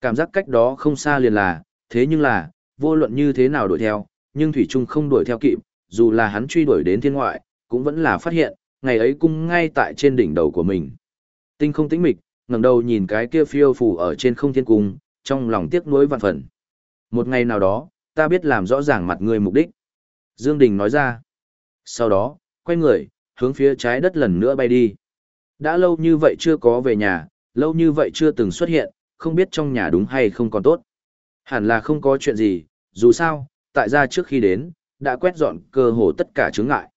Cảm giác cách đó không xa liền là, thế nhưng là, vô luận như thế nào đuổi theo, nhưng Thủy Trung không đuổi theo kịp, dù là hắn truy đuổi đến thiên ngoại, cũng vẫn là phát hiện, ngày ấy cung ngay tại trên đỉnh đầu của mình. Tinh không tĩnh mịch, ngẩng đầu nhìn cái kia phiêu phù ở trên không thiên cung, trong lòng tiếc nuối vạn phần. Một ngày nào đó, ta biết làm rõ ràng mặt người mục đích. Dương Đình nói ra. Sau đó, quay người, hướng phía trái đất lần nữa bay đi. Đã lâu như vậy chưa có về nhà, lâu như vậy chưa từng xuất hiện, không biết trong nhà đúng hay không còn tốt. Hẳn là không có chuyện gì, dù sao, tại gia trước khi đến, đã quét dọn cơ hồ tất cả chướng ngại.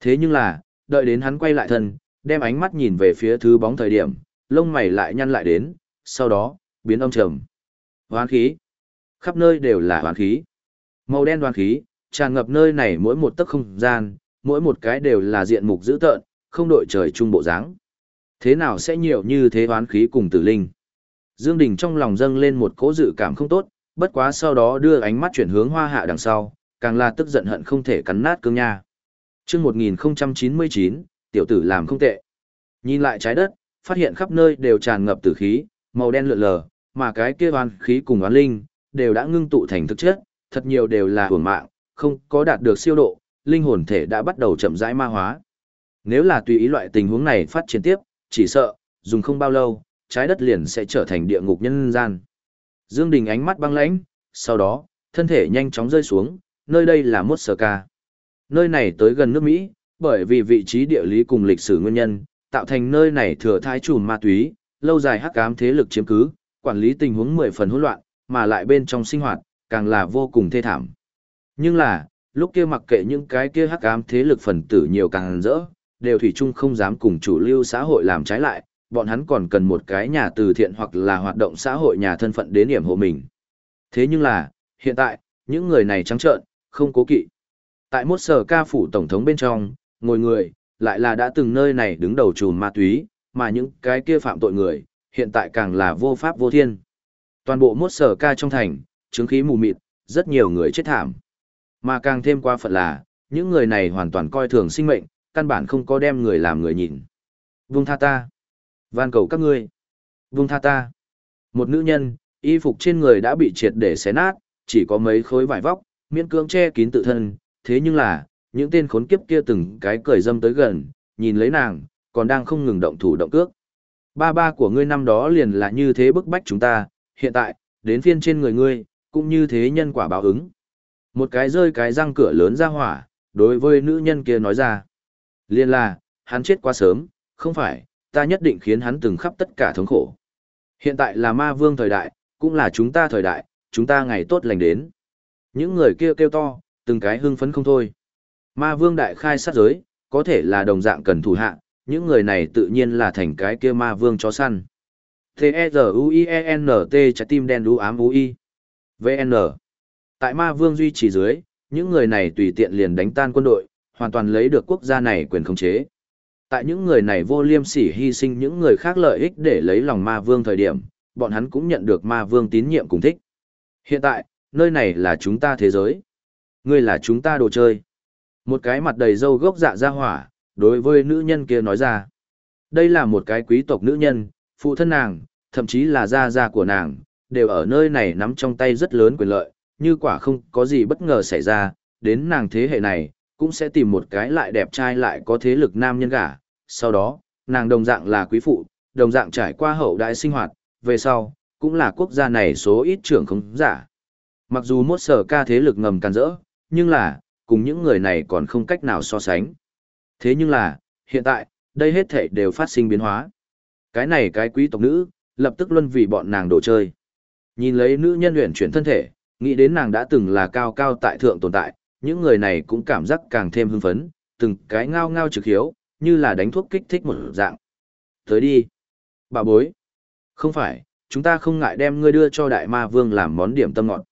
Thế nhưng là, đợi đến hắn quay lại thân, đem ánh mắt nhìn về phía thứ bóng thời điểm, lông mày lại nhăn lại đến, sau đó, biến âm trầm. Hoán khí. Khắp nơi đều là hoán khí. Màu đen hoán khí, tràn ngập nơi này mỗi một tấc không gian, mỗi một cái đều là diện mục dữ tợn, không đội trời chung bộ dáng. Thế nào sẽ nhiều như thế hoán khí cùng tử linh? Dương Đình trong lòng dâng lên một cỗ dự cảm không tốt, bất quá sau đó đưa ánh mắt chuyển hướng hoa hạ đằng sau, càng là tức giận hận không thể cắn nát cương nha. Trước 1099, tiểu tử làm không tệ. Nhìn lại trái đất, phát hiện khắp nơi đều tràn ngập tử khí, màu đen lượn lờ, mà cái kia oan khí cùng oán linh, đều đã ngưng tụ thành thực chất, thật nhiều đều là hưởng mạng, không có đạt được siêu độ, linh hồn thể đã bắt đầu chậm rãi ma hóa. Nếu là tùy ý loại tình huống này phát triển tiếp, chỉ sợ, dùng không bao lâu, trái đất liền sẽ trở thành địa ngục nhân gian. Dương Đình ánh mắt băng lãnh, sau đó, thân thể nhanh chóng rơi xuống, nơi đây là Moscow. Nơi này tới gần nước Mỹ, bởi vì vị trí địa lý cùng lịch sử nguyên nhân, tạo thành nơi này thừa thái trùm ma túy, lâu dài hắc ám thế lực chiếm cứ, quản lý tình huống mười phần hỗn loạn, mà lại bên trong sinh hoạt, càng là vô cùng thê thảm. Nhưng là, lúc kia mặc kệ những cái kia hắc ám thế lực phần tử nhiều càng rỡ, đều thủy chung không dám cùng chủ lưu xã hội làm trái lại, bọn hắn còn cần một cái nhà từ thiện hoặc là hoạt động xã hội nhà thân phận đến điểm hộ mình. Thế nhưng là, hiện tại, những người này trắng trợn, không cố kỵ. Tại một sở ca phủ tổng thống bên trong, ngồi người, lại là đã từng nơi này đứng đầu trùm ma túy, mà những cái kia phạm tội người, hiện tại càng là vô pháp vô thiên. Toàn bộ một sở ca trong thành, chứng khí mù mịt, rất nhiều người chết thảm. Mà càng thêm qua phận là, những người này hoàn toàn coi thường sinh mệnh, căn bản không có đem người làm người nhìn. Vung tha ta. Van cầu các ngươi. Vung tha ta. Một nữ nhân, y phục trên người đã bị triệt để xé nát, chỉ có mấy khối vải vóc, miễn cưỡng che kín tự thân, thế nhưng là, những tên khốn kiếp kia từng cái cười dâm tới gần, nhìn lấy nàng, còn đang không ngừng động thủ động cước. Ba ba của ngươi năm đó liền là như thế bức bách chúng ta, hiện tại, đến phiên trên người ngươi, cũng như thế nhân quả báo ứng. Một cái rơi cái răng cửa lớn ra hỏa, đối với nữ nhân kia nói ra. Liên là, hắn chết quá sớm, không phải, ta nhất định khiến hắn từng khắp tất cả thống khổ. Hiện tại là ma vương thời đại, cũng là chúng ta thời đại, chúng ta ngày tốt lành đến. Những người kia kêu to, từng cái hưng phấn không thôi. Ma vương đại khai sát giới, có thể là đồng dạng cần thủ hạ, những người này tự nhiên là thành cái kia ma vương chó săn. T-E-Z-U-I-E-N-T trái tim đen đu ám U-I. VN. Tại ma vương duy trì dưới, những người này tùy tiện liền đánh tan quân đội, hoàn toàn lấy được quốc gia này quyền khống chế. Tại những người này vô liêm sỉ hy sinh những người khác lợi ích để lấy lòng ma vương thời điểm, bọn hắn cũng nhận được ma vương tín nhiệm cùng thích. Hiện tại, nơi này là chúng ta thế giới. Ngươi là chúng ta đồ chơi. Một cái mặt đầy râu gốc dạ ra hỏa, đối với nữ nhân kia nói ra. Đây là một cái quý tộc nữ nhân, phụ thân nàng, thậm chí là gia gia của nàng, đều ở nơi này nắm trong tay rất lớn quyền lợi, như quả không có gì bất ngờ xảy ra, đến nàng thế hệ này, cũng sẽ tìm một cái lại đẹp trai lại có thế lực nam nhân gả. Sau đó, nàng đồng dạng là quý phụ, đồng dạng trải qua hậu đại sinh hoạt, về sau, cũng là quốc gia này số ít trưởng không giả. Mặc dù mốt sở ca thế lực ngầm can rỡ, nhưng là, cùng những người này còn không cách nào so sánh. Thế nhưng là, hiện tại, đây hết thể đều phát sinh biến hóa. Cái này cái quý tộc nữ, lập tức luân vì bọn nàng đồ chơi. Nhìn lấy nữ nhân luyện chuyển thân thể, nghĩ đến nàng đã từng là cao cao tại thượng tồn tại, những người này cũng cảm giác càng thêm hưng phấn, từng cái ngao ngao trực hiếu, như là đánh thuốc kích thích một dạng. Tới đi. Bà bối. Không phải, chúng ta không ngại đem ngươi đưa cho đại ma vương làm món điểm tâm ngọt.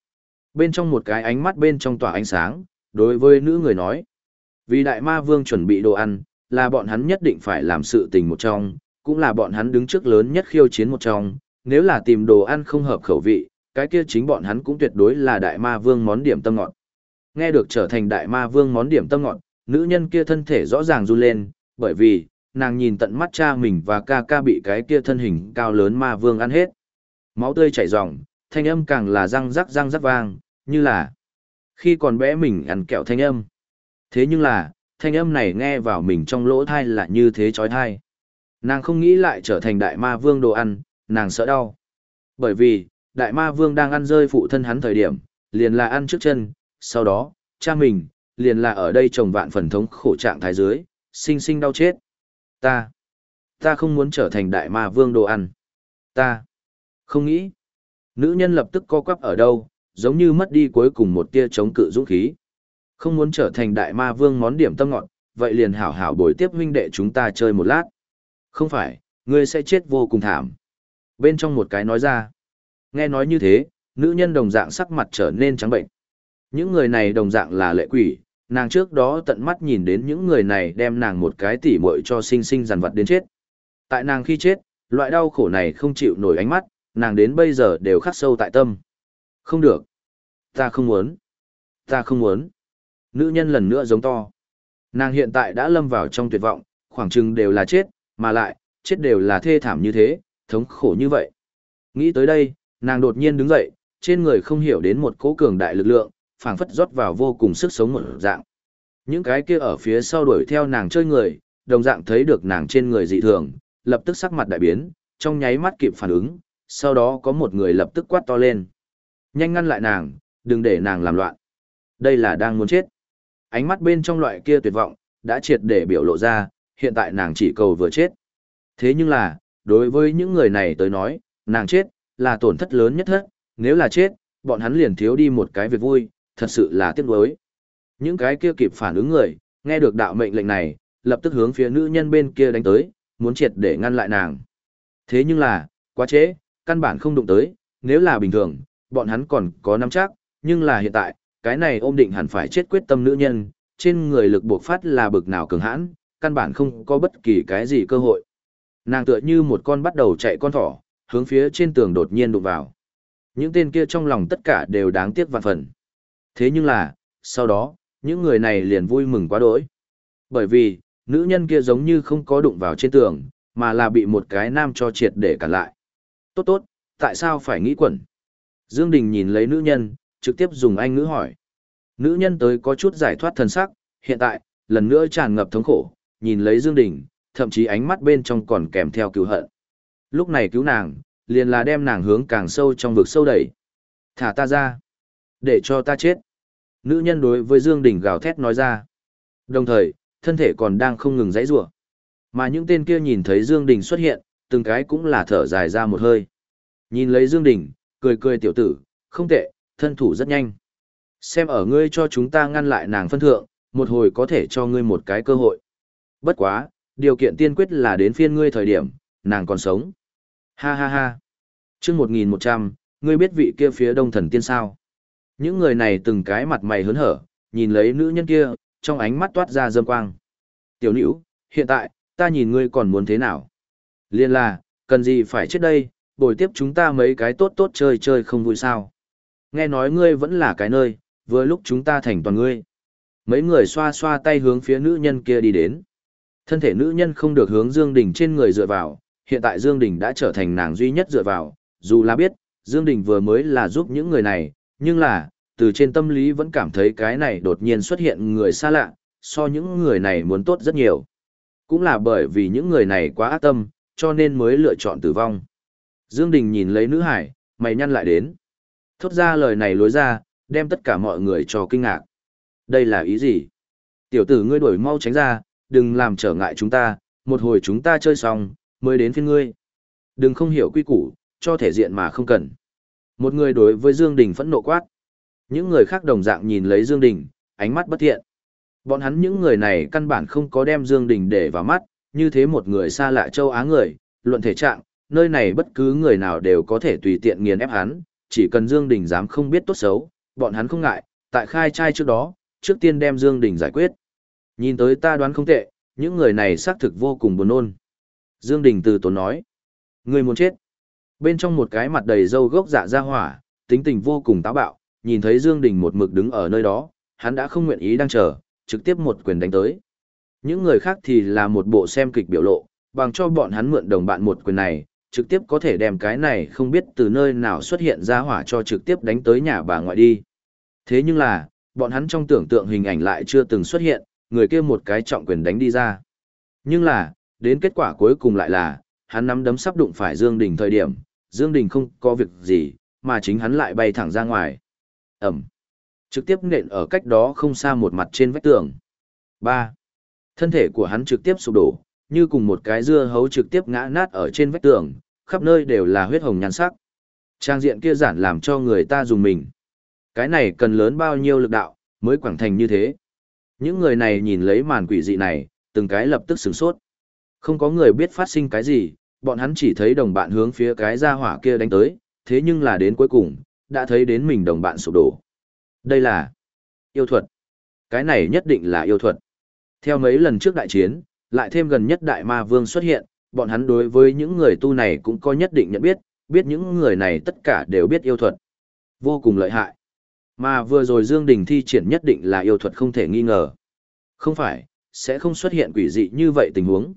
Bên trong một cái ánh mắt bên trong tỏa ánh sáng, đối với nữ người nói. Vì đại ma vương chuẩn bị đồ ăn, là bọn hắn nhất định phải làm sự tình một trong, cũng là bọn hắn đứng trước lớn nhất khiêu chiến một trong, nếu là tìm đồ ăn không hợp khẩu vị, cái kia chính bọn hắn cũng tuyệt đối là đại ma vương món điểm tâm ngọt. Nghe được trở thành đại ma vương món điểm tâm ngọn, nữ nhân kia thân thể rõ ràng run lên, bởi vì, nàng nhìn tận mắt cha mình và ca ca bị cái kia thân hình cao lớn ma vương ăn hết. máu tươi chảy ròng, thanh âm càng là răng rắc răng rắc vang, như là khi còn bé mình ăn kẹo thanh âm. Thế nhưng là, thanh âm này nghe vào mình trong lỗ thai là như thế chói thai. Nàng không nghĩ lại trở thành đại ma vương đồ ăn, nàng sợ đau. Bởi vì, đại ma vương đang ăn rơi phụ thân hắn thời điểm, liền là ăn trước chân, sau đó, cha mình, liền là ở đây trồng vạn phần thống khổ trạng thái dưới, sinh sinh đau chết. Ta, ta không muốn trở thành đại ma vương đồ ăn. Ta, không nghĩ. Nữ nhân lập tức co quắp ở đâu, giống như mất đi cuối cùng một tia chống cự dũng khí. Không muốn trở thành đại ma vương món điểm tâm ngọn, vậy liền hảo hảo bồi tiếp huynh đệ chúng ta chơi một lát. Không phải, ngươi sẽ chết vô cùng thảm. Bên trong một cái nói ra. Nghe nói như thế, nữ nhân đồng dạng sắc mặt trở nên trắng bệnh. Những người này đồng dạng là lệ quỷ, nàng trước đó tận mắt nhìn đến những người này đem nàng một cái tỉ muội cho sinh sinh dằn vặt đến chết. Tại nàng khi chết, loại đau khổ này không chịu nổi ánh mắt, nàng đến bây giờ đều khắc sâu tại tâm. Không được. Ta không muốn. Ta không muốn. Nữ nhân lần nữa giống to. Nàng hiện tại đã lâm vào trong tuyệt vọng, khoảng chừng đều là chết, mà lại, chết đều là thê thảm như thế, thống khổ như vậy. Nghĩ tới đây, nàng đột nhiên đứng dậy, trên người không hiểu đến một cỗ cường đại lực lượng, phảng phất rót vào vô cùng sức sống một dạng. Những cái kia ở phía sau đuổi theo nàng chơi người, đồng dạng thấy được nàng trên người dị thường, lập tức sắc mặt đại biến, trong nháy mắt kịp phản ứng, sau đó có một người lập tức quát to lên. Nhanh ngăn lại nàng, đừng để nàng làm loạn. Đây là đang muốn chết. Ánh mắt bên trong loại kia tuyệt vọng, đã triệt để biểu lộ ra, hiện tại nàng chỉ cầu vừa chết. Thế nhưng là, đối với những người này tới nói, nàng chết, là tổn thất lớn nhất hết, nếu là chết, bọn hắn liền thiếu đi một cái việc vui, thật sự là tiếc nuối. Những cái kia kịp phản ứng người, nghe được đạo mệnh lệnh này, lập tức hướng phía nữ nhân bên kia đánh tới, muốn triệt để ngăn lại nàng. Thế nhưng là, quá trễ, căn bản không đụng tới, nếu là bình thường, bọn hắn còn có nắm chắc, nhưng là hiện tại, cái này ôm định hẳn phải chết quyết tâm nữ nhân, trên người lực buộc phát là bực nào cường hãn, căn bản không có bất kỳ cái gì cơ hội. Nàng tựa như một con bắt đầu chạy con thỏ, hướng phía trên tường đột nhiên đụng vào. Những tên kia trong lòng tất cả đều đáng tiếc vạn phần. Thế nhưng là, sau đó, những người này liền vui mừng quá đỗi. Bởi vì, nữ nhân kia giống như không có đụng vào trên tường, mà là bị một cái nam cho triệt để cản lại. Tốt tốt, tại sao phải nghĩ quẩn? Dương Đình nhìn lấy nữ nhân, trực tiếp dùng anh ngữ hỏi. Nữ nhân tới có chút giải thoát thần sắc, hiện tại, lần nữa tràn ngập thống khổ, nhìn lấy Dương Đình, thậm chí ánh mắt bên trong còn kèm theo cứu hận. Lúc này cứu nàng, liền là đem nàng hướng càng sâu trong vực sâu đẩy. Thả ta ra. Để cho ta chết. Nữ nhân đối với Dương Đình gào thét nói ra. Đồng thời, thân thể còn đang không ngừng dãy rủa. Mà những tên kia nhìn thấy Dương Đình xuất hiện, từng cái cũng là thở dài ra một hơi. Nhìn lấy Dương Đình, cười cười tiểu tử, không tệ, thân thủ rất nhanh. Xem ở ngươi cho chúng ta ngăn lại nàng phân thượng, một hồi có thể cho ngươi một cái cơ hội. Bất quá, điều kiện tiên quyết là đến phiên ngươi thời điểm, nàng còn sống. Ha ha ha. Trước 1100, ngươi biết vị kia phía đông thần tiên sao? Những người này từng cái mặt mày hớn hở, nhìn lấy nữ nhân kia, trong ánh mắt toát ra dâm quang. Tiểu nữ, hiện tại, ta nhìn ngươi còn muốn thế nào? Liên là, cần gì phải chết đây, bồi tiếp chúng ta mấy cái tốt tốt chơi chơi không vui sao? Nghe nói ngươi vẫn là cái nơi, vừa lúc chúng ta thành toàn ngươi. Mấy người xoa xoa tay hướng phía nữ nhân kia đi đến. Thân thể nữ nhân không được hướng Dương Đình trên người dựa vào, hiện tại Dương Đình đã trở thành nàng duy nhất dựa vào, dù là biết, Dương Đình vừa mới là giúp những người này, nhưng là, từ trên tâm lý vẫn cảm thấy cái này đột nhiên xuất hiện người xa lạ, so những người này muốn tốt rất nhiều. Cũng là bởi vì những người này quá ác tâm, cho nên mới lựa chọn tử vong. Dương Đình nhìn lấy nữ hải, mày nhăn lại đến. Thốt ra lời này lối ra, đem tất cả mọi người cho kinh ngạc. Đây là ý gì? Tiểu tử ngươi đuổi mau tránh ra, đừng làm trở ngại chúng ta, một hồi chúng ta chơi xong, mới đến phiên ngươi. Đừng không hiểu quy củ, cho thể diện mà không cần. Một người đối với Dương Đình phẫn nộ quát. Những người khác đồng dạng nhìn lấy Dương Đình, ánh mắt bất thiện. Bọn hắn những người này căn bản không có đem Dương Đình để vào mắt, như thế một người xa lạ châu Á người, luận thể trạng, nơi này bất cứ người nào đều có thể tùy tiện nghiền ép hắn, chỉ cần Dương Đình dám không biết tốt xấu, bọn hắn không ngại, tại khai trai trước đó, trước tiên đem Dương Đình giải quyết. Nhìn tới ta đoán không tệ, những người này xác thực vô cùng buồn nôn. Dương Đình từ tốn nói, người muốn chết. Bên trong một cái mặt đầy râu gốc dạ ra hỏa, tính tình vô cùng táo bạo, nhìn thấy Dương Đình một mực đứng ở nơi đó, hắn đã không nguyện ý đang chờ, trực tiếp một quyền đánh tới. Những người khác thì là một bộ xem kịch biểu lộ, bằng cho bọn hắn mượn đồng bạn một quyền này, trực tiếp có thể đem cái này không biết từ nơi nào xuất hiện ra hỏa cho trực tiếp đánh tới nhà bà ngoại đi. Thế nhưng là, bọn hắn trong tưởng tượng hình ảnh lại chưa từng xuất hiện, người kia một cái trọng quyền đánh đi ra. Nhưng là, đến kết quả cuối cùng lại là, hắn nắm đấm sắp đụng phải Dương Đình thời điểm, Dương Đình không có việc gì, mà chính hắn lại bay thẳng ra ngoài. Ẩm. Trực tiếp nện ở cách đó không xa một mặt trên vách tường. 3. Thân thể của hắn trực tiếp sụp đổ, như cùng một cái dưa hấu trực tiếp ngã nát ở trên vách tường, khắp nơi đều là huyết hồng nhan sắc. Trang diện kia giản làm cho người ta dùng mình. Cái này cần lớn bao nhiêu lực đạo, mới quảng thành như thế. Những người này nhìn lấy màn quỷ dị này, từng cái lập tức sửng sốt. Không có người biết phát sinh cái gì, bọn hắn chỉ thấy đồng bạn hướng phía cái ra hỏa kia đánh tới, thế nhưng là đến cuối cùng, đã thấy đến mình đồng bạn sụp đổ. Đây là yêu thuật. Cái này nhất định là yêu thuật. Theo mấy lần trước đại chiến, lại thêm gần nhất đại ma vương xuất hiện, bọn hắn đối với những người tu này cũng có nhất định nhận biết, biết những người này tất cả đều biết yêu thuật. Vô cùng lợi hại. Mà vừa rồi Dương Đình thi triển nhất định là yêu thuật không thể nghi ngờ. Không phải, sẽ không xuất hiện quỷ dị như vậy tình huống.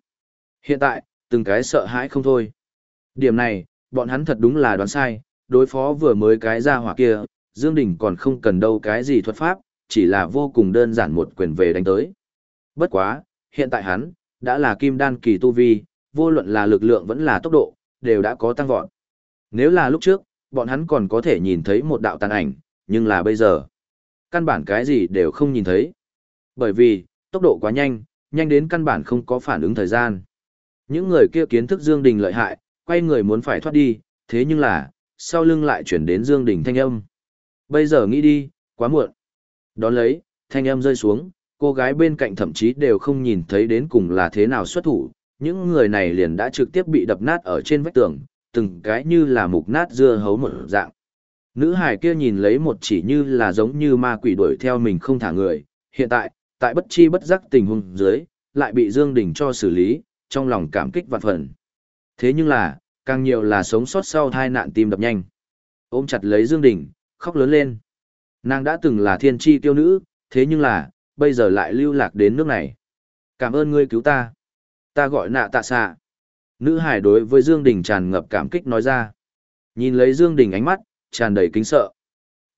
Hiện tại, từng cái sợ hãi không thôi. Điểm này, bọn hắn thật đúng là đoán sai, đối phó vừa mới cái ra hỏa kia, Dương Đình còn không cần đâu cái gì thuật pháp, chỉ là vô cùng đơn giản một quyền về đánh tới. Bất quá, hiện tại hắn, đã là kim đan kỳ tu vi, vô luận là lực lượng vẫn là tốc độ, đều đã có tăng vọt. Nếu là lúc trước, bọn hắn còn có thể nhìn thấy một đạo tàn ảnh, nhưng là bây giờ, căn bản cái gì đều không nhìn thấy. Bởi vì, tốc độ quá nhanh, nhanh đến căn bản không có phản ứng thời gian. Những người kia kiến thức Dương Đình lợi hại, quay người muốn phải thoát đi, thế nhưng là, sau lưng lại chuyển đến Dương Đình thanh âm. Bây giờ nghĩ đi, quá muộn. Đón lấy, thanh âm rơi xuống, cô gái bên cạnh thậm chí đều không nhìn thấy đến cùng là thế nào xuất thủ, những người này liền đã trực tiếp bị đập nát ở trên vách tường, từng cái như là mục nát dưa hấu một dạng. Nữ hải kia nhìn lấy một chỉ như là giống như ma quỷ đuổi theo mình không thả người, hiện tại, tại bất chi bất giác tình huống dưới, lại bị Dương Đình cho xử lý, trong lòng cảm kích vạn phần. Thế nhưng là, càng nhiều là sống sót sau tai nạn tim đập nhanh. Ôm chặt lấy Dương Đình, khóc lớn lên. Nàng đã từng là thiên tri tiêu nữ, thế nhưng là, bây giờ lại lưu lạc đến nước này. Cảm ơn ngươi cứu ta. Ta gọi nạ tạ xạ. Nữ hải đối với Dương Đình tràn ngập cảm kích nói ra. Nhìn lấy Dương Đình ánh mắt, tràn đầy kính sợ.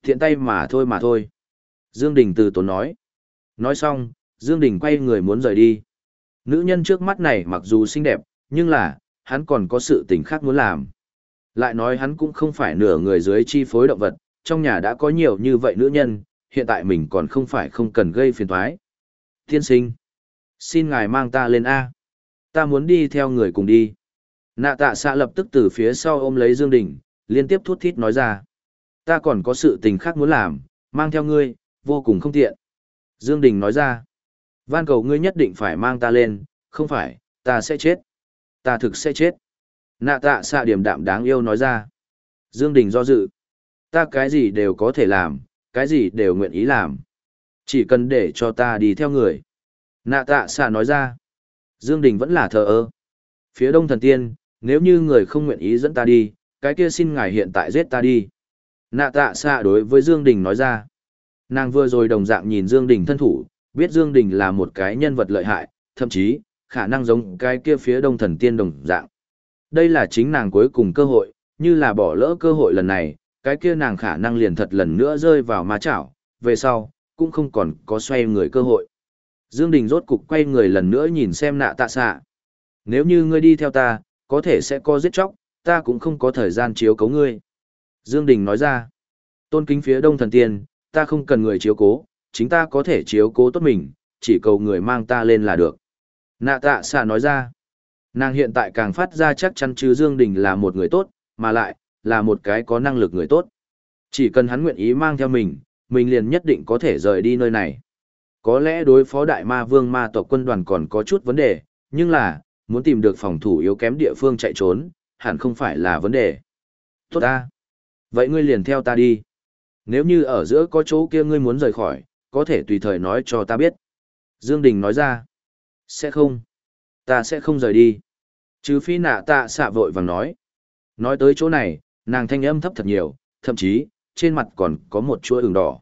Thiện tay mà thôi mà thôi. Dương Đình từ tốn nói. Nói xong, Dương Đình quay người muốn rời đi. Nữ nhân trước mắt này mặc dù xinh đẹp, nhưng là, hắn còn có sự tình khác muốn làm. Lại nói hắn cũng không phải nửa người dưới chi phối động vật, trong nhà đã có nhiều như vậy nữ nhân, hiện tại mình còn không phải không cần gây phiền toái. Tiên sinh, xin ngài mang ta lên A. Ta muốn đi theo người cùng đi. Nạ tạ xạ lập tức từ phía sau ôm lấy Dương Đình, liên tiếp thút thít nói ra. Ta còn có sự tình khác muốn làm, mang theo ngươi, vô cùng không tiện. Dương Đình nói ra. Van cầu ngươi nhất định phải mang ta lên, không phải, ta sẽ chết. Ta thực sẽ chết. Nạ tạ xạ điểm đạm đáng yêu nói ra. Dương Đình do dự. Ta cái gì đều có thể làm, cái gì đều nguyện ý làm. Chỉ cần để cho ta đi theo người. Nạ tạ xạ nói ra. Dương Đình vẫn là thờ ơ. Phía đông thần tiên, nếu như người không nguyện ý dẫn ta đi, cái kia xin ngài hiện tại giết ta đi. Nạ tạ xạ đối với Dương Đình nói ra. Nàng vừa rồi đồng dạng nhìn Dương Đình thân thủ, biết Dương Đình là một cái nhân vật lợi hại, thậm chí, khả năng giống cái kia phía đông thần tiên đồng dạng. Đây là chính nàng cuối cùng cơ hội, như là bỏ lỡ cơ hội lần này, cái kia nàng khả năng liền thật lần nữa rơi vào ma chảo, về sau, cũng không còn có xoay người cơ hội. Dương Đình rốt cục quay người lần nữa nhìn xem nạ tạ xạ. Nếu như ngươi đi theo ta, có thể sẽ có giết chóc, ta cũng không có thời gian chiếu cố ngươi. Dương Đình nói ra, tôn kính phía đông thần tiên, ta không cần người chiếu cố, chính ta có thể chiếu cố tốt mình, chỉ cầu người mang ta lên là được. Nạ tạ xạ nói ra, nàng hiện tại càng phát ra chắc chắn chứ Dương Đình là một người tốt, mà lại, là một cái có năng lực người tốt. Chỉ cần hắn nguyện ý mang theo mình, mình liền nhất định có thể rời đi nơi này. Có lẽ đối phó đại ma vương ma tộc quân đoàn còn có chút vấn đề, nhưng là, muốn tìm được phòng thủ yếu kém địa phương chạy trốn, hẳn không phải là vấn đề. Tốt ta. Vậy ngươi liền theo ta đi. Nếu như ở giữa có chỗ kia ngươi muốn rời khỏi, có thể tùy thời nói cho ta biết. Dương Đình nói ra. Sẽ không. Ta sẽ không rời đi. Trừ phi nạ tạ xạ vội vàng nói. Nói tới chỗ này, nàng thanh âm thấp thật nhiều, thậm chí, trên mặt còn có một chuỗi ửng đỏ.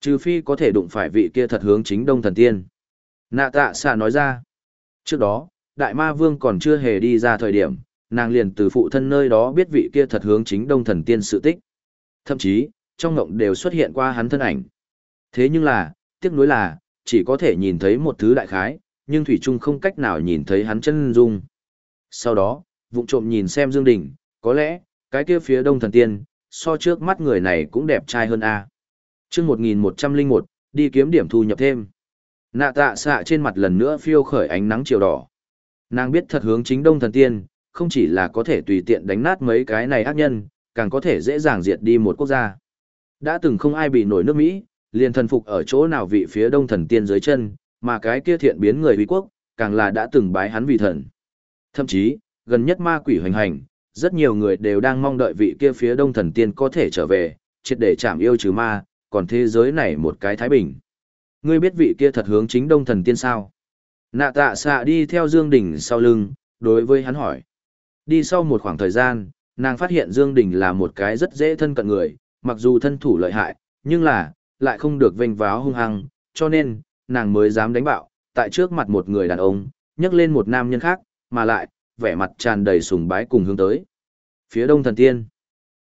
Trừ phi có thể đụng phải vị kia thật hướng chính đông thần tiên. Nạ tạ xạ nói ra. Trước đó, đại ma vương còn chưa hề đi ra thời điểm, nàng liền từ phụ thân nơi đó biết vị kia thật hướng chính đông thần tiên sự tích. Thậm chí, trong ngộng đều xuất hiện qua hắn thân ảnh. Thế nhưng là, tiếc nuối là, chỉ có thể nhìn thấy một thứ đại khái, nhưng Thủy Trung không cách nào nhìn thấy hắn chân dung. Sau đó, vụng trộm nhìn xem Dương Đình, có lẽ, cái kia phía đông thần tiên, so trước mắt người này cũng đẹp trai hơn a. Chương 1101, đi kiếm điểm thu nhập thêm. Nạ tạ xạ trên mặt lần nữa phiêu khởi ánh nắng chiều đỏ. Nàng biết thật hướng chính đông thần tiên, không chỉ là có thể tùy tiện đánh nát mấy cái này ác nhân, càng có thể dễ dàng diệt đi một quốc gia. Đã từng không ai bị nổi nước Mỹ, liền thần phục ở chỗ nào vị phía đông thần tiên dưới chân, mà cái kia thiện biến người uy quốc, càng là đã từng bái hắn vì thần. Thậm chí, gần nhất ma quỷ hoành hành, rất nhiều người đều đang mong đợi vị kia phía đông thần tiên có thể trở về, triệt để chạm yêu trừ ma, còn thế giới này một cái thái bình. Ngươi biết vị kia thật hướng chính đông thần tiên sao? Nạ tạ xạ đi theo Dương Đình sau lưng, đối với hắn hỏi. Đi sau một khoảng thời gian, nàng phát hiện Dương Đình là một cái rất dễ thân cận người, mặc dù thân thủ lợi hại, nhưng là, lại không được vênh váo hung hăng, cho nên, nàng mới dám đánh bạo, tại trước mặt một người đàn ông, nhấc lên một nam nhân khác, mà lại, vẻ mặt tràn đầy sùng bái cùng hướng tới. Phía đông thần tiên.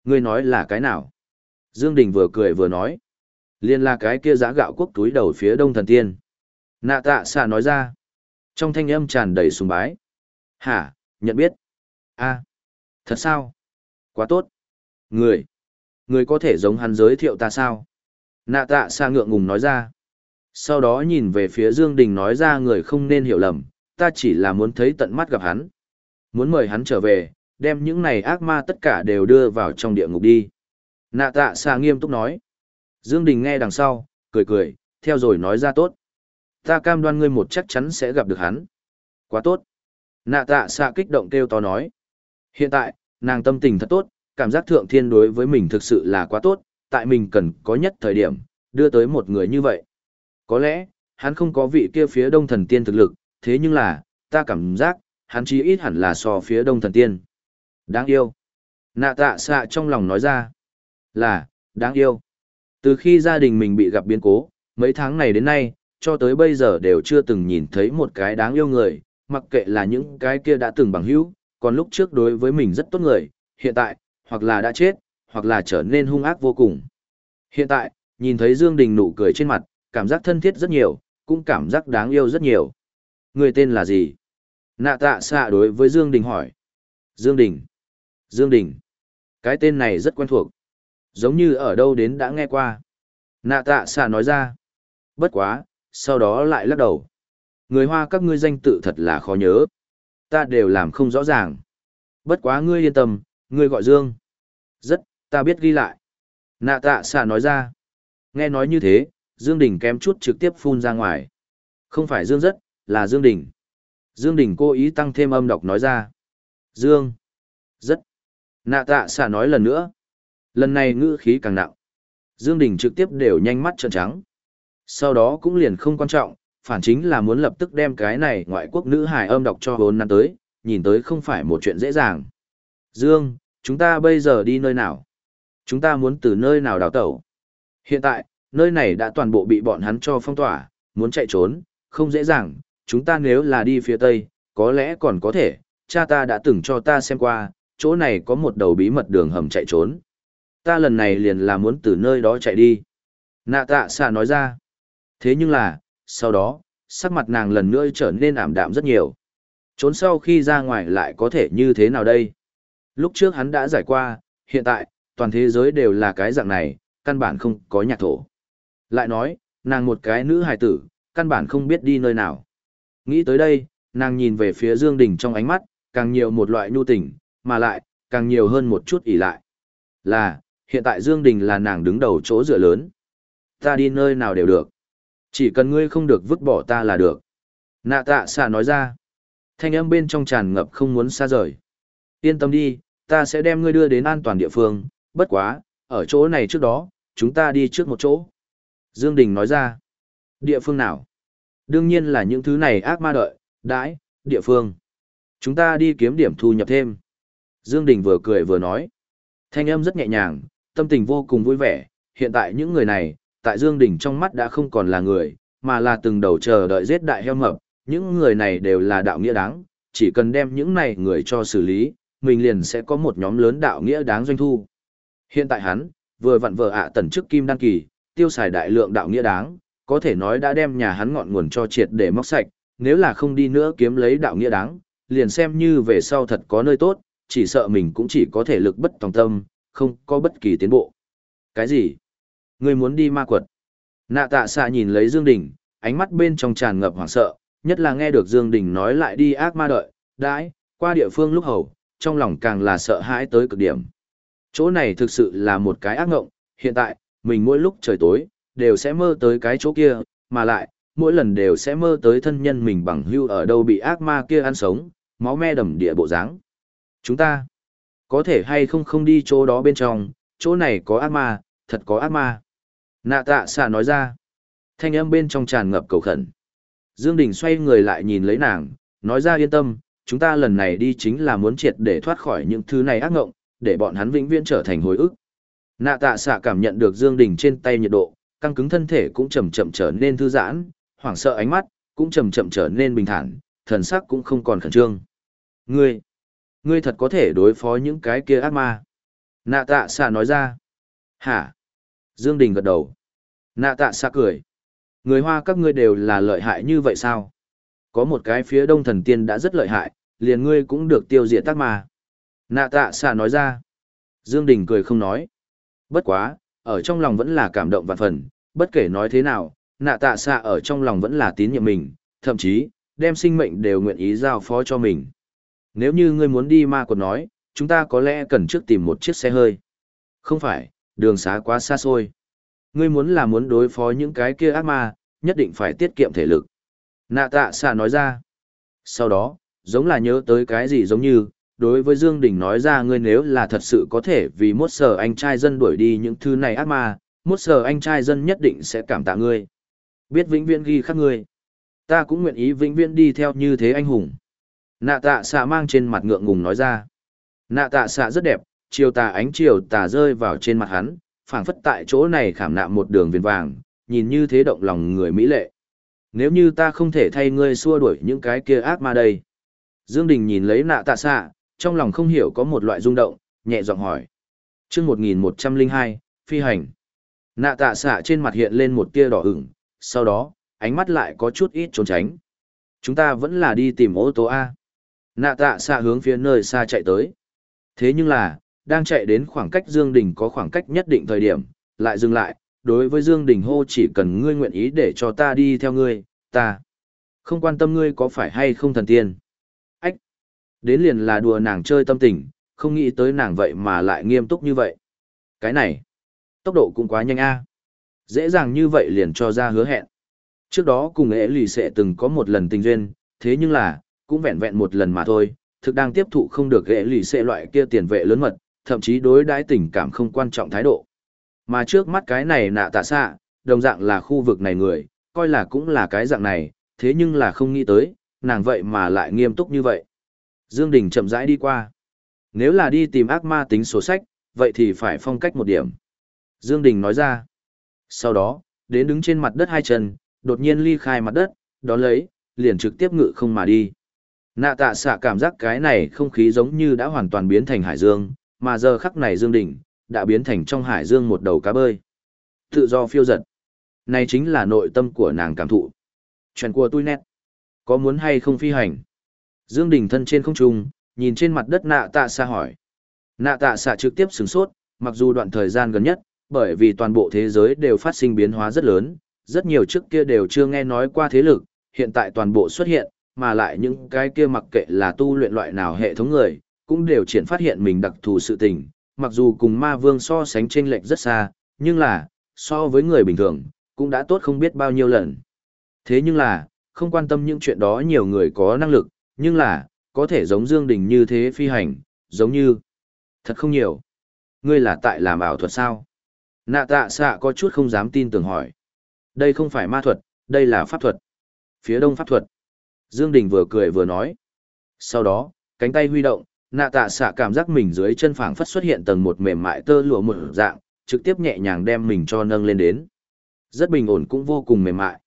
Ngươi nói là cái nào? Dương Đình vừa cười vừa nói. Liên là cái kia giã gạo quốc túi đầu phía đông thần tiên. Nạ tạ xà nói ra. Trong thanh âm tràn đầy sùng bái. Hả, nhận biết. a thật sao? Quá tốt. Người. Người có thể giống hắn giới thiệu ta sao? Nạ tạ xa ngượng ngùng nói ra. Sau đó nhìn về phía Dương Đình nói ra người không nên hiểu lầm, ta chỉ là muốn thấy tận mắt gặp hắn. Muốn mời hắn trở về, đem những này ác ma tất cả đều đưa vào trong địa ngục đi. Nạ tạ xa nghiêm túc nói. Dương Đình nghe đằng sau, cười cười, theo rồi nói ra tốt. Ta cam đoan ngươi một chắc chắn sẽ gặp được hắn. Quá tốt. Nạ tạ xa kích động kêu to nói. Hiện tại, nàng tâm tình thật tốt, cảm giác thượng thiên đối với mình thực sự là quá tốt, tại mình cần có nhất thời điểm, đưa tới một người như vậy. Có lẽ, hắn không có vị kia phía đông thần tiên thực lực, thế nhưng là, ta cảm giác, hắn chí ít hẳn là so phía đông thần tiên. Đáng yêu. Nạ tạ xạ trong lòng nói ra. Là, đáng yêu. Từ khi gia đình mình bị gặp biến cố, mấy tháng này đến nay, cho tới bây giờ đều chưa từng nhìn thấy một cái đáng yêu người, mặc kệ là những cái kia đã từng bằng hữu, còn lúc trước đối với mình rất tốt người, hiện tại, hoặc là đã chết, hoặc là trở nên hung ác vô cùng. Hiện tại, nhìn thấy Dương Đình nụ cười trên mặt, cảm giác thân thiết rất nhiều, cũng cảm giác đáng yêu rất nhiều. Người tên là gì? Nạ tạ xạ đối với Dương Đình hỏi. Dương Đình. Dương Đình. Cái tên này rất quen thuộc. Giống như ở đâu đến đã nghe qua. Nạ tạ xạ nói ra. Bất quá, sau đó lại lắc đầu. Người hoa các ngươi danh tự thật là khó nhớ. Ta đều làm không rõ ràng. Bất quá ngươi yên tâm, ngươi gọi Dương. Rất, ta biết ghi lại. Nạ tạ xạ nói ra. Nghe nói như thế, Dương Đình kém chút trực tiếp phun ra ngoài. Không phải Dương rất, là Dương Đình. Dương Đình cố ý tăng thêm âm đọc nói ra. Dương. Rất. Nạ tạ xạ nói lần nữa. Lần này ngữ khí càng nặng. Dương Đình trực tiếp đều nhanh mắt trợn trắng. Sau đó cũng liền không quan trọng, phản chính là muốn lập tức đem cái này ngoại quốc nữ hài âm đọc cho hốn năn tới, nhìn tới không phải một chuyện dễ dàng. Dương, chúng ta bây giờ đi nơi nào? Chúng ta muốn từ nơi nào đào tẩu? Hiện tại, nơi này đã toàn bộ bị bọn hắn cho phong tỏa, muốn chạy trốn, không dễ dàng, chúng ta nếu là đi phía tây, có lẽ còn có thể, cha ta đã từng cho ta xem qua, chỗ này có một đầu bí mật đường hầm chạy trốn. Ta lần này liền là muốn từ nơi đó chạy đi. Nạ tạ xạ nói ra. Thế nhưng là, sau đó, sắc mặt nàng lần nữa trở nên ảm đạm rất nhiều. Trốn sau khi ra ngoài lại có thể như thế nào đây? Lúc trước hắn đã giải qua, hiện tại, toàn thế giới đều là cái dạng này, căn bản không có nhạc thổ. Lại nói, nàng một cái nữ hài tử, căn bản không biết đi nơi nào. Nghĩ tới đây, nàng nhìn về phía Dương Đình trong ánh mắt, càng nhiều một loại nhu tình, mà lại, càng nhiều hơn một chút ỉ lại. Là, hiện tại Dương Đình là nàng đứng đầu chỗ dựa lớn. Ta đi nơi nào đều được. Chỉ cần ngươi không được vứt bỏ ta là được. Nạ tạ xà nói ra. Thanh âm bên trong tràn ngập không muốn xa rời. Yên tâm đi, ta sẽ đem ngươi đưa đến an toàn địa phương, bất quá, ở chỗ này trước đó, chúng ta đi trước một chỗ. Dương Đình nói ra. Địa phương nào? Đương nhiên là những thứ này ác ma đợi, đãi, địa phương. Chúng ta đi kiếm điểm thu nhập thêm. Dương Đình vừa cười vừa nói. Thanh âm rất nhẹ nhàng, tâm tình vô cùng vui vẻ. Hiện tại những người này, tại Dương Đình trong mắt đã không còn là người, mà là từng đầu chờ đợi giết đại heo mập. Những người này đều là đạo nghĩa đáng, chỉ cần đem những này người cho xử lý, mình liền sẽ có một nhóm lớn đạo nghĩa đáng doanh thu. Hiện tại hắn, vừa vặn vợ ạ tần chức kim đăng kỳ, tiêu xài đại lượng đạo nghĩa đáng, có thể nói đã đem nhà hắn ngọn nguồn cho triệt để móc sạch, nếu là không đi nữa kiếm lấy đạo nghĩa đáng, liền xem như về sau thật có nơi tốt, chỉ sợ mình cũng chỉ có thể lực bất tòng tâm, không có bất kỳ tiến bộ. Cái gì? Ngươi muốn đi ma quật? Nạ tạ xạ nhìn lấy Dương Đình, ánh mắt bên trong tràn ngập hoảng sợ, nhất là nghe được Dương Đình nói lại đi ác ma đợi, đãi, qua địa phương lúc hầu, trong lòng càng là sợ hãi tới cực điểm. Chỗ này thực sự là một cái ác ngộng, hiện tại, mình mỗi lúc trời tối, đều sẽ mơ tới cái chỗ kia, mà lại, mỗi lần đều sẽ mơ tới thân nhân mình bằng hưu ở đâu bị ác ma kia ăn sống, máu me đầm địa bộ dáng. Chúng ta, có thể hay không không đi chỗ đó bên trong, chỗ này có ác ma, thật có ác ma. Nạ tạ xà nói ra, thanh âm bên trong tràn ngập cầu khẩn. Dương Đình xoay người lại nhìn lấy nàng, nói ra yên tâm, chúng ta lần này đi chính là muốn triệt để thoát khỏi những thứ này ác ngộng, để bọn hắn vĩnh viễn trở thành hồi ức. Nạ tạ xạ cảm nhận được Dương Đình trên tay nhiệt độ, căng cứng thân thể cũng chậm chậm trở nên thư giãn, hoảng sợ ánh mắt cũng chậm chậm trở nên bình thản, thần sắc cũng không còn khẩn trương. Ngươi, ngươi thật có thể đối phó những cái kia ác ma. Nạ tạ xạ nói ra. Hả? Dương Đình gật đầu. Nạ tạ xạ cười. Người hoa các ngươi đều là lợi hại như vậy sao? Có một cái phía đông thần tiên đã rất lợi hại, liền ngươi cũng được tiêu diệt tác ma. Nạ tạ xạ nói ra. Dương Đình cười không nói. Bất quá, ở trong lòng vẫn là cảm động vạn phần, bất kể nói thế nào, nạ tạ xạ ở trong lòng vẫn là tín nhiệm mình, thậm chí, đem sinh mệnh đều nguyện ý giao phó cho mình. Nếu như ngươi muốn đi ma quật nói, chúng ta có lẽ cần trước tìm một chiếc xe hơi. Không phải, đường xá quá xa xôi. Ngươi muốn là muốn đối phó những cái kia ác ma, nhất định phải tiết kiệm thể lực. Nạ tạ xạ nói ra. Sau đó, giống là nhớ tới cái gì giống như, đối với Dương Đình nói ra ngươi nếu là thật sự có thể vì mốt sở anh trai dân đuổi đi những thứ này ác ma, mốt sở anh trai dân nhất định sẽ cảm tạ ngươi. Biết vĩnh viễn ghi khắc ngươi. Ta cũng nguyện ý vĩnh viễn đi theo như thế anh hùng. Nạ tạ xạ mang trên mặt ngượng ngùng nói ra. Nạ tạ xạ rất đẹp, chiều tà ánh chiều tà rơi vào trên mặt hắn, phảng phất tại chỗ này khảm nạm một đường viền vàng, nhìn như thế động lòng người mỹ lệ. Nếu như ta không thể thay ngươi xua đuổi những cái kia ác ma đây. Dương Đình nhìn lấy nạ tạ xạ, trong lòng không hiểu có một loại rung động, nhẹ giọng hỏi. chương 1102, phi hành. Nạ tạ xạ trên mặt hiện lên một tia đỏ ửng, sau đó, ánh mắt lại có chút ít trốn tránh. Chúng ta vẫn là đi tìm ô tô A. Nạ tạ xạ hướng phía nơi xa chạy tới. Thế nhưng là, đang chạy đến khoảng cách Dương Đình có khoảng cách nhất định thời điểm, lại dừng lại, đối với Dương Đình hô chỉ cần ngươi nguyện ý để cho ta đi theo ngươi, ta không quan tâm ngươi có phải hay không thần tiên. Đến liền là đùa nàng chơi tâm tình, không nghĩ tới nàng vậy mà lại nghiêm túc như vậy. Cái này, tốc độ cũng quá nhanh a. Dễ dàng như vậy liền cho ra hứa hẹn. Trước đó cùng ế lì sẽ từng có một lần tình duyên, thế nhưng là, cũng vẹn vẹn một lần mà thôi, thực đang tiếp thụ không được ế lì sẽ loại kia tiền vệ lớn mật, thậm chí đối đãi tình cảm không quan trọng thái độ. Mà trước mắt cái này nạ tạ xạ, đồng dạng là khu vực này người, coi là cũng là cái dạng này, thế nhưng là không nghĩ tới, nàng vậy mà lại nghiêm túc như vậy. Dương Đình chậm rãi đi qua. Nếu là đi tìm ác ma tính sổ sách, vậy thì phải phong cách một điểm. Dương Đình nói ra. Sau đó, đến đứng trên mặt đất hai chân, đột nhiên ly khai mặt đất, đón lấy, liền trực tiếp ngự không mà đi. Nạ tạ xạ cảm giác cái này không khí giống như đã hoàn toàn biến thành hải dương, mà giờ khắc này Dương Đình, đã biến thành trong hải dương một đầu cá bơi. Tự do phiêu giật. Này chính là nội tâm của nàng cảm thụ. Chuyện của tôi nét. Có muốn hay không phi hành? Dương Đình thân trên không trung, nhìn trên mặt đất nạ tạ xạ hỏi. Nạ tạ xạ trực tiếp sửng sốt, mặc dù đoạn thời gian gần nhất, bởi vì toàn bộ thế giới đều phát sinh biến hóa rất lớn, rất nhiều trước kia đều chưa nghe nói qua thế lực, hiện tại toàn bộ xuất hiện, mà lại những cái kia mặc kệ là tu luyện loại nào hệ thống người, cũng đều triển phát hiện mình đặc thù sự tình, mặc dù cùng ma vương so sánh chênh lệch rất xa, nhưng là, so với người bình thường, cũng đã tốt không biết bao nhiêu lần. Thế nhưng là, không quan tâm những chuyện đó nhiều người có năng lực, nhưng là, có thể giống Dương Đình như thế phi hành, giống như, thật không nhiều. Ngươi là tại làm ảo thuật sao? Nạ tạ xạ có chút không dám tin tưởng hỏi. Đây không phải ma thuật, đây là pháp thuật. Phía đông pháp thuật. Dương Đình vừa cười vừa nói. Sau đó, cánh tay huy động, nạ tạ xạ cảm giác mình dưới chân phảng phất xuất hiện tầng một mềm mại tơ lụa một dạng, trực tiếp nhẹ nhàng đem mình cho nâng lên đến. Rất bình ổn cũng vô cùng mềm mại.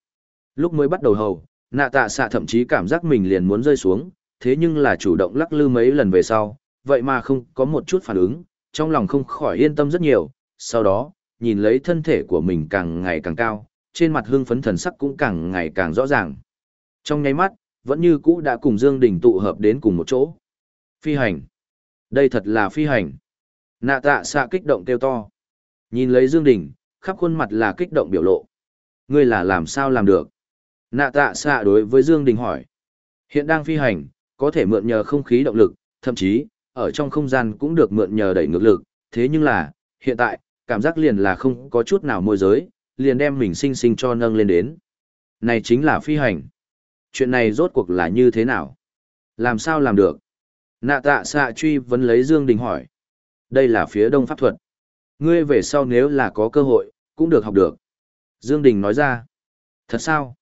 Lúc mới bắt đầu hầu, nạ tạ xạ thậm chí cảm giác mình liền muốn rơi xuống, thế nhưng là chủ động lắc lư mấy lần về sau, vậy mà không có một chút phản ứng, trong lòng không khỏi yên tâm rất nhiều, sau đó, nhìn lấy thân thể của mình càng ngày càng cao, trên mặt hưng phấn thần sắc cũng càng ngày càng rõ ràng. Trong nháy mắt, vẫn như cũ đã cùng Dương Đình tụ hợp đến cùng một chỗ. Phi hành. Đây thật là phi hành. Nạ tạ xạ kích động kêu to. Nhìn lấy Dương Đình, khắp khuôn mặt là kích động biểu lộ. Ngươi là làm sao làm được? Nạ tạ xạ đối với Dương Đình hỏi. Hiện đang phi hành, có thể mượn nhờ không khí động lực, thậm chí, ở trong không gian cũng được mượn nhờ đẩy ngược lực. Thế nhưng là, hiện tại, cảm giác liền là không có chút nào môi giới, liền đem mình sinh sinh cho nâng lên đến. Này chính là phi hành. Chuyện này rốt cuộc là như thế nào? Làm sao làm được? Nạ tạ xạ truy vấn lấy Dương Đình hỏi. Đây là phía đông pháp thuật. Ngươi về sau nếu là có cơ hội, cũng được học được. Dương Đình nói ra. Thật sao?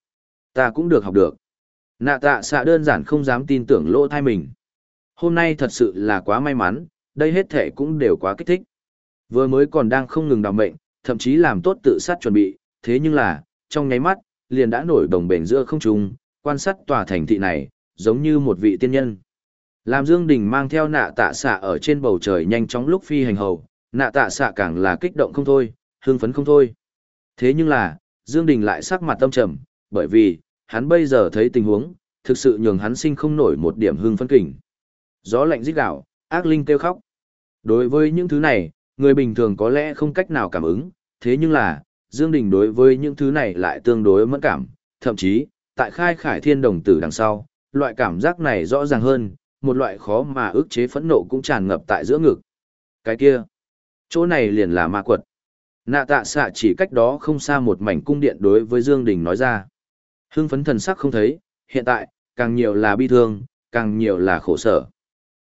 Ta cũng được học được. Nạ tạ xạ đơn giản không dám tin tưởng lỗ thai mình. Hôm nay thật sự là quá may mắn, đây hết thệ cũng đều quá kích thích. Vừa mới còn đang không ngừng đào mệnh, thậm chí làm tốt tự sát chuẩn bị, thế nhưng là, trong nháy mắt, liền đã nổi đồng bền giữa không trung, quan sát tòa thành thị này, giống như một vị tiên nhân. Làm Dương Đình mang theo nạ tạ xạ ở trên bầu trời nhanh chóng lúc phi hành hầu, nạ tạ xạ càng là kích động không thôi, hưng phấn không thôi. Thế nhưng là, Dương Đình lại sắc mặt tâm trầm, bởi vì, hắn bây giờ thấy tình huống, thực sự nhường hắn sinh không nổi một điểm hưng phấn kình. Gió lạnh rít gạo ác linh kêu khóc. Đối với những thứ này, người bình thường có lẽ không cách nào cảm ứng, thế nhưng là, Dương Đình đối với những thứ này lại tương đối mẫn cảm, thậm chí, tại khai khải thiên đồng tử đằng sau, loại cảm giác này rõ ràng hơn, một loại khó mà ức chế phẫn nộ cũng tràn ngập tại giữa ngực. Cái kia, chỗ này liền là ma quật. Nạ tạ xạ chỉ cách đó không xa một mảnh cung điện đối với Dương Đình nói ra. Hưng phấn thần sắc không thấy, hiện tại, càng nhiều là bi thương, càng nhiều là khổ sở.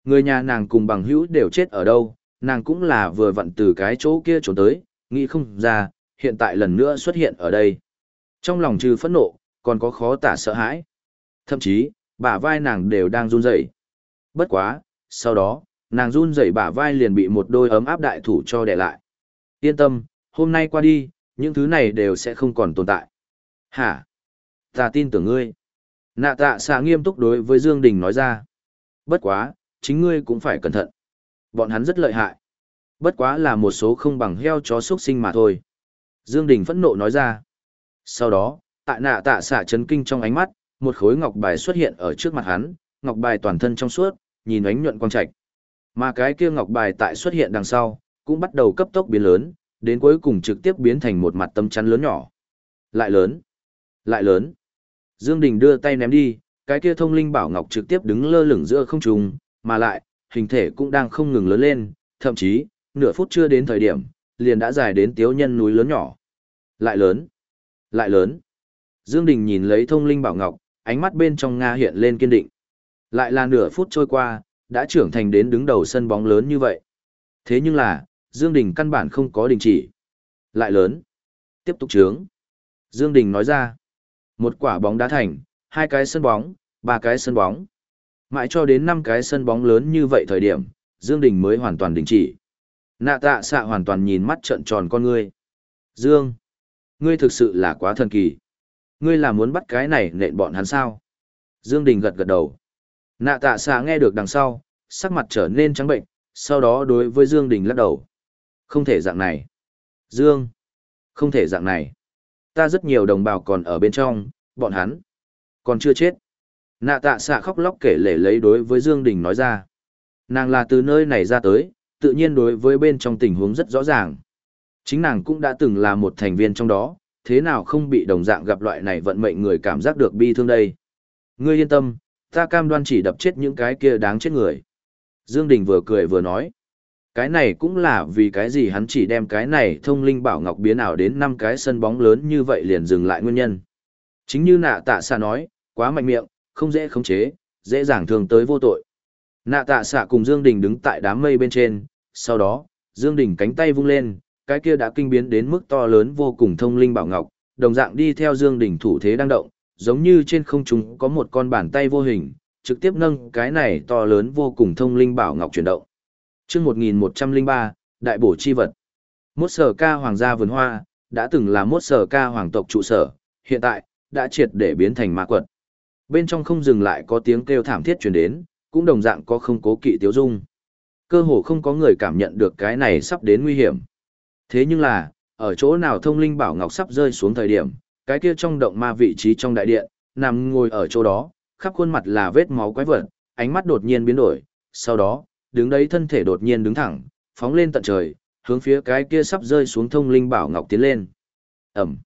Người nhà nàng cùng bằng hữu đều chết ở đâu, nàng cũng là vừa vặn từ cái chỗ kia trốn tới, nghĩ không ra, hiện tại lần nữa xuất hiện ở đây. Trong lòng trừ phẫn nộ, còn có khó tả sợ hãi. Thậm chí, bả vai nàng đều đang run rẩy. Bất quá, sau đó, nàng run rẩy bả vai liền bị một đôi ấm áp đại thủ cho đè lại. Yên tâm, hôm nay qua đi, những thứ này đều sẽ không còn tồn tại. Hả? Ta tin tưởng ngươi. Nạ tạ xạ nghiêm túc đối với Dương Đình nói ra. Bất quá, chính ngươi cũng phải cẩn thận. Bọn hắn rất lợi hại. Bất quá là một số không bằng heo chó xuất sinh mà thôi. Dương Đình phẫn nộ nói ra. Sau đó, tại nạ tạ xạ chấn kinh trong ánh mắt, một khối ngọc bài xuất hiện ở trước mặt hắn, ngọc bài toàn thân trong suốt, nhìn ánh nhuận quang trạch. Mà cái kia ngọc bài tại xuất hiện đằng sau, cũng bắt đầu cấp tốc biến lớn, đến cuối cùng trực tiếp biến thành một mặt tâm chắn lớn nhỏ. Lại lớn, lại lớn. Dương Đình đưa tay ném đi, cái kia thông linh bảo ngọc trực tiếp đứng lơ lửng giữa không trung, mà lại, hình thể cũng đang không ngừng lớn lên, thậm chí, nửa phút chưa đến thời điểm, liền đã dài đến tiếu nhân núi lớn nhỏ. Lại lớn, lại lớn. Dương Đình nhìn lấy thông linh bảo ngọc, ánh mắt bên trong Nga hiện lên kiên định. Lại là nửa phút trôi qua, đã trưởng thành đến đứng đầu sân bóng lớn như vậy. Thế nhưng là, Dương Đình căn bản không có đình chỉ. Lại lớn. Tiếp tục trướng. Dương Đình nói ra. Một quả bóng đá thành, hai cái sân bóng, ba cái sân bóng. Mãi cho đến năm cái sân bóng lớn như vậy thời điểm, Dương Đình mới hoàn toàn đình chỉ. Nạ tạ xạ hoàn toàn nhìn mắt trợn tròn con ngươi. Dương, ngươi thực sự là quá thần kỳ. Ngươi là muốn bắt cái này nện bọn hắn sao? Dương Đình gật gật đầu. Nạ tạ xạ nghe được đằng sau, sắc mặt trở nên trắng bệnh, sau đó đối với Dương Đình lắc đầu. Không thể dạng này. Dương, không thể dạng này. Ta rất nhiều đồng bào còn ở bên trong, bọn hắn còn chưa chết. Nạ tạ xạ khóc lóc kể lể lấy đối với Dương Đình nói ra. Nàng là từ nơi này ra tới, tự nhiên đối với bên trong tình huống rất rõ ràng. Chính nàng cũng đã từng là một thành viên trong đó, thế nào không bị đồng dạng gặp loại này vận mệnh người cảm giác được bi thương đây. Ngươi yên tâm, ta cam đoan chỉ đập chết những cái kia đáng chết người. Dương Đình vừa cười vừa nói. Cái này cũng là vì cái gì hắn chỉ đem cái này thông linh bảo ngọc biến ảo đến năm cái sân bóng lớn như vậy liền dừng lại nguyên nhân. Chính như nạ tạ xạ nói, quá mạnh miệng, không dễ khống chế, dễ dàng thường tới vô tội. Nạ tạ xạ cùng Dương Đình đứng tại đám mây bên trên, sau đó, Dương Đình cánh tay vung lên, cái kia đã kinh biến đến mức to lớn vô cùng thông linh bảo ngọc, đồng dạng đi theo Dương Đình thủ thế đang động, giống như trên không trung có một con bàn tay vô hình, trực tiếp nâng cái này to lớn vô cùng thông linh bảo ngọc chuyển động. Chương 1103, Đại bổ chi vật. Mốt sở ca hoàng gia vườn hoa, đã từng là mốt sở ca hoàng tộc trụ sở, hiện tại, đã triệt để biến thành ma quật. Bên trong không dừng lại có tiếng kêu thảm thiết truyền đến, cũng đồng dạng có không cố kỵ tiếu dung. Cơ hồ không có người cảm nhận được cái này sắp đến nguy hiểm. Thế nhưng là, ở chỗ nào thông linh bảo ngọc sắp rơi xuống thời điểm, cái kia trong động ma vị trí trong đại điện, nằm ngồi ở chỗ đó, khắp khuôn mặt là vết máu quái vật, ánh mắt đột nhiên biến đổi, sau đó, đứng đấy thân thể đột nhiên đứng thẳng, phóng lên tận trời, hướng phía cái kia sắp rơi xuống thông linh bảo ngọc tiến lên. Ẩm.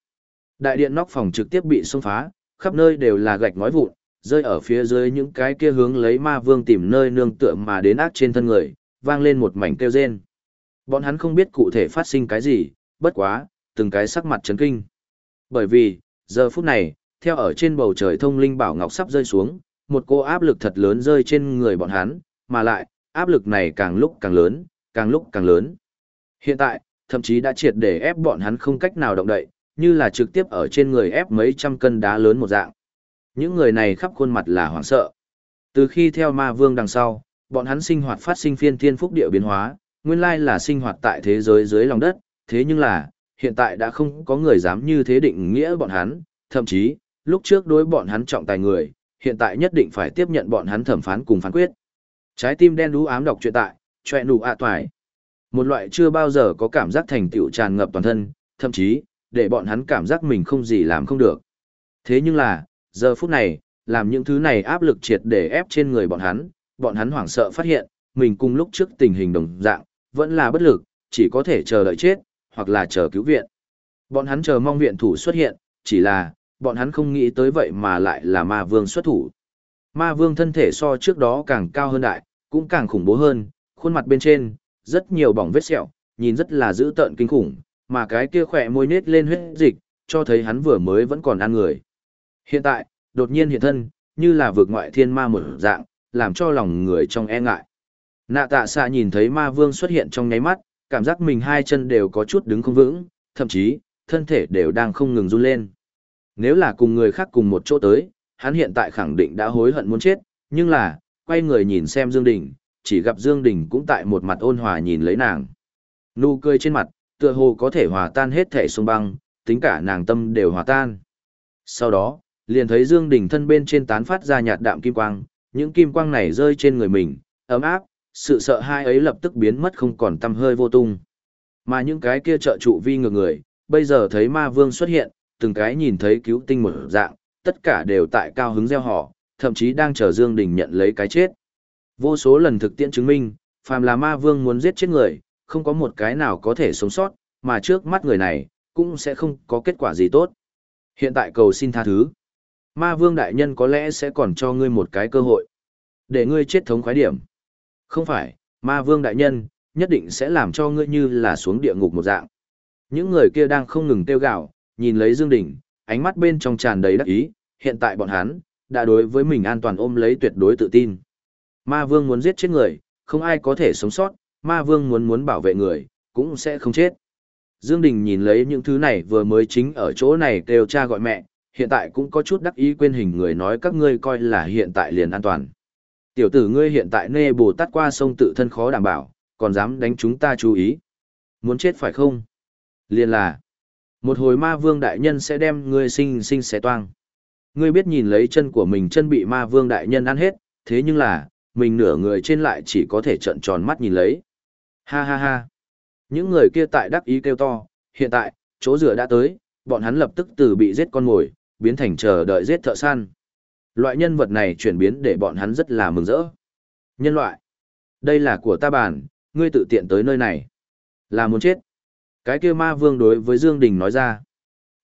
Đại điện nóc phòng trực tiếp bị xông phá, khắp nơi đều là gạch ngói vụn, rơi ở phía dưới những cái kia hướng lấy ma vương tìm nơi nương tựa mà đến ác trên thân người, vang lên một mảnh kêu rên. Bọn hắn không biết cụ thể phát sinh cái gì, bất quá, từng cái sắc mặt chấn kinh. Bởi vì, giờ phút này, theo ở trên bầu trời thông linh bảo ngọc sắp rơi xuống, một cô áp lực thật lớn rơi trên người bọn hắn, mà lại, áp lực này càng lúc càng lớn, càng lúc càng lớn. Hiện tại, thậm chí đã triệt để ép bọn hắn không cách nào động đậy, như là trực tiếp ở trên người ép mấy trăm cân đá lớn một dạng. Những người này khắp khuôn mặt là hoảng sợ. Từ khi theo ma vương đằng sau, bọn hắn sinh hoạt phát sinh phiên thiên phúc địa biến hóa, nguyên lai là sinh hoạt tại thế giới dưới lòng đất, thế nhưng là, hiện tại đã không có người dám như thế định nghĩa bọn hắn, thậm chí, lúc trước đối bọn hắn trọng tài người, hiện tại nhất định phải tiếp nhận bọn hắn thẩm phán cùng phán quyết. Trái tim đen đú ám đọc truyện tại, chọe nụ ạ toài. Một loại chưa bao giờ có cảm giác thành tựu tràn ngập toàn thân, thậm chí, để bọn hắn cảm giác mình không gì làm không được. Thế nhưng là, giờ phút này, làm những thứ này áp lực triệt để ép trên người bọn hắn, bọn hắn hoảng sợ phát hiện, mình cùng lúc trước tình hình đồng dạng, vẫn là bất lực, chỉ có thể chờ đợi chết, hoặc là chờ cứu viện. Bọn hắn chờ mong viện thủ xuất hiện, chỉ là, bọn hắn không nghĩ tới vậy mà lại là ma vương xuất thủ. Ma vương thân thể so trước đó càng cao hơn đại, cũng càng khủng bố hơn, khuôn mặt bên trên, rất nhiều bỏng vết sẹo, nhìn rất là dữ tợn kinh khủng, mà cái kia khỏe môi nết lên huyết dịch, cho thấy hắn vừa mới vẫn còn ăn người. Hiện tại, đột nhiên hiện thân, như là vượt ngoại thiên ma một dạng, làm cho lòng người trong e ngại. Nạ tạ xạ nhìn thấy ma vương xuất hiện trong nháy mắt, cảm giác mình hai chân đều có chút đứng không vững, thậm chí, thân thể đều đang không ngừng run lên. Nếu là cùng người khác cùng một chỗ tới, hắn hiện tại khẳng định đã hối hận muốn chết, nhưng là, quay người nhìn xem Dương Đình, chỉ gặp Dương Đình cũng tại một mặt ôn hòa nhìn lấy nàng. Nụ cười trên mặt, tựa hồ có thể hòa tan hết thể sông băng, tính cả nàng tâm đều hòa tan. Sau đó, liền thấy Dương Đình thân bên trên tán phát ra nhạt đạm kim quang, những kim quang này rơi trên người mình, ấm áp, sự sợ hai ấy lập tức biến mất không còn tâm hơi vô tung. Mà những cái kia trợ trụ vi ngược người, bây giờ thấy ma vương xuất hiện, từng cái nhìn thấy cứu tinh một dạng, tất cả đều tại cao hứng gieo họ, thậm chí đang chờ Dương Đình nhận lấy cái chết. Vô số lần thực tiễn chứng minh, phàm là ma vương muốn giết chết người, không có một cái nào có thể sống sót, mà trước mắt người này, cũng sẽ không có kết quả gì tốt. Hiện tại cầu xin tha thứ. Ma vương đại nhân có lẽ sẽ còn cho ngươi một cái cơ hội. Để ngươi chết thống khoái điểm. Không phải, ma vương đại nhân, nhất định sẽ làm cho ngươi như là xuống địa ngục một dạng. Những người kia đang không ngừng tiêu gạo, nhìn lấy Dương Đình, ánh mắt bên trong tràn đầy đắc ý, hiện tại bọn hắn, đã đối với mình an toàn ôm lấy tuyệt đối tự tin. Ma vương muốn giết chết người, không ai có thể sống sót, ma vương muốn muốn bảo vệ người, cũng sẽ không chết. Dương Đình nhìn lấy những thứ này vừa mới chính ở chỗ này kêu cha gọi mẹ, hiện tại cũng có chút đắc ý quên hình người nói các ngươi coi là hiện tại liền an toàn. Tiểu tử ngươi hiện tại nê bồ tát qua sông tự thân khó đảm bảo, còn dám đánh chúng ta chú ý. Muốn chết phải không? Liền là, một hồi ma vương đại nhân sẽ đem ngươi sinh sinh xé toang. Ngươi biết nhìn lấy chân của mình chân bị ma vương đại nhân ăn hết, thế nhưng là, mình nửa người trên lại chỉ có thể trợn tròn mắt nhìn lấy. Ha ha ha. Những người kia tại đắc ý kêu to, hiện tại, chỗ rửa đã tới, bọn hắn lập tức từ bị giết con mồi, biến thành chờ đợi giết thợ săn. Loại nhân vật này chuyển biến để bọn hắn rất là mừng rỡ. Nhân loại, đây là của ta bản, ngươi tự tiện tới nơi này. Là muốn chết. Cái kia ma vương đối với Dương Đình nói ra.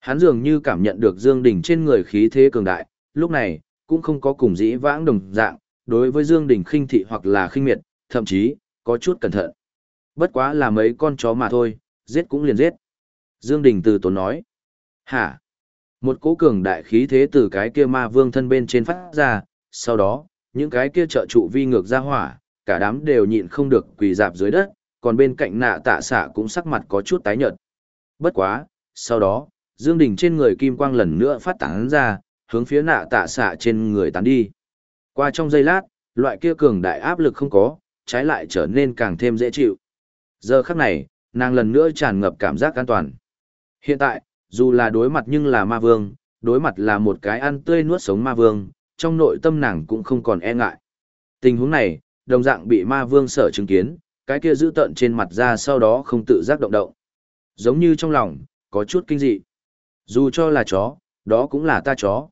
Hắn dường như cảm nhận được Dương Đình trên người khí thế cường đại, lúc này, cũng không có cùng dĩ vãng đồng dạng, đối với Dương Đình khinh thị hoặc là khinh miệt, thậm chí, có chút cẩn thận. Bất quá là mấy con chó mà thôi, giết cũng liền giết. Dương Đình từ tốn nói. Hả? Một cỗ cường đại khí thế từ cái kia ma vương thân bên trên phát ra, sau đó, những cái kia trợ trụ vi ngược ra hỏa, cả đám đều nhịn không được quỳ dạp dưới đất, còn bên cạnh nạ tạ xạ cũng sắc mặt có chút tái nhợt. Bất quá, sau đó, Dương Đình trên người kim quang lần nữa phát tán ra, hướng phía nạ tạ xạ trên người tán đi. Qua trong giây lát, loại kia cường đại áp lực không có, trái lại trở nên càng thêm dễ chịu. Giờ khắc này, nàng lần nữa tràn ngập cảm giác an toàn. Hiện tại, dù là đối mặt nhưng là ma vương, đối mặt là một cái ăn tươi nuốt sống ma vương, trong nội tâm nàng cũng không còn e ngại. Tình huống này, đồng dạng bị ma vương sở chứng kiến, cái kia giữ tận trên mặt ra sau đó không tự giác động động. Giống như trong lòng, có chút kinh dị. Dù cho là chó, đó cũng là ta chó.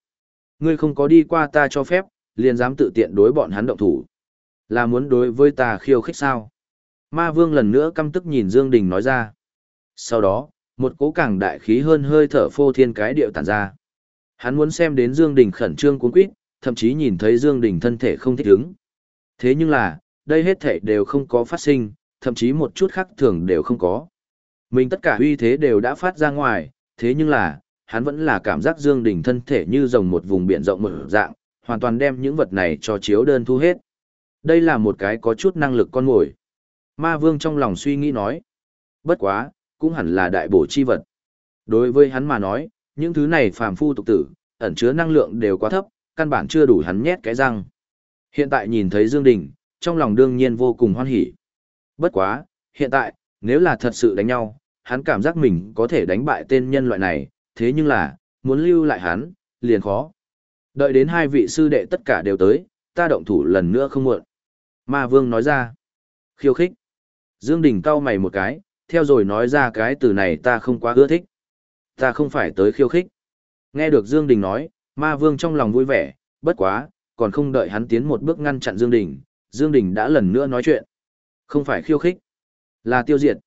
Ngươi không có đi qua ta cho phép, liền dám tự tiện đối bọn hắn động thủ. Là muốn đối với ta khiêu khích sao? Ma vương lần nữa căm tức nhìn Dương Đình nói ra. Sau đó, một cố càng đại khí hơn hơi thở phô thiên cái điệu tản ra. Hắn muốn xem đến Dương Đình khẩn trương cuốn quýt, thậm chí nhìn thấy Dương Đình thân thể không thích ứng. Thế nhưng là, đây hết thảy đều không có phát sinh, thậm chí một chút khác thường đều không có. Mình tất cả uy thế đều đã phát ra ngoài, thế nhưng là, hắn vẫn là cảm giác Dương Đình thân thể như rồng một vùng biển rộng mở dạng, hoàn toàn đem những vật này cho chiếu đơn thu hết. Đây là một cái có chút năng lực con mồi. Ma Vương trong lòng suy nghĩ nói. Bất quá, cũng hẳn là đại bổ chi vật. Đối với hắn mà nói, những thứ này phàm phu tục tử, ẩn chứa năng lượng đều quá thấp, căn bản chưa đủ hắn nhét cái răng. Hiện tại nhìn thấy Dương Đình, trong lòng đương nhiên vô cùng hoan hỉ. Bất quá, hiện tại, nếu là thật sự đánh nhau, hắn cảm giác mình có thể đánh bại tên nhân loại này, thế nhưng là, muốn lưu lại hắn, liền khó. Đợi đến hai vị sư đệ tất cả đều tới, ta động thủ lần nữa không muộn. Ma Vương nói ra. Khiêu khích. Dương Đình cau mày một cái, theo rồi nói ra cái từ này ta không quá ưa thích. Ta không phải tới khiêu khích. Nghe được Dương Đình nói, Ma Vương trong lòng vui vẻ, bất quá, còn không đợi hắn tiến một bước ngăn chặn Dương Đình, Dương Đình đã lần nữa nói chuyện. Không phải khiêu khích, là tiêu diệt.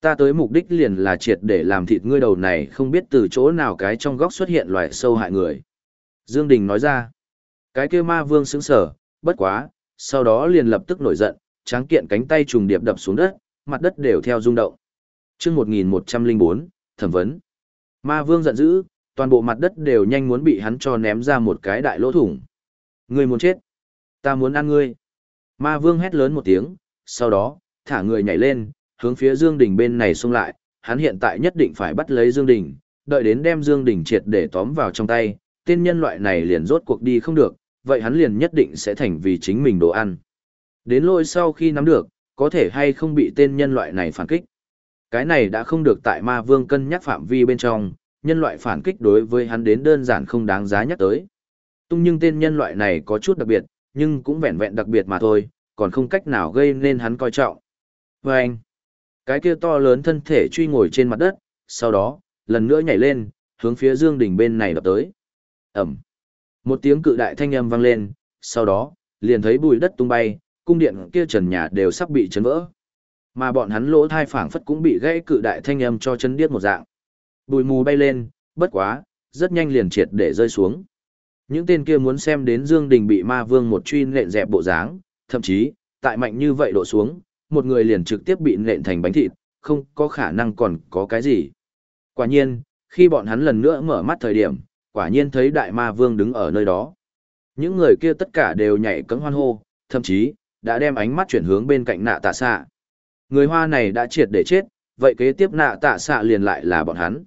Ta tới mục đích liền là triệt để làm thịt ngươi đầu này không biết từ chỗ nào cái trong góc xuất hiện loài sâu hại người. Dương Đình nói ra, cái kia ma vương sững sờ, bất quá, sau đó liền lập tức nổi giận, tráng kiện cánh tay trùng điệp đập xuống đất, mặt đất đều theo rung động. Trước 1104, thẩm vấn. Ma vương giận dữ, toàn bộ mặt đất đều nhanh muốn bị hắn cho ném ra một cái đại lỗ thủng. Ngươi muốn chết. Ta muốn ăn ngươi. Ma vương hét lớn một tiếng, sau đó, thả người nhảy lên, hướng phía Dương Đình bên này xông lại, hắn hiện tại nhất định phải bắt lấy Dương Đình, đợi đến đem Dương Đình triệt để tóm vào trong tay, tên nhân loại này liền rốt cuộc đi không được, vậy hắn liền nhất định sẽ thành vì chính mình đồ ăn. Đến lôi sau khi nắm được, có thể hay không bị tên nhân loại này phản kích. Cái này đã không được tại ma vương cân nhắc phạm vi bên trong, nhân loại phản kích đối với hắn đến đơn giản không đáng giá nhắc tới. Tung nhưng tên nhân loại này có chút đặc biệt, nhưng cũng vẹn vẹn đặc biệt mà thôi, còn không cách nào gây nên hắn coi trọng. Vâng! anh, cái kia to lớn thân thể truy ngồi trên mặt đất, sau đó, lần nữa nhảy lên, hướng phía Dương Đình bên này đập tới. Ẩm. Một tiếng cự đại thanh âm vang lên, sau đó, liền thấy bụi đất tung bay, cung điện kia trần nhà đều sắp bị chấn vỡ. Mà bọn hắn lỗ thai phảng phất cũng bị gãy cự đại thanh âm cho chân điếc một dạng. Bụi mù bay lên, bất quá, rất nhanh liền triệt để rơi xuống. Những tên kia muốn xem đến Dương Đình bị ma vương một truy nện dẹp bộ dáng, thậm chí, tại mạnh như vậy đổ xuống, một người liền trực tiếp bị nện thành bánh thịt, không có khả năng còn có cái gì. Quả nhiên, khi bọn hắn lần nữa mở mắt thời điểm, quả nhiên thấy đại ma vương đứng ở nơi đó. Những người kia tất cả đều nhảy cẫng hoan hô, thậm chí, đã đem ánh mắt chuyển hướng bên cạnh nạ tạ xạ. Người hoa này đã triệt để chết, vậy kế tiếp nạ tạ xạ liền lại là bọn hắn.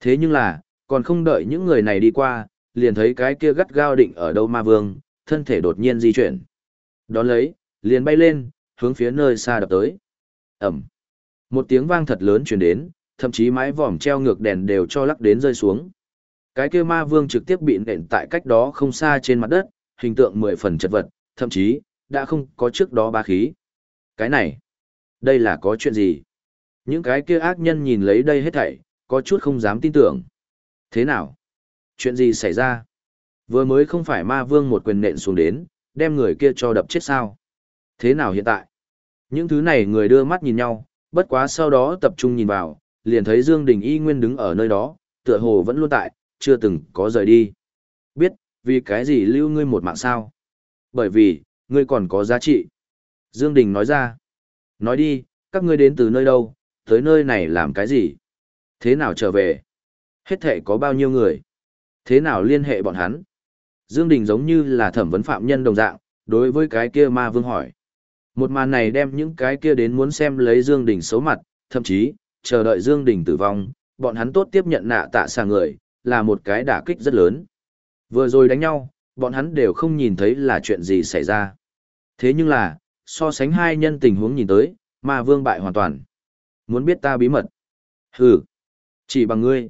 Thế nhưng là, còn không đợi những người này đi qua, liền thấy cái kia gắt gao định ở đâu ma vương, thân thể đột nhiên di chuyển. Đón lấy, liền bay lên, hướng phía nơi xa đập tới. Ẩm. Một tiếng vang thật lớn truyền đến, thậm chí mái vòm treo ngược đèn đều cho lắc đến rơi xuống. Cái kia ma vương trực tiếp bị nện tại cách đó không xa trên mặt đất, hình tượng mười phần chật vật, thậm chí, đã không có trước đó ba khí. Cái này, đây là có chuyện gì? Những cái kia ác nhân nhìn lấy đây hết thảy, có chút không dám tin tưởng. Thế nào? Chuyện gì xảy ra? Vừa mới không phải ma vương một quyền nện xuống đến, đem người kia cho đập chết sao? Thế nào hiện tại? Những thứ này người đưa mắt nhìn nhau, bất quá sau đó tập trung nhìn vào, liền thấy Dương Đình y nguyên đứng ở nơi đó, tựa hồ vẫn luôn tại, chưa từng có rời đi. Biết, vì cái gì lưu ngươi một mạng sao? Bởi vì, ngươi còn có giá trị. Dương Đình nói ra. Nói đi, các ngươi đến từ nơi đâu, tới nơi này làm cái gì? Thế nào trở về? Hết thể có bao nhiêu người? Thế nào liên hệ bọn hắn? Dương Đình giống như là thẩm vấn phạm nhân đồng dạng, đối với cái kia ma vương hỏi. Một màn này đem những cái kia đến muốn xem lấy Dương Đình xấu mặt, thậm chí, chờ đợi Dương Đình tử vong, bọn hắn tốt tiếp nhận nạ tạ xà người, là một cái đả kích rất lớn. Vừa rồi đánh nhau, bọn hắn đều không nhìn thấy là chuyện gì xảy ra. Thế nhưng là, so sánh hai nhân tình huống nhìn tới, ma vương bại hoàn toàn. Muốn biết ta bí mật? Hừ, chỉ bằng ngươi.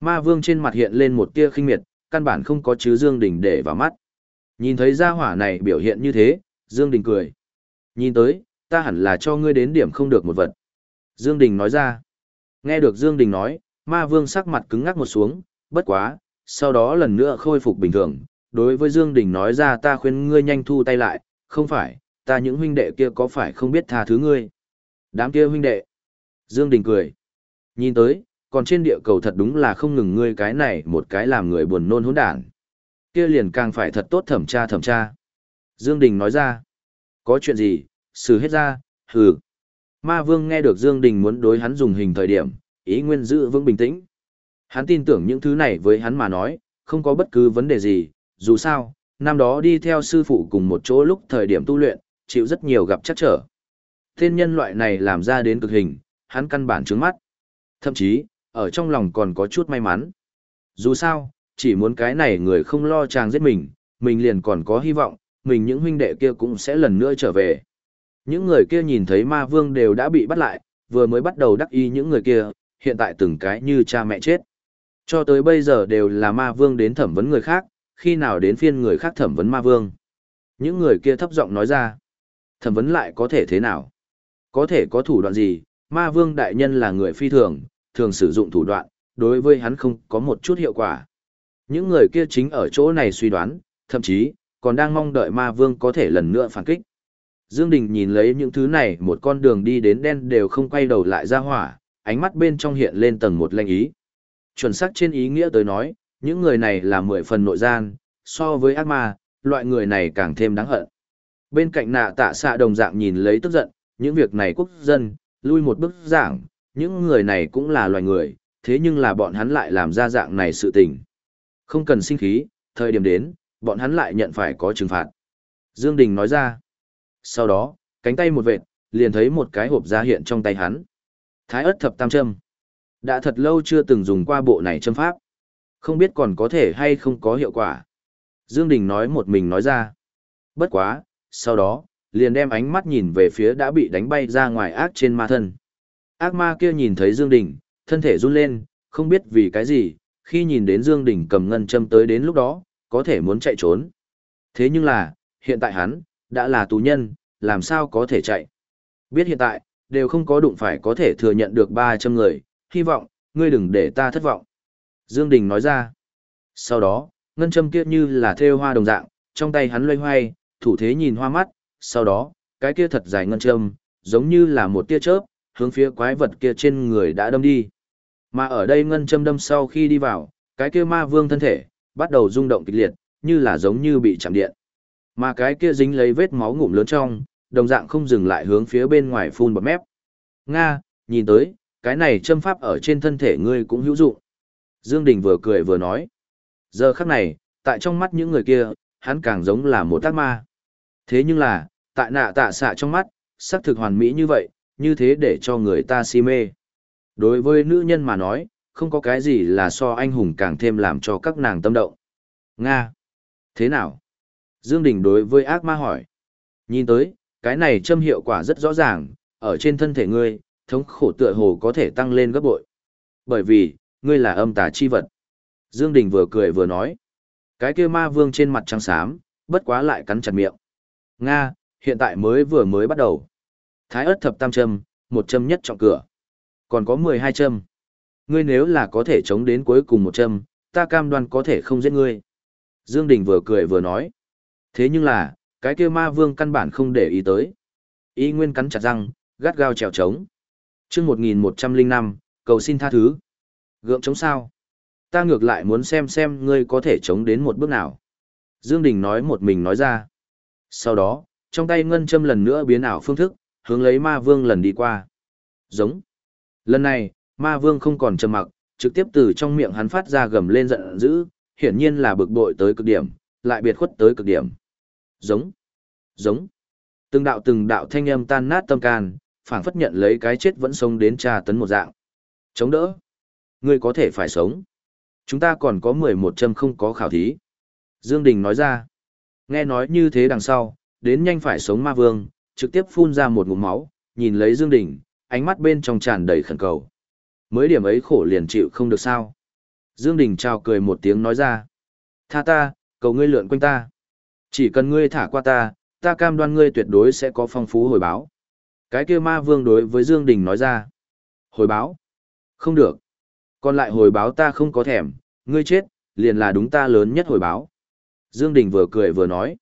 Ma vương trên mặt hiện lên một tia khinh miệt, căn bản không có chứ Dương Đình để vào mắt. Nhìn thấy gia hỏa này biểu hiện như thế, Dương Đình cười. Nhìn tới, ta hẳn là cho ngươi đến điểm không được một vật. Dương Đình nói ra. Nghe được Dương Đình nói, ma vương sắc mặt cứng ngắc một xuống, bất quá, sau đó lần nữa khôi phục bình thường. Đối với Dương Đình nói ra ta khuyên ngươi nhanh thu tay lại, không phải, ta những huynh đệ kia có phải không biết tha thứ ngươi. Đám kia huynh đệ. Dương Đình cười. Nhìn tới, còn trên địa cầu thật đúng là không ngừng ngươi cái này một cái làm người buồn nôn hỗn đản. Kia liền càng phải thật tốt thẩm tra thẩm tra. Dương Đình nói ra. Có chuyện gì, xử hết ra, hừ. Ma Vương nghe được Dương Đình muốn đối hắn dùng hình thời điểm, ý nguyên giữ vững bình tĩnh. Hắn tin tưởng những thứ này với hắn mà nói, không có bất cứ vấn đề gì, dù sao, năm đó đi theo sư phụ cùng một chỗ lúc thời điểm tu luyện, chịu rất nhiều gặp chắc trở. Tên nhân loại này làm ra đến cực hình, hắn căn bản trướng mắt. Thậm chí, ở trong lòng còn có chút may mắn. Dù sao, chỉ muốn cái này người không lo chàng giết mình, mình liền còn có hy vọng, mình những huynh đệ kia cũng sẽ lần nữa trở về. Những người kia nhìn thấy ma vương đều đã bị bắt lại, vừa mới bắt đầu đắc ý những người kia, hiện tại từng cái như cha mẹ chết. Cho tới bây giờ đều là ma vương đến thẩm vấn người khác, khi nào đến phiên người khác thẩm vấn ma vương. Những người kia thấp giọng nói ra, thẩm vấn lại có thể thế nào? Có thể có thủ đoạn gì? Ma vương đại nhân là người phi thường, thường sử dụng thủ đoạn, đối với hắn không có một chút hiệu quả. Những người kia chính ở chỗ này suy đoán, thậm chí, còn đang mong đợi ma vương có thể lần nữa phản kích. Dương Đình nhìn lấy những thứ này một con đường đi đến đen đều không quay đầu lại ra hỏa, ánh mắt bên trong hiện lên tầng một lanh ý. Chuẩn xác trên ý nghĩa tới nói, những người này là mười phần nội gian, so với ác ma, loại người này càng thêm đáng hận. Bên cạnh nạ tạ xạ đồng dạng nhìn lấy tức giận, những việc này quốc dân, lui một bước giảng, những người này cũng là loài người, thế nhưng là bọn hắn lại làm ra dạng này sự tình. Không cần sinh khí, thời điểm đến, bọn hắn lại nhận phải có trừng phạt. Dương Đình nói ra. Sau đó, cánh tay một vệt, liền thấy một cái hộp ra hiện trong tay hắn. Thái ớt thập tam châm. Đã thật lâu chưa từng dùng qua bộ này châm pháp. Không biết còn có thể hay không có hiệu quả. Dương Đình nói một mình nói ra. Bất quá, sau đó, liền đem ánh mắt nhìn về phía đã bị đánh bay ra ngoài ác trên ma thân. Ác ma kia nhìn thấy Dương Đình, thân thể run lên, không biết vì cái gì, khi nhìn đến Dương Đình cầm ngân châm tới đến lúc đó, có thể muốn chạy trốn. Thế nhưng là, hiện tại hắn, đã là tù nhân, làm sao có thể chạy. Biết hiện tại, đều không có đụng phải có thể thừa nhận được 300 người, hy vọng, ngươi đừng để ta thất vọng. Dương Đình nói ra. Sau đó, ngân châm kia như là thêu hoa đồng dạng, trong tay hắn loay hoay, thủ thế nhìn hoa mắt, sau đó, cái kia thật dài ngân châm, giống như là một tia chớp, hướng phía quái vật kia trên người đã đâm đi. Mà ở đây ngân châm đâm sau khi đi vào, cái kia ma vương thân thể, bắt đầu rung động kịch liệt, như là giống như bị chạm điện. Mà cái kia dính lấy vết máu ngụm lớn trong, đồng dạng không dừng lại hướng phía bên ngoài phun bọt mép. Nga, nhìn tới, cái này châm pháp ở trên thân thể ngươi cũng hữu dụng. Dương Đình vừa cười vừa nói. Giờ khắc này, tại trong mắt những người kia, hắn càng giống là một tác ma. Thế nhưng là, tại nạ tạ xạ trong mắt, sắc thực hoàn mỹ như vậy, như thế để cho người ta si mê. Đối với nữ nhân mà nói, không có cái gì là so anh hùng càng thêm làm cho các nàng tâm động. Nga! Thế nào? Dương Đình đối với ác ma hỏi. Nhìn tới, cái này châm hiệu quả rất rõ ràng, ở trên thân thể ngươi, thống khổ tựa hồ có thể tăng lên gấp bội. Bởi vì, ngươi là âm tà chi vật. Dương Đình vừa cười vừa nói. Cái kia ma vương trên mặt trắng xám, bất quá lại cắn chặt miệng. Nga, hiện tại mới vừa mới bắt đầu. Thái ớt thập tam châm, một châm nhất trọng cửa. Còn có 12 châm. Ngươi nếu là có thể chống đến cuối cùng một châm, ta cam đoan có thể không giết ngươi. Dương Đình vừa cười vừa nói. Thế nhưng là, cái kia ma vương căn bản không để ý tới. Y nguyên cắn chặt răng, gắt gao trèo trống. linh 1105, cầu xin tha thứ. Gượng chống sao? Ta ngược lại muốn xem xem ngươi có thể chống đến một bước nào. Dương Đình nói một mình nói ra. Sau đó, trong tay ngân châm lần nữa biến ảo phương thức, hướng lấy ma vương lần đi qua. Giống. Lần này, ma vương không còn trầm mặc, trực tiếp từ trong miệng hắn phát ra gầm lên giận dữ, hiển nhiên là bực bội tới cực điểm, lại biệt khuất tới cực điểm. Giống. Giống. Từng đạo từng đạo thanh âm tan nát tâm can, phảng phất nhận lấy cái chết vẫn sống đến tra tấn một dạng. Chống đỡ. Ngươi có thể phải sống. Chúng ta còn có 11 châm không có khảo thí. Dương Đình nói ra. Nghe nói như thế đằng sau, đến nhanh phải sống ma vương, trực tiếp phun ra một ngụm máu, nhìn lấy Dương Đình, ánh mắt bên trong tràn đầy khẩn cầu. Mới điểm ấy khổ liền chịu không được sao. Dương Đình trao cười một tiếng nói ra. Tha ta, cầu ngươi lượn quanh ta. Chỉ cần ngươi thả qua ta, ta cam đoan ngươi tuyệt đối sẽ có phong phú hồi báo. Cái kia ma vương đối với Dương Đình nói ra. Hồi báo. Không được. Còn lại hồi báo ta không có thèm, ngươi chết, liền là đúng ta lớn nhất hồi báo. Dương Đình vừa cười vừa nói.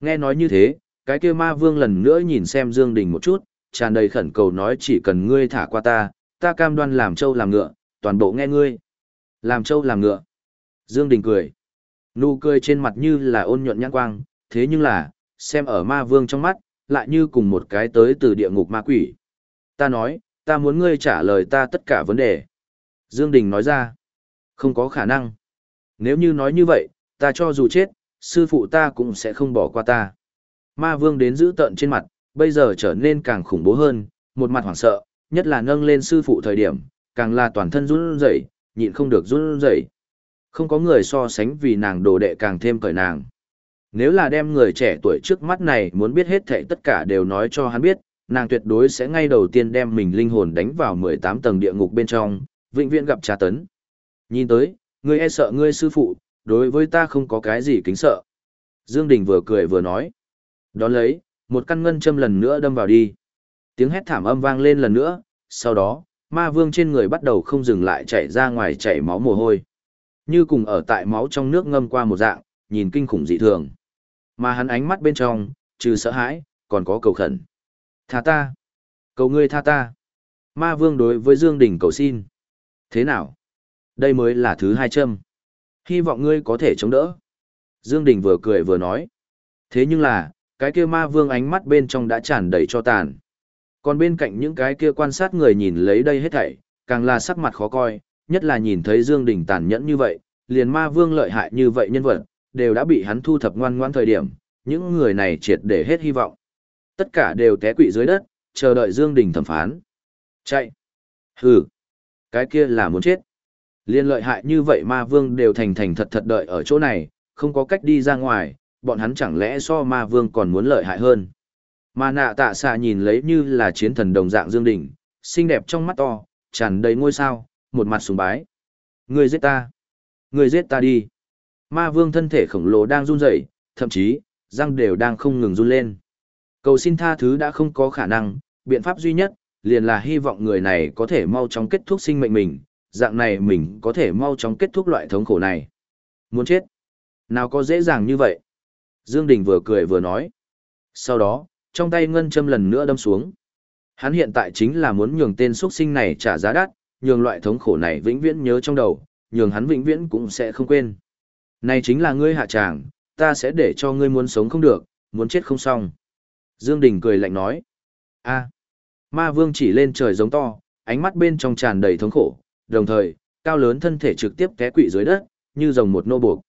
Nghe nói như thế, cái kia ma vương lần nữa nhìn xem Dương Đình một chút, tràn đầy khẩn cầu nói chỉ cần ngươi thả qua ta, ta cam đoan làm trâu làm ngựa, toàn bộ nghe ngươi. Làm trâu làm ngựa. Dương Đình cười. Nụ cười trên mặt như là ôn nhuận nhãn quang, thế nhưng là, xem ở ma vương trong mắt, lại như cùng một cái tới từ địa ngục ma quỷ. Ta nói, ta muốn ngươi trả lời ta tất cả vấn đề. Dương Đình nói ra, không có khả năng. Nếu như nói như vậy, ta cho dù chết, sư phụ ta cũng sẽ không bỏ qua ta. Ma vương đến giữ tận trên mặt, bây giờ trở nên càng khủng bố hơn, một mặt hoảng sợ, nhất là nâng lên sư phụ thời điểm, càng là toàn thân run rẩy, nhịn không được run rẩy. Không có người so sánh vì nàng đồ đệ càng thêm cởi nàng. Nếu là đem người trẻ tuổi trước mắt này muốn biết hết thảy tất cả đều nói cho hắn biết, nàng tuyệt đối sẽ ngay đầu tiên đem mình linh hồn đánh vào 18 tầng địa ngục bên trong, vĩnh viễn gặp trà tấn. Nhìn tới, ngươi e sợ ngươi sư phụ, đối với ta không có cái gì kính sợ. Dương Đình vừa cười vừa nói. Đón lấy, một căn ngân châm lần nữa đâm vào đi. Tiếng hét thảm âm vang lên lần nữa, sau đó, ma vương trên người bắt đầu không dừng lại chảy ra ngoài chảy máu mồ hôi. Như cùng ở tại máu trong nước ngâm qua một dạng, nhìn kinh khủng dị thường. Mà hắn ánh mắt bên trong, trừ sợ hãi, còn có cầu khẩn. Tha ta! Cầu ngươi tha ta! Ma vương đối với Dương Đình cầu xin. Thế nào? Đây mới là thứ hai châm. Hy vọng ngươi có thể chống đỡ. Dương Đình vừa cười vừa nói. Thế nhưng là, cái kia ma vương ánh mắt bên trong đã tràn đầy cho tàn. Còn bên cạnh những cái kia quan sát người nhìn lấy đây hết thảy, càng là sắc mặt khó coi, nhất là nhìn thấy Dương Đình tàn nhẫn như vậy, liền ma vương lợi hại như vậy nhân vật, đều đã bị hắn thu thập ngoan ngoãn thời điểm, những người này triệt để hết hy vọng. Tất cả đều té quỵ dưới đất, chờ đợi Dương Đình thẩm phán. Chạy! Hừ! Cái kia là muốn chết. Liên lợi hại như vậy ma vương đều thành thành thật thật đợi ở chỗ này, không có cách đi ra ngoài, bọn hắn chẳng lẽ so ma vương còn muốn lợi hại hơn. Mà nạ tạ xạ nhìn lấy như là chiến thần đồng dạng Dương Đình, xinh đẹp trong mắt to, tràn đầy ngôi sao, một mặt sùng bái. Người giết ta! Người giết ta đi! Ma vương thân thể khổng lồ đang run rẩy, thậm chí, răng đều đang không ngừng run lên. Cầu xin tha thứ đã không có khả năng, biện pháp duy nhất, liền là hy vọng người này có thể mau chóng kết thúc sinh mệnh mình, dạng này mình có thể mau chóng kết thúc loại thống khổ này. Muốn chết? Nào có dễ dàng như vậy? Dương Đình vừa cười vừa nói. Sau đó, trong tay ngân châm lần nữa đâm xuống. Hắn hiện tại chính là muốn nhường tên xuất sinh này trả giá đắt, nhường loại thống khổ này vĩnh viễn nhớ trong đầu, nhường hắn vĩnh viễn cũng sẽ không quên. Này chính là ngươi hạ tràng, ta sẽ để cho ngươi muốn sống không được, muốn chết không xong. Dương Đình cười lạnh nói. a ma vương chỉ lên trời giống to, ánh mắt bên trong tràn đầy thống khổ, đồng thời, cao lớn thân thể trực tiếp té quỵ dưới đất, như rồng một nô buộc.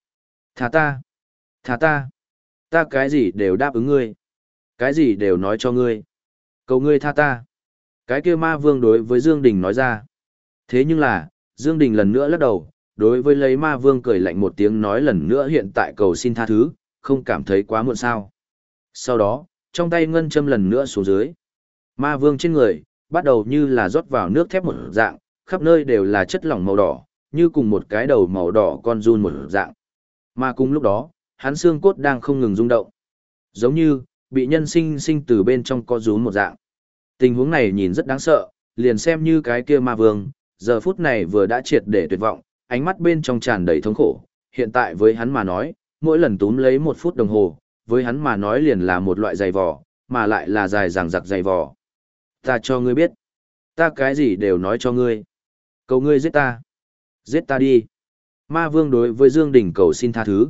Thả ta! Thả ta! Ta cái gì đều đáp ứng ngươi. Cái gì đều nói cho ngươi. Cầu ngươi tha ta. Cái kia ma vương đối với Dương Đình nói ra. Thế nhưng là, Dương Đình lần nữa lắc đầu, đối với lấy ma vương cười lạnh một tiếng nói lần nữa hiện tại cầu xin tha thứ, không cảm thấy quá muộn sao. Sau đó, trong tay ngân châm lần nữa xuống dưới. Ma vương trên người, bắt đầu như là rót vào nước thép một dạng, khắp nơi đều là chất lỏng màu đỏ, như cùng một cái đầu màu đỏ con run một dạng. Mà cùng lúc đó, hắn xương cốt đang không ngừng rung động. Giống như, bị nhân sinh sinh từ bên trong co rúm một dạng. Tình huống này nhìn rất đáng sợ, liền xem như cái kia ma vương, giờ phút này vừa đã triệt để tuyệt vọng, ánh mắt bên trong tràn đầy thống khổ. Hiện tại với hắn mà nói, mỗi lần túm lấy một phút đồng hồ, với hắn mà nói liền là một loại dày vò, mà lại là dài dằng dặc dày vò. Ta cho ngươi biết. Ta cái gì đều nói cho ngươi. Cầu ngươi giết ta. Giết ta đi. Ma vương đối với Dương Đình cầu xin tha thứ.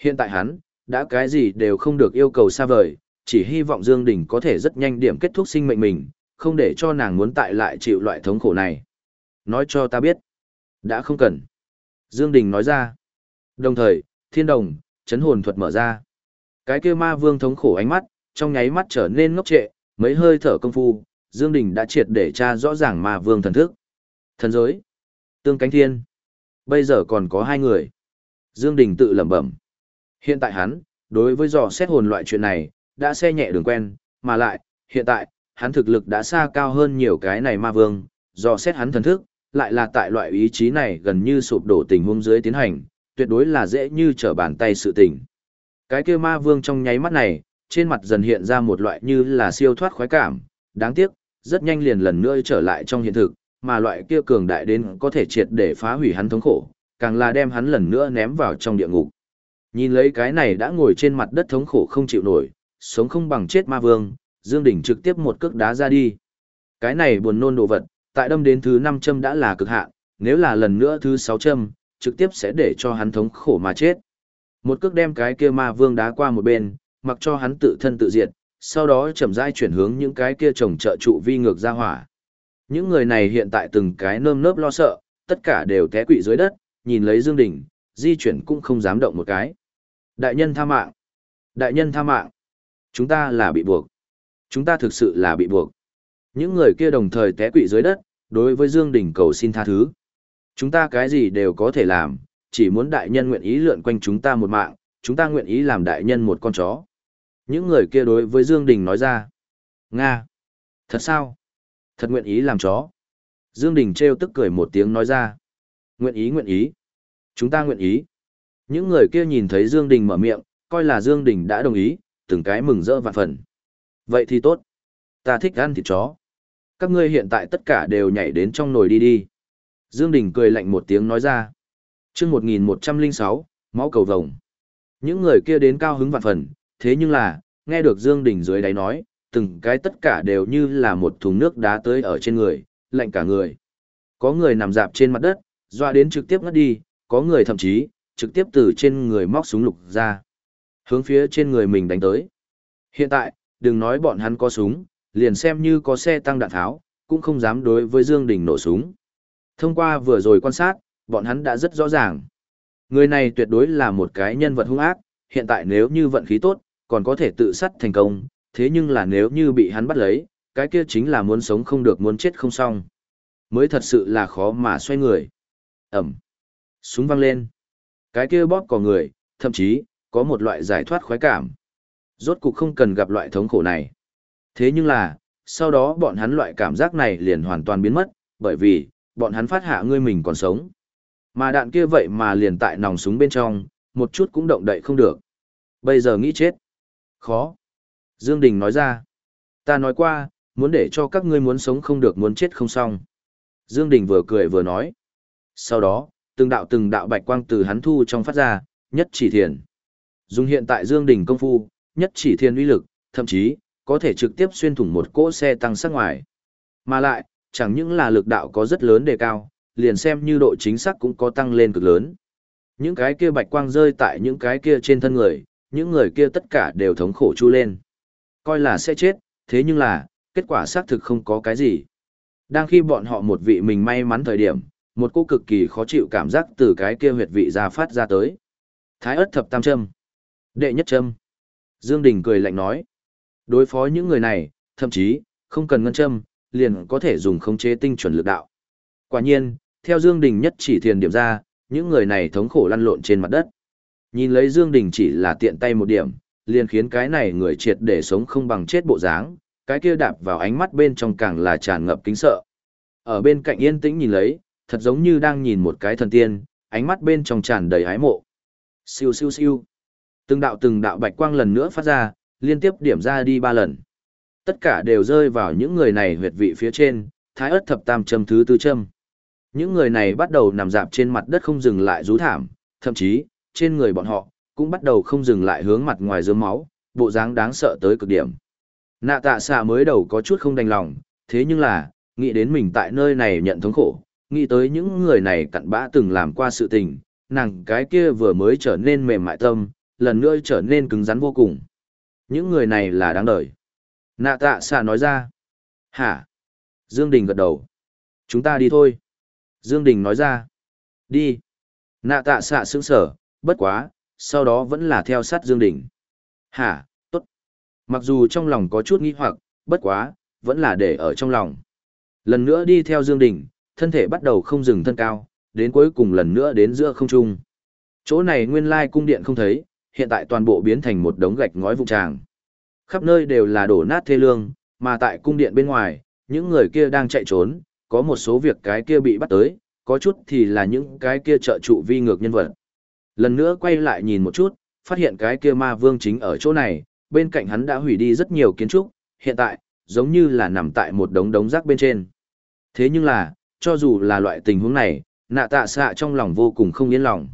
Hiện tại hắn, đã cái gì đều không được yêu cầu xa vời, chỉ hy vọng Dương Đình có thể rất nhanh điểm kết thúc sinh mệnh mình, không để cho nàng muốn tại lại chịu loại thống khổ này. Nói cho ta biết. Đã không cần. Dương Đình nói ra. Đồng thời, thiên đồng, chấn hồn thuật mở ra. Cái kia ma vương thống khổ ánh mắt, trong nháy mắt trở nên ngốc trệ, mấy hơi thở công phu, Dương Đình đã triệt để tra rõ ràng ma vương thần thức. Thần giới. Tương cánh thiên. Bây giờ còn có hai người. Dương Đình tự lẩm bẩm. Hiện tại hắn, đối với dò xét hồn loại chuyện này, đã xe nhẹ đường quen, mà lại, hiện tại, hắn thực lực đã xa cao hơn nhiều cái này ma vương, dò xét hắn thần thức, lại là tại loại ý chí này gần như sụp đổ tình huống dưới tiến hành, tuyệt đối là dễ như trở bàn tay sự tình. Cái kia ma vương trong nháy mắt này, trên mặt dần hiện ra một loại như là siêu thoát khoái cảm, đáng tiếc, rất nhanh liền lần nữa trở lại trong hiện thực, mà loại kia cường đại đến có thể triệt để phá hủy hắn thống khổ, càng là đem hắn lần nữa ném vào trong địa ngục. Nhìn lấy cái này đã ngồi trên mặt đất thống khổ không chịu nổi, sống không bằng chết ma vương, Dương Đình trực tiếp một cước đá ra đi. Cái này buồn nôn đồ vật, tại đâm đến thứ 5 châm đã là cực hạn, nếu là lần nữa thứ 6 châm, trực tiếp sẽ để cho hắn thống khổ mà chết. Một cước đem cái kia ma vương đá qua một bên, mặc cho hắn tự thân tự diệt, sau đó chậm rãi chuyển hướng những cái kia trồng trợ trụ vi ngược ra hỏa. Những người này hiện tại từng cái nơm nớp lo sợ, tất cả đều té quỵ dưới đất, nhìn lấy Dương Đình, di chuyển cũng không dám động một cái. Đại nhân tha mạng! Đại nhân tha mạng! Chúng ta là bị buộc. Chúng ta thực sự là bị buộc. Những người kia đồng thời té quỵ dưới đất, đối với Dương Đình cầu xin tha thứ. Chúng ta cái gì đều có thể làm, chỉ muốn đại nhân nguyện ý lượn quanh chúng ta một mạng, chúng ta nguyện ý làm đại nhân một con chó. Những người kia đối với Dương Đình nói ra. Nga! Thật sao? Thật nguyện ý làm chó. Dương Đình treo tức cười một tiếng nói ra. Nguyện ý nguyện ý. Chúng ta nguyện ý. Những người kia nhìn thấy Dương Đình mở miệng, coi là Dương Đình đã đồng ý, từng cái mừng rỡ vạn phần. Vậy thì tốt. Ta thích ăn thịt chó. Các ngươi hiện tại tất cả đều nhảy đến trong nồi đi đi. Dương Đình cười lạnh một tiếng nói ra. Trước 1106, máu cầu vồng. Những người kia đến cao hứng vạn phần, thế nhưng là, nghe được Dương Đình dưới đáy nói, từng cái tất cả đều như là một thùng nước đá tới ở trên người, lạnh cả người. Có người nằm dạp trên mặt đất, doa đến trực tiếp ngất đi, có người thậm chí, trực tiếp từ trên người móc súng lục ra. Hướng phía trên người mình đánh tới. Hiện tại, đừng nói bọn hắn có súng, liền xem như có xe tăng đạn tháo, cũng không dám đối với Dương Đình nổ súng. Thông qua vừa rồi quan sát, bọn hắn đã rất rõ ràng. Người này tuyệt đối là một cái nhân vật hung ác, hiện tại nếu như vận khí tốt, còn có thể tự sát thành công, thế nhưng là nếu như bị hắn bắt lấy, cái kia chính là muốn sống không được muốn chết không xong. Mới thật sự là khó mà xoay người. Ẩm. Súng văng lên. Cái kia bóp cò người, thậm chí, có một loại giải thoát khoái cảm. Rốt cục không cần gặp loại thống khổ này. Thế nhưng là, sau đó bọn hắn loại cảm giác này liền hoàn toàn biến mất, bởi vì, bọn hắn phát hạ ngươi mình còn sống. Mà đạn kia vậy mà liền tại nòng súng bên trong, một chút cũng động đậy không được. Bây giờ nghĩ chết. Khó. Dương Đình nói ra. Ta nói qua, muốn để cho các ngươi muốn sống không được muốn chết không xong. Dương Đình vừa cười vừa nói. Sau đó, từng đạo từng đạo bạch quang từ hắn thu trong phát ra, nhất chỉ thiền. Dùng hiện tại Dương Đình công phu, nhất chỉ thiền uy lực, thậm chí, có thể trực tiếp xuyên thủng một cỗ xe tăng sát ngoài. Mà lại, chẳng những là lực đạo có rất lớn đề cao, liền xem như độ chính xác cũng có tăng lên cực lớn. Những cái kia bạch quang rơi tại những cái kia trên thân người, những người kia tất cả đều thống khổ chu lên. Coi là sẽ chết, thế nhưng là, kết quả xác thực không có cái gì. Đang khi bọn họ một vị mình may mắn thời điểm, một cô cực kỳ khó chịu cảm giác từ cái kia huyệt vị ra phát ra tới. Thái ớt thập tam châm. Đệ nhất châm. Dương Đình cười lạnh nói. Đối phó những người này, thậm chí, không cần ngân châm, liền có thể dùng khống chế tinh chuẩn lực đạo. Quả nhiên, theo Dương Đình nhất chỉ thiền điểm ra, những người này thống khổ lăn lộn trên mặt đất. Nhìn lấy Dương Đình chỉ là tiện tay một điểm, liền khiến cái này người triệt để sống không bằng chết bộ dáng, cái kia đạp vào ánh mắt bên trong càng là tràn ngập kính sợ. Ở bên cạnh yên tĩnh nhìn lấy, thật giống như đang nhìn một cái thần tiên, ánh mắt bên trong tràn đầy hái mộ. Siêu siêu siêu. Từng đạo từng đạo bạch quang lần nữa phát ra, liên tiếp điểm ra đi ba lần. Tất cả đều rơi vào những người này huyệt vị phía trên, thái ớt thập tam châm thứ tư châm. Những người này bắt đầu nằm dạp trên mặt đất không dừng lại rú thảm, thậm chí, trên người bọn họ, cũng bắt đầu không dừng lại hướng mặt ngoài dơm máu, bộ dáng đáng sợ tới cực điểm. Nạ tạ xạ mới đầu có chút không đành lòng, thế nhưng là, nghĩ đến mình tại nơi này nhận thống khổ, nghĩ tới những người này cặn bã từng làm qua sự tình, nàng cái kia vừa mới trở nên mềm mại tâm, lần nữa trở nên cứng rắn vô cùng. Những người này là đáng đời. Nạ tạ xạ nói ra. Hả? Dương Đình gật đầu. Chúng ta đi thôi. Dương Đình nói ra. Đi. Nạ tạ xạ sững sở, bất quá, sau đó vẫn là theo sát Dương Đình. Hả, tốt. Mặc dù trong lòng có chút nghi hoặc, bất quá, vẫn là để ở trong lòng. Lần nữa đi theo Dương Đình, thân thể bắt đầu không dừng thân cao, đến cuối cùng lần nữa đến giữa không trung. Chỗ này nguyên lai cung điện không thấy, hiện tại toàn bộ biến thành một đống gạch ngói vụn tràng. Khắp nơi đều là đổ nát thê lương, mà tại cung điện bên ngoài, những người kia đang chạy trốn, có một số việc cái kia bị bắt tới, có chút thì là những cái kia trợ trụ vi ngược nhân vật. Lần nữa quay lại nhìn một chút, phát hiện cái kia ma vương chính ở chỗ này, bên cạnh hắn đã hủy đi rất nhiều kiến trúc, hiện tại, giống như là nằm tại một đống đống rác bên trên. Thế nhưng là, cho dù là loại tình huống này, nạ tạ xạ trong lòng vô cùng không yên lòng.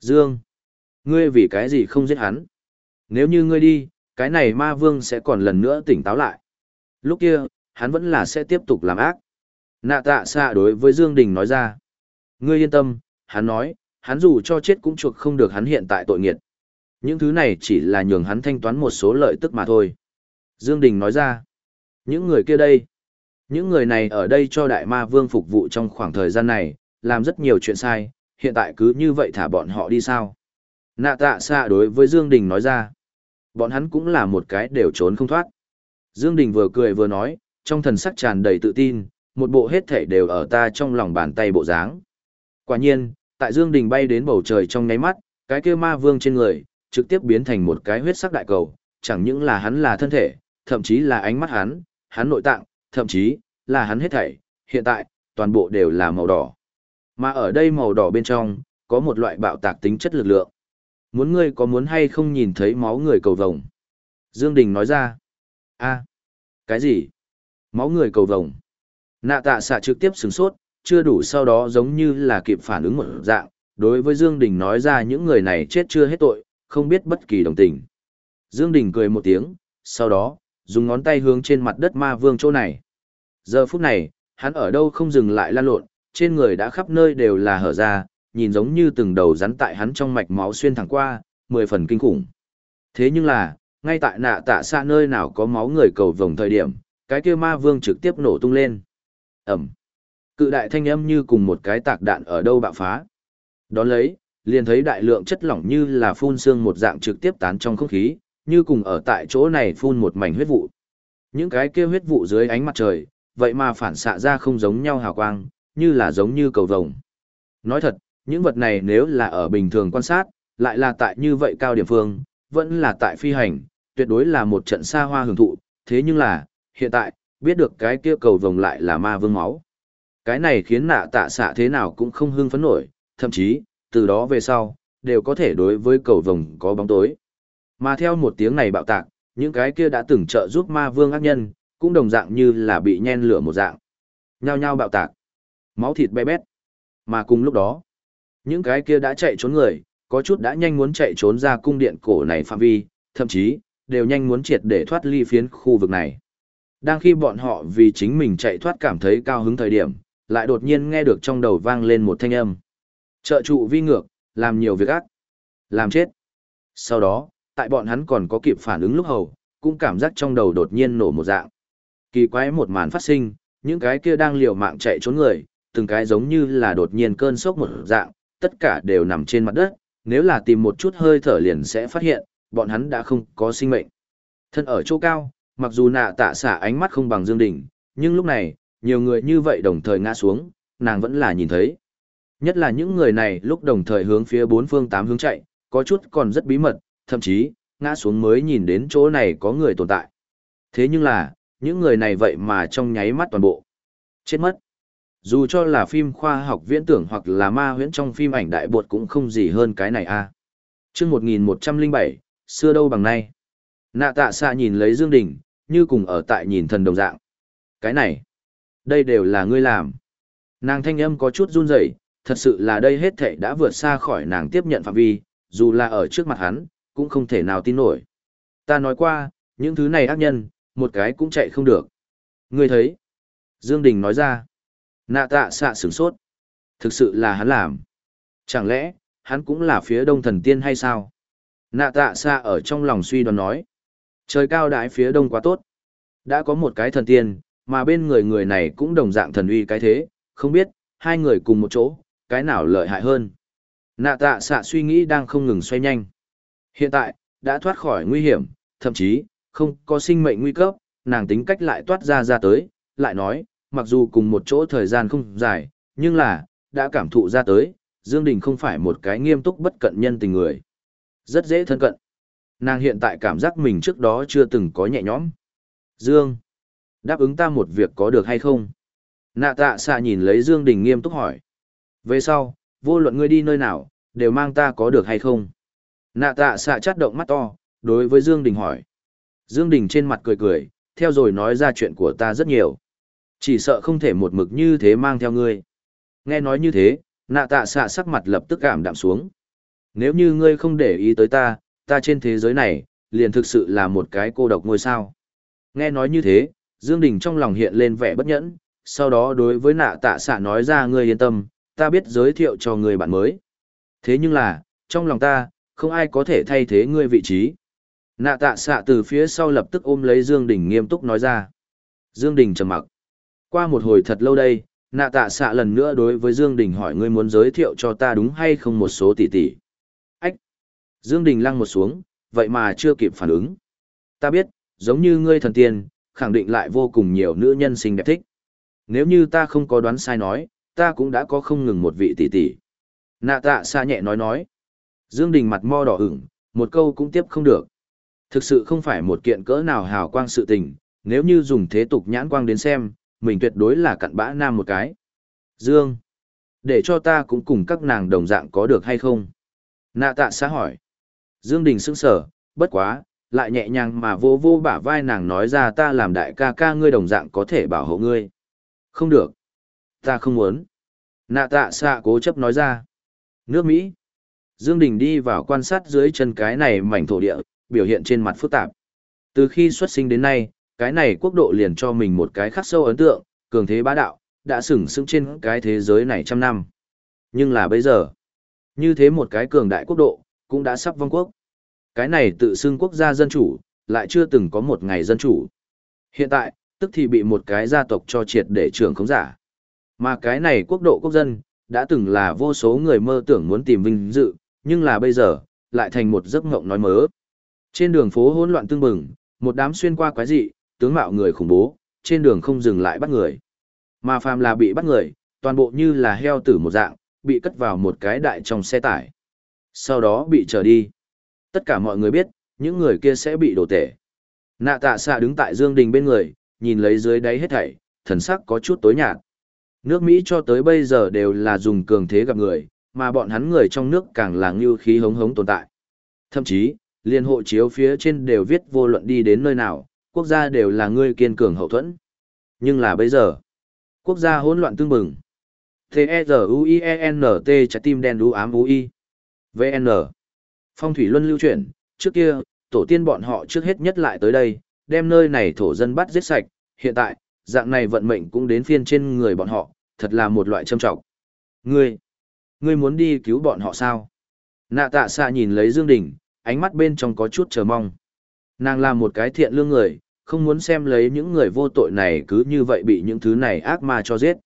Dương, ngươi vì cái gì không giết hắn? Nếu như ngươi đi, cái này ma vương sẽ còn lần nữa tỉnh táo lại. Lúc kia, hắn vẫn là sẽ tiếp tục làm ác. Nạ tạ xạ đối với Dương Đình nói ra. Ngươi yên tâm, hắn nói, hắn dù cho chết cũng chuộc không được hắn hiện tại tội nghiệt. Những thứ này chỉ là nhường hắn thanh toán một số lợi tức mà thôi. Dương Đình nói ra. Những người kia đây. Những người này ở đây cho đại ma vương phục vụ trong khoảng thời gian này, làm rất nhiều chuyện sai, hiện tại cứ như vậy thả bọn họ đi sao. Nạ tạ xạ đối với Dương Đình nói ra. Bọn hắn cũng là một cái đều trốn không thoát. Dương Đình vừa cười vừa nói, trong thần sắc tràn đầy tự tin, một bộ hết thể đều ở ta trong lòng bàn tay bộ dáng. Quả nhiên, tại Dương Đình bay đến bầu trời trong nháy mắt, cái kia ma vương trên người, trực tiếp biến thành một cái huyết sắc đại cầu, chẳng những là hắn là thân thể, thậm chí là ánh mắt hắn, hắn nội tạng, thậm chí là hắn hết thảy, hiện tại, toàn bộ đều là màu đỏ. Mà ở đây màu đỏ bên trong, có một loại bạo tạc tính chất lực lượng. Muốn ngươi có muốn hay không nhìn thấy máu người cầu vồng? Dương Đình nói ra. a cái gì? Máu người cầu vồng. Nạ tạ xạ trực tiếp sửng sốt, chưa đủ sau đó giống như là kịp phản ứng một dạng, đối với Dương Đình nói ra những người này chết chưa hết tội, không biết bất kỳ đồng tình. Dương Đình cười một tiếng, sau đó, dùng ngón tay hướng trên mặt đất ma vương chỗ này. Giờ phút này, hắn ở đâu không dừng lại lan lộn, trên người đã khắp nơi đều là hở ra, nhìn giống như từng đầu rắn tại hắn trong mạch máu xuyên thẳng qua, mười phần kinh khủng. Thế nhưng là, ngay tại nạ tạ xa nơi nào có máu người cầu vồng thời điểm, cái kia ma vương trực tiếp nổ tung lên. Ẩm. Cự đại thanh âm như cùng một cái tạc đạn ở đâu bạo phá. Đón lấy, liền thấy đại lượng chất lỏng như là phun xương một dạng trực tiếp tán trong không khí, như cùng ở tại chỗ này phun một mảnh huyết vụ. Những cái kia huyết vụ dưới ánh mặt trời, vậy mà phản xạ ra không giống nhau hào quang, như là giống như cầu vồng. Nói thật, những vật này nếu là ở bình thường quan sát, lại là tại như vậy cao điểm phương, vẫn là tại phi hành, tuyệt đối là một trận xa hoa hưởng thụ, thế nhưng là, hiện tại, biết được cái kia cầu vồng lại là ma vương máu. Cái này khiến nạ tạ xạ thế nào cũng không hưng phấn nổi, thậm chí, từ đó về sau, đều có thể đối với cầu vồng có bóng tối. Mà theo một tiếng này bạo tạc, những cái kia đã từng trợ giúp ma vương ác nhân, cũng đồng dạng như là bị nhen lửa một dạng. Nhao nhao bạo tạc. Máu thịt bé bét. Mà cùng lúc đó, những cái kia đã chạy trốn người, có chút đã nhanh muốn chạy trốn ra cung điện cổ này phạm vi, thậm chí, đều nhanh muốn triệt để thoát ly phiến khu vực này. Đang khi bọn họ vì chính mình chạy thoát cảm thấy cao hứng thời điểm, lại đột nhiên nghe được trong đầu vang lên một thanh âm. Trợ trụ vi ngược, làm nhiều việc ác, làm chết. Sau đó, tại bọn hắn còn có kịp phản ứng lúc hầu, cũng cảm giác trong đầu đột nhiên nổ một dạng. Kỳ quái một màn phát sinh, những cái kia đang liều mạng chạy trốn người, từng cái giống như là đột nhiên cơn sốc một dạng, tất cả đều nằm trên mặt đất, nếu là tìm một chút hơi thở liền sẽ phát hiện, bọn hắn đã không có sinh mệnh. Thân ở chỗ cao, mặc dù nạ tạ xả ánh mắt không bằng Dương Đình, nhưng lúc này, nhiều người như vậy đồng thời ngã xuống, nàng vẫn là nhìn thấy. Nhất là những người này lúc đồng thời hướng phía bốn phương tám hướng chạy, có chút còn rất bí mật, thậm chí, ngã xuống mới nhìn đến chỗ này có người tồn tại. Thế nhưng là, những người này vậy mà trong nháy mắt toàn bộ. Chết mất. Dù cho là phim khoa học viễn tưởng hoặc là ma huyễn trong phim ảnh đại bột cũng không gì hơn cái này a. À. Chương 1107, xưa đâu bằng nay. Nạ tạ xạ nhìn lấy Dương Đình, như cùng ở tại nhìn thần đồng dạng. Cái này, đây đều là ngươi làm. Nàng thanh âm có chút run rẩy, thật sự là đây hết thệ đã vượt xa khỏi nàng tiếp nhận phạm vi, dù là ở trước mặt hắn, cũng không thể nào tin nổi. Ta nói qua, những thứ này ác nhân, một cái cũng chạy không được. Ngươi thấy? Dương Đình nói ra. Nạ tạ xạ sửng sốt. Thực sự là hắn làm. Chẳng lẽ, hắn cũng là phía đông thần tiên hay sao? Nạ tạ xạ ở trong lòng suy đoán nói. Trời cao đái phía đông quá tốt. Đã có một cái thần tiên, mà bên người người này cũng đồng dạng thần uy cái thế, không biết, hai người cùng một chỗ, cái nào lợi hại hơn. Nạ tạ xạ suy nghĩ đang không ngừng xoay nhanh. Hiện tại, đã thoát khỏi nguy hiểm, thậm chí, không có sinh mệnh nguy cấp, nàng tính cách lại toát ra ra tới, lại nói, mặc dù cùng một chỗ thời gian không dài, nhưng là, đã cảm thụ ra tới, Dương Đình không phải một cái nghiêm túc bất cận nhân tình người. Rất dễ thân cận. Nàng hiện tại cảm giác mình trước đó chưa từng có nhẹ nhõm. Dương, đáp ứng ta một việc có được hay không? Nạ tạ xạ nhìn lấy Dương Đình nghiêm túc hỏi. Về sau, vô luận ngươi đi nơi nào, đều mang ta có được hay không? Nạ tạ xạ chát động mắt to, đối với Dương Đình hỏi. Dương Đình trên mặt cười cười, theo rồi nói ra chuyện của ta rất nhiều. Chỉ sợ không thể một mực như thế mang theo ngươi. Nghe nói như thế, nạ tạ xạ sắc mặt lập tức cảm đạm xuống. Nếu như ngươi không để ý tới ta, ta trên thế giới này, liền thực sự là một cái cô độc ngôi sao. Nghe nói như thế, Dương Đình trong lòng hiện lên vẻ bất nhẫn, sau đó đối với nạ tạ xạ nói ra ngươi yên tâm, ta biết giới thiệu cho người bạn mới. Thế nhưng là, trong lòng ta, không ai có thể thay thế ngươi vị trí. Nạ tạ xạ từ phía sau lập tức ôm lấy Dương Đình nghiêm túc nói ra. Dương Đình trầm mặc. Qua một hồi thật lâu đây, nạ tạ xạ lần nữa đối với Dương Đình hỏi ngươi muốn giới thiệu cho ta đúng hay không một số tỷ tỷ. Ách! Dương Đình lăng một xuống, vậy mà chưa kịp phản ứng. Ta biết, giống như ngươi thần tiên, khẳng định lại vô cùng nhiều nữ nhân xinh đẹp thích. Nếu như ta không có đoán sai nói, ta cũng đã có không ngừng một vị tỷ tỷ. Nạ tạ xa nhẹ nói nói. Dương Đình mặt mo đỏ ửng, một câu cũng tiếp không được. Thực sự không phải một kiện cỡ nào hào quang sự tình, nếu như dùng thế tục nhãn quang đến xem, mình tuyệt đối là cặn bã nam một cái. Dương, để cho ta cũng cùng các nàng đồng dạng có được hay không? Nạ tạ xã hỏi. Dương Đình sững sờ, bất quá, lại nhẹ nhàng mà vô vô bả vai nàng nói ra ta làm đại ca ca ngươi đồng dạng có thể bảo hộ ngươi. Không được. Ta không muốn. Nạ tạ xạ cố chấp nói ra. Nước Mỹ. Dương Đình đi vào quan sát dưới chân cái này mảnh thổ địa, biểu hiện trên mặt phức tạp. Từ khi xuất sinh đến nay, cái này quốc độ liền cho mình một cái khắc sâu ấn tượng, cường thế bá đạo, đã sừng sững trên cái thế giới này trăm năm. Nhưng là bây giờ, như thế một cái cường đại quốc độ, cũng đã sắp vong quốc. Cái này tự xưng quốc gia dân chủ, lại chưa từng có một ngày dân chủ. Hiện tại, tức thì bị một cái gia tộc cho triệt để trưởng khống giả. Mà cái này quốc độ quốc dân, đã từng là vô số người mơ tưởng muốn tìm vinh dự, nhưng là bây giờ, lại thành một giấc mộng nói mớ. Trên đường phố hỗn loạn tương bừng, một đám xuyên qua quái dị, tướng mạo người khủng bố, trên đường không dừng lại bắt người. Mà phàm là bị bắt người, toàn bộ như là heo tử một dạng, bị cất vào một cái đại trong xe tải. Sau đó bị trở đi. Tất cả mọi người biết, những người kia sẽ bị đổ tể. Nạ tạ xạ đứng tại Dương Đình bên người, nhìn lấy dưới đáy hết thảy, thần sắc có chút tối nhạt. Nước Mỹ cho tới bây giờ đều là dùng cường thế gặp người, mà bọn hắn người trong nước càng là ngưu khí hống hống tồn tại. Thậm chí, liên hộ chiếu phía trên đều viết vô luận đi đến nơi nào, quốc gia đều là ngươi kiên cường hậu thuẫn. Nhưng là bây giờ, quốc gia hỗn loạn tương bừng. T-E-Z-U-I-E-N-T trái tim đen đu ám U-I. VN. Phong thủy luân lưu chuyển, trước kia, tổ tiên bọn họ trước hết nhất lại tới đây, đem nơi này thổ dân bắt giết sạch, hiện tại, dạng này vận mệnh cũng đến phiên trên người bọn họ, thật là một loại châm trọng. Ngươi, ngươi muốn đi cứu bọn họ sao? Nạ tạ xạ nhìn lấy Dương Đình, ánh mắt bên trong có chút chờ mong. Nàng là một cái thiện lương người, không muốn xem lấy những người vô tội này cứ như vậy bị những thứ này ác ma cho giết.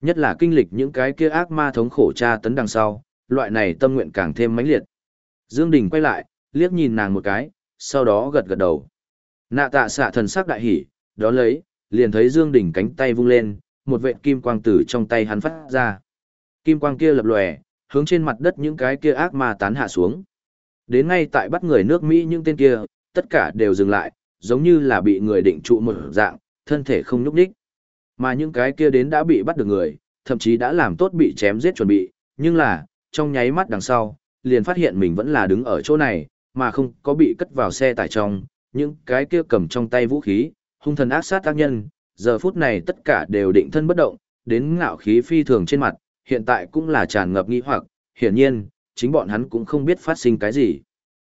Nhất là kinh lịch những cái kia ác ma thống khổ tra tấn đằng sau, loại này tâm nguyện càng thêm mãnh liệt. Dương Đình quay lại, liếc nhìn nàng một cái, sau đó gật gật đầu. Nạ tạ xạ thần sắc đại hỉ, đó lấy, liền thấy Dương Đình cánh tay vung lên, một vệt kim quang tử trong tay hắn phát ra. Kim quang kia lập lòe, hướng trên mặt đất những cái kia ác ma tán hạ xuống. Đến ngay tại bắt người nước Mỹ những tên kia, tất cả đều dừng lại, giống như là bị người định trụ một dạng, thân thể không nhúc nhích. Mà những cái kia đến đã bị bắt được người, thậm chí đã làm tốt bị chém giết chuẩn bị, nhưng là, trong nháy mắt đằng sau, liền phát hiện mình vẫn là đứng ở chỗ này, mà không có bị cất vào xe tải trong, những cái kia cầm trong tay vũ khí, hung thần ác sát tác nhân, giờ phút này tất cả đều định thân bất động, đến ngạo khí phi thường trên mặt, hiện tại cũng là tràn ngập nghi hoặc, hiển nhiên, chính bọn hắn cũng không biết phát sinh cái gì.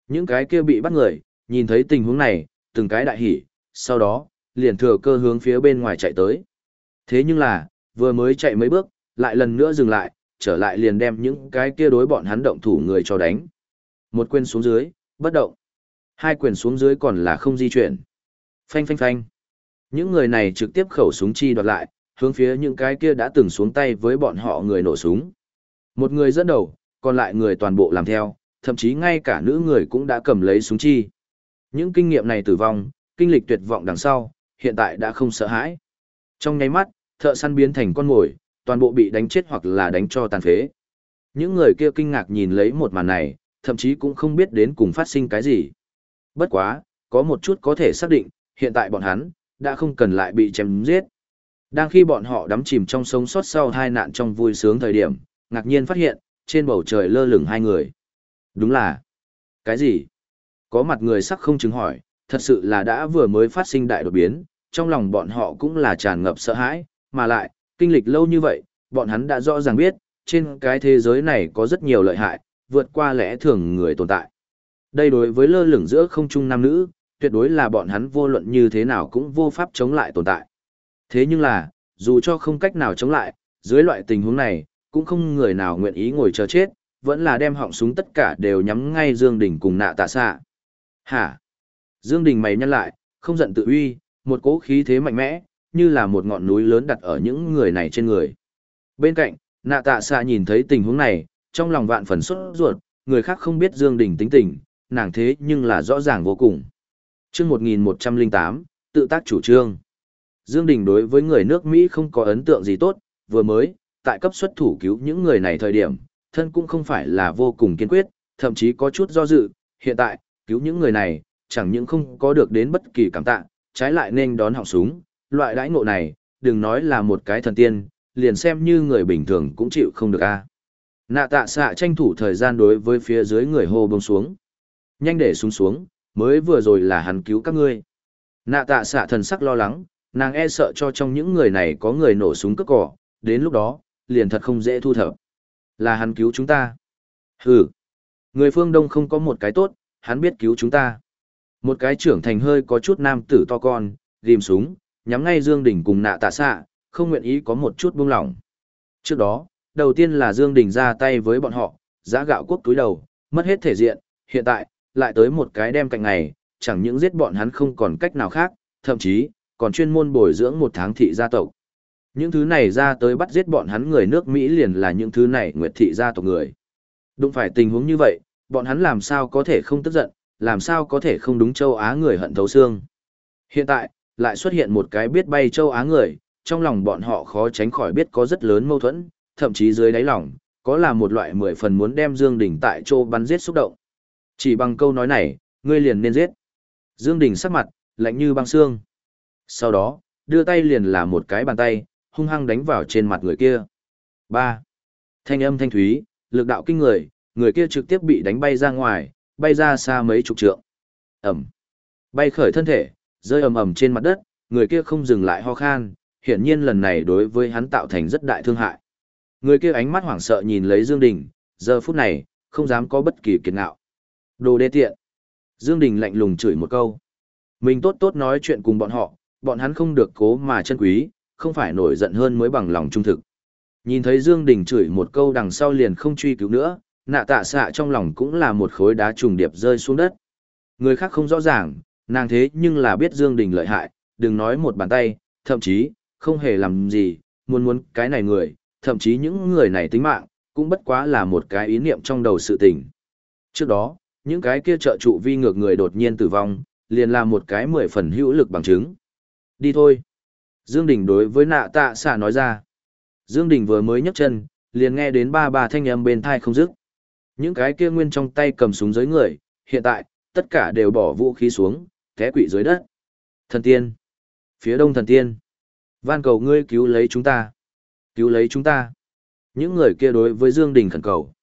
Những cái kia bị bắt người, nhìn thấy tình huống này, từng cái đại hỉ, sau đó, liền thừa cơ hướng phía bên ngoài chạy tới. Thế nhưng là, vừa mới chạy mấy bước, lại lần nữa dừng lại, trở lại liền đem những cái kia đối bọn hắn động thủ người cho đánh. Một quyền xuống dưới, bất động. Hai quyền xuống dưới còn là không di chuyển. Phanh phanh phanh. Những người này trực tiếp khẩu súng chi đoạt lại, hướng phía những cái kia đã từng xuống tay với bọn họ người nổ súng. Một người dẫn đầu, còn lại người toàn bộ làm theo, thậm chí ngay cả nữ người cũng đã cầm lấy súng chi. Những kinh nghiệm này tử vong, kinh lịch tuyệt vọng đằng sau, hiện tại đã không sợ hãi. Trong nháy mắt, thợ săn biến thành con mồi, toàn bộ bị đánh chết hoặc là đánh cho tàn phế. Những người kia kinh ngạc nhìn lấy một màn này, thậm chí cũng không biết đến cùng phát sinh cái gì. Bất quá, có một chút có thể xác định, hiện tại bọn hắn, đã không cần lại bị chém giết. Đang khi bọn họ đắm chìm trong sống sót sau hai nạn trong vui sướng thời điểm, ngạc nhiên phát hiện, trên bầu trời lơ lửng hai người. Đúng là... Cái gì? Có mặt người sắc không chứng hỏi, thật sự là đã vừa mới phát sinh đại đột biến, trong lòng bọn họ cũng là tràn ngập sợ hãi, mà lại, kinh lịch lâu như vậy, bọn hắn đã rõ ràng biết, trên cái thế giới này có rất nhiều lợi hại, vượt qua lẽ thường người tồn tại. Đây đối với lơ lửng giữa không trung nam nữ, tuyệt đối là bọn hắn vô luận như thế nào cũng vô pháp chống lại tồn tại. Thế nhưng là, dù cho không cách nào chống lại, dưới loại tình huống này, cũng không người nào nguyện ý ngồi chờ chết, vẫn là đem họng súng tất cả đều nhắm ngay Dương Đình cùng nạ tạ xạ. Hả? Dương Đình mày nhăn lại, không giận tự uy, một cỗ khí thế mạnh mẽ, như là một ngọn núi lớn đặt ở những người này trên người. Bên cạnh, nạ tạ xạ nhìn thấy tình huống này, trong lòng vạn phần xuất ruột, người khác không biết Dương Đình tính tình, nàng thế nhưng là rõ ràng vô cùng. Chương 1108, tự tác chủ trương. Dương Đình đối với người nước Mỹ không có ấn tượng gì tốt, vừa mới, tại cấp xuất thủ cứu những người này thời điểm, thân cũng không phải là vô cùng kiên quyết, thậm chí có chút do dự, hiện tại, cứu những người này, chẳng những không có được đến bất kỳ cảm tạ, trái lại nên đón họng súng, loại đãi ngộ này, đừng nói là một cái thần tiên, liền xem như người bình thường cũng chịu không được a. Nạ tạ xạ tranh thủ thời gian đối với phía dưới người hô bông xuống. Nhanh để xuống xuống, mới vừa rồi là hắn cứu các ngươi. Nạ tạ xạ thần sắc lo lắng, nàng e sợ cho trong những người này có người nổ súng cướp cỏ, đến lúc đó, liền thật không dễ thu thập. Là hắn cứu chúng ta. Hừ. Người phương Đông không có một cái tốt, hắn biết cứu chúng ta. Một cái trưởng thành hơi có chút nam tử to con, ghim súng, nhắm ngay Dương Đình cùng nạ tạ xạ, không nguyện ý có một chút buông lỏng. Trước đó, đầu tiên là Dương Đình ra tay với bọn họ, giã gạo quốc túi đầu, mất hết thể diện, hiện tại, lại tới một cái đem cạnh ngày, chẳng những giết bọn hắn không còn cách nào khác, thậm chí, còn chuyên môn bồi dưỡng một tháng thị gia tộc. Những thứ này ra tới bắt giết bọn hắn người nước Mỹ liền là những thứ này nguyệt thị gia tộc người. Đúng phải tình huống như vậy, bọn hắn làm sao có thể không tức giận, làm sao có thể không đúng châu Á người hận thấu xương. Hiện tại, lại xuất hiện một cái biết bay châu Á người, trong lòng bọn họ khó tránh khỏi biết có rất lớn mâu thuẫn, thậm chí dưới đáy lòng, có là một loại mười phần muốn đem Dương Đình tại chỗ bắn giết xúc động. Chỉ bằng câu nói này, ngươi liền nên giết. Dương Đình sắc mặt, lạnh như băng xương. Sau đó, đưa tay liền là một cái bàn tay, hung hăng đánh vào trên mặt người kia. 3. Thanh âm thanh thúy, lực đạo kinh người, người kia trực tiếp bị đánh bay ra ngoài, bay ra xa mấy chục trượng. Ẩm. Bay khởi thân thể, rơi ầm ầm trên mặt đất, người kia không dừng lại ho khan, hiển nhiên lần này đối với hắn tạo thành rất đại thương hại. Người kia ánh mắt hoảng sợ nhìn lấy Dương Đình, giờ phút này, không dám có bất kỳ kiệt ngạo. Đồ đê tiện. Dương Đình lạnh lùng chửi một câu. Mình tốt tốt nói chuyện cùng bọn họ, bọn hắn không được cố mà chân quý, không phải nổi giận hơn mới bằng lòng trung thực. Nhìn thấy Dương Đình chửi một câu đằng sau liền không truy cứu nữa, nạ tạ xạ trong lòng cũng là một khối đá trùng điệp rơi xuống đất. Người khác không rõ ràng, nàng thế nhưng là biết Dương Đình lợi hại, đừng nói một bàn tay, thậm chí, không hề làm gì, muốn muốn cái này người, thậm chí những người này tính mạng, cũng bất quá là một cái ý niệm trong đầu sự tình. Trước đó, những cái kia trợ trụ vi ngược người đột nhiên tử vong, liền là một cái mười phần hữu lực bằng chứng. Đi thôi. Dương Đình đối với nạ tạ xạ nói ra. Dương Đình vừa mới nhấc chân, liền nghe đến ba bà thanh âm bên thai không dứt. Những cái kia nguyên trong tay cầm súng dưới người, hiện tại, tất cả đều bỏ vũ khí xuống, té quỵ dưới đất. Thần tiên. Phía đông thần tiên. Van cầu ngươi cứu lấy chúng ta. Cứu lấy chúng ta. Những người kia đối với Dương Đình khẩn cầu.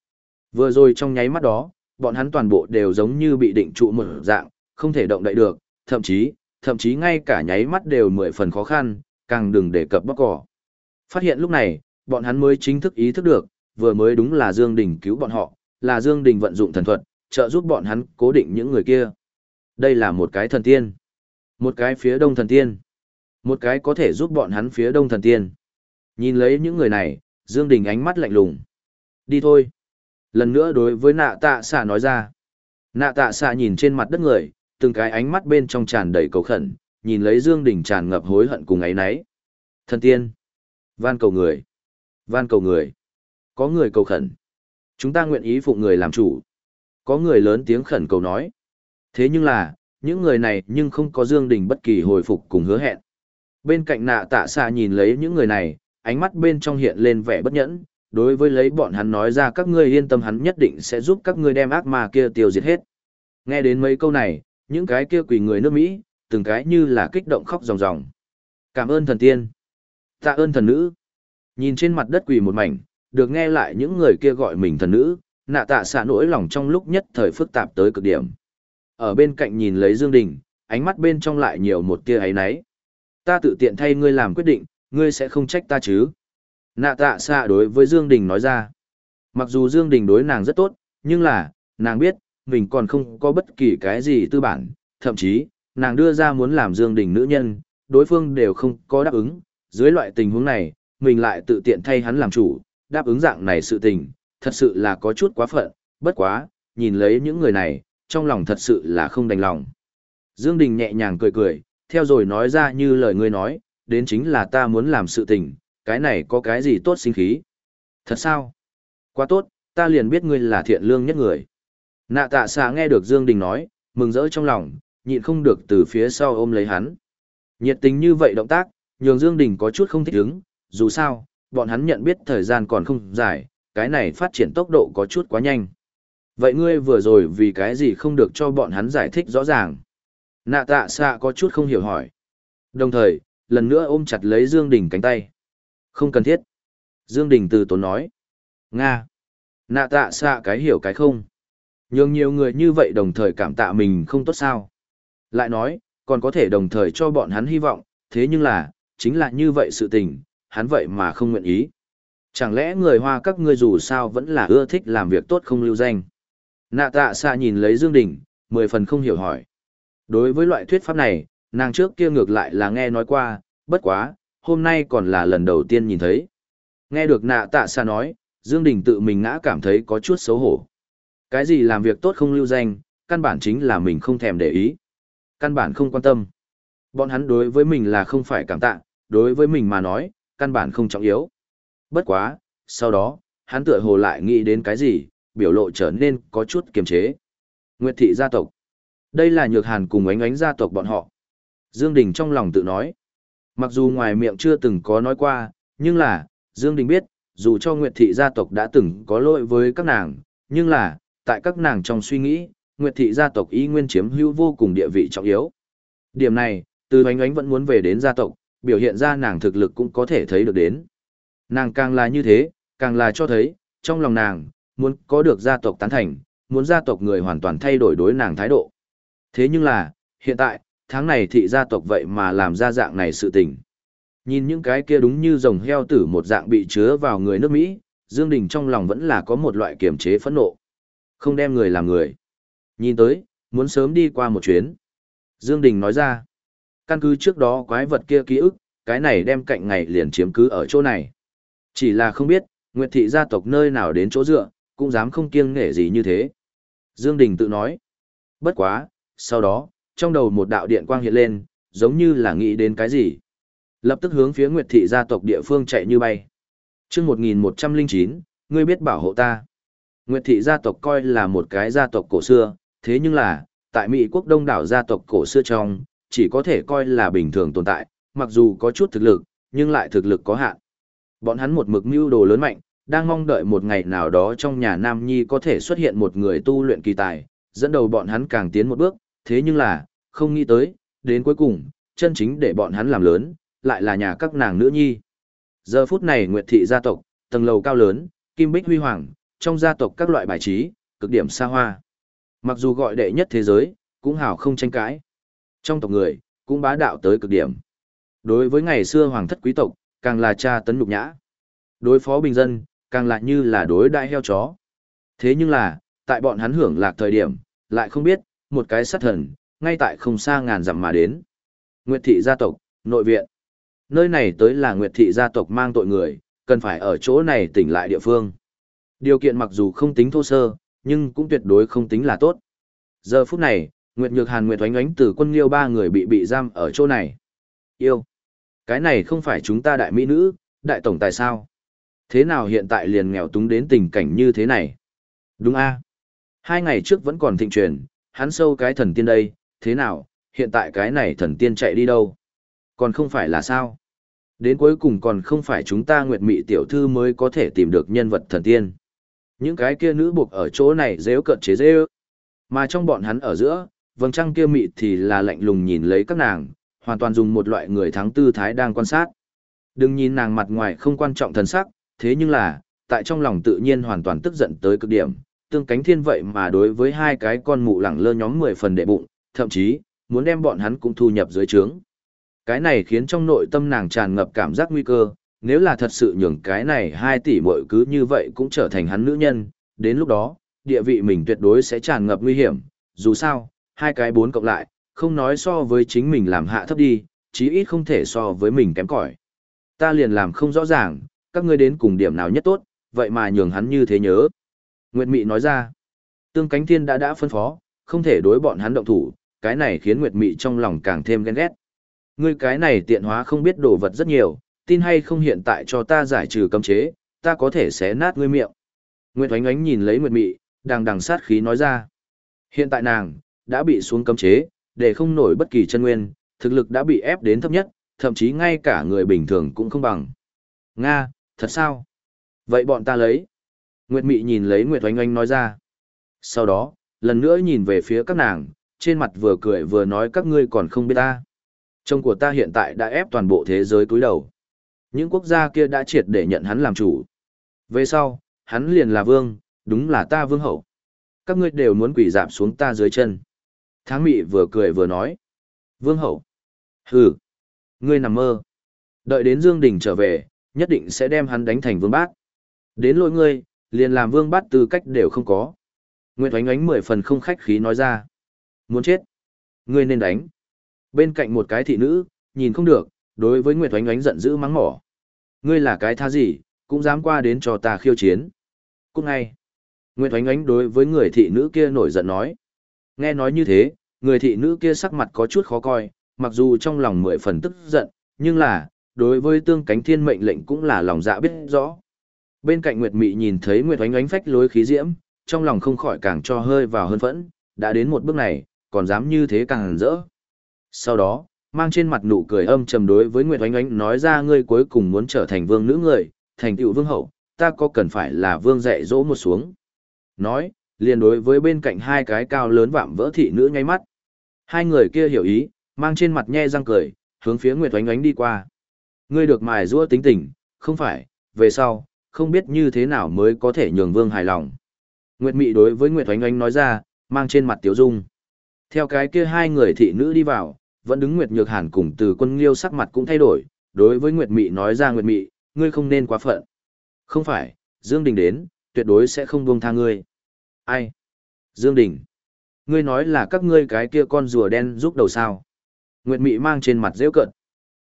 Vừa rồi trong nháy mắt đó, bọn hắn toàn bộ đều giống như bị định trụ một dạng, không thể động đậy được, thậm chí, thậm chí ngay cả nháy mắt đều mười phần khó khăn, càng đừng đề cập bóc cỏ. Phát hiện lúc này, bọn hắn mới chính thức ý thức được, vừa mới đúng là Dương Đình cứu bọn họ, là Dương Đình vận dụng thần thuật, trợ giúp bọn hắn cố định những người kia. Đây là một cái thần tiên. Một cái phía đông thần tiên. Một cái có thể giúp bọn hắn phía đông thần tiên. Nhìn lấy những người này, Dương Đình ánh mắt lạnh lùng. Đi thôi. Lần nữa đối với nạ tạ xà nói ra. Nạ tạ xà nhìn trên mặt đất người, từng cái ánh mắt bên trong tràn đầy cầu khẩn, nhìn lấy Dương Đình tràn ngập hối hận cùng ấy nấy. Thần tiên. Van cầu người. Van cầu người. Có người cầu khẩn. Chúng ta nguyện ý phụ người làm chủ. Có người lớn tiếng khẩn cầu nói. Thế nhưng là, những người này nhưng không có Dương Đình bất kỳ hồi phục cùng hứa hẹn. Bên cạnh nạ tạ xạ nhìn lấy những người này, ánh mắt bên trong hiện lên vẻ bất nhẫn, đối với lấy bọn hắn nói ra các ngươi yên tâm hắn nhất định sẽ giúp các ngươi đem ác ma kia tiêu diệt hết. Nghe đến mấy câu này, những cái kia quỳ người nước Mỹ, từng cái như là kích động khóc ròng ròng. Cảm ơn thần tiên. Tạ ơn thần nữ. Nhìn trên mặt đất quỳ một mảnh, được nghe lại những người kia gọi mình thần nữ, nạ tạ xạ nỗi lòng trong lúc nhất thời phức tạp tới cực điểm. Ở bên cạnh nhìn lấy Dương Đình, ánh mắt bên trong lại nhiều một tia ấy náy. Ta tự tiện thay ngươi làm quyết định, ngươi sẽ không trách ta chứ. Nạ tạ xạ đối với Dương Đình nói ra. Mặc dù Dương Đình đối nàng rất tốt, nhưng là, nàng biết, mình còn không có bất kỳ cái gì tư bản, thậm chí, nàng đưa ra muốn làm Dương Đình nữ nhân, đối phương đều không có đáp ứng, dưới loại tình huống này, mình lại tự tiện thay hắn làm chủ, đáp ứng dạng này sự tình, thật sự là có chút quá phận, bất quá, nhìn lấy những người này, trong lòng thật sự là không đành lòng. Dương Đình nhẹ nhàng cười cười, theo rồi nói ra như lời ngươi nói, đến chính là ta muốn làm sự tình, cái này có cái gì tốt sinh khí. Thật sao? Quá tốt, ta liền biết ngươi là thiện lương nhất người. Nạ tạ xà nghe được Dương Đình nói, mừng rỡ trong lòng, nhịn không được từ phía sau ôm lấy hắn. Nhiệt tình như vậy động tác, nhường Dương Đình có chút không thích ứng, dù sao, bọn hắn nhận biết thời gian còn không dài, cái này phát triển tốc độ có chút quá nhanh. Vậy ngươi vừa rồi vì cái gì không được cho bọn hắn giải thích rõ ràng? Nạ tạ xạ có chút không hiểu hỏi. Đồng thời, lần nữa ôm chặt lấy Dương Đình cánh tay. Không cần thiết. Dương Đình từ tốn nói. Nga. Nạ tạ xạ cái hiểu cái không. Nhưng nhiều người như vậy đồng thời cảm tạ mình không tốt sao. Lại nói, còn có thể đồng thời cho bọn hắn hy vọng, thế nhưng là, chính là như vậy sự tình, hắn vậy mà không nguyện ý. Chẳng lẽ người Hoa các ngươi dù sao vẫn là ưa thích làm việc tốt không lưu danh? Nạ tạ xạ nhìn lấy Dương Đình, mười phần không hiểu hỏi. Đối với loại thuyết pháp này, nàng trước kia ngược lại là nghe nói qua, bất quá, hôm nay còn là lần đầu tiên nhìn thấy. Nghe được nạ tạ xạ nói, Dương Đình tự mình ngã cảm thấy có chút xấu hổ. Cái gì làm việc tốt không lưu danh, căn bản chính là mình không thèm để ý. Căn bản không quan tâm. Bọn hắn đối với mình là không phải cảm tạ, đối với mình mà nói, căn bản không trọng yếu. Bất quá, sau đó, hắn tựa hồ lại nghĩ đến cái gì, biểu lộ trở nên có chút kiềm chế. Nguyệt thị gia tộc. Đây là nhược hàn cùng ánh ánh gia tộc bọn họ. Dương Đình trong lòng tự nói. Mặc dù ngoài miệng chưa từng có nói qua, nhưng là, Dương Đình biết, dù cho Nguyệt thị gia tộc đã từng có lỗi với các nàng, nhưng là, tại các nàng trong suy nghĩ, Nguyệt thị gia tộc y nguyên chiếm hữu vô cùng địa vị trọng yếu. Điểm này, từ ánh ánh vẫn muốn về đến gia tộc, biểu hiện ra nàng thực lực cũng có thể thấy được đến. Nàng càng là như thế, càng là cho thấy, trong lòng nàng, muốn có được gia tộc tán thành, muốn gia tộc người hoàn toàn thay đổi đối nàng thái độ. Thế nhưng là, hiện tại, tháng này thị gia tộc vậy mà làm ra dạng này sự tình. Nhìn những cái kia đúng như rồng heo tử một dạng bị chứa vào người nước Mỹ, Dương Đình trong lòng vẫn là có một loại kiềm chế phẫn nộ. Không đem người làm người. Nhìn tới, muốn sớm đi qua một chuyến. Dương Đình nói ra, căn cứ trước đó quái vật kia ký ức, cái này đem cạnh ngày liền chiếm cứ ở chỗ này. Chỉ là không biết, Nguyệt thị gia tộc nơi nào đến chỗ dựa, cũng dám không kiêng nể gì như thế. Dương Đình tự nói, bất quá, sau đó, trong đầu một đạo điện quang hiện lên, giống như là nghĩ đến cái gì. Lập tức hướng phía Nguyệt thị gia tộc địa phương chạy như bay. Trước 1109, ngươi biết bảo hộ ta. Nguyệt thị gia tộc coi là một cái gia tộc cổ xưa, thế nhưng là, tại Mỹ quốc đông đảo gia tộc cổ xưa trong, chỉ có thể coi là bình thường tồn tại, mặc dù có chút thực lực, nhưng lại thực lực có hạn. Bọn hắn một mực mưu đồ lớn mạnh, đang mong đợi một ngày nào đó trong nhà Nam Nhi có thể xuất hiện một người tu luyện kỳ tài, dẫn đầu bọn hắn càng tiến một bước, thế nhưng là, không nghĩ tới, đến cuối cùng, chân chính để bọn hắn làm lớn, lại là nhà các nàng nữ nhi. Giờ phút này Nguyệt thị gia tộc, tầng lầu cao lớn, kim bích huy hoàng, trong gia tộc các loại bài trí, cực điểm xa hoa. Mặc dù gọi đệ nhất thế giới, cũng hảo không tranh cãi. Trong tộc người, cũng bá đạo tới cực điểm. Đối với ngày xưa hoàng thất quý tộc, càng là cha tấn nhục nhã. Đối phó bình dân, càng lại như là đối đại heo chó. Thế nhưng là, tại bọn hắn hưởng lạc thời điểm, lại không biết, một cái sát thần, ngay tại không xa ngàn dặm mà đến. Nguyệt thị gia tộc, nội viện. Nơi này tới là Nguyệt thị gia tộc mang tội người, cần phải ở chỗ này tỉnh lại địa phương. Điều kiện mặc dù không tính thô sơ, nhưng cũng tuyệt đối không tính là tốt. Giờ phút này, Nguyệt Nhược Hàn Nguyệt Oánh Oánh từ quân liêu ba người bị bị giam ở chỗ này. Yêu. Cái này không phải chúng ta đại mỹ nữ, đại tổng tài sao? Thế nào hiện tại liền nghèo túng đến tình cảnh như thế này? Đúng a Hai ngày trước vẫn còn thịnh truyền, hắn sâu cái thần tiên đây, thế nào, hiện tại cái này thần tiên chạy đi đâu? Còn không phải là sao? Đến cuối cùng còn không phải chúng ta nguyệt mị tiểu thư mới có thể tìm được nhân vật thần tiên. Những cái kia nữ buộc ở chỗ này dễ cận chế dễ Mà trong bọn hắn ở giữa, vầng trăng kia mị thì là lạnh lùng nhìn lấy các nàng, hoàn toàn dùng một loại người thắng tư thái đang quan sát. Đừng nhìn nàng mặt ngoài không quan trọng thần sắc, thế nhưng là, tại trong lòng tự nhiên hoàn toàn tức giận tới cực điểm, tương cánh thiên vậy mà đối với hai cái con mụ lẳng lơ nhóm mười phần đệ bụng, thậm chí, muốn đem bọn hắn cũng thu nhập dưới trướng. Cái này khiến trong nội tâm nàng tràn ngập cảm giác nguy cơ, nếu là thật sự nhường cái này hai tỷ muội cứ như vậy cũng trở thành hắn nữ nhân, đến lúc đó, địa vị mình tuyệt đối sẽ tràn ngập nguy hiểm, dù sao, hai cái bốn cộng lại, không nói so với chính mình làm hạ thấp đi, chí ít không thể so với mình kém cỏi. Ta liền làm không rõ ràng, các ngươi đến cùng điểm nào nhất tốt, vậy mà nhường hắn như thế nhớ. Nguyệt Mị nói ra, tương cánh thiên đã đã phân phó, không thể đối bọn hắn động thủ, cái này khiến Nguyệt Mị trong lòng càng thêm ghen ghét. Ngươi cái này tiện hóa không biết đồ vật rất nhiều, tin hay không hiện tại cho ta giải trừ cấm chế, ta có thể xé nát ngươi miệng. Nguyệt Oánh Oánh nhìn lấy Nguyệt Mị, đang đằng sát khí nói ra. Hiện tại nàng, đã bị xuống cấm chế, để không nổi bất kỳ chân nguyên, thực lực đã bị ép đến thấp nhất, thậm chí ngay cả người bình thường cũng không bằng. Nga, thật sao? Vậy bọn ta lấy. Nguyệt Mị nhìn lấy Nguyệt Oanh Oanh nói ra. Sau đó, lần nữa nhìn về phía các nàng, trên mặt vừa cười vừa nói các ngươi còn không biết ta. Chồng của ta hiện tại đã ép toàn bộ thế giới cúi đầu. Những quốc gia kia đã triệt để nhận hắn làm chủ. Về sau, hắn liền là vương, đúng là ta vương hậu. Các ngươi đều muốn quỷ dạp xuống ta dưới chân. Tháng mị vừa cười vừa nói. Vương hậu. Hừ. Ngươi nằm mơ. Đợi đến Dương Đình trở về, nhất định sẽ đem hắn đánh thành vương bát. Đến lỗi ngươi, liền làm vương bát tư cách đều không có. Nguyệt oánh oánh mười phần không khách khí nói ra. Muốn chết. Ngươi nên đánh. Bên cạnh một cái thị nữ, nhìn không được, đối với Nguyệt oánh oánh giận dữ mắng mỏ. Ngươi là cái tha gì, cũng dám qua đến cho ta khiêu chiến. Cũng ngay. Nguyệt oánh oánh đối với người thị nữ kia nổi giận nói. Nghe nói như thế, người thị nữ kia sắc mặt có chút khó coi, mặc dù trong lòng mười phần tức giận, nhưng là, đối với tương cánh thiên mệnh lệnh cũng là lòng dạ biết rõ. Bên cạnh Nguyệt Mị nhìn thấy Nguyệt Oánh Oánh phách lối khí diễm, trong lòng không khỏi càng cho hơi vào hơn phẫn, đã đến một bước này, còn dám như thế càng rỡ. Sau đó, mang trên mặt nụ cười âm trầm đối với Nguyệt Oánh Oánh nói ra ngươi cuối cùng muốn trở thành vương nữ người, thành tựu vương hậu, ta có cần phải là vương dạy dỗ một xuống. Nói, liền đối với bên cạnh hai cái cao lớn vạm vỡ thị nữ nháy mắt. Hai người kia hiểu ý, mang trên mặt nhe răng cười, hướng phía Nguyệt Oánh Oánh đi qua. Ngươi được mài rũa tính tình, không phải, về sau, không biết như thế nào mới có thể nhường vương hài lòng. Nguyệt Mị đối với Nguyệt Oánh Oánh nói ra, mang trên mặt tiếu dung. Theo cái kia hai người thị nữ đi vào, vẫn đứng Nguyệt Nhược Hàn cùng từ quân liêu sắc mặt cũng thay đổi, đối với Nguyệt Mị nói ra Nguyệt Mị, ngươi không nên quá phận. Không phải, Dương Đình đến, tuyệt đối sẽ không buông tha ngươi. Ai? Dương Đình. Ngươi nói là các ngươi cái kia con rùa đen giúp đầu sao. Nguyệt Mị mang trên mặt dễ cận.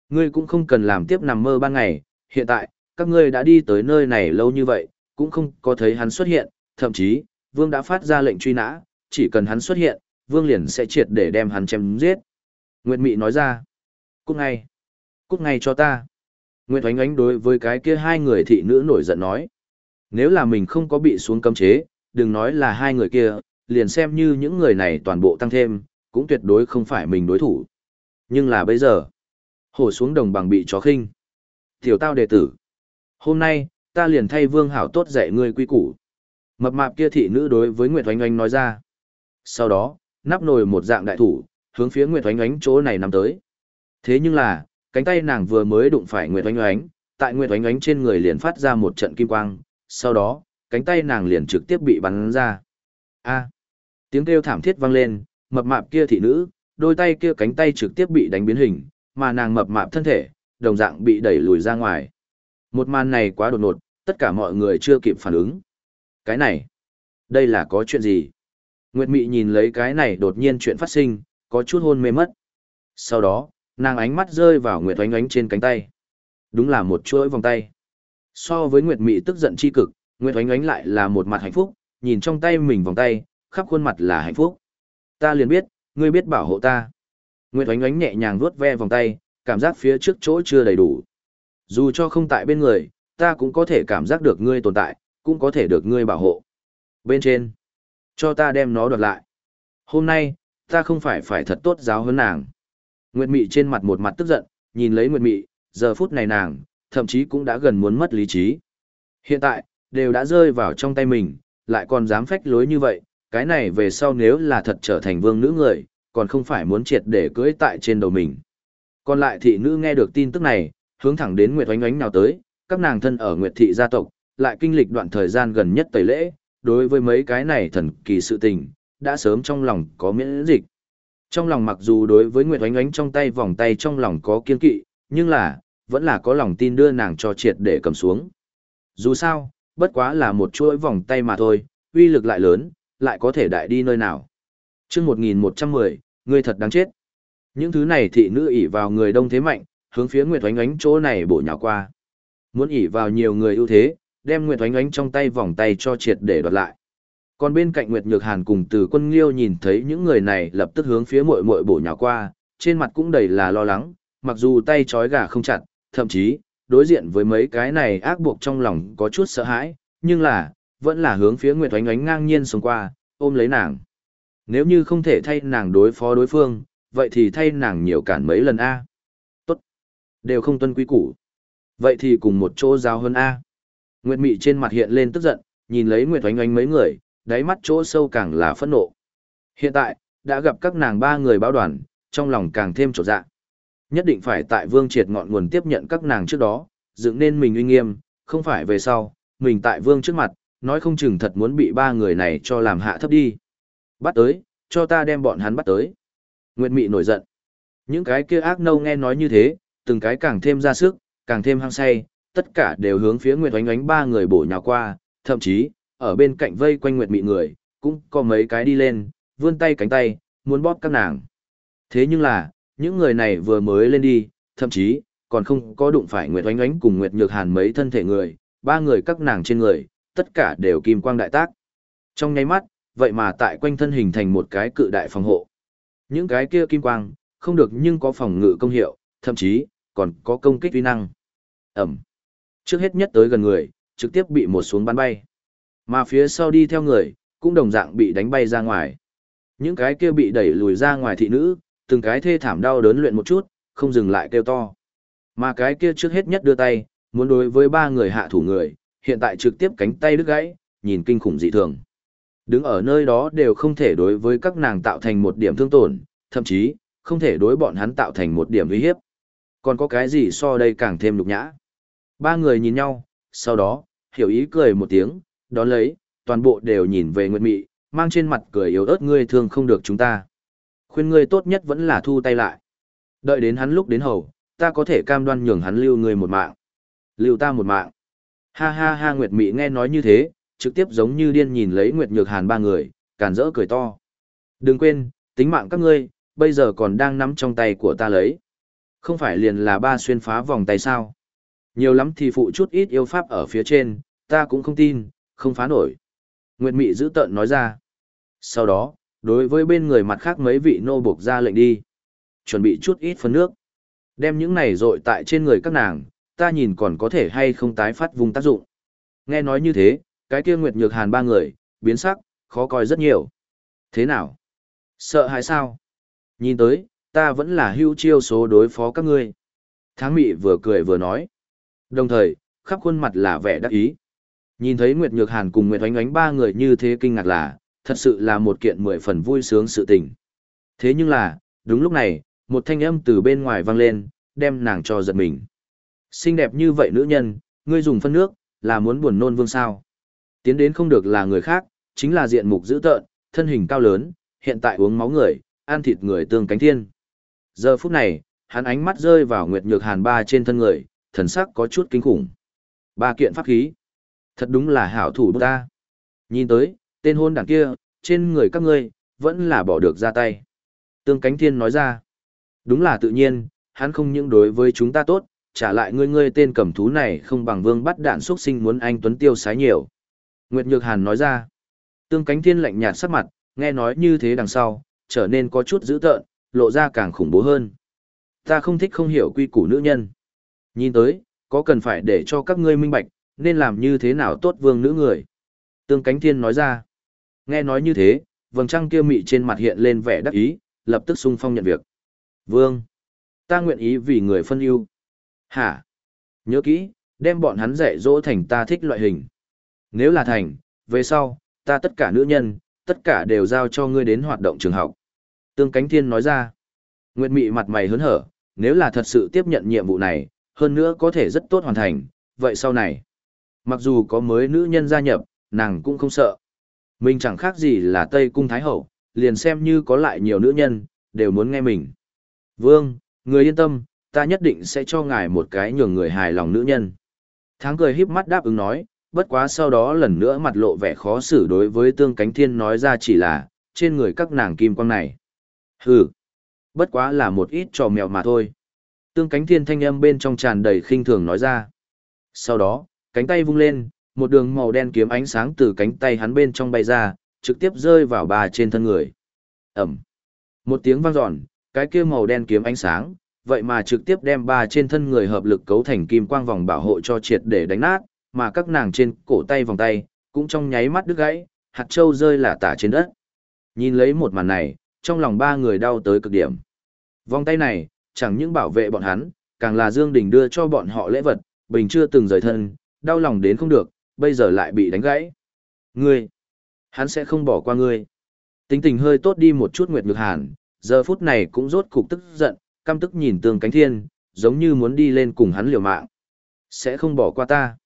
Ngươi cũng không cần làm tiếp nằm mơ ban ngày, hiện tại, các ngươi đã đi tới nơi này lâu như vậy, cũng không có thấy hắn xuất hiện, thậm chí, Vương đã phát ra lệnh truy nã, chỉ cần hắn xuất hiện, Vương liền sẽ triệt để đem hắn chém giết. Nguyệt Mị nói ra, cút ngay, cút ngay cho ta. Nguyệt Oánh Oánh đối với cái kia hai người thị nữ nổi giận nói, nếu là mình không có bị xuống cấm chế, đừng nói là hai người kia, liền xem như những người này toàn bộ tăng thêm, cũng tuyệt đối không phải mình đối thủ. Nhưng là bây giờ, hổ xuống đồng bằng bị chó khinh. Tiểu tao đệ tử, hôm nay, ta liền thay vương hảo tốt dạy ngươi quy củ. Mập mạp kia thị nữ đối với Nguyệt Oanh Oanh nói ra. Sau đó, nắp nồi một dạng đại thủ, hướng phía Nguyệt Oanh Oánh chỗ này nằm tới. Thế nhưng là, cánh tay nàng vừa mới đụng phải Nguyệt Oanh Oánh, tại Nguyệt Oánh Oánh trên người liền phát ra một trận kim quang, sau đó, cánh tay nàng liền trực tiếp bị bắn ra. A. Tiếng kêu thảm thiết vang lên, mập mạp kia thị nữ, đôi tay kia cánh tay trực tiếp bị đánh biến hình, mà nàng mập mạp thân thể, đồng dạng bị đẩy lùi ra ngoài. Một màn này quá đột ngột, tất cả mọi người chưa kịp phản ứng. Cái này, đây là có chuyện gì? Nguyệt Mị nhìn lấy cái này đột nhiên chuyện phát sinh, có chút hôn mê mất. Sau đó, nàng ánh mắt rơi vào Nguyệt Oánh Oánh trên cánh tay. Đúng là một chuỗi vòng tay. So với Nguyệt Mị tức giận chi cực, Nguyệt Oánh Oánh lại là một mặt hạnh phúc, nhìn trong tay mình vòng tay, khắp khuôn mặt là hạnh phúc. Ta liền biết, ngươi biết bảo hộ ta. Nguyệt Oánh Oánh nhẹ nhàng vuốt ve vòng tay, cảm giác phía trước chỗ chưa đầy đủ. Dù cho không tại bên người, ta cũng có thể cảm giác được ngươi tồn tại, cũng có thể được ngươi bảo hộ. Bên trên, cho ta đem nó đoạt lại. Hôm nay, ta không phải phải thật tốt giáo hơn nàng. Nguyệt Mị trên mặt một mặt tức giận, nhìn lấy Nguyệt Mị, giờ phút này nàng, thậm chí cũng đã gần muốn mất lý trí. Hiện tại, đều đã rơi vào trong tay mình, lại còn dám phách lối như vậy, cái này về sau nếu là thật trở thành vương nữ người, còn không phải muốn triệt để cưỡi tại trên đầu mình. Còn lại thị nữ nghe được tin tức này, hướng thẳng đến Nguyệt Oánh Oánh nào tới, các nàng thân ở Nguyệt thị gia tộc, lại kinh lịch đoạn thời gian gần nhất tẩy lễ, đối với mấy cái này thần kỳ sự tình, đã sớm trong lòng có miễn dịch. Trong lòng mặc dù đối với Nguyệt Oánh Oánh trong tay vòng tay trong lòng có kiên kỵ, nhưng là, vẫn là có lòng tin đưa nàng cho triệt để cầm xuống. Dù sao, bất quá là một chuỗi vòng tay mà thôi, uy lực lại lớn, lại có thể đại đi nơi nào. Trước 1110, ngươi thật đáng chết. Những thứ này thị nữ ỉ vào người đông thế mạnh, hướng phía Nguyệt Oánh Oánh chỗ này bổ nhào qua. Muốn ỉ vào nhiều người ưu thế, đem Nguyệt Oánh Oánh trong tay vòng tay cho triệt để đoạt lại. Còn bên cạnh Nguyệt Nhược Hàn cùng Từ Quân Liêu nhìn thấy những người này lập tức hướng phía muội muội bổ nhào qua, trên mặt cũng đầy là lo lắng, mặc dù tay trói gà không chặt, thậm chí, đối diện với mấy cái này ác buộc trong lòng có chút sợ hãi, nhưng là, vẫn là hướng phía Nguyệt Oánh Oánh ngang nhiên xuống qua, ôm lấy nàng. Nếu như không thể thay nàng đối phó đối phương, vậy thì thay nàng nhiều cản mấy lần A. Tốt. Đều không tuân quý củ. Vậy thì cùng một chỗ giao hơn A. Nguyệt Mị trên mặt hiện lên tức giận, nhìn lấy Nguyệt Oánh Oánh mấy người, đáy mắt chỗ sâu càng là phẫn nộ. Hiện tại, đã gặp các nàng ba người báo đoàn, trong lòng càng thêm trột dạ. Nhất định phải tại Vương Triệt ngọn nguồn tiếp nhận các nàng trước đó, dựng nên mình uy nghiêm, không phải về sau, mình tại Vương trước mặt, nói không chừng thật muốn bị ba người này cho làm hạ thấp đi. Bắt tới, cho ta đem bọn hắn bắt tới. Nguyệt Mị nổi giận. Những cái kia ác nâu nghe nói như thế, từng cái càng thêm ra sức, càng thêm hăng say, tất cả đều hướng phía Nguyệt Oánh Oánh ba người bổ nhào qua, thậm chí, ở bên cạnh vây quanh Nguyệt Mị người, cũng có mấy cái đi lên, vươn tay cánh tay, muốn bóp các nàng. Thế nhưng là, những người này vừa mới lên đi, thậm chí, còn không có đụng phải Nguyệt Oánh Oánh cùng Nguyệt Nhược Hàn mấy thân thể người, ba người các nàng trên người, tất cả đều kim quang đại tác. Trong nháy mắt, vậy mà tại quanh thân hình thành một cái cự đại phòng hộ. Những cái kia kim quang, không được nhưng có phòng ngự công hiệu, thậm chí, còn có công kích uy năng. Ẩm. Trước hết nhất tới gần người, trực tiếp bị một xuống bắn bay. Mà phía sau đi theo người, cũng đồng dạng bị đánh bay ra ngoài. Những cái kia bị đẩy lùi ra ngoài thị nữ, từng cái thê thảm đau đớn luyện một chút, không dừng lại kêu to. Mà cái kia trước hết nhất đưa tay, muốn đối với ba người hạ thủ người, hiện tại trực tiếp cánh tay đứt gãy, nhìn kinh khủng dị thường. Đứng ở nơi đó đều không thể đối với các nàng tạo thành một điểm thương tổn, thậm chí, không thể đối bọn hắn tạo thành một điểm uy hiếp. Còn có cái gì so đây càng thêm nhục nhã? Ba người nhìn nhau, sau đó, hiểu ý cười một tiếng, đón lấy, toàn bộ đều nhìn về Nguyệt Mị, mang trên mặt cười yếu ớt ngươi thương không được chúng ta. Khuyên ngươi tốt nhất vẫn là thu tay lại. Đợi đến hắn lúc đến hầu, ta có thể cam đoan nhường hắn lưu ngươi một mạng. Lưu ta một mạng. Ha ha ha Nguyệt Mị nghe nói như thế, trực tiếp giống như điên nhìn lấy Nguyệt Nhược Hàn ba người, càn rỡ cười to. Đừng quên, tính mạng các ngươi, bây giờ còn đang nắm trong tay của ta lấy. Không phải liền là ba xuyên phá vòng tay sao. Nhiều lắm thì phụ chút ít yêu pháp ở phía trên, ta cũng không tin, không phá nổi. Nguyệt Mị giữ tợn nói ra. Sau đó, đối với bên người mặt khác mấy vị nô buộc ra lệnh đi. Chuẩn bị chút ít phân nước. Đem những này rội tại trên người các nàng, ta nhìn còn có thể hay không tái phát vùng tác dụng. Nghe nói như thế, cái kia Nguyệt Nhược Hàn ba người, biến sắc, khó coi rất nhiều. Thế nào? Sợ hãi sao? Nhìn tới, ta vẫn là hưu chiêu số đối phó các ngươi. Tháng mị vừa cười vừa nói. Đồng thời, khắp khuôn mặt là vẻ đắc ý. Nhìn thấy Nguyệt Nhược Hàn cùng Nguyệt Oánh Oánh ba người như thế kinh ngạc là, thật sự là một kiện mười phần vui sướng sự tình. Thế nhưng là, đúng lúc này, một thanh âm từ bên ngoài vang lên, đem nàng cho giật mình. Xinh đẹp như vậy nữ nhân, ngươi dùng phân nước, là muốn buồn nôn vương sao. Tiến đến không được là người khác, chính là diện mục dữ tợn, thân hình cao lớn, hiện tại uống máu người, ăn thịt người tương cánh thiên. Giờ phút này, hắn ánh mắt rơi vào Nguyệt Nhược Hàn ba trên thân người, thần sắc có chút kinh khủng. Ba kiện pháp khí. Thật đúng là hảo thủ ta. Nhìn tới, tên hôn đảng kia, trên người các ngươi, vẫn là bỏ được ra tay. Tương Cánh Thiên nói ra. Đúng là tự nhiên, hắn không những đối với chúng ta tốt, trả lại ngươi ngươi tên cầm thú này không bằng vương bắt đạn xuất sinh muốn anh Tuấn Tiêu sái nhiều. Nguyệt Nhược Hàn nói ra. Tương Cánh Thiên lạnh nhạt sắc mặt, nghe nói như thế đằng sau, trở nên có chút dữ tợn, lộ ra càng khủng bố hơn. Ta không thích không hiểu quy củ nữ nhân. Nhìn tới, có cần phải để cho các ngươi minh bạch, nên làm như thế nào tốt vương nữ người. Tương Cánh Thiên nói ra. Nghe nói như thế, vầng trăng kia mị trên mặt hiện lên vẻ đắc ý, lập tức sung phong nhận việc. Vương, ta nguyện ý vì người phân ưu. Hả? Nhớ kỹ, đem bọn hắn dạy dỗ thành ta thích loại hình. Nếu là thành, về sau, ta tất cả nữ nhân, tất cả đều giao cho ngươi đến hoạt động trường học. Tương Cánh Thiên nói ra. Nguyệt Mị mặt mày hớn hở, nếu là thật sự tiếp nhận nhiệm vụ này, hơn nữa có thể rất tốt hoàn thành, vậy sau này, mặc dù có mới nữ nhân gia nhập, nàng cũng không sợ. Mình chẳng khác gì là Tây Cung Thái Hậu, liền xem như có lại nhiều nữ nhân, đều muốn nghe mình. Vương, người yên tâm, ta nhất định sẽ cho ngài một cái nhường người hài lòng nữ nhân. Tháng cười híp mắt đáp ứng nói, bất quá sau đó lần nữa mặt lộ vẻ khó xử đối với tương cánh thiên nói ra chỉ là, trên người các nàng kim quang này. Hừ, bất quá là một ít trò mèo mà thôi. Tương cánh thiên thanh âm bên trong tràn đầy khinh thường nói ra. Sau đó, cánh tay vung lên, một đường màu đen kiếm ánh sáng từ cánh tay hắn bên trong bay ra, trực tiếp rơi vào bà trên thân người. Ẩm. Một tiếng vang dọn, cái kia màu đen kiếm ánh sáng, vậy mà trực tiếp đem bà trên thân người hợp lực cấu thành kim quang vòng bảo hộ cho triệt để đánh nát, mà các nàng trên cổ tay vòng tay, cũng trong nháy mắt đứt gãy, hạt châu rơi lả tả trên đất. Nhìn lấy một màn này, trong lòng ba người đau tới cực điểm. Vòng tay này, chẳng những bảo vệ bọn hắn, càng là Dương Đình đưa cho bọn họ lễ vật, bình chưa từng rời thân, đau lòng đến không được, bây giờ lại bị đánh gãy. Ngươi, hắn sẽ không bỏ qua ngươi. Tính tình hơi tốt đi một chút Nguyệt Nhược Hàn, giờ phút này cũng rốt cục tức giận, căm tức nhìn tương cánh thiên, giống như muốn đi lên cùng hắn liều mạng. Sẽ không bỏ qua ta.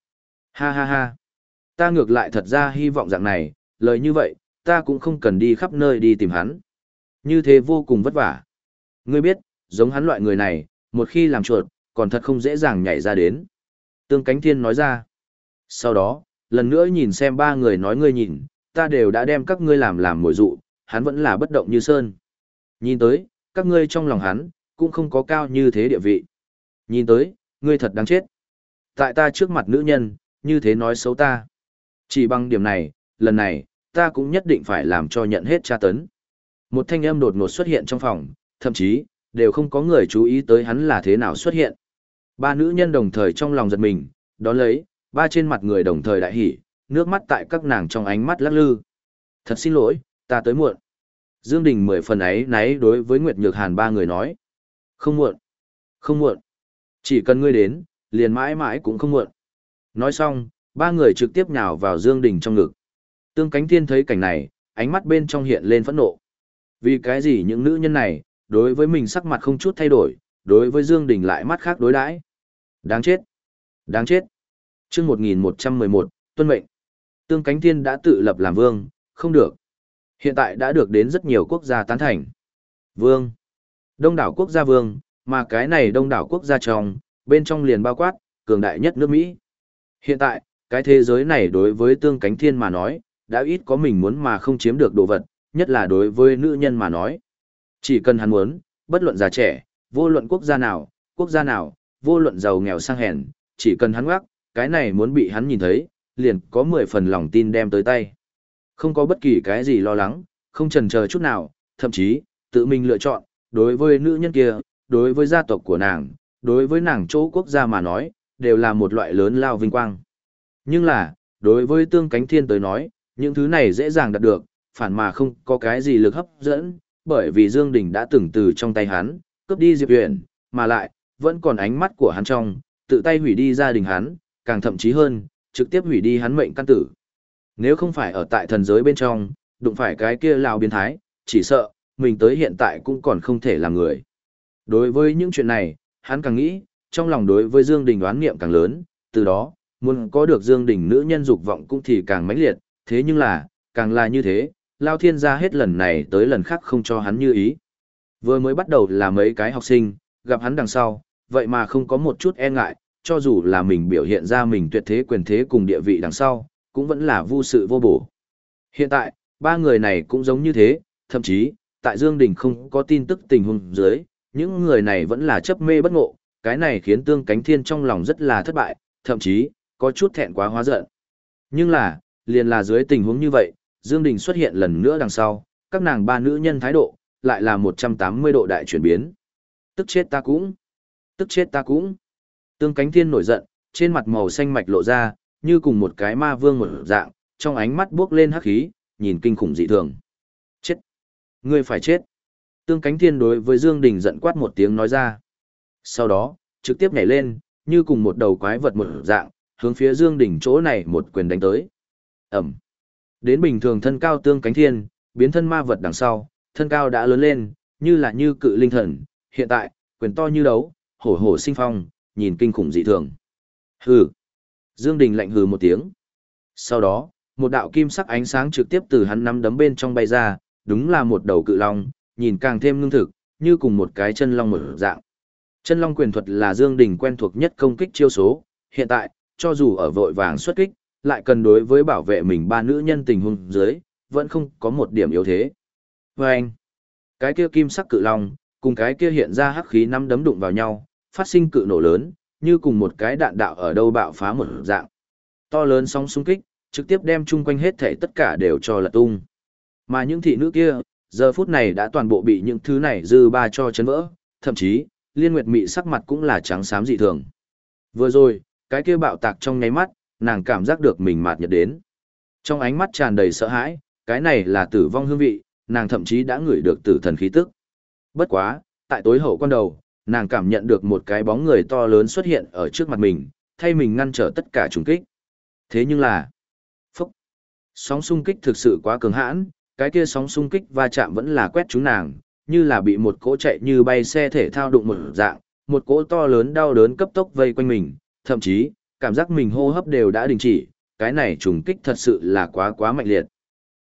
Ha ha ha. Ta ngược lại thật ra hy vọng dạng này, lời như vậy, ta cũng không cần đi khắp nơi đi tìm hắn. Như thế vô cùng vất vả. Ngươi biết, giống hắn loại người này, một khi làm chuột, còn thật không dễ dàng nhảy ra đến. Tương cánh thiên nói ra. Sau đó, lần nữa nhìn xem ba người nói ngươi nhìn, ta đều đã đem các ngươi làm làm mồi dụ, hắn vẫn là bất động như sơn. Nhìn tới, các ngươi trong lòng hắn, cũng không có cao như thế địa vị. Nhìn tới, ngươi thật đáng chết. Tại ta trước mặt nữ nhân, như thế nói xấu ta. Chỉ bằng điểm này, lần này, ta cũng nhất định phải làm cho nhận hết tra tấn. Một thanh âm đột ngột xuất hiện trong phòng, thậm chí, đều không có người chú ý tới hắn là thế nào xuất hiện. Ba nữ nhân đồng thời trong lòng giật mình, đón lấy, ba trên mặt người đồng thời đại hỉ, nước mắt tại các nàng trong ánh mắt lắc lư. Thật xin lỗi, ta tới muộn. Dương Đình mười phần ấy náy đối với Nguyệt Nhược Hàn ba người nói. Không muộn. Không muộn. Chỉ cần ngươi đến, liền mãi mãi cũng không muộn. Nói xong, ba người trực tiếp nhào vào Dương Đình trong ngực. Tương Cánh Thiên thấy cảnh này, ánh mắt bên trong hiện lên phẫn nộ. Vì cái gì những nữ nhân này, đối với mình sắc mặt không chút thay đổi, đối với Dương Đình lại mắt khác đối đãi. Đáng chết. Đáng chết. Chương 1111, tuân mệnh. Tương Cánh Thiên đã tự lập làm vương, không được. Hiện tại đã được đến rất nhiều quốc gia tán thành. Vương. Đông đảo quốc gia vương, mà cái này đông đảo quốc gia trong, bên trong liền bao quát, cường đại nhất nước Mỹ. Hiện tại, cái thế giới này đối với tương cánh thiên mà nói, đã ít có mình muốn mà không chiếm được đồ vật, nhất là đối với nữ nhân mà nói. Chỉ cần hắn muốn, bất luận già trẻ, vô luận quốc gia nào, quốc gia nào, vô luận giàu nghèo sang hèn, chỉ cần hắn ngoắc, cái này muốn bị hắn nhìn thấy, liền có 10 phần lòng tin đem tới tay. Không có bất kỳ cái gì lo lắng, không chần chờ chút nào, thậm chí, tự mình lựa chọn, đối với nữ nhân kia, đối với gia tộc của nàng, đối với nàng chỗ quốc gia mà nói, đều là một loại lớn lao vinh quang. Nhưng là, đối với tương cánh thiên tới nói, những thứ này dễ dàng đạt được, phản mà không có cái gì lực hấp dẫn, bởi vì Dương Đình đã từng từ trong tay hắn, cướp đi Diệp Huyền, mà lại, vẫn còn ánh mắt của hắn trong, tự tay hủy đi gia đình hắn, càng thậm chí hơn, trực tiếp hủy đi hắn mệnh căn tử. Nếu không phải ở tại thần giới bên trong, đụng phải cái kia lao biến thái, chỉ sợ, mình tới hiện tại cũng còn không thể làm người. Đối với những chuyện này, hắn càng nghĩ, trong lòng đối với Dương Đình đoán niệm càng lớn, từ đó, muốn có được Dương Đình nữ nhân dục vọng cũng thì càng mãnh liệt, thế nhưng là, càng là như thế, Lao Thiên gia hết lần này tới lần khác không cho hắn như ý. Vừa mới bắt đầu là mấy cái học sinh, gặp hắn đằng sau, vậy mà không có một chút e ngại, cho dù là mình biểu hiện ra mình tuyệt thế quyền thế cùng địa vị đằng sau, cũng vẫn là vô sự vô bổ. Hiện tại, ba người này cũng giống như thế, thậm chí, tại Dương Đình không có tin tức tình huống dưới, những người này vẫn là chấp mê bất ngộ, cái này khiến tương cánh thiên trong lòng rất là thất bại, thậm chí, có chút thẹn quá hóa giận. Nhưng là, liền là dưới tình huống như vậy, Dương Đình xuất hiện lần nữa đằng sau, các nàng ba nữ nhân thái độ, lại là 180 độ đại chuyển biến. Tức chết ta cũng, tức chết ta cũng. Tương cánh thiên nổi giận, trên mặt màu xanh mạch lộ ra, như cùng một cái ma vương một dạng, trong ánh mắt bước lên hắc khí, nhìn kinh khủng dị thường. Chết! Ngươi phải chết! Tương cánh thiên đối với Dương Đình giận quát một tiếng nói ra. Sau đó, trực tiếp nhảy lên, như cùng một đầu quái vật một dạng, hướng phía Dương Đình chỗ này một quyền đánh tới. Ẩm! Đến bình thường thân cao tương cánh thiên, biến thân ma vật đằng sau, thân cao đã lớn lên, như là như cự linh thần, hiện tại, quyền to như đấu, hổ hổ sinh phong, nhìn kinh khủng dị thường. Hừ! Dương Đình lạnh hừ một tiếng. Sau đó, một đạo kim sắc ánh sáng trực tiếp từ hắn nắm đấm bên trong bay ra, đúng là một đầu cự long, nhìn càng thêm ngưng thực, như cùng một cái chân long mở dạng. Chân long quyền thuật là Dương Đình quen thuộc nhất công kích chiêu số, hiện tại, cho dù ở vội vàng xuất kích, lại cần đối với bảo vệ mình ba nữ nhân tình huống dưới, vẫn không có một điểm yếu thế. Vâng! anh, cái kia kim sắc cự long, cùng cái kia hiện ra hắc khí nắm đấm đụng vào nhau, phát sinh cự nổ lớn, như cùng một cái đạn đạo ở đâu bạo phá một dạng. To lớn sóng xung kích, trực tiếp đem chung quanh hết thảy tất cả đều cho lật tung. Mà những thị nữ kia, giờ phút này đã toàn bộ bị những thứ này dư ba cho chấn vỡ, thậm chí, liên nguyệt mị sắc mặt cũng là trắng xám dị thường. Vừa rồi, cái kia bạo tạc trong nháy mắt, nàng cảm giác được mình mạt nhật đến. Trong ánh mắt tràn đầy sợ hãi, cái này là tử vong hương vị, nàng thậm chí đã ngửi được tử thần khí tức. Bất quá, tại tối hậu quan đầu, nàng cảm nhận được một cái bóng người to lớn xuất hiện ở trước mặt mình, thay mình ngăn trở tất cả trùng kích. Thế nhưng là, phốc, sóng xung kích thực sự quá cường hãn, cái kia sóng xung kích va chạm vẫn là quét chúng nàng, như là bị một cỗ chạy như bay xe thể thao đụng một dạng, một cỗ to lớn đau đớn cấp tốc vây quanh mình, thậm chí, cảm giác mình hô hấp đều đã đình chỉ, cái này trùng kích thật sự là quá quá mạnh liệt.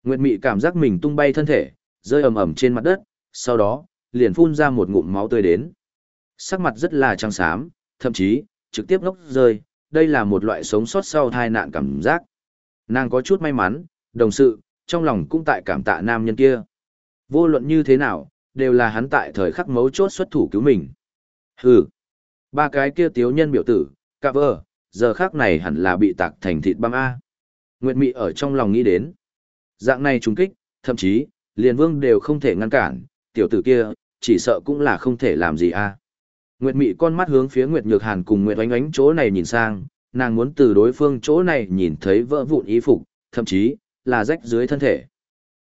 Nguyệt Mị cảm giác mình tung bay thân thể, rơi ầm ầm trên mặt đất, sau đó, liền phun ra một ngụm máu tươi đến. Sắc mặt rất là trắng xám, thậm chí, trực tiếp ngốc rơi, đây là một loại sống sót sau tai nạn cảm giác. Nàng có chút may mắn, đồng sự, trong lòng cũng tại cảm tạ nam nhân kia. Vô luận như thế nào, đều là hắn tại thời khắc mấu chốt xuất thủ cứu mình. Hừ. Ba cái kia tiếu nhân biểu tử, cà vơ, giờ khác này hẳn là bị tạc thành thịt băm A. Nguyệt Mị ở trong lòng nghĩ đến. Dạng này trùng kích, thậm chí, liền vương đều không thể ngăn cản, tiểu tử kia, chỉ sợ cũng là không thể làm gì A. Nguyệt Mị con mắt hướng phía Nguyệt Nhược Hàn cùng Nguyệt Oánh Oánh chỗ này nhìn sang, nàng muốn từ đối phương chỗ này nhìn thấy vỡ vụn y phục, thậm chí, là rách dưới thân thể.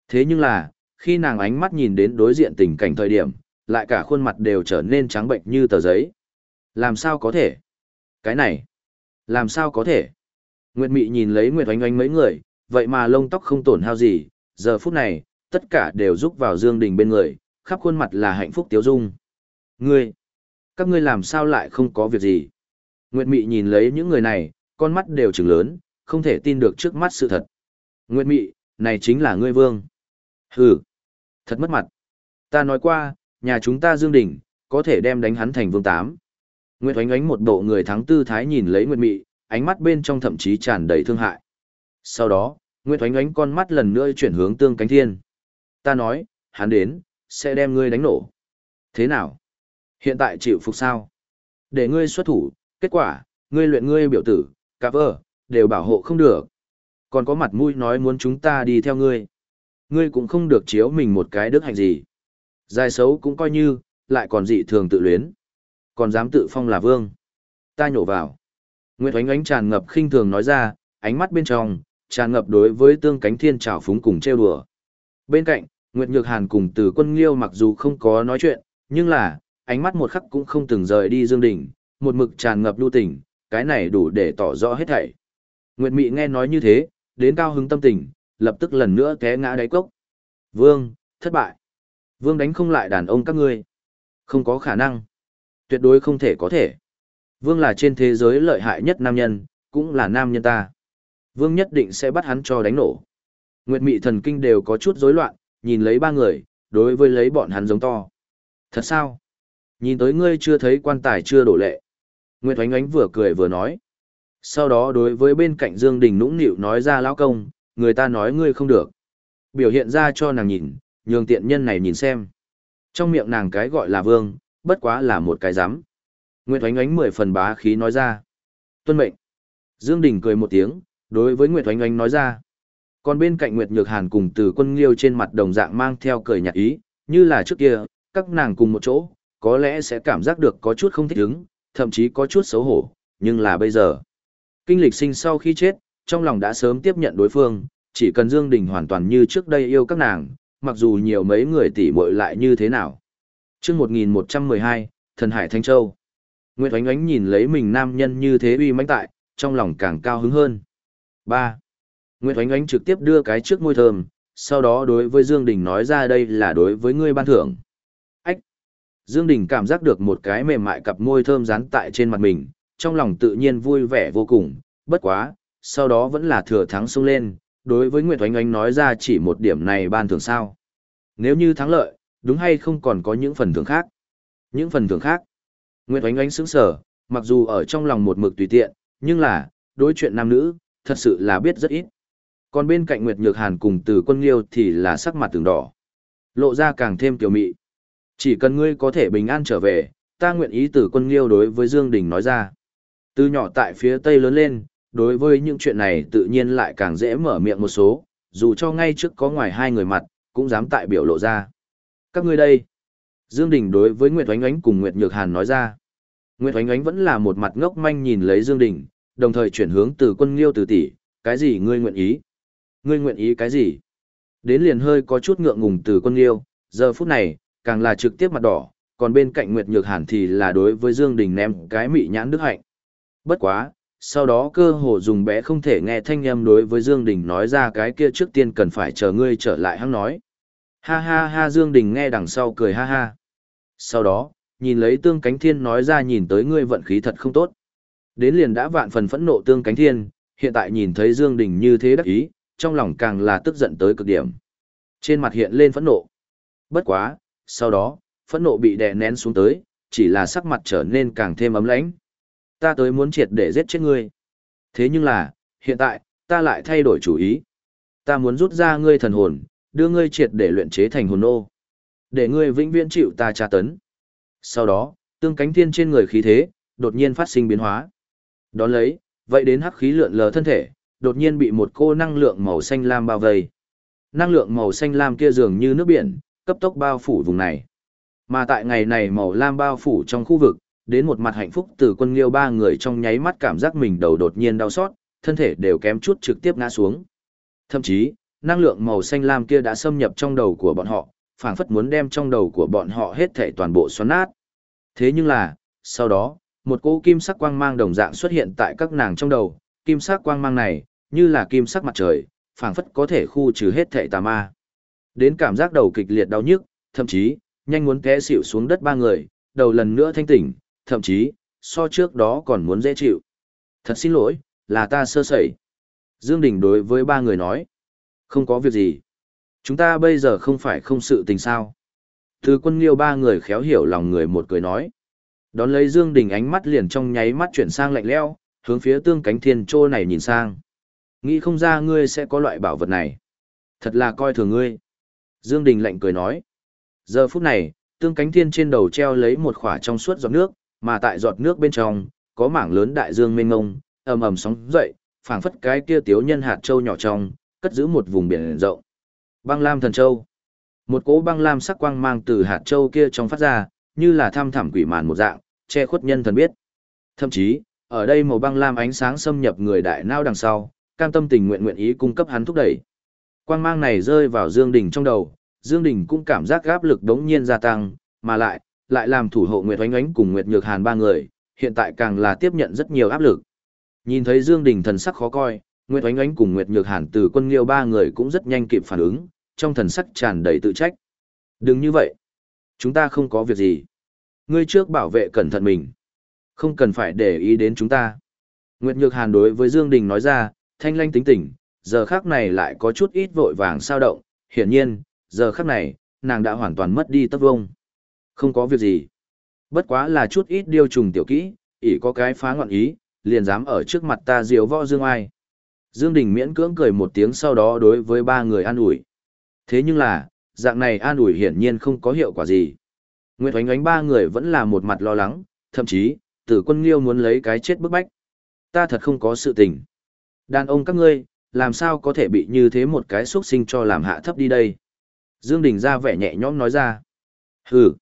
Thế nhưng là, khi nàng ánh mắt nhìn đến đối diện tình cảnh thời điểm, lại cả khuôn mặt đều trở nên trắng bệnh như tờ giấy. Làm sao có thể? Cái này, làm sao có thể? Nguyệt Mị nhìn lấy Nguyệt Oánh Oánh mấy người, vậy mà lông tóc không tổn hao gì, giờ phút này, tất cả đều rúc vào Dương Đình bên người, khắp khuôn mặt là hạnh phúc tiếu dung. Ngươi, các ngươi làm sao lại không có việc gì? Nguyệt Mị nhìn lấy những người này, con mắt đều trừng lớn, không thể tin được trước mắt sự thật. Nguyệt Mị, này chính là ngươi vương. Hừ, thật mất mặt. Ta nói qua, nhà chúng ta Dương Đình, có thể đem đánh hắn thành vương tám. Nguyệt Oánh Oánh một bộ người thắng tư thái nhìn lấy Nguyệt Mị, ánh mắt bên trong thậm chí tràn đầy thương hại. Sau đó, Nguyệt Oánh Oánh con mắt lần nữa chuyển hướng Tương Cánh Thiên. Ta nói, hắn đến, sẽ đem ngươi đánh nổ. Thế nào? Hiện tại chịu phục sao? Để ngươi xuất thủ, kết quả, ngươi luyện ngươi biểu tử, cả vợ, đều bảo hộ không được. Còn có mặt mũi nói muốn chúng ta đi theo ngươi. Ngươi cũng không được chiếu mình một cái đức hạnh gì. Dài xấu cũng coi như, lại còn dị thường tự luyến. Còn dám tự phong là vương. Ta nhổ vào. Nguyệt oánh oánh tràn ngập khinh thường nói ra, ánh mắt bên trong, tràn ngập đối với tương cánh thiên trào phúng cùng trêu đùa. Bên cạnh, Nguyệt Nhược Hàn cùng từ quân liêu mặc dù không có nói chuyện, nhưng là, ánh mắt một khắc cũng không từng rời đi Dương Đình, một mực tràn ngập lưu tình, cái này đủ để tỏ rõ hết thảy. Nguyệt Mị nghe nói như thế, đến cao hứng tâm tình, lập tức lần nữa té ngã đáy cốc. Vương, thất bại. Vương đánh không lại đàn ông các ngươi. Không có khả năng. Tuyệt đối không thể có thể. Vương là trên thế giới lợi hại nhất nam nhân, cũng là nam nhân ta. Vương nhất định sẽ bắt hắn cho đánh nổ. Nguyệt mị thần kinh đều có chút rối loạn, nhìn lấy ba người, đối với lấy bọn hắn giống to. Thật sao? Nhìn tới ngươi chưa thấy quan tài chưa đổ lệ. Nguyệt oánh oánh vừa cười vừa nói. Sau đó đối với bên cạnh Dương Đình nũng nịu nói ra lão công, người ta nói ngươi không được. Biểu hiện ra cho nàng nhìn, nhường tiện nhân này nhìn xem. Trong miệng nàng cái gọi là vương, bất quá là một cái giám. Nguyệt Oánh Oánh mười phần bá khí nói ra. Tuân mệnh. Dương Đình cười một tiếng, đối với Nguyệt Oánh Oánh nói ra. Còn bên cạnh Nguyệt Nhược Hàn cùng từ quân liêu trên mặt đồng dạng mang theo cười nhạt ý, như là trước kia, các nàng cùng một chỗ, có lẽ sẽ cảm giác được có chút không thích ứng, thậm chí có chút xấu hổ, nhưng là bây giờ. Kinh lịch sinh sau khi chết, trong lòng đã sớm tiếp nhận đối phương, chỉ cần Dương Đình hoàn toàn như trước đây yêu các nàng, mặc dù nhiều mấy người tỷ muội lại như thế nào. trước 1112, Thần Hải Thanh Châu. Nguyệt Oánh Oánh nhìn lấy mình nam nhân như thế uy mãnh tại, trong lòng càng cao hứng hơn. 3. Nguyệt Oánh Oánh trực tiếp đưa cái trước môi thơm, sau đó đối với Dương Đình nói ra đây là đối với ngươi ban thưởng. Dương Đình cảm giác được một cái mềm mại cặp môi thơm dán tại trên mặt mình, trong lòng tự nhiên vui vẻ vô cùng, bất quá, sau đó vẫn là thừa thắng xông lên, đối với Nguyệt Oánh Oánh nói ra chỉ một điểm này ban thưởng sao. Nếu như thắng lợi, đúng hay không còn có những phần thưởng khác? Những phần thưởng khác? Nguyệt Oánh Oánh sững sờ, mặc dù ở trong lòng một mực tùy tiện, nhưng là, đối chuyện nam nữ, thật sự là biết rất ít. Còn bên cạnh Nguyệt Nhược Hàn cùng Từ Quân Liêu thì là sắc mặt từng đỏ. Lộ ra càng thêm kiều mị. Chỉ cần ngươi có thể bình an trở về, ta nguyện ý Từ Quân Liêu đối với Dương Đình nói ra. Từ nhỏ tại phía Tây lớn lên, đối với những chuyện này tự nhiên lại càng dễ mở miệng một số, dù cho ngay trước có ngoài hai người mặt, cũng dám tại biểu lộ ra. Các ngươi đây. Dương Đình đối với Nguyệt Oánh Oánh cùng Nguyệt Nhược Hàn nói ra. Nguyệt Oánh Oánh vẫn là một mặt ngốc manh nhìn lấy Dương Đình, đồng thời chuyển hướng từ quân liêu từ tỷ, cái gì ngươi nguyện ý? Ngươi nguyện ý cái gì? Đến liền hơi có chút ngượng ngùng từ quân liêu, giờ phút này, càng là trực tiếp mặt đỏ, còn bên cạnh Nguyệt Nhược Hàn thì là đối với Dương Đình ném cái mị nhãn đức hạnh. Bất quá, sau đó cơ hồ dùng bé không thể nghe thanh âm đối với Dương Đình nói ra cái kia trước tiên cần phải chờ ngươi trở lại hắn nói. Ha ha ha Dương Đình nghe đằng sau cười ha ha. Sau đó, nhìn lấy tương cánh thiên nói ra nhìn tới ngươi vận khí thật không tốt. Đến liền đã vạn phần phẫn nộ tương cánh thiên, hiện tại nhìn thấy Dương Đình như thế đắc ý, trong lòng càng là tức giận tới cực điểm. Trên mặt hiện lên phẫn nộ. Bất quá, sau đó, phẫn nộ bị đè nén xuống tới, chỉ là sắc mặt trở nên càng thêm ấm lãnh. Ta tới muốn triệt để giết chết ngươi. Thế nhưng là, hiện tại, ta lại thay đổi chủ ý. Ta muốn rút ra ngươi thần hồn, đưa ngươi triệt để luyện chế thành hồn nô. Để ngươi vĩnh viễn chịu ta tra tấn. Sau đó, tương cánh thiên trên người khí thế, đột nhiên phát sinh biến hóa. Đón lấy, vậy đến hắc khí lượn lờ thân thể, đột nhiên bị một cô năng lượng màu xanh lam bao vây. Năng lượng màu xanh lam kia dường như nước biển, cấp tốc bao phủ vùng này. Mà tại ngày này màu lam bao phủ trong khu vực, đến một mặt hạnh phúc từ quân liêu ba người trong nháy mắt cảm giác mình đầu đột nhiên đau xót, thân thể đều kém chút trực tiếp ngã xuống. Thậm chí, năng lượng màu xanh lam kia đã xâm nhập trong đầu của bọn họ, phảng phất muốn đem trong đầu của bọn họ hết thảy toàn bộ xoắn nát. Thế nhưng là, sau đó, một cỗ kim sắc quang mang đồng dạng xuất hiện tại các nàng trong đầu, kim sắc quang mang này, như là kim sắc mặt trời, phảng phất có thể khu trừ hết thảy tà ma. Đến cảm giác đầu kịch liệt đau nhức, thậm chí, nhanh muốn té xỉu xuống đất ba người, đầu lần nữa thanh tỉnh, thậm chí, so trước đó còn muốn dễ chịu. Thật xin lỗi, là ta sơ sẩy. Dương Đình đối với ba người nói, không có việc gì. Chúng ta bây giờ không phải không sự tình sao. Từ quân liêu ba người khéo hiểu lòng người một cười nói. Đón lấy Dương Đình ánh mắt liền trong nháy mắt chuyển sang lạnh lẽo, hướng phía tương cánh thiên trô này nhìn sang. Nghĩ không ra ngươi sẽ có loại bảo vật này. Thật là coi thường ngươi. Dương Đình lạnh cười nói. Giờ phút này, tương cánh thiên trên đầu treo lấy một khỏa trong suốt giọt nước, mà tại giọt nước bên trong, có mảng lớn đại dương mênh mông, ầm ầm sóng dậy, phảng phất cái kia tiếu nhân hạt châu nhỏ trong, cất giữ một vùng biển rộng. Băng Lam Thần Châu. Một cỗ băng lam sắc quang mang từ hạt châu kia trong phát ra, như là tham thẳm quỷ màn một dạng, che khuất nhân thần biết. Thậm chí, ở đây màu băng lam ánh sáng xâm nhập người đại nao đằng sau, cam tâm tình nguyện nguyện ý cung cấp hắn thúc đẩy. Quang mang này rơi vào Dương Đình trong đầu, Dương Đình cũng cảm giác áp lực đống nhiên gia tăng, mà lại, lại làm thủ hộ Nguyệt Oánh Oánh cùng Nguyệt Nhược Hàn ba người, hiện tại càng là tiếp nhận rất nhiều áp lực. Nhìn thấy Dương Đình thần sắc khó coi, Nguyệt Oánh Oánh cùng Nguyệt Nhược Hàn từ quân liêu ba người cũng rất nhanh kịp phản ứng, trong thần sắc tràn đầy tự trách. Đừng như vậy. Chúng ta không có việc gì. Ngươi trước bảo vệ cẩn thận mình. Không cần phải để ý đến chúng ta. Nguyệt Nhược Hàn đối với Dương Đình nói ra, thanh lanh tính tình, giờ khắc này lại có chút ít vội vàng sao động. Hiển nhiên, giờ khắc này, nàng đã hoàn toàn mất đi tất vông. Không có việc gì. Bất quá là chút ít điều trùng tiểu kỹ, ỷ có cái phá ngọn ý, liền dám ở trước mặt ta diều võ Dương ai. Dương Đình miễn cưỡng cười một tiếng sau đó đối với ba người an ủi. Thế nhưng là, dạng này an ủi hiển nhiên không có hiệu quả gì. Nguyệt Oánh Oánh ba người vẫn là một mặt lo lắng, thậm chí, tử quân liêu muốn lấy cái chết bức bách. Ta thật không có sự tình. Đàn ông các ngươi, làm sao có thể bị như thế một cái xuất sinh cho làm hạ thấp đi đây? Dương Đình ra vẻ nhẹ nhõm nói ra. Hừ.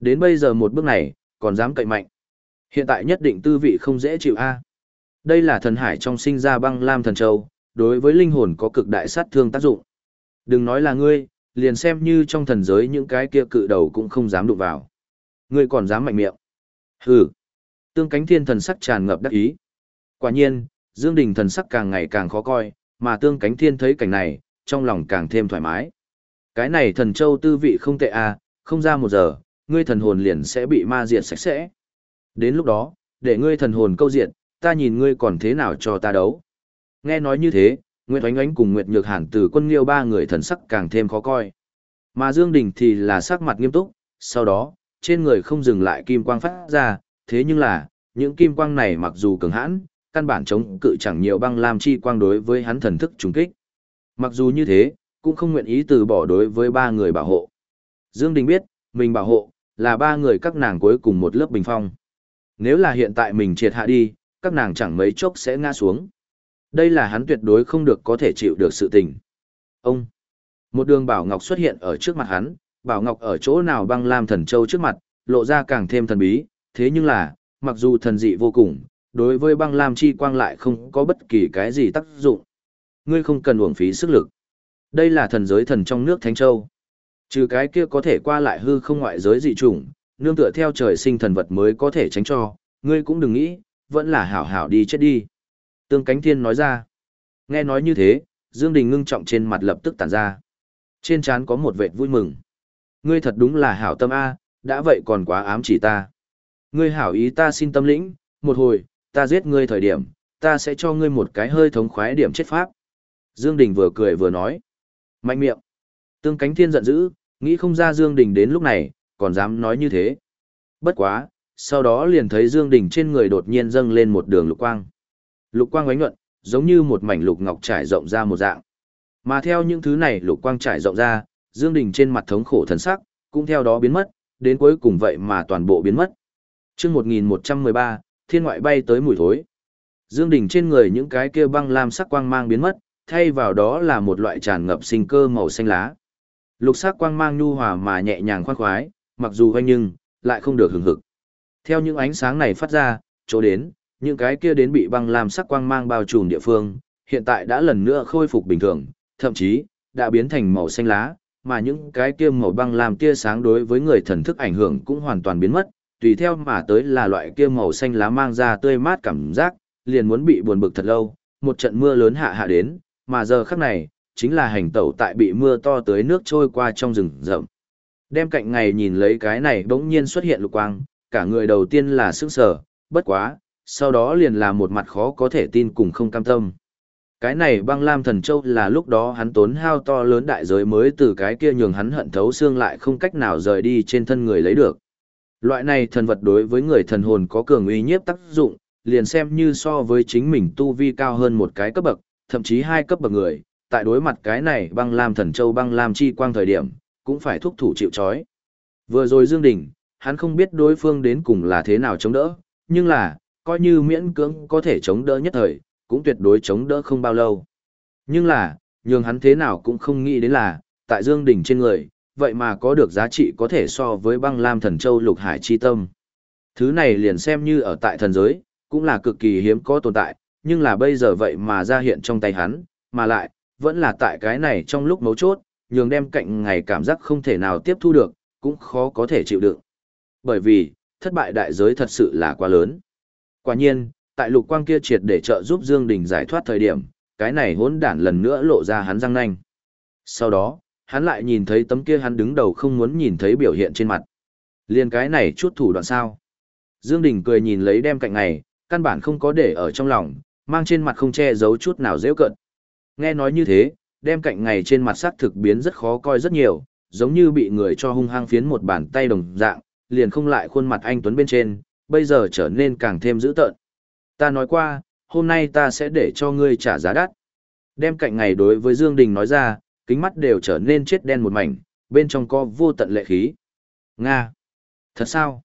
Đến bây giờ một bước này, còn dám cậy mạnh. Hiện tại nhất định tư vị không dễ chịu a. Đây là thần hải trong sinh ra băng lam thần châu, đối với linh hồn có cực đại sát thương tác dụng. Đừng nói là ngươi, liền xem như trong thần giới những cái kia cự đầu cũng không dám đụng vào. Ngươi còn dám mạnh miệng. Hừ. Tương cánh thiên thần sắc tràn ngập đắc ý. Quả nhiên, Dương Đình thần sắc càng ngày càng khó coi, mà tương cánh thiên thấy cảnh này, trong lòng càng thêm thoải mái. Cái này thần châu tư vị không tệ à, không ra một giờ, ngươi thần hồn liền sẽ bị ma diệt sạch sẽ. Đến lúc đó, để ngươi thần hồn câu diệt, ta nhìn ngươi còn thế nào cho ta đấu. Nghe nói như thế, Nguyệt Oánh Oánh cùng Nguyệt Nhược Hàn từ quân liêu ba người thần sắc càng thêm khó coi. Mà Dương Đình thì là sắc mặt nghiêm túc, sau đó, trên người không dừng lại kim quang phát ra, thế nhưng là, những kim quang này mặc dù cường hãn, căn bản chống cự chẳng nhiều băng lam chi quang đối với hắn thần thức trùng kích. Mặc dù như thế, cũng không nguyện ý từ bỏ đối với ba người bảo hộ. Dương Đình biết, mình bảo hộ, là ba người các nàng cuối cùng một lớp bình phong. Nếu là hiện tại mình triệt hạ đi, các nàng chẳng mấy chốc sẽ ngã xuống. Đây là hắn tuyệt đối không được có thể chịu được sự tình. Ông! Một đường Bảo Ngọc xuất hiện ở trước mặt hắn, Bảo Ngọc ở chỗ nào băng lam thần châu trước mặt, lộ ra càng thêm thần bí, thế nhưng là, mặc dù thần dị vô cùng, đối với băng lam chi quang lại không có bất kỳ cái gì tác dụng. Ngươi không cần uổng phí sức lực. Đây là thần giới thần trong nước Thánh Châu. Trừ cái kia có thể qua lại hư không ngoại giới dị chủng, nương tựa theo trời sinh thần vật mới có thể tránh cho, ngươi cũng đừng nghĩ, vẫn là hảo hảo đi chết đi. Tương Cánh Thiên nói ra. Nghe nói như thế, Dương Đình ngưng trọng trên mặt lập tức tản ra. Trên trán có một vệt vui mừng. Ngươi thật đúng là hảo tâm A, đã vậy còn quá ám chỉ ta. Ngươi hảo ý ta xin tâm lĩnh, một hồi, ta giết ngươi thời điểm, ta sẽ cho ngươi một cái hơi thống khoái điểm chết pháp. Dương Đình vừa cười vừa nói. Mạnh miệng. Tương cánh thiên giận dữ, nghĩ không ra Dương Đình đến lúc này, còn dám nói như thế. Bất quá, sau đó liền thấy Dương Đình trên người đột nhiên dâng lên một đường lục quang. Lục quang ánh nhuận, giống như một mảnh lục ngọc trải rộng ra một dạng. Mà theo những thứ này lục quang trải rộng ra, Dương Đình trên mặt thống khổ thần sắc, cũng theo đó biến mất, đến cuối cùng vậy mà toàn bộ biến mất. Trước 1113, thiên ngoại bay tới mùi thối. Dương đỉnh trên người những cái kia băng lam sắc quang mang biến mất, thay vào đó là một loại tràn ngập sinh cơ màu xanh lá. Lục sắc quang mang nhu hòa mà nhẹ nhàng khoan khoái, mặc dù hoanh nhưng, lại không được hừng hực. Theo những ánh sáng này phát ra, chỗ đến, những cái kia đến bị băng lam sắc quang mang bao trùm địa phương, hiện tại đã lần nữa khôi phục bình thường, thậm chí, đã biến thành màu xanh lá, mà những cái kia màu băng lam tia sáng đối với người thần thức ảnh hưởng cũng hoàn toàn biến mất, tùy theo mà tới là loại kia màu xanh lá mang ra tươi mát cảm giác, liền muốn bị buồn bực thật lâu, một trận mưa lớn hạ hạ đến, mà giờ khắc này, chính là hành tẩu tại bị mưa to tới nước trôi qua trong rừng rậm. Đem cạnh ngày nhìn lấy cái này bỗng nhiên xuất hiện lục quang, cả người đầu tiên là sững sờ, bất quá, sau đó liền là một mặt khó có thể tin cùng không cam tâm. Cái này băng lam thần châu là lúc đó hắn tốn hao to lớn đại giới mới từ cái kia nhường hắn hận thấu xương lại không cách nào rời đi trên thân người lấy được. Loại này thần vật đối với người thần hồn có cường uy nhiếp tác dụng, liền xem như so với chính mình tu vi cao hơn một cái cấp bậc, thậm chí hai cấp bậc người, tại đối mặt cái này băng lam thần châu băng lam chi quang thời điểm, cũng phải thúc thủ chịu chói. Vừa rồi Dương Đình, hắn không biết đối phương đến cùng là thế nào chống đỡ, nhưng là, coi như miễn cưỡng có thể chống đỡ nhất thời, cũng tuyệt đối chống đỡ không bao lâu. Nhưng là, nhường hắn thế nào cũng không nghĩ đến là, tại Dương Đình trên người, vậy mà có được giá trị có thể so với băng lam thần châu lục hải chi tâm. Thứ này liền xem như ở tại thần giới, cũng là cực kỳ hiếm có tồn tại, nhưng là bây giờ vậy mà ra hiện trong tay hắn, mà lại, vẫn là tại cái này trong lúc mấu chốt, nhường đem cạnh ngày cảm giác không thể nào tiếp thu được, cũng khó có thể chịu đựng. Bởi vì, thất bại đại giới thật sự là quá lớn. Quả nhiên, tại lục quang kia triệt để trợ giúp Dương Đình giải thoát thời điểm, cái này hỗn đản lần nữa lộ ra hắn răng nanh. Sau đó, hắn lại nhìn thấy tấm kia hắn đứng đầu không muốn nhìn thấy biểu hiện trên mặt. Liên cái này chút thủ đoạn sao. Dương Đình cười nhìn lấy đem cạnh ngày, căn bản không có để ở trong lòng, mang trên mặt không che giấu chút nào dễ cận. Nghe nói như thế, đem cạnh ngày trên mặt sắc thực biến rất khó coi rất nhiều, giống như bị người cho hung hăng phiến một bàn tay đồng dạng, liền không lại khuôn mặt anh Tuấn bên trên, bây giờ trở nên càng thêm dữ tợn. Ta nói qua, hôm nay ta sẽ để cho ngươi trả giá đắt. Đem cạnh ngày đối với Dương Đình nói ra, kính mắt đều trở nên chết đen một mảnh, bên trong có vô tận lệ khí. Nga! Thật sao?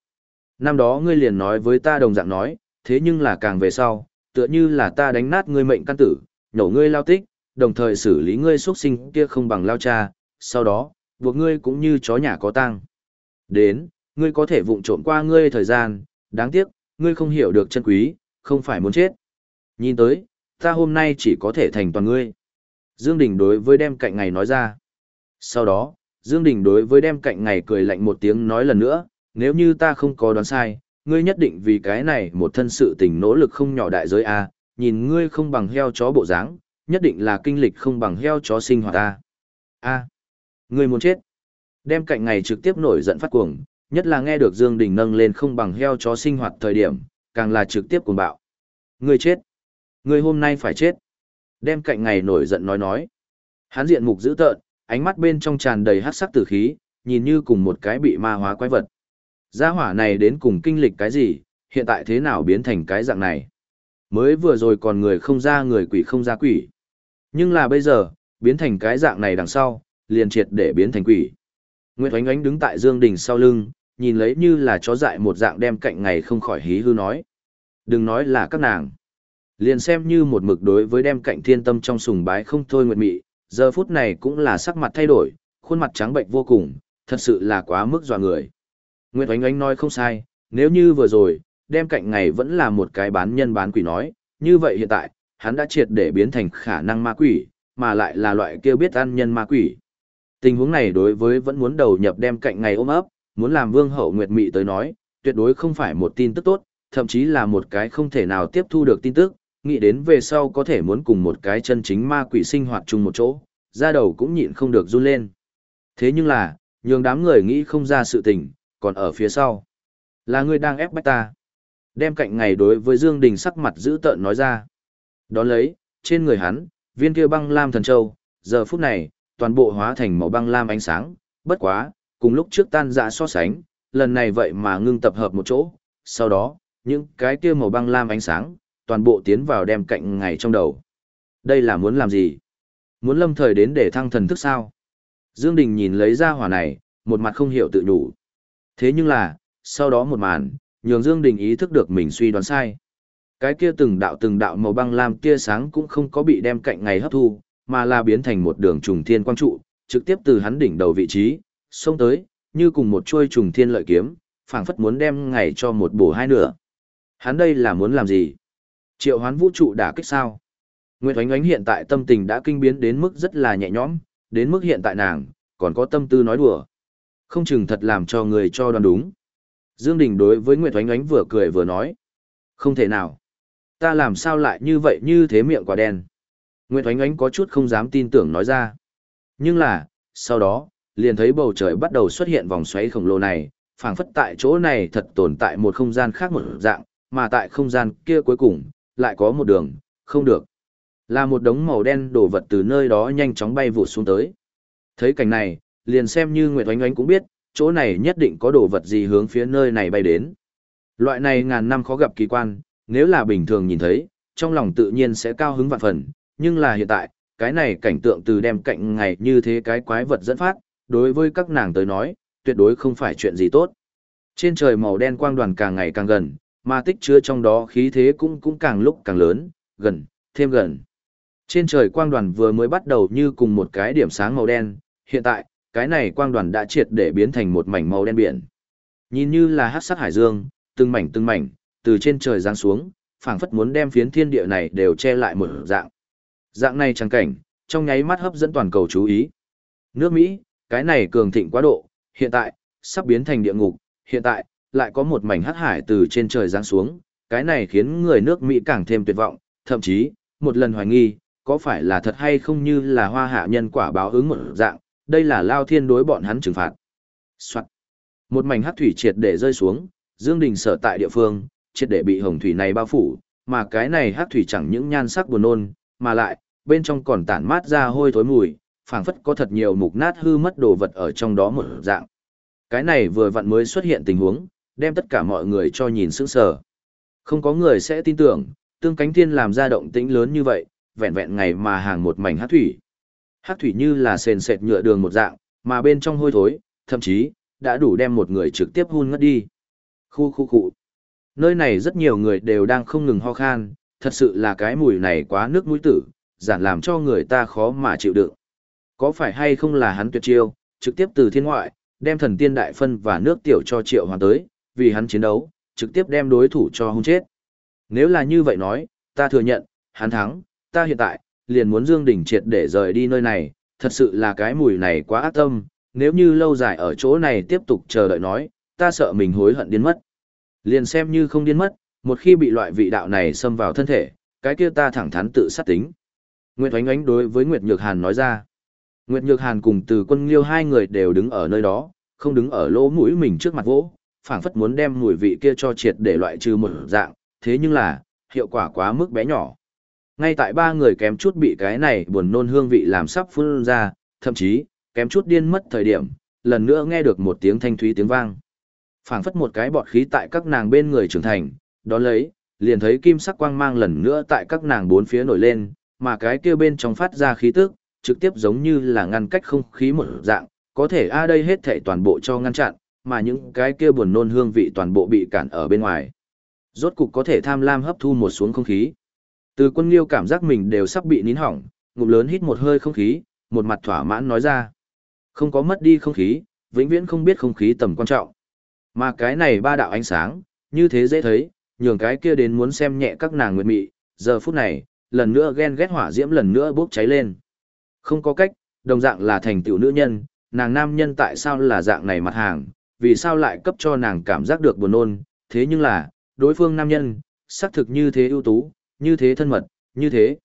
Năm đó ngươi liền nói với ta đồng dạng nói, thế nhưng là càng về sau, tựa như là ta đánh nát ngươi mệnh căn tử, nổ ngươi lao tích, đồng thời xử lý ngươi xuất sinh kia không bằng lao cha, sau đó, buộc ngươi cũng như chó nhà có tang. Đến, ngươi có thể vụng trộm qua ngươi thời gian, đáng tiếc, ngươi không hiểu được chân quý, không phải muốn chết. Nhìn tới, ta hôm nay chỉ có thể thành toàn ngươi. Dương Đình đối với đem cạnh ngày nói ra. Sau đó, Dương Đình đối với đem cạnh ngày cười lạnh một tiếng nói lần nữa, nếu như ta không có đoán sai, ngươi nhất định vì cái này một thân sự tình nỗ lực không nhỏ đại giới a, nhìn ngươi không bằng heo chó bộ dáng, nhất định là kinh lịch không bằng heo chó sinh hoạt ta. A, ngươi muốn chết. Đem cạnh ngày trực tiếp nổi giận phát cuồng, nhất là nghe được Dương Đình nâng lên không bằng heo chó sinh hoạt thời điểm, càng là trực tiếp cuồng bạo. Ngươi chết. Ngươi hôm nay phải chết. Đem cạnh ngày nổi giận nói nói. Hắn diện mục dữ tợn, ánh mắt bên trong tràn đầy hắc sắc tử khí, nhìn như cùng một cái bị ma hóa quái vật. Gia hỏa này đến cùng kinh lịch cái gì, hiện tại thế nào biến thành cái dạng này? Mới vừa rồi còn người không ra người quỷ không ra quỷ. Nhưng là bây giờ, biến thành cái dạng này đằng sau, liền triệt để biến thành quỷ. Nguyệt Oánh Oánh đứng tại Dương Đình sau lưng, nhìn lấy như là chó dại một dạng đem cạnh ngày không khỏi hí hư nói. Đừng nói là các nàng. Liền xem như một mực đối với đem cạnh thiên tâm trong sùng bái không thôi Nguyệt Mị, giờ phút này cũng là sắc mặt thay đổi, khuôn mặt trắng bệnh vô cùng, thật sự là quá mức dọa người. Nguyệt Oánh Oánh nói không sai, nếu như vừa rồi, đem cạnh ngày vẫn là một cái bán nhân bán quỷ nói, như vậy hiện tại, hắn đã triệt để biến thành khả năng ma quỷ, mà lại là loại kêu biết ăn nhân ma quỷ. Tình huống này đối với vẫn muốn đầu nhập đem cạnh ngày ôm ấp, muốn làm vương hậu nguyệt mị tới nói, tuyệt đối không phải một tin tức tốt, thậm chí là một cái không thể nào tiếp thu được tin tức, nghĩ đến về sau có thể muốn cùng một cái chân chính ma quỷ sinh hoạt chung một chỗ, ra đầu cũng nhịn không được run lên. Thế nhưng là, nhường đám người nghĩ không ra sự tình, còn ở phía sau. Là người đang ép bách ta. Đem cạnh ngày đối với Dương Đình sắc mặt giữ tợn nói ra. Đón lấy, trên người hắn, viên kia băng lam thần châu, giờ phút này, toàn bộ hóa thành màu băng lam ánh sáng, bất quá, cùng lúc trước tan dạ so sánh, lần này vậy mà ngưng tập hợp một chỗ, sau đó, những cái kia màu băng lam ánh sáng, toàn bộ tiến vào đem cạnh ngày trong đầu. Đây là muốn làm gì? Muốn lâm thời đến để thăng thần thức sao? Dương Đình nhìn lấy ra hỏa này, một mặt không hiểu tự nhủ. Thế nhưng là, sau đó một màn, nhường Dương Đình ý thức được mình suy đoán sai. Cái kia từng đạo từng đạo màu băng lam tia sáng cũng không có bị đem cạnh ngày hấp thu, mà là biến thành một đường trùng thiên quang trụ, trực tiếp từ hắn đỉnh đầu vị trí, xông tới, như cùng một chuôi trùng thiên lợi kiếm, phảng phất muốn đem ngày cho một bổ hai nửa. Hắn đây là muốn làm gì? Triệu hoán vũ trụ đả kích sao? Nguyệt Oánh Oánh hiện tại tâm tình đã kinh biến đến mức rất là nhẹ nhõm, đến mức hiện tại nàng, còn có tâm tư nói đùa. Không chừng thật làm cho người cho đoán đúng. Dương Đình đối với Nguyệt Oánh Oánh vừa cười vừa nói. Không thể nào. Ta làm sao lại như vậy như thế miệng quả đen. Nguyệt Oánh Oánh có chút không dám tin tưởng nói ra. Nhưng là, sau đó, liền thấy bầu trời bắt đầu xuất hiện vòng xoáy khổng lồ này, phảng phất tại chỗ này thật tồn tại một không gian khác một dạng, mà tại không gian kia cuối cùng, lại có một đường, không được. Là một đống màu đen đổ vật từ nơi đó nhanh chóng bay vụt xuống tới. Thấy cảnh này, liền xem như Nguyệt Oánh Oánh cũng biết, chỗ này nhất định có đồ vật gì hướng phía nơi này bay đến. Loại này ngàn năm khó gặp kỳ quan, nếu là bình thường nhìn thấy, trong lòng tự nhiên sẽ cao hứng vạn phần, nhưng là hiện tại, cái này cảnh tượng từ đem cạnh ngày như thế cái quái vật dẫn phát, đối với các nàng tới nói, tuyệt đối không phải chuyện gì tốt. Trên trời màu đen quang đoàn càng ngày càng gần, mà tích chứa trong đó khí thế cũng cũng càng lúc càng lớn, gần, thêm gần. Trên trời quang đoàn vừa mới bắt đầu như cùng một cái điểm sáng màu đen, hiện tại, cái này quang đoàn đã triệt để biến thành một mảnh màu đen biển. Nhìn như là hắc sắc hải dương, từng mảnh từng mảnh, từ trên trời giáng xuống, phảng phất muốn đem phiến thiên địa này đều che lại một dạng. Dạng này chẳng cảnh, trong nháy mắt hấp dẫn toàn cầu chú ý. Nước Mỹ, cái này cường thịnh quá độ, hiện tại, sắp biến thành địa ngục, hiện tại, lại có một mảnh hắc hải từ trên trời giáng xuống, cái này khiến người nước Mỹ càng thêm tuyệt vọng, thậm chí, một lần hoài nghi, có phải là thật hay không như là hoa hạ nhân quả báo ứng một dạng, đây là lao thiên đối bọn hắn trừng phạt. Soạn. Một mảnh hắc thủy triệt để rơi xuống, Dương Đình sở tại địa phương, triệt để bị hồng thủy này bao phủ, mà cái này hắc thủy chẳng những nhan sắc buồn nôn, mà lại, bên trong còn tản mát ra hôi thối mùi, phảng phất có thật nhiều mục nát hư mất đồ vật ở trong đó một dạng. Cái này vừa vặn mới xuất hiện tình huống, đem tất cả mọi người cho nhìn sững sờ. Không có người sẽ tin tưởng, tương cánh thiên làm ra động tĩnh lớn như vậy, vẹn vẹn ngày mà hàng một mảnh hắc thủy. Hắc thủy như là sền sệt nhựa đường một dạng, mà bên trong hôi thối, thậm chí, đã đủ đem một người trực tiếp hun ngất đi. Khu khu khu. Nơi này rất nhiều người đều đang không ngừng ho khan, thật sự là cái mùi này quá nước mũi tử, giản làm cho người ta khó mà chịu đựng. Có phải hay không là hắn tuyệt chiêu, trực tiếp từ thiên ngoại, đem thần tiên đại phân và nước tiểu cho triệu hoàn tới, vì hắn chiến đấu, trực tiếp đem đối thủ cho hung chết. Nếu là như vậy nói, ta thừa nhận, hắn thắng, ta hiện tại, liền muốn Dương Đình triệt để rời đi nơi này, thật sự là cái mùi này quá ác tâm, nếu như lâu dài ở chỗ này tiếp tục chờ đợi nói, ta sợ mình hối hận điên mất. Liền xem như không điên mất, một khi bị loại vị đạo này xâm vào thân thể, cái kia ta thẳng thắn tự sát tính. Nguyệt Oánh Oánh đối với Nguyệt Nhược Hàn nói ra. Nguyệt Nhược Hàn cùng từ quân liêu hai người đều đứng ở nơi đó, không đứng ở lỗ mũi mình trước mặt vỗ, phảng phất muốn đem mùi vị kia cho triệt để loại trừ một dạng, thế nhưng là, hiệu quả quá mức bé nhỏ. Ngay tại ba người kém chút bị cái này buồn nôn hương vị làm sắp phun ra, thậm chí, kém chút điên mất thời điểm, lần nữa nghe được một tiếng thanh thúy tiếng vang. phảng phất một cái bọt khí tại các nàng bên người trưởng thành, đó lấy, liền thấy kim sắc quang mang lần nữa tại các nàng bốn phía nổi lên, mà cái kia bên trong phát ra khí tức, trực tiếp giống như là ngăn cách không khí một dạng, có thể a à đây hết thảy toàn bộ cho ngăn chặn, mà những cái kia buồn nôn hương vị toàn bộ bị cản ở bên ngoài. Rốt cục có thể tham lam hấp thu một xuống không khí. Từ quân liêu cảm giác mình đều sắp bị nín hỏng, ngụm lớn hít một hơi không khí, một mặt thỏa mãn nói ra. Không có mất đi không khí, vĩnh viễn không biết không khí tầm quan trọng. Mà cái này ba đạo ánh sáng, như thế dễ thấy, nhường cái kia đến muốn xem nhẹ các nàng nguyệt mị, giờ phút này, lần nữa ghen ghét hỏa diễm lần nữa bốc cháy lên. Không có cách, đồng dạng là thành tiểu nữ nhân, nàng nam nhân tại sao là dạng này mặt hàng, vì sao lại cấp cho nàng cảm giác được buồn nôn, thế nhưng là, đối phương nam nhân, xác thực như thế ưu tú, như thế thân mật, như thế.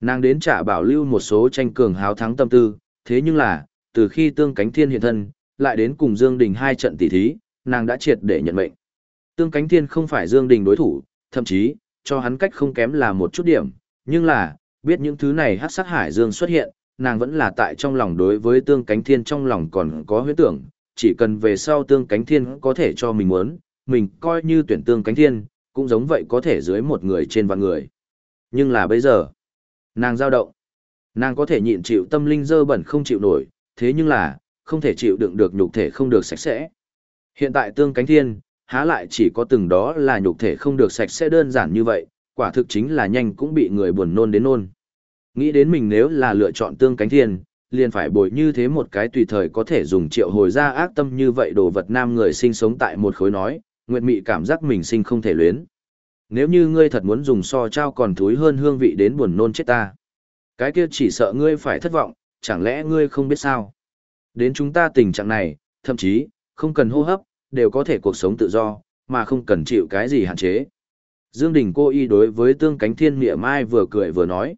Nàng đến trả bảo lưu một số tranh cường háo thắng tâm tư, thế nhưng là, từ khi tương cánh thiên hiện thân, lại đến cùng Dương Đình hai trận tỷ thí, nàng đã triệt để nhận mệnh. Tương cánh thiên không phải Dương Đình đối thủ, thậm chí, cho hắn cách không kém là một chút điểm, nhưng là, biết những thứ này hát sát hải Dương xuất hiện, nàng vẫn là tại trong lòng đối với tương cánh thiên trong lòng còn có huyết tưởng, chỉ cần về sau tương cánh thiên có thể cho mình muốn, mình coi như tuyển tương cánh thiên, cũng giống vậy có thể dưới một người trên vạn người. Nhưng là bây giờ, nàng dao động, nàng có thể nhịn chịu tâm linh dơ bẩn không chịu nổi, thế nhưng là, không thể chịu đựng được nhục thể không được sạch sẽ. Hiện tại tương cánh thiên, há lại chỉ có từng đó là nhục thể không được sạch sẽ đơn giản như vậy, quả thực chính là nhanh cũng bị người buồn nôn đến nôn. Nghĩ đến mình nếu là lựa chọn tương cánh thiên, liền phải bồi như thế một cái tùy thời có thể dùng triệu hồi ra ác tâm như vậy đồ vật nam người sinh sống tại một khối nói, Nguyệt Mị cảm giác mình sinh không thể luyến. Nếu như ngươi thật muốn dùng so trao còn thúi hơn hương vị đến buồn nôn chết ta. Cái kia chỉ sợ ngươi phải thất vọng, chẳng lẽ ngươi không biết sao? Đến chúng ta tình trạng này, thậm chí, không cần hô hấp, đều có thể cuộc sống tự do, mà không cần chịu cái gì hạn chế. Dương Đình cô y đối với tương cánh thiên nghĩa mai vừa cười vừa nói.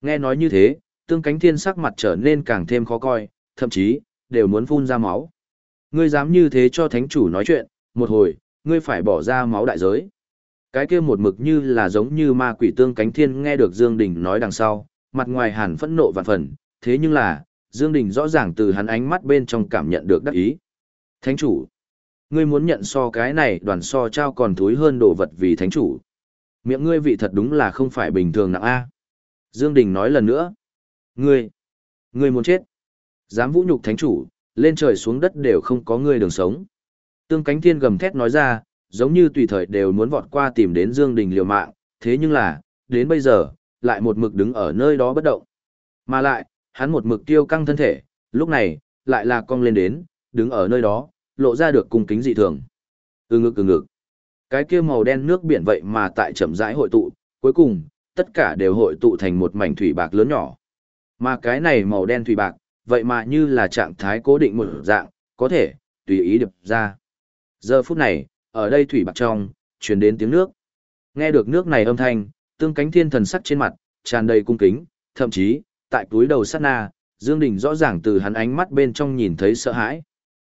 Nghe nói như thế, tương cánh thiên sắc mặt trở nên càng thêm khó coi, thậm chí, đều muốn phun ra máu. Ngươi dám như thế cho thánh chủ nói chuyện, một hồi, ngươi phải bỏ ra máu đại giới. Cái kia một mực như là giống như ma quỷ tương cánh thiên nghe được Dương Đình nói đằng sau, mặt ngoài hàn phẫn nộ vạn phần, thế nhưng là, Dương Đình rõ ràng từ hắn ánh mắt bên trong cảm nhận được đắc ý. Thánh chủ, ngươi muốn nhận so cái này đoàn so trao còn thúi hơn đồ vật vì thánh chủ. Miệng ngươi vị thật đúng là không phải bình thường nặng A. Dương Đình nói lần nữa. Ngươi, ngươi muốn chết. Dám vũ nhục thánh chủ, lên trời xuống đất đều không có ngươi đường sống. Tương cánh thiên gầm thét nói ra, giống như tùy thời đều muốn vọt qua tìm đến Dương Đình liều mạng, thế nhưng là, đến bây giờ, lại một mực đứng ở nơi đó bất động. Mà lại, hắn một mực tiêu căng thân thể, lúc này, lại là cong lên đến, đứng ở nơi đó, lộ ra được cung kính dị thường. Ừ ngực ừ ngực. Cái kia màu đen nước biển vậy mà tại chậm rãi hội tụ, cuối cùng, tất cả đều hội tụ thành một mảnh thủy bạc lớn nhỏ. Mà cái này màu đen thủy bạc, vậy mà như là trạng thái cố định một dạng, có thể, tùy ý đập ra. Giờ phút này, ở đây thủy bạc trong, truyền đến tiếng nước. Nghe được nước này âm thanh, tương cánh thiên thần sắc trên mặt, tràn đầy cung kính, thậm chí, tại túi đầu sát na, Dương Đình rõ ràng từ hắn ánh mắt bên trong nhìn thấy sợ hãi.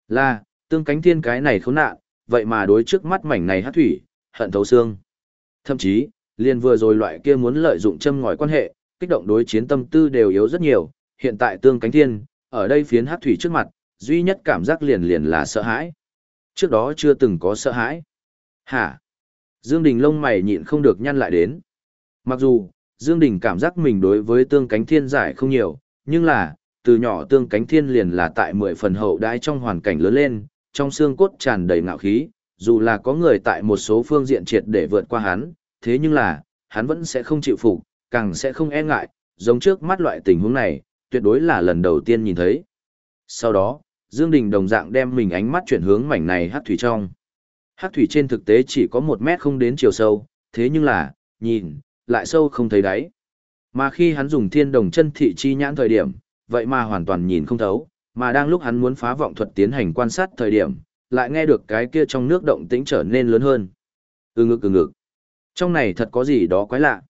Là, tương cánh thiên cái này khốn nạn, vậy mà đối trước mắt mảnh này hát thủy, hận thấu xương. Thậm chí, liền vừa rồi loại kia muốn lợi dụng châm ngòi quan hệ, kích động đối chiến tâm tư đều yếu rất nhiều, hiện tại tương cánh thiên, ở đây phiến hát thủy trước mặt, duy nhất cảm giác liền liền là sợ hãi. Trước đó chưa từng có sợ hãi. Hả? Dương Đình lông mày nhịn không được nhăn lại đến. Mặc dù, Dương Đình cảm giác mình đối với tương cánh thiên giải không nhiều, nhưng là, từ nhỏ tương cánh thiên liền là tại mười phần hậu đãi trong hoàn cảnh lớn lên, trong xương cốt tràn đầy ngạo khí, dù là có người tại một số phương diện triệt để vượt qua hắn, thế nhưng là, hắn vẫn sẽ không chịu phục, càng sẽ không e ngại, giống trước mắt loại tình huống này, tuyệt đối là lần đầu tiên nhìn thấy. Sau đó, Dương Đình đồng dạng đem mình ánh mắt chuyển hướng mảnh này hắc thủy trong. Hắc thủy trên thực tế chỉ có một mét không đến chiều sâu, thế nhưng là, nhìn, lại sâu không thấy đáy. Mà khi hắn dùng thiên đồng chân thị chi nhãn thời điểm, vậy mà hoàn toàn nhìn không thấu, mà đang lúc hắn muốn phá vọng thuật tiến hành quan sát thời điểm, lại nghe được cái kia trong nước động tĩnh trở nên lớn hơn. Ừ ngực ừ ngực. Trong này thật có gì đó quái lạ.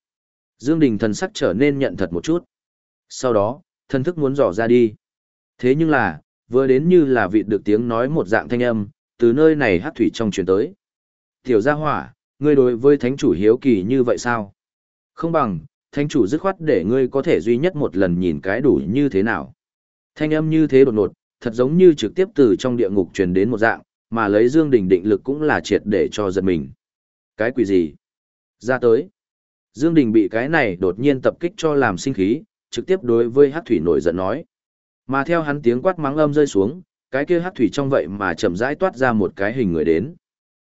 Dương Đình thần sắc trở nên nhận thật một chút. Sau đó, thần thức muốn dò ra đi. Thế nhưng là, vừa đến như là vị được tiếng nói một dạng thanh âm, từ nơi này hát thủy trong truyền tới. Tiểu gia hỏa, ngươi đối với thánh chủ hiếu kỳ như vậy sao? Không bằng, thánh chủ dứt khoát để ngươi có thể duy nhất một lần nhìn cái đủ như thế nào. Thanh âm như thế đột ngột, thật giống như trực tiếp từ trong địa ngục truyền đến một dạng, mà lấy Dương Đình định lực cũng là triệt để cho giật mình. Cái quỷ gì? Ra tới. Dương Đình bị cái này đột nhiên tập kích cho làm sinh khí, trực tiếp đối với Hắc Thủy nổi giận nói. Mà theo hắn tiếng quát mắng âm rơi xuống, cái kia Hắc Thủy trong vậy mà chậm rãi toát ra một cái hình người đến.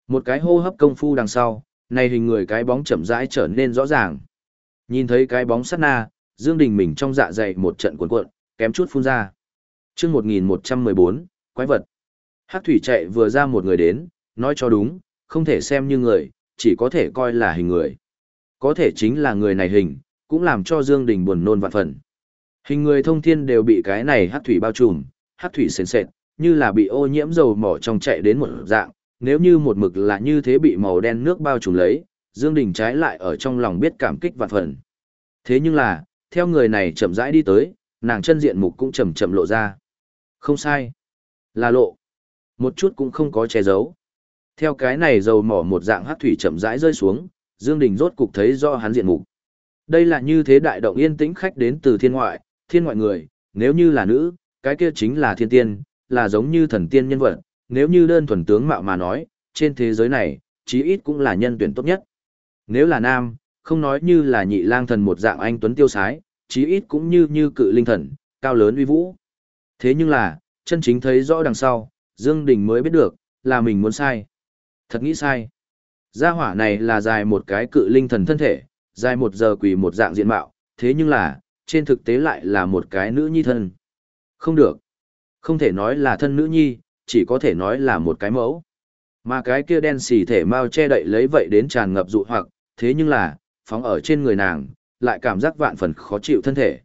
Một cái hô hấp công phu đằng sau, này hình người cái bóng chậm rãi trở nên rõ ràng. Nhìn thấy cái bóng sát na, Dương Đình mình trong dạ dày một trận cuộn cuộn, kém chút phun ra. Trước 1114, quái vật. Hắc thủy chạy vừa ra một người đến, nói cho đúng, không thể xem như người, chỉ có thể coi là hình người. Có thể chính là người này hình, cũng làm cho Dương Đình buồn nôn vạn phần. Hình người thông thiên đều bị cái này hắc thủy bao trùm, hắc thủy sền sệt, như là bị ô nhiễm dầu mỏ trong chạy đến một dạng, nếu như một mực là như thế bị màu đen nước bao trùm lấy, Dương Đình trái lại ở trong lòng biết cảm kích vạn phần. Thế nhưng là, theo người này chậm rãi đi tới, nàng chân diện mục cũng chậm chậm lộ ra. Không sai. Là lộ. Một chút cũng không có che giấu. Theo cái này dầu mỏ một dạng hắc thủy chậm rãi rơi xuống, Dương Đình rốt cục thấy rõ hắn diện mục. Đây là như thế đại động yên tĩnh khách đến từ thiên ngoại, thiên ngoại người, nếu như là nữ, cái kia chính là thiên tiên, là giống như thần tiên nhân vật, nếu như đơn thuần tướng mạo mà nói, trên thế giới này, chí ít cũng là nhân tuyển tốt nhất. Nếu là nam, không nói như là nhị lang thần một dạng anh tuấn tiêu sái, chí ít cũng như như cự linh thần, cao lớn uy vũ. Thế nhưng là, chân chính thấy rõ đằng sau, Dương Đình mới biết được, là mình muốn sai. Thật nghĩ sai. Gia hỏa này là dài một cái cự linh thần thân thể, dài một giờ quỳ một dạng diện mạo, thế nhưng là, trên thực tế lại là một cái nữ nhi thân. Không được. Không thể nói là thân nữ nhi, chỉ có thể nói là một cái mẫu. Mà cái kia đen xì thể mau che đậy lấy vậy đến tràn ngập dụ hoặc, thế nhưng là, phóng ở trên người nàng, lại cảm giác vạn phần khó chịu thân thể.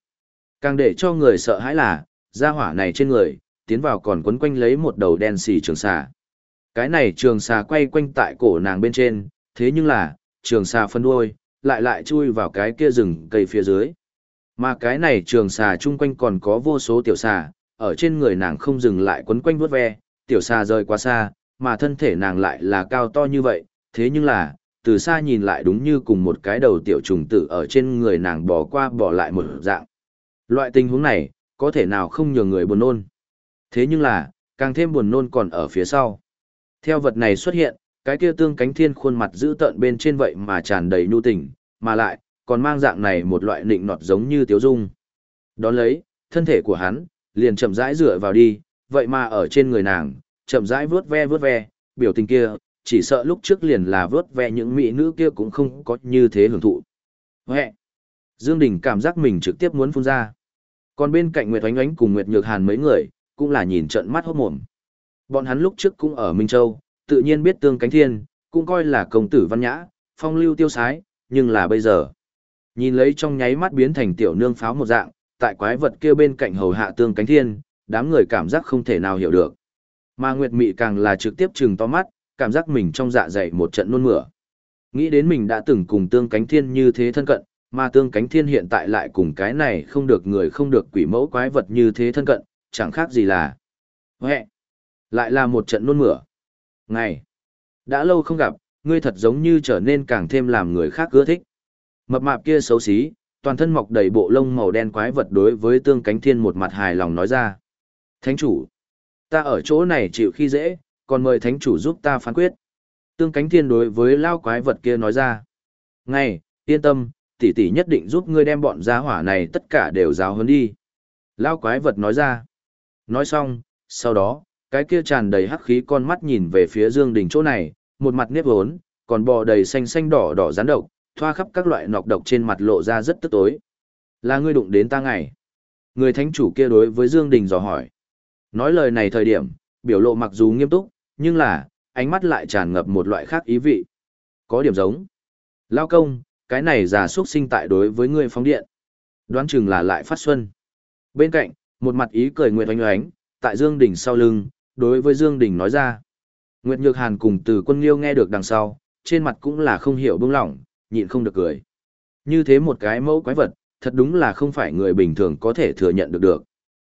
Càng để cho người sợ hãi là, gia hỏa này trên người, tiến vào còn quấn quanh lấy một đầu đen xì trường xà. Cái này trường xà quay quanh tại cổ nàng bên trên, thế nhưng là, trường xà phân đuôi, lại lại chui vào cái kia rừng cây phía dưới. Mà cái này trường xà chung quanh còn có vô số tiểu xà, ở trên người nàng không dừng lại quấn quanh vuốt ve, tiểu xà rời quá xa, mà thân thể nàng lại là cao to như vậy, thế nhưng là, từ xa nhìn lại đúng như cùng một cái đầu tiểu trùng tử ở trên người nàng bỏ qua bỏ lại một dạng. Loại tình huống này, có thể nào không nhường người buồn nôn. Thế nhưng là, càng thêm buồn nôn còn ở phía sau. Theo vật này xuất hiện, cái kia tương cánh thiên khuôn mặt giữ tợn bên trên vậy mà tràn đầy nhu tình, mà lại, còn mang dạng này một loại nịnh nọt giống như tiếu dung. Đón lấy, thân thể của hắn, liền chậm rãi dựa vào đi, vậy mà ở trên người nàng, chậm rãi vướt ve vướt ve, biểu tình kia, chỉ sợ lúc trước liền là vướt ve những mỹ nữ kia cũng không có như thế hưởng thụ. Huệ! Dương Đình cảm giác mình trực tiếp muốn phun ra. Còn bên cạnh Nguyệt Oánh Oánh cùng Nguyệt Nhược Hàn mấy người, cũng là nhìn trận mắt hốt mồm. Bọn hắn lúc trước cũng ở Minh Châu, tự nhiên biết tương cánh thiên, cũng coi là công tử văn nhã, phong lưu tiêu sái, nhưng là bây giờ. Nhìn lấy trong nháy mắt biến thành tiểu nương pháo một dạng, tại quái vật kia bên cạnh hầu hạ tương cánh thiên, đám người cảm giác không thể nào hiểu được. Mà Nguyệt Mị càng là trực tiếp trừng to mắt, cảm giác mình trong dạ dày một trận nôn mửa. Nghĩ đến mình đã từng cùng tương cánh thiên như thế thân cận, mà tương cánh thiên hiện tại lại cùng cái này không được người không được quỷ mẫu quái vật như thế thân cận, chẳng khác gì là. Huệ! Lại là một trận nôn mửa. Ngày! Đã lâu không gặp, ngươi thật giống như trở nên càng thêm làm người khác ưa thích. Mập mạp kia xấu xí, toàn thân mọc đầy bộ lông màu đen quái vật đối với tương cánh thiên một mặt hài lòng nói ra. Thánh chủ! Ta ở chỗ này chịu khi dễ, còn mời thánh chủ giúp ta phán quyết. Tương cánh thiên đối với lao quái vật kia nói ra. Ngay, yên tâm, tỷ tỷ nhất định giúp ngươi đem bọn gia hỏa này tất cả đều giáo hơn đi. Lao quái vật nói ra. Nói xong, sau đó, cái kia tràn đầy hắc khí con mắt nhìn về phía Dương Đình chỗ này, một mặt nếp vốn, còn bò đầy xanh xanh đỏ đỏ rắn độc, thoa khắp các loại nọc độc trên mặt lộ ra rất tức tối. Là ngươi đụng đến ta ngày. Người thánh chủ kia đối với Dương Đình dò hỏi. Nói lời này thời điểm, biểu lộ mặc dù nghiêm túc, nhưng là, ánh mắt lại tràn ngập một loại khác ý vị. Có điểm giống. Lao công, cái này giả xuất sinh tại đối với ngươi phóng điện. Đoán chừng là lại phát xuân. Bên cạnh, một mặt ý cười Nguyệt oánh oánh, tại Dương Đình sau lưng, đối với Dương Đình nói ra. Nguyệt Nhược Hàn cùng từ quân liêu nghe được đằng sau, trên mặt cũng là không hiểu bưng lỏng, nhịn không được cười. Như thế một cái mẫu quái vật, thật đúng là không phải người bình thường có thể thừa nhận được được.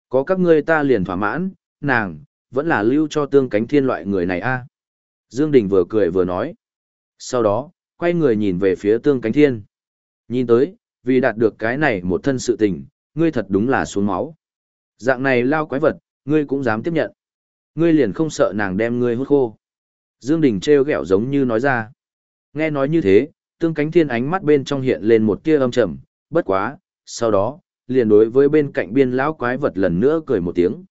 Có các ngươi ta liền thỏa mãn, nàng, vẫn là lưu cho tương cánh thiên loại người này a. Dương Đình vừa cười vừa nói. Sau đó, quay người nhìn về phía tương cánh thiên. Nhìn tới, vì đạt được cái này một thân sự tình, ngươi thật đúng là xuống máu. Dạng này lao quái vật, ngươi cũng dám tiếp nhận. Ngươi liền không sợ nàng đem ngươi hút khô. Dương Đình treo gẹo giống như nói ra. Nghe nói như thế, tương cánh thiên ánh mắt bên trong hiện lên một tia âm trầm, bất quá, sau đó, liền đối với bên cạnh biên lão quái vật lần nữa cười một tiếng.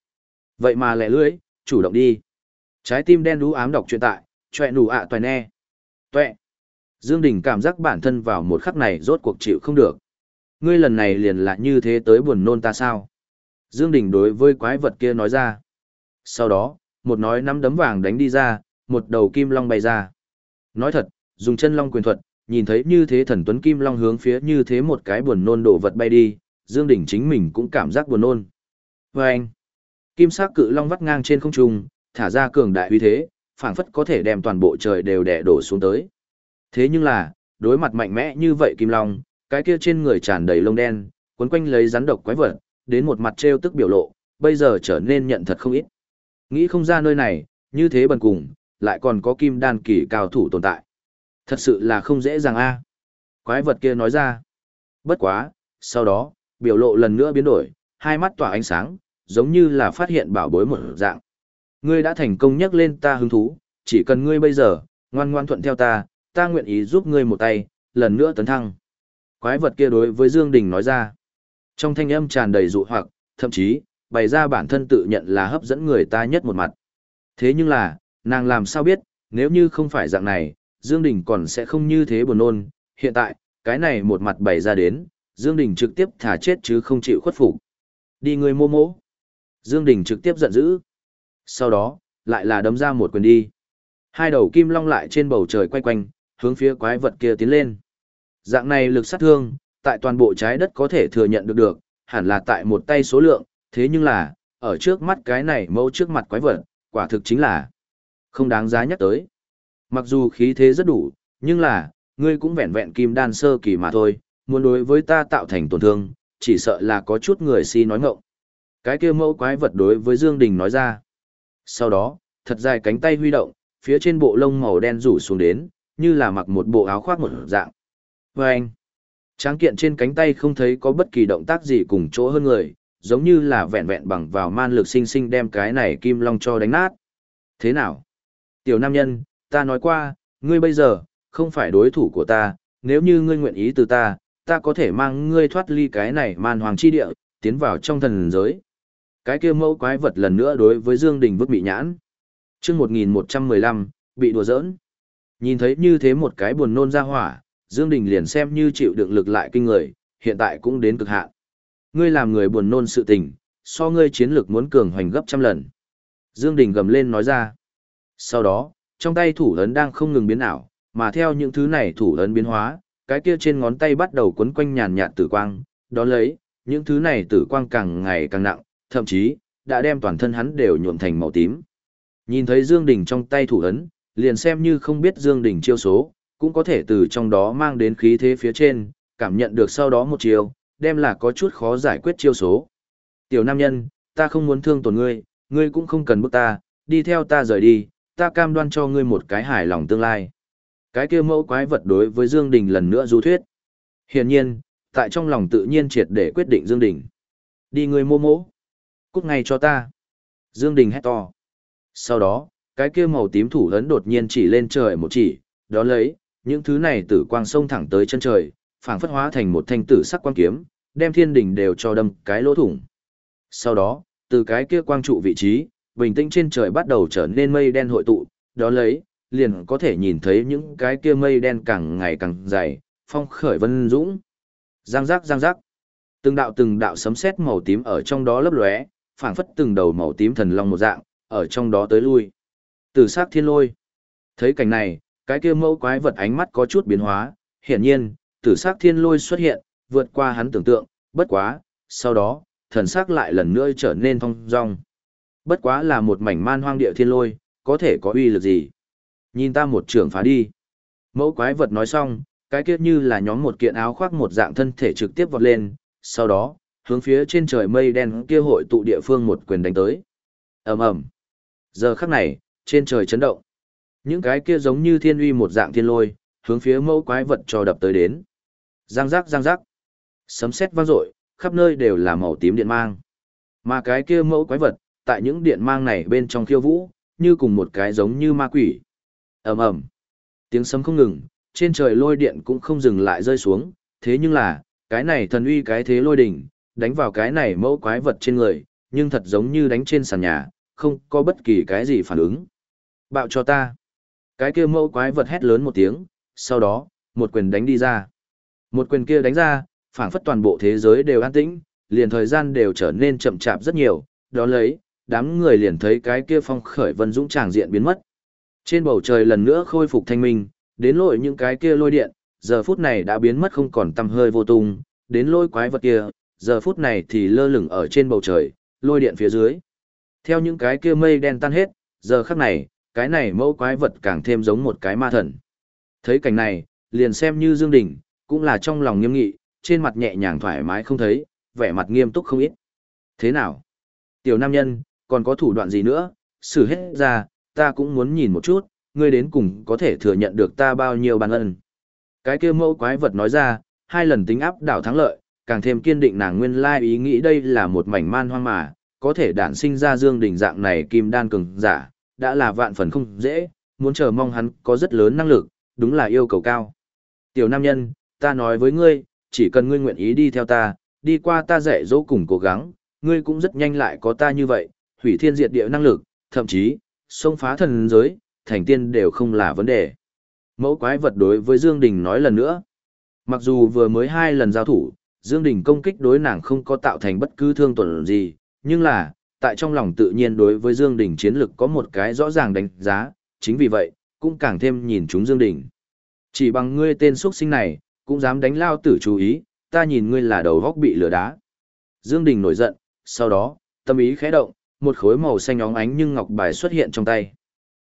Vậy mà lẹ lưỡi, chủ động đi. Trái tim đen đú ám đọc truyện tại, chọe nụ ạ à toài nè. Tuệ. Dương Đình cảm giác bản thân vào một khắc này rốt cuộc chịu không được. Ngươi lần này liền lại như thế tới buồn nôn ta sao? Dương Đình đối với quái vật kia nói ra. Sau đó, một nói nắm đấm vàng đánh đi ra, một đầu kim long bay ra. Nói thật, dùng chân long quyền thuật, nhìn thấy như thế thần tuấn kim long hướng phía như thế một cái buồn nôn đổ vật bay đi, Dương Đình chính mình cũng cảm giác buồn nôn. Và anh, kim sắc cự long vắt ngang trên không trung, thả ra cường đại uy thế, phảng phất có thể đem toàn bộ trời đều đè đổ xuống tới. Thế nhưng là, đối mặt mạnh mẽ như vậy kim long, cái kia trên người tràn đầy lông đen, quấn quanh lấy rắn độc quái vật, đến một mặt treo tức biểu lộ, bây giờ trở nên nhận thật không ít. Nghĩ không ra nơi này, như thế bần cùng, lại còn có kim đan kỳ cao thủ tồn tại. Thật sự là không dễ dàng a. Quái vật kia nói ra. Bất quá, sau đó, biểu lộ lần nữa biến đổi, hai mắt tỏa ánh sáng, giống như là phát hiện bảo bối một dạng. Ngươi đã thành công nhắc lên ta hứng thú, chỉ cần ngươi bây giờ, ngoan ngoan thuận theo ta, ta nguyện ý giúp ngươi một tay, lần nữa tấn thăng. Quái vật kia đối với Dương Đình nói ra. Trong thanh âm tràn đầy dụ hoặc, thậm chí, bày ra bản thân tự nhận là hấp dẫn người ta nhất một mặt. Thế nhưng là, nàng làm sao biết, nếu như không phải dạng này, Dương Đình còn sẽ không như thế buồn nôn. Hiện tại, cái này một mặt bày ra đến, Dương Đình trực tiếp thả chết chứ không chịu khuất phục. Đi người mô mỗ. Dương Đình trực tiếp giận dữ. Sau đó, lại là đấm ra một quyền đi. Hai đầu kim long lại trên bầu trời quay quanh, hướng phía quái vật kia tiến lên. Dạng này lực sát thương, tại toàn bộ trái đất có thể thừa nhận được được, hẳn là tại một tay số lượng, thế nhưng là, ở trước mắt cái này mẫu trước mặt quái vật, quả thực chính là không đáng giá nhắc tới. Mặc dù khí thế rất đủ, nhưng là, ngươi cũng vẹn vẹn kim đan sơ kỳ mà thôi, muốn đối với ta tạo thành tổn thương, chỉ sợ là có chút người si nói ngọng. Cái kia mẫu quái vật đối với Dương Đình nói ra. Sau đó, thật dài cánh tay huy động, phía trên bộ lông màu đen rủ xuống đến, như là mặc một bộ áo khoác một dạng. với anh, tráng kiện trên cánh tay không thấy có bất kỳ động tác gì cùng chỗ hơn người, giống như là vẹn vẹn bằng vào man lực sinh sinh đem cái này kim long cho đánh nát. Thế nào? Tiểu nam nhân, ta nói qua, ngươi bây giờ, không phải đối thủ của ta, nếu như ngươi nguyện ý từ ta, ta có thể mang ngươi thoát ly cái này man hoàng chi địa, tiến vào trong thần giới. Cái kia mẫu quái vật lần nữa đối với Dương Đình vứt bị nhãn. Trước 1115, bị đùa giỡn. Nhìn thấy như thế một cái buồn nôn ra hỏa, Dương Đình liền xem như chịu đựng lực lại kinh người, hiện tại cũng đến cực hạn. Ngươi làm người buồn nôn sự tình, so ngươi chiến lược muốn cường hoành gấp trăm lần. Dương Đình gầm lên nói ra. Sau đó, trong tay thủ ấn đang không ngừng biến ảo, mà theo những thứ này thủ ấn biến hóa, cái kia trên ngón tay bắt đầu quấn quanh nhàn nhạt tử quang, đó lấy, những thứ này tử quang càng ngày càng nặng, thậm chí, đã đem toàn thân hắn đều nhuộm thành màu tím. Nhìn thấy Dương Đình trong tay thủ ấn, liền xem như không biết Dương Đình chiêu số, cũng có thể từ trong đó mang đến khí thế phía trên, cảm nhận được sau đó một chiều đem là có chút khó giải quyết chiêu số. Tiểu nam nhân, ta không muốn thương tổn ngươi, ngươi cũng không cần bức ta, đi theo ta rời đi, ta cam đoan cho ngươi một cái hài lòng tương lai. Cái kia mẫu quái vật đối với Dương Đình lần nữa du thuyết. Hiển nhiên, tại trong lòng tự nhiên triệt để quyết định Dương Đình. Đi ngươi mô mỗ. Cút ngay cho ta. Dương Đình hét to. Sau đó, cái kia màu tím thủ ấn đột nhiên chỉ lên trời một chỉ, đó lấy, những thứ này tử quang sông thẳng tới chân trời, phảng phất hóa thành một thanh tử sắc quang kiếm, đem thiên đỉnh đều cho đâm cái lỗ thủng. Sau đó, từ cái kia quang trụ vị trí, bình tĩnh trên trời bắt đầu trở nên mây đen hội tụ, đó lấy, liền có thể nhìn thấy những cái kia mây đen càng ngày càng dày, phong khởi vân dũng. Giang giác giang giác. Từng đạo từng đạo sấm sét màu tím ở trong đó lấp lóe, phảng phất từng đầu màu tím thần long một dạng, ở trong đó tới lui. Tử sắc thiên lôi. Thấy cảnh này, cái kia mẫu quái vật ánh mắt có chút biến hóa, hiển nhiên, tử sắc thiên lôi xuất hiện, vượt qua hắn tưởng tượng, bất quá, sau đó, thần sắc lại lần nữa trở nên thong dong. Bất quá là một mảnh man hoang địa thiên lôi, có thể có uy lực gì? Nhìn ta một trường phá đi. Mẫu quái vật nói xong, cái kia như là nhóm một kiện áo khoác một dạng thân thể trực tiếp vọt lên, sau đó, hướng phía trên trời mây đen kia hội tụ địa phương một quyền đánh tới. ầm ầm Giờ khắc này, trên trời chấn động. Những cái kia giống như thiên uy một dạng thiên lôi, hướng phía mẫu quái vật cho đập tới đến. Giang giác giang giác. Sấm sét vang dội, khắp nơi đều là màu tím điện mang. Mà cái kia mẫu quái vật, tại những điện mang này bên trong khiêu vũ, như cùng một cái giống như ma quỷ. ầm ầm Tiếng sấm không ngừng, trên trời lôi điện cũng không dừng lại rơi xuống, thế nhưng là, cái này thần uy cái thế lôi đỉnh, đánh vào cái này mẫu quái vật trên người, nhưng thật giống như đánh trên sàn nhà, không có bất kỳ cái gì phản ứng. Bạo cho ta. Cái kia mẫu quái vật hét lớn một tiếng, sau đó, một quyền đánh đi ra. Một quyền kia đánh ra, phảng phất toàn bộ thế giới đều an tĩnh, liền thời gian đều trở nên chậm chạp rất nhiều, đó lấy, đám người liền thấy cái kia phong khởi vân dũng tràng diện biến mất. Trên bầu trời lần nữa khôi phục thanh minh, đến lội những cái kia lôi điện, giờ phút này đã biến mất không còn tăm hơi vô tung, đến lôi quái vật kia, giờ phút này thì lơ lửng ở trên bầu trời, lôi điện phía dưới. Theo những cái kia mây đen tan hết, giờ khắc này, cái này mẫu quái vật càng thêm giống một cái ma thần. Thấy cảnh này, liền xem như Dương Đình, cũng là trong lòng nghiêm nghị, trên mặt nhẹ nhàng thoải mái không thấy, vẻ mặt nghiêm túc không ít. Thế nào? Tiểu nam nhân, còn có thủ đoạn gì nữa, xử hết ra, ta cũng muốn nhìn một chút, ngươi đến cùng có thể thừa nhận được ta bao nhiêu bàn ân. Cái kia mẫu quái vật nói ra, hai lần tính áp đảo thắng lợi, càng thêm kiên định nàng nguyên lai ý nghĩ đây là một mảnh man hoang mà, có thể đản sinh ra dương đỉnh dạng này kim đan cường giả, đã là vạn phần không dễ, muốn chờ mong hắn có rất lớn năng lực, đúng là yêu cầu cao. Tiểu nam nhân, ta nói với ngươi, chỉ cần ngươi nguyện ý đi theo ta, đi qua ta dạy dỗ cùng cố gắng, ngươi cũng rất nhanh lại có ta như vậy, hủy thiên diệt địa năng lực, thậm chí, xông phá thần giới, thành tiên đều không là vấn đề. Mẫu quái vật đối với Dương Đình nói lần nữa. Mặc dù vừa mới hai lần giao thủ, Dương Đình công kích đối nàng không có tạo thành bất cứ thương tổn gì, nhưng là, tại trong lòng tự nhiên đối với Dương Đình chiến lực có một cái rõ ràng đánh giá, chính vì vậy, cũng càng thêm nhìn chúng Dương Đình. Chỉ bằng ngươi tên xuất sinh này, cũng dám đánh lao tử chú ý, ta nhìn ngươi là đầu góc bị lửa đá. Dương Đình nổi giận, sau đó, tâm ý khẽ động, một khối màu xanh óng ánh nhưng ngọc bài xuất hiện trong tay.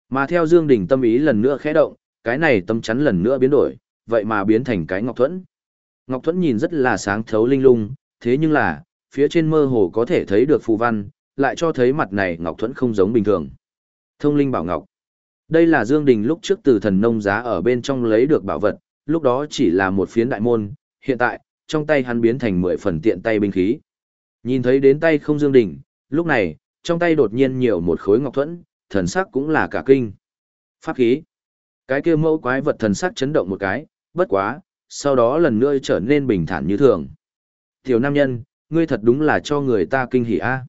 Mà theo Dương Đình tâm ý lần nữa khẽ động, cái này tâm chắn lần nữa biến đổi, vậy mà biến thành cái ngọc thuẫn. Ngọc thuẫn nhìn rất là sáng thấu linh lung, thế nhưng là, phía trên mơ hồ có thể thấy được phù văn, lại cho thấy mặt này ngọc thuẫn không giống bình thường. Thông linh bảo ngọc. Đây là Dương Đình lúc trước từ thần nông giá ở bên trong lấy được bảo vật, lúc đó chỉ là một phiến đại môn, hiện tại, trong tay hắn biến thành mười phần tiện tay binh khí. Nhìn thấy đến tay không Dương đỉnh, lúc này, trong tay đột nhiên nhiều một khối ngọc thuẫn, thần sắc cũng là cả kinh. Pháp khí. Cái kia mẫu quái vật thần sắc chấn động một cái, bất quá, sau đó lần nữa trở nên bình thản như thường. Tiểu nam nhân, ngươi thật đúng là cho người ta kinh hỉ a.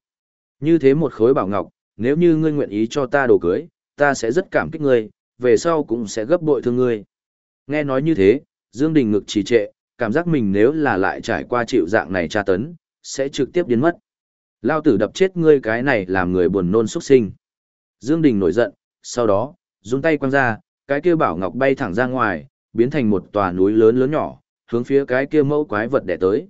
Như thế một khối bảo ngọc, nếu như ngươi nguyện ý cho ta đồ cưới, ta sẽ rất cảm kích ngươi, về sau cũng sẽ gấp bội thương ngươi. Nghe nói như thế, Dương Đình ngực trì trệ, cảm giác mình nếu là lại trải qua chịu dạng này tra tấn, sẽ trực tiếp biến mất. Lao tử đập chết ngươi cái này làm người buồn nôn xuất sinh. Dương Đình nổi giận, sau đó, dùng tay quăng ra, cái kia bảo ngọc bay thẳng ra ngoài, biến thành một tòa núi lớn lớn nhỏ, hướng phía cái kia mẫu quái vật đẻ tới.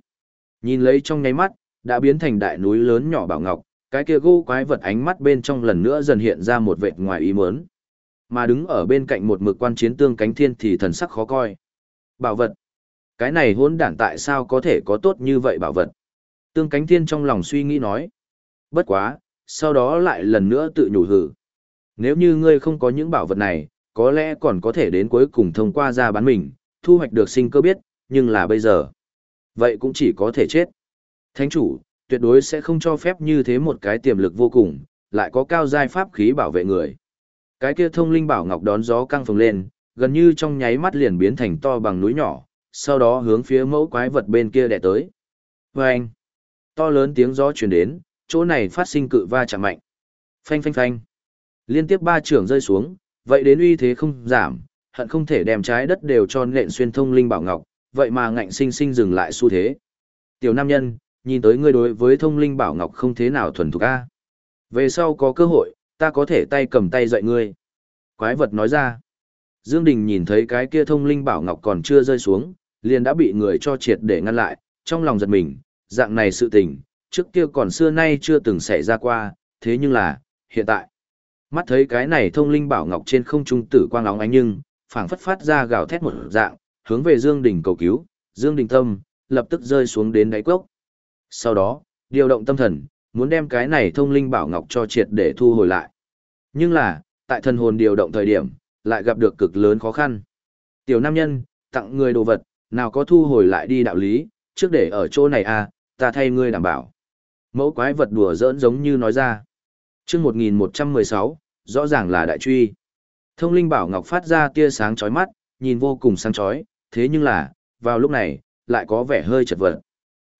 Nhìn lấy trong nháy mắt, đã biến thành đại núi lớn nhỏ bảo ngọc, cái kia gỗ quái vật ánh mắt bên trong lần nữa dần hiện ra một vệt ngoài ý muốn. Mà đứng ở bên cạnh một mực quan chiến tương cánh thiên thì thần sắc khó coi. Bảo vật. Cái này hỗn đản tại sao có thể có tốt như vậy bảo vật? Tương cánh thiên trong lòng suy nghĩ nói. Bất quá, sau đó lại lần nữa tự nhủ hử. Nếu như ngươi không có những bảo vật này, có lẽ còn có thể đến cuối cùng thông qua ra bán mình, thu hoạch được sinh cơ biết, nhưng là bây giờ. Vậy cũng chỉ có thể chết. Thánh chủ, tuyệt đối sẽ không cho phép như thế một cái tiềm lực vô cùng, lại có cao giai pháp khí bảo vệ người. Cái kia thông linh bảo ngọc đón gió căng phồng lên, gần như trong nháy mắt liền biến thành to bằng núi nhỏ, sau đó hướng phía mẫu quái vật bên kia đè tới. Và to lớn tiếng gió truyền đến, chỗ này phát sinh cự va chạm mạnh. Phanh phanh phanh. Liên tiếp ba trưởng rơi xuống, vậy đến uy thế không giảm, hận không thể đem trái đất đều cho nện xuyên thông linh bảo ngọc, vậy mà ngạnh sinh sinh dừng lại xu thế. Tiểu nam nhân, nhìn tới ngươi đối với thông linh bảo ngọc không thế nào thuần thục a. Về sau có cơ hội, ta có thể tay cầm tay dạy ngươi. Quái vật nói ra. Dương Đình nhìn thấy cái kia thông linh bảo ngọc còn chưa rơi xuống, liền đã bị người cho triệt để ngăn lại, trong lòng giật mình, dạng này sự tình, trước kia còn xưa nay chưa từng xảy ra qua, thế nhưng là, hiện tại. Mắt thấy cái này thông linh bảo ngọc trên không trung tử quang óng ánh nhưng, phảng phất phát ra gào thét một dạng, hướng về Dương Đình cầu cứu, Dương Đình tâm, lập tức rơi xuống đến đáy cốc. Sau đó, điều động tâm thần, muốn đem cái này thông linh bảo ngọc cho triệt để thu hồi lại. Nhưng là, tại thần hồn điều động thời điểm, lại gặp được cực lớn khó khăn. Tiểu nam nhân, tặng người đồ vật, nào có thu hồi lại đi đạo lý, trước để ở chỗ này à, ta thay ngươi đảm bảo. Mẫu quái vật đùa giỡn giống như nói ra. chương 1116, rõ ràng là đại truy. Thông linh bảo ngọc phát ra tia sáng chói mắt, nhìn vô cùng sáng chói, thế nhưng là, vào lúc này, lại có vẻ hơi chật vật.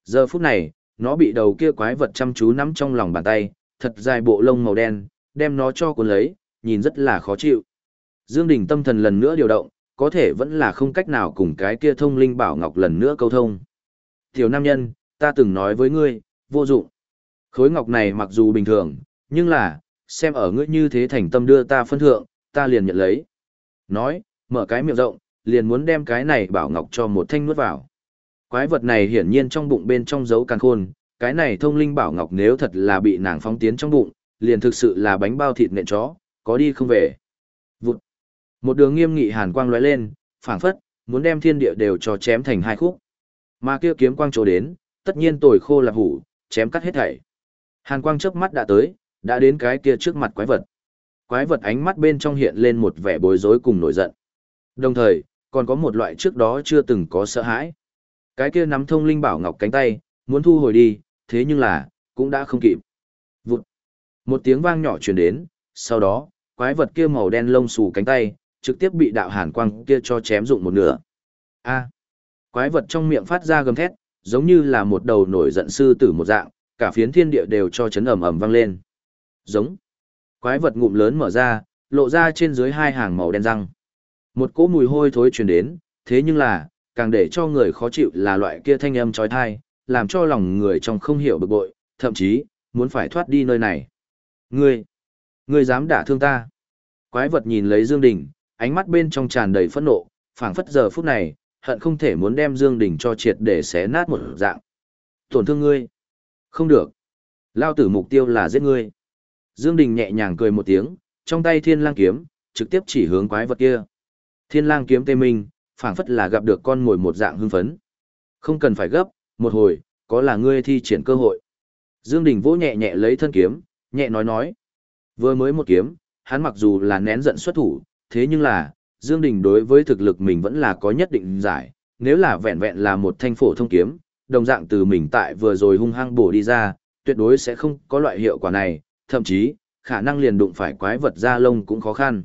Giờ phút này, nó bị đầu kia quái vật chăm chú nắm trong lòng bàn tay, thật dài bộ lông màu đen, đem nó cho cuốn lấy, nhìn rất là khó chịu. Dương Đình tâm thần lần nữa điều động, có thể vẫn là không cách nào cùng cái kia thông linh bảo ngọc lần nữa câu thông. Tiểu nam nhân, ta từng nói với ngươi, vô dụng. Khối ngọc này mặc dù bình thường, nhưng là, xem ở ngươi như thế thành tâm đưa ta phân thượng, ta liền nhận lấy. Nói, mở cái miệng rộng, liền muốn đem cái này bảo ngọc cho một thanh nuốt vào. Quái vật này hiển nhiên trong bụng bên trong dấu càng khôn, cái này thông linh bảo ngọc nếu thật là bị nàng phóng tiến trong bụng, liền thực sự là bánh bao thịt nện chó, có đi không về. Vụt. Một đường nghiêm nghị hàn quang lóe lên, phảng phất, muốn đem thiên địa đều cho chém thành hai khúc. Mà kia kiếm quang chỗ đến, tất nhiên tồi khô là hủ, chém cắt hết thảy. Hàn quang chớp mắt đã tới, đã đến cái kia trước mặt quái vật. Quái vật ánh mắt bên trong hiện lên một vẻ bối rối cùng nổi giận. Đồng thời, còn có một loại trước đó chưa từng có sợ hãi. Cái kia nắm thông linh bảo ngọc cánh tay, muốn thu hồi đi, thế nhưng là, cũng đã không kịp. Vụt. Một tiếng vang nhỏ truyền đến, sau đó, quái vật kia màu đen lông xù cánh tay, trực tiếp bị đạo hàn quang kia cho chém dụng một nửa. A. Quái vật trong miệng phát ra gầm thét, giống như là một đầu nổi giận sư tử một dạng, cả phiến thiên địa đều cho chấn ầm ầm vang lên. Giống. Quái vật ngụm lớn mở ra, lộ ra trên dưới hai hàng màu đen răng. Một cỗ mùi hôi thối truyền đến, thế nhưng là, càng để cho người khó chịu là loại kia thanh âm trói thai, làm cho lòng người trong không hiểu bực bội, thậm chí, muốn phải thoát đi nơi này. Ngươi, ngươi dám đả thương ta. Quái vật nhìn lấy Dương Đình, ánh mắt bên trong tràn đầy phẫn nộ, phảng phất giờ phút này, hận không thể muốn đem Dương Đình cho triệt để xé nát một dạng. Tổn thương ngươi. Không được. Lao tử mục tiêu là giết ngươi. Dương Đình nhẹ nhàng cười một tiếng, trong tay thiên lang kiếm, trực tiếp chỉ hướng quái vật kia. Thiên lang kiếm tê minh, phảng phất là gặp được con mồi một dạng hưng phấn. Không cần phải gấp, một hồi, có là ngươi thi triển cơ hội. Dương Đình vỗ nhẹ nhẹ lấy thân kiếm, nhẹ nói nói. Vừa mới một kiếm, hắn mặc dù là nén giận xuất thủ, thế nhưng là, Dương Đình đối với thực lực mình vẫn là có nhất định giải, nếu là vẹn vẹn là một thanh phổ thông kiếm, đồng dạng từ mình tại vừa rồi hung hăng bổ đi ra, tuyệt đối sẽ không có loại hiệu quả này, thậm chí, khả năng liền đụng phải quái vật da lông cũng khó khăn.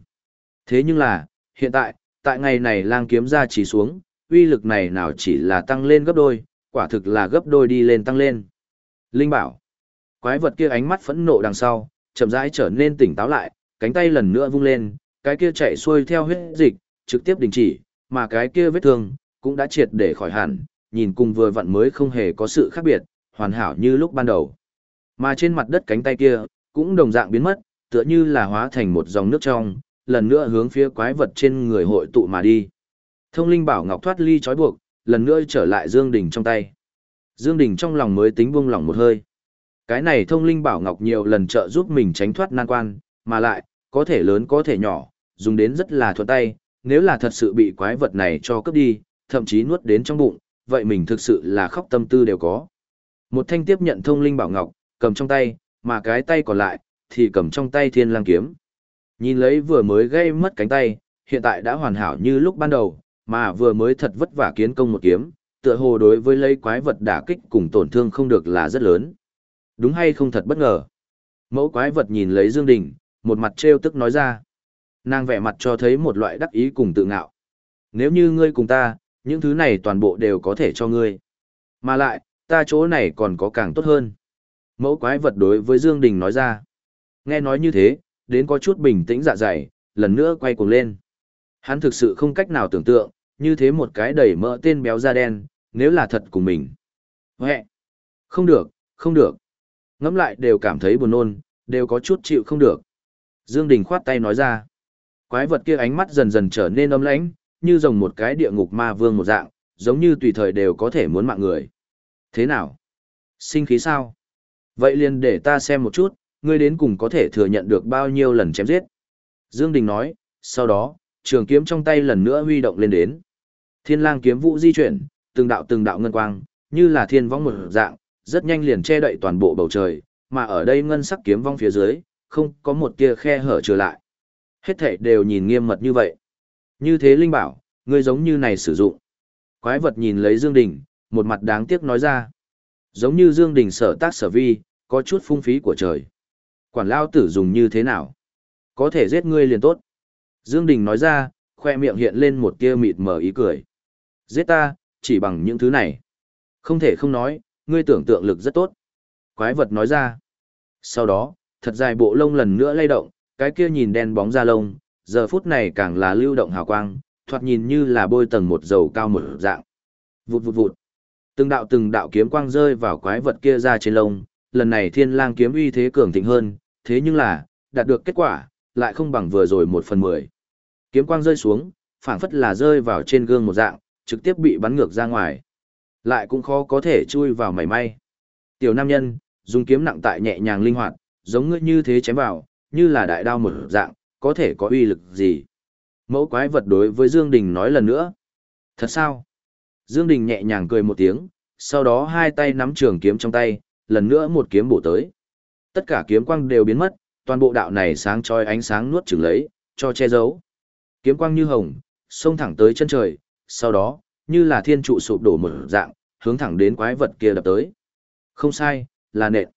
Thế nhưng là, hiện tại, tại ngày này lang kiếm ra chỉ xuống, uy lực này nào chỉ là tăng lên gấp đôi, quả thực là gấp đôi đi lên tăng lên. Linh bảo, quái vật kia ánh mắt phẫn nộ đằng sau, chậm rãi trở nên tỉnh táo lại, cánh tay lần nữa vung lên, cái kia chạy xuôi theo huyết dịch, trực tiếp đình chỉ, mà cái kia vết thương, cũng đã triệt để khỏi hẳn, nhìn cùng vừa vặn mới không hề có sự khác biệt, hoàn hảo như lúc ban đầu. Mà trên mặt đất cánh tay kia, cũng đồng dạng biến mất, tựa như là hóa thành một dòng nước trong, lần nữa hướng phía quái vật trên người hội tụ mà đi. Thông linh bảo ngọc thoát ly trói buộc, lần nữa trở lại Dương Đình trong tay. Dương Đình trong lòng mới tính buông lỏng một hơi. Cái này thông linh bảo ngọc nhiều lần trợ giúp mình tránh thoát nan quan, mà lại, có thể lớn có thể nhỏ, dùng đến rất là thuận tay, nếu là thật sự bị quái vật này cho cướp đi, thậm chí nuốt đến trong bụng, vậy mình thực sự là khóc tâm tư đều có. Một thanh tiếp nhận thông linh bảo ngọc, cầm trong tay, mà cái tay còn lại, thì cầm trong tay thiên lang kiếm. Nhìn lấy vừa mới gây mất cánh tay, hiện tại đã hoàn hảo như lúc ban đầu, mà vừa mới thật vất vả kiến công một kiếm, tựa hồ đối với lấy quái vật đả kích cùng tổn thương không được là rất lớn. Đúng hay không thật bất ngờ. Mẫu quái vật nhìn lấy Dương Đình, một mặt treo tức nói ra. Nàng vẻ mặt cho thấy một loại đắc ý cùng tự ngạo. Nếu như ngươi cùng ta, những thứ này toàn bộ đều có thể cho ngươi. Mà lại, ta chỗ này còn có càng tốt hơn. Mẫu quái vật đối với Dương Đình nói ra. Nghe nói như thế, đến có chút bình tĩnh dạ dày, lần nữa quay cuồng lên. Hắn thực sự không cách nào tưởng tượng, như thế một cái đầy mỡ tên béo da đen, nếu là thật của mình. Huệ! Không được, không được. Ngắm lại đều cảm thấy buồn nôn, đều có chút chịu không được. Dương Đình khoát tay nói ra. Quái vật kia ánh mắt dần dần trở nên âm lãnh, như rồng một cái địa ngục ma vương một dạng, giống như tùy thời đều có thể muốn mạng người. Thế nào? Sinh khí sao? Vậy liền để ta xem một chút, ngươi đến cùng có thể thừa nhận được bao nhiêu lần chém giết. Dương Đình nói, sau đó, trường kiếm trong tay lần nữa huy động lên đến. Thiên lang kiếm vũ di chuyển, từng đạo từng đạo ngân quang, như là thiên vong một dạng, rất nhanh liền che đậy toàn bộ bầu trời, mà ở đây ngân sắc kiếm vong phía dưới, không có một tia khe hở trở lại. Hết thảy đều nhìn nghiêm mật như vậy. Như thế Linh bảo, ngươi giống như này sử dụng. Quái vật nhìn lấy Dương Đình, một mặt đáng tiếc nói ra. Giống như Dương Đình sở tác sở vi, có chút phung phí của trời. Quản lao tử dùng như thế nào? Có thể giết ngươi liền tốt. Dương Đình nói ra, khoe miệng hiện lên một tia mịt mờ ý cười. Giết ta, chỉ bằng những thứ này. Không thể không nói, ngươi tưởng tượng lực rất tốt. Quái vật nói ra. Sau đó, thật dài bộ lông lần nữa lay động, cái kia nhìn đen bóng da lông, giờ phút này càng là lưu động hào quang, thoạt nhìn như là bôi tầng một dầu cao một dạng. Vụt vụt vụt. Từng đạo từng đạo kiếm quang rơi vào quái vật kia ra trên lông, lần này thiên lang kiếm uy thế cường thịnh hơn, thế nhưng là, đạt được kết quả, lại không bằng vừa rồi một phần mười. Kiếm quang rơi xuống, phảng phất là rơi vào trên gương một dạng, trực tiếp bị bắn ngược ra ngoài. Lại cũng khó có thể chui vào mảy may. Tiểu nam nhân, dùng kiếm nặng tại nhẹ nhàng linh hoạt, giống ngươi như thế chém vào, như là đại đao một dạng, có thể có uy lực gì. Mẫu quái vật đối với Dương Đình nói lần nữa. Thật sao? Dương Đình nhẹ nhàng cười một tiếng, sau đó hai tay nắm trường kiếm trong tay, lần nữa một kiếm bổ tới. Tất cả kiếm quang đều biến mất, toàn bộ đạo này sáng chói ánh sáng nuốt chửng lấy, cho che giấu. Kiếm quang như hồng, xông thẳng tới chân trời, sau đó, như là thiên trụ sụp đổ mở dạng, hướng thẳng đến quái vật kia đập tới. Không sai, là nện.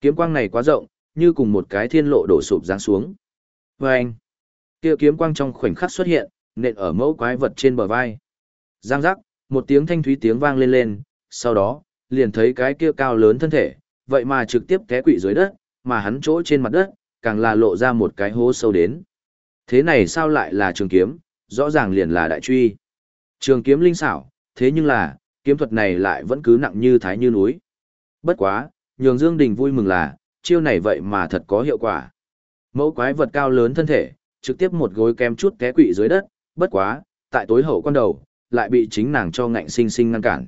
Kiếm quang này quá rộng, như cùng một cái thiên lộ đổ sụp giáng xuống. Và anh, kia kiếm quang trong khoảnh khắc xuất hiện, nện ở mẫu quái vật trên bờ vai. Giang giác, một tiếng thanh thúy tiếng vang lên lên, sau đó, liền thấy cái kia cao lớn thân thể, vậy mà trực tiếp té quỵ dưới đất, mà hắn chỗ trên mặt đất, càng là lộ ra một cái hố sâu đến. Thế này sao lại là trường kiếm, rõ ràng liền là đại truy. Trường kiếm linh xảo, thế nhưng là, kiếm thuật này lại vẫn cứ nặng như thái như núi. Bất quá, nhường Dương Đình vui mừng là, chiêu này vậy mà thật có hiệu quả. Mẫu quái vật cao lớn thân thể, trực tiếp một gối kem chút té quỵ dưới đất, bất quá, tại tối hậu quan đầu, lại bị chính nàng cho ngạnh sinh sinh ngăn cản.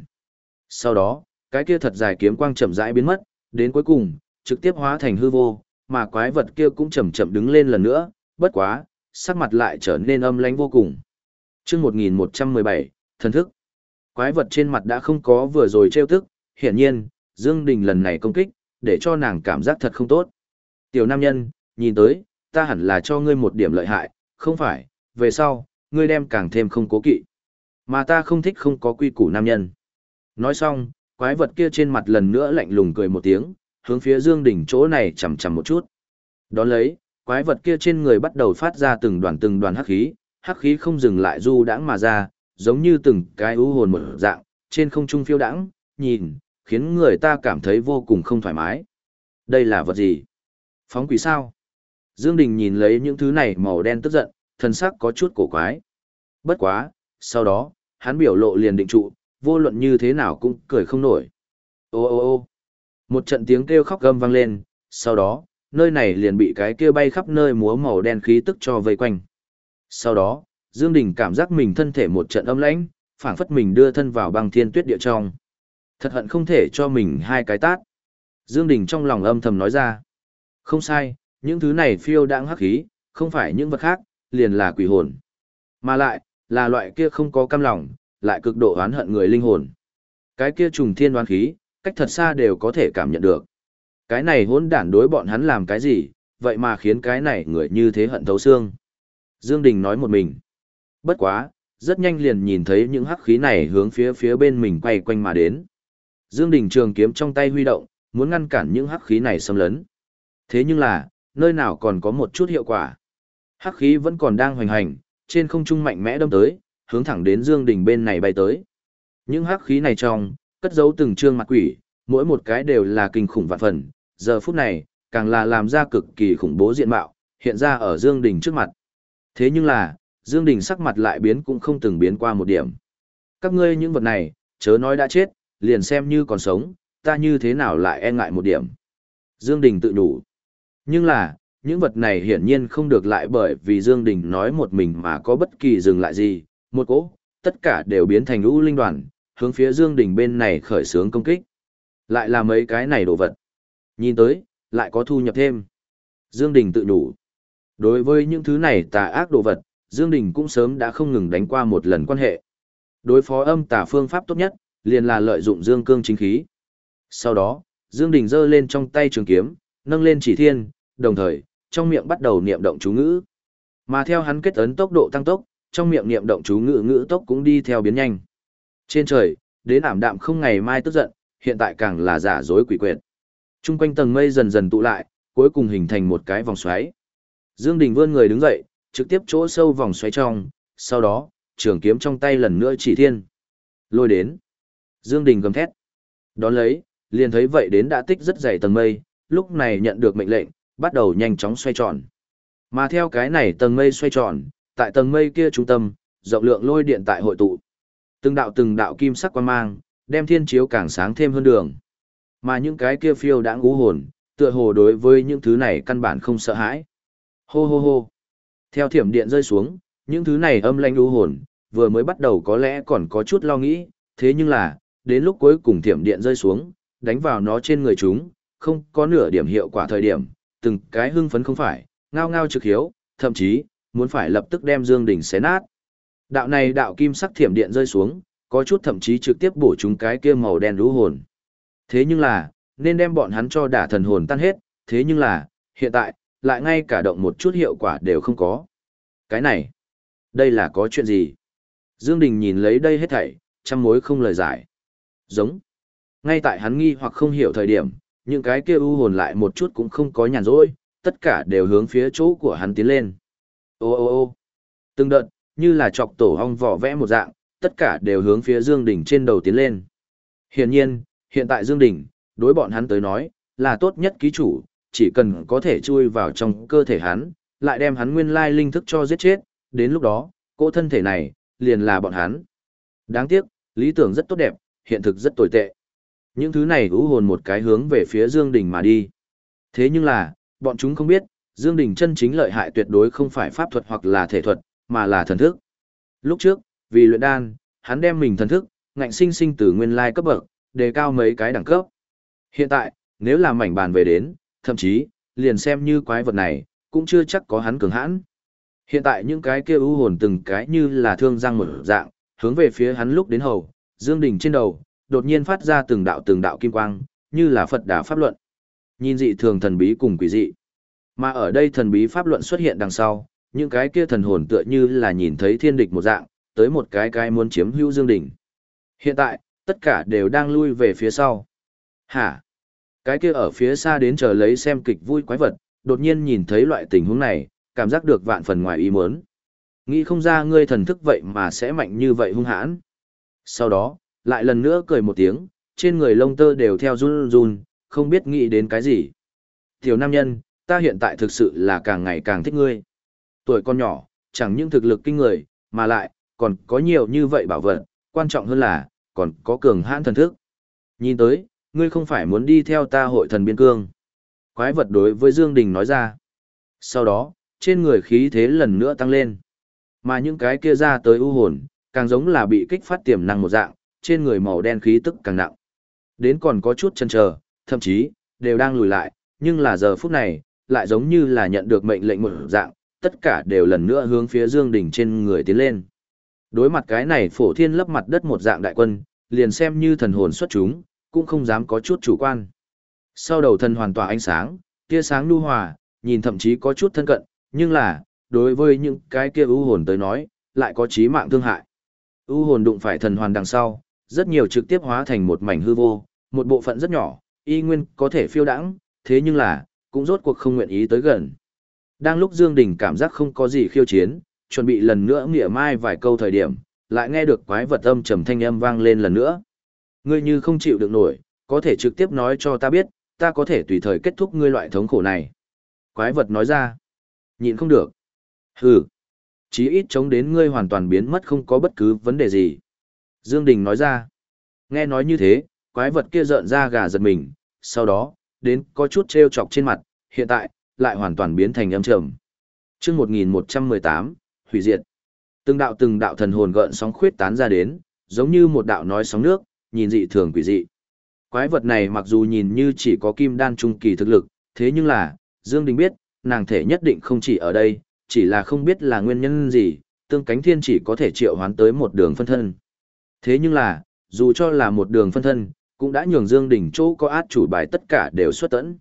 Sau đó, cái kia thật dài kiếm quang chậm rãi biến mất, đến cuối cùng, trực tiếp hóa thành hư vô, mà quái vật kia cũng chậm chậm đứng lên lần nữa, bất quá, sắc mặt lại trở nên âm lãnh vô cùng. Chương 1117, thần thức. Quái vật trên mặt đã không có vừa rồi trêu tức, hiển nhiên, Dương Đình lần này công kích, để cho nàng cảm giác thật không tốt. Tiểu nam nhân, nhìn tới, ta hẳn là cho ngươi một điểm lợi hại, không phải, về sau, ngươi đem càng thêm không cố kỵ. Mà ta không thích không có quy củ nam nhân. Nói xong, quái vật kia trên mặt lần nữa lạnh lùng cười một tiếng, hướng phía Dương Đình chỗ này chầm chầm một chút. Đón lấy, quái vật kia trên người bắt đầu phát ra từng đoàn từng đoàn hắc khí, hắc khí không dừng lại du đãng mà ra, giống như từng cái u hồn một dạng, trên không trung phiêu đãng, nhìn, khiến người ta cảm thấy vô cùng không thoải mái. Đây là vật gì? Phóng quỷ sao? Dương Đình nhìn lấy những thứ này màu đen tức giận, thân sắc có chút cổ quái. Bất quá, sau đó, hắn biểu lộ liền định trụ, vô luận như thế nào cũng cười không nổi. Ô ô ô một trận tiếng kêu khóc gầm vang lên, sau đó, nơi này liền bị cái kia bay khắp nơi múa màu đen khí tức cho vây quanh. Sau đó, Dương Đình cảm giác mình thân thể một trận âm lãnh, phảng phất mình đưa thân vào băng thiên tuyết địa trong. Thật hận không thể cho mình hai cái tát. Dương Đình trong lòng âm thầm nói ra. Không sai, những thứ này phiêu đang hắc khí, không phải những vật khác, liền là quỷ hồn. Mà lại, là loại kia không có cam lòng, lại cực độ oán hận người linh hồn. Cái kia trùng thiên oán khí, cách thật xa đều có thể cảm nhận được. Cái này hỗn đản đối bọn hắn làm cái gì, vậy mà khiến cái này người như thế hận thấu xương. Dương Đình nói một mình. Bất quá, rất nhanh liền nhìn thấy những hắc khí này hướng phía phía bên mình quay quanh mà đến. Dương Đình trường kiếm trong tay huy động, muốn ngăn cản những hắc khí này xâm lấn. Thế nhưng là, nơi nào còn có một chút hiệu quả. Hắc khí vẫn còn đang hoành hành, trên không trung mạnh mẽ đâm tới, hướng thẳng đến Dương Đình bên này bay tới. Những hắc khí này trong, cất giấu từng trương mặt quỷ, mỗi một cái đều là kinh khủng vạn phần, giờ phút này, càng là làm ra cực kỳ khủng bố diện mạo, hiện ra ở Dương Đình trước mặt. Thế nhưng là, Dương Đình sắc mặt lại biến cũng không từng biến qua một điểm. Các ngươi những vật này, chớ nói đã chết, liền xem như còn sống, ta như thế nào lại e ngại một điểm. Dương Đình tự đủ. Nhưng là, những vật này hiển nhiên không được lại bởi vì Dương Đình nói một mình mà có bất kỳ dừng lại gì, một cỗ, tất cả đều biến thành lũ linh đoàn, hướng phía Dương Đình bên này khởi sướng công kích. Lại là mấy cái này đồ vật. Nhìn tới, lại có thu nhập thêm. Dương Đình tự đủ. Đối với những thứ này tà ác đồ vật, Dương Đình cũng sớm đã không ngừng đánh qua một lần quan hệ. Đối phó âm tà phương pháp tốt nhất, liền là lợi dụng Dương Cương chính khí. Sau đó, Dương Đình giơ lên trong tay trường kiếm, nâng lên chỉ thiên, đồng thời, trong miệng bắt đầu niệm động chú ngữ. Mà theo hắn kết ấn tốc độ tăng tốc, trong miệng niệm động chú ngữ ngữ tốc cũng đi theo biến nhanh. Trên trời, đến ảm đạm không ngày mai tức giận, hiện tại càng là giả dối quỷ quyệt. Trung quanh tầng mây dần dần tụ lại, cuối cùng hình thành một cái vòng xoáy. Dương Đình vươn người đứng dậy, trực tiếp chỗ sâu vòng xoáy trong, sau đó, trường kiếm trong tay lần nữa chỉ thiên. Lôi đến. Dương Đình gầm thét. Đón lấy, liền thấy vậy đến đã tích rất dày tầng mây, lúc này nhận được mệnh lệnh, bắt đầu nhanh chóng xoay tròn. Mà theo cái này tầng mây xoay tròn, tại tầng mây kia trung tâm, rộng lượng lôi điện tại hội tụ. Từng đạo từng đạo kim sắc quang mang, đem thiên chiếu càng sáng thêm hơn đường. Mà những cái kia phiêu đã ngũ hồn, tựa hồ đối với những thứ này căn bản không sợ hãi. Hô hô hô. Theo thiểm điện rơi xuống, những thứ này âm lãnh ngũ hồn, vừa mới bắt đầu có lẽ còn có chút lo nghĩ, thế nhưng là, đến lúc cuối cùng thiểm điện rơi xuống, đánh vào nó trên người chúng, không có nửa điểm hiệu quả thời điểm, từng cái hưng phấn không phải, ngao ngao trực hiếu, thậm chí, muốn phải lập tức đem Dương Đình xé nát. Đạo này đạo kim sắc thiểm điện rơi xuống, có chút thậm chí trực tiếp bổ chúng cái kia màu đen lũ hồn. Thế nhưng là, nên đem bọn hắn cho đả thần hồn tan hết, thế nhưng là, hiện tại, lại ngay cả động một chút hiệu quả đều không có. Cái này, đây là có chuyện gì? Dương Đình nhìn lấy đây hết thảy, trăm mối không lời giải. Giống. Ngay tại hắn nghi hoặc không hiểu thời điểm, những cái kia u hồn lại một chút cũng không có nhàn rỗi, tất cả đều hướng phía chỗ của hắn tiến lên. Ô ô ô. Từng đợt, như là chọc tổ ong vỏ vẽ một dạng, tất cả đều hướng phía Dương Đình trên đầu tiến lên. Hiển nhiên, hiện tại Dương Đình, đối bọn hắn tới nói, là tốt nhất ký chủ, chỉ cần có thể chui vào trong cơ thể hắn, lại đem hắn nguyên lai linh thức cho giết chết, đến lúc đó, cỗ thân thể này, liền là bọn hắn. Đáng tiếc, lý tưởng rất tốt đẹp, hiện thực rất tồi tệ. Những thứ này hữu hồn một cái hướng về phía Dương Đình mà đi. Thế nhưng là, bọn chúng không biết, Dương Đình chân chính lợi hại tuyệt đối không phải pháp thuật hoặc là thể thuật, mà là thần thức. Lúc trước, vì luyện đan, hắn đem mình thần thức, ngạnh sinh sinh từ nguyên lai cấp bậc, đề cao mấy cái đẳng cấp. Hiện tại, nếu là mảnh bàn về đến, thậm chí, liền xem như quái vật này, cũng chưa chắc có hắn cường hãn. Hiện tại những cái kia ưu hồn từng cái như là thương răng một dạng, hướng về phía hắn lúc đến hầu, Dương Đình trên đầu, đột nhiên phát ra từng đạo từng đạo kim quang, như là Phật đà pháp luận. Nhìn dị thường thần bí cùng quỷ dị. Mà ở đây thần bí pháp luận xuất hiện đằng sau, những cái kia thần hồn tựa như là nhìn thấy thiên địch một dạng, tới một cái cái muốn chiếm hữu Dương đỉnh Hiện tại, tất cả đều đang lui về phía sau. Hả? Cái kia ở phía xa đến chờ lấy xem kịch vui quái vật, đột nhiên nhìn thấy loại tình huống này, cảm giác được vạn phần ngoài ý muốn. Nghĩ không ra ngươi thần thức vậy mà sẽ mạnh như vậy hung hãn. Sau đó, lại lần nữa cười một tiếng, trên người lông tơ đều theo run run, không biết nghĩ đến cái gì. Tiểu nam nhân, ta hiện tại thực sự là càng ngày càng thích ngươi. Tuổi con nhỏ, chẳng những thực lực kinh người, mà lại, còn có nhiều như vậy bảo vật, quan trọng hơn là, còn có cường hãn thần thức. Nhìn tới, ngươi không phải muốn đi theo ta hội thần biên cương. Quái vật đối với Dương Đình nói ra. Sau đó, trên người khí thế lần nữa tăng lên. Mà những cái kia ra tới u hồn, càng giống là bị kích phát tiềm năng một dạng, trên người màu đen khí tức càng nặng. Đến còn có chút chần chờ, thậm chí, đều đang lùi lại, nhưng là giờ phút này, lại giống như là nhận được mệnh lệnh một dạng, tất cả đều lần nữa hướng phía Dương Đình trên người tiến lên. Đối mặt cái này phổ thiên lấp mặt đất một dạng đại quân, liền xem như thần hồn xuất chúng, cũng không dám có chút chủ quan. Sau đầu thần hoàn tỏa ánh sáng, tia sáng lưu hòa, nhìn thậm chí có chút thân cận, nhưng là, đối với những cái kia ưu hồn tới nói, lại có chí mạng thương hại. ưu hồn đụng phải thần hoàn đằng sau, rất nhiều trực tiếp hóa thành một mảnh hư vô, một bộ phận rất nhỏ, y nguyên có thể phiêu đãng, thế nhưng là, cũng rốt cuộc không nguyện ý tới gần. Đang lúc Dương Đình cảm giác không có gì khiêu chiến, chuẩn bị lần nữa nghĩa mai vài câu thời điểm, lại nghe được quái vật âm trầm thanh âm vang lên lần nữa. Ngươi như không chịu được nổi, có thể trực tiếp nói cho ta biết, ta có thể tùy thời kết thúc ngươi loại thống khổ này. Quái vật nói ra. Nhịn không được. Hừ. Chí ít chống đến ngươi hoàn toàn biến mất không có bất cứ vấn đề gì. Dương Đình nói ra. Nghe nói như thế, quái vật kia rợn ra gà giật mình, sau đó, đến có chút treo chọc trên mặt, hiện tại, lại hoàn toàn biến thành âm trầm. Trương một nghìn một trăm mười tám hủy diệt. Từng đạo từng đạo thần hồn gợn sóng khuyết tán ra đến, giống như một đạo nói sóng nước, nhìn dị thường quỷ dị. Quái vật này mặc dù nhìn như chỉ có kim đan trung kỳ thực lực, thế nhưng là, Dương Đình biết, nàng thể nhất định không chỉ ở đây, chỉ là không biết là nguyên nhân gì, tương cánh thiên chỉ có thể triệu hoán tới một đường phân thân. Thế nhưng là, dù cho là một đường phân thân, cũng đã nhường Dương Đình chỗ có át chủ bài tất cả đều xuất tẫn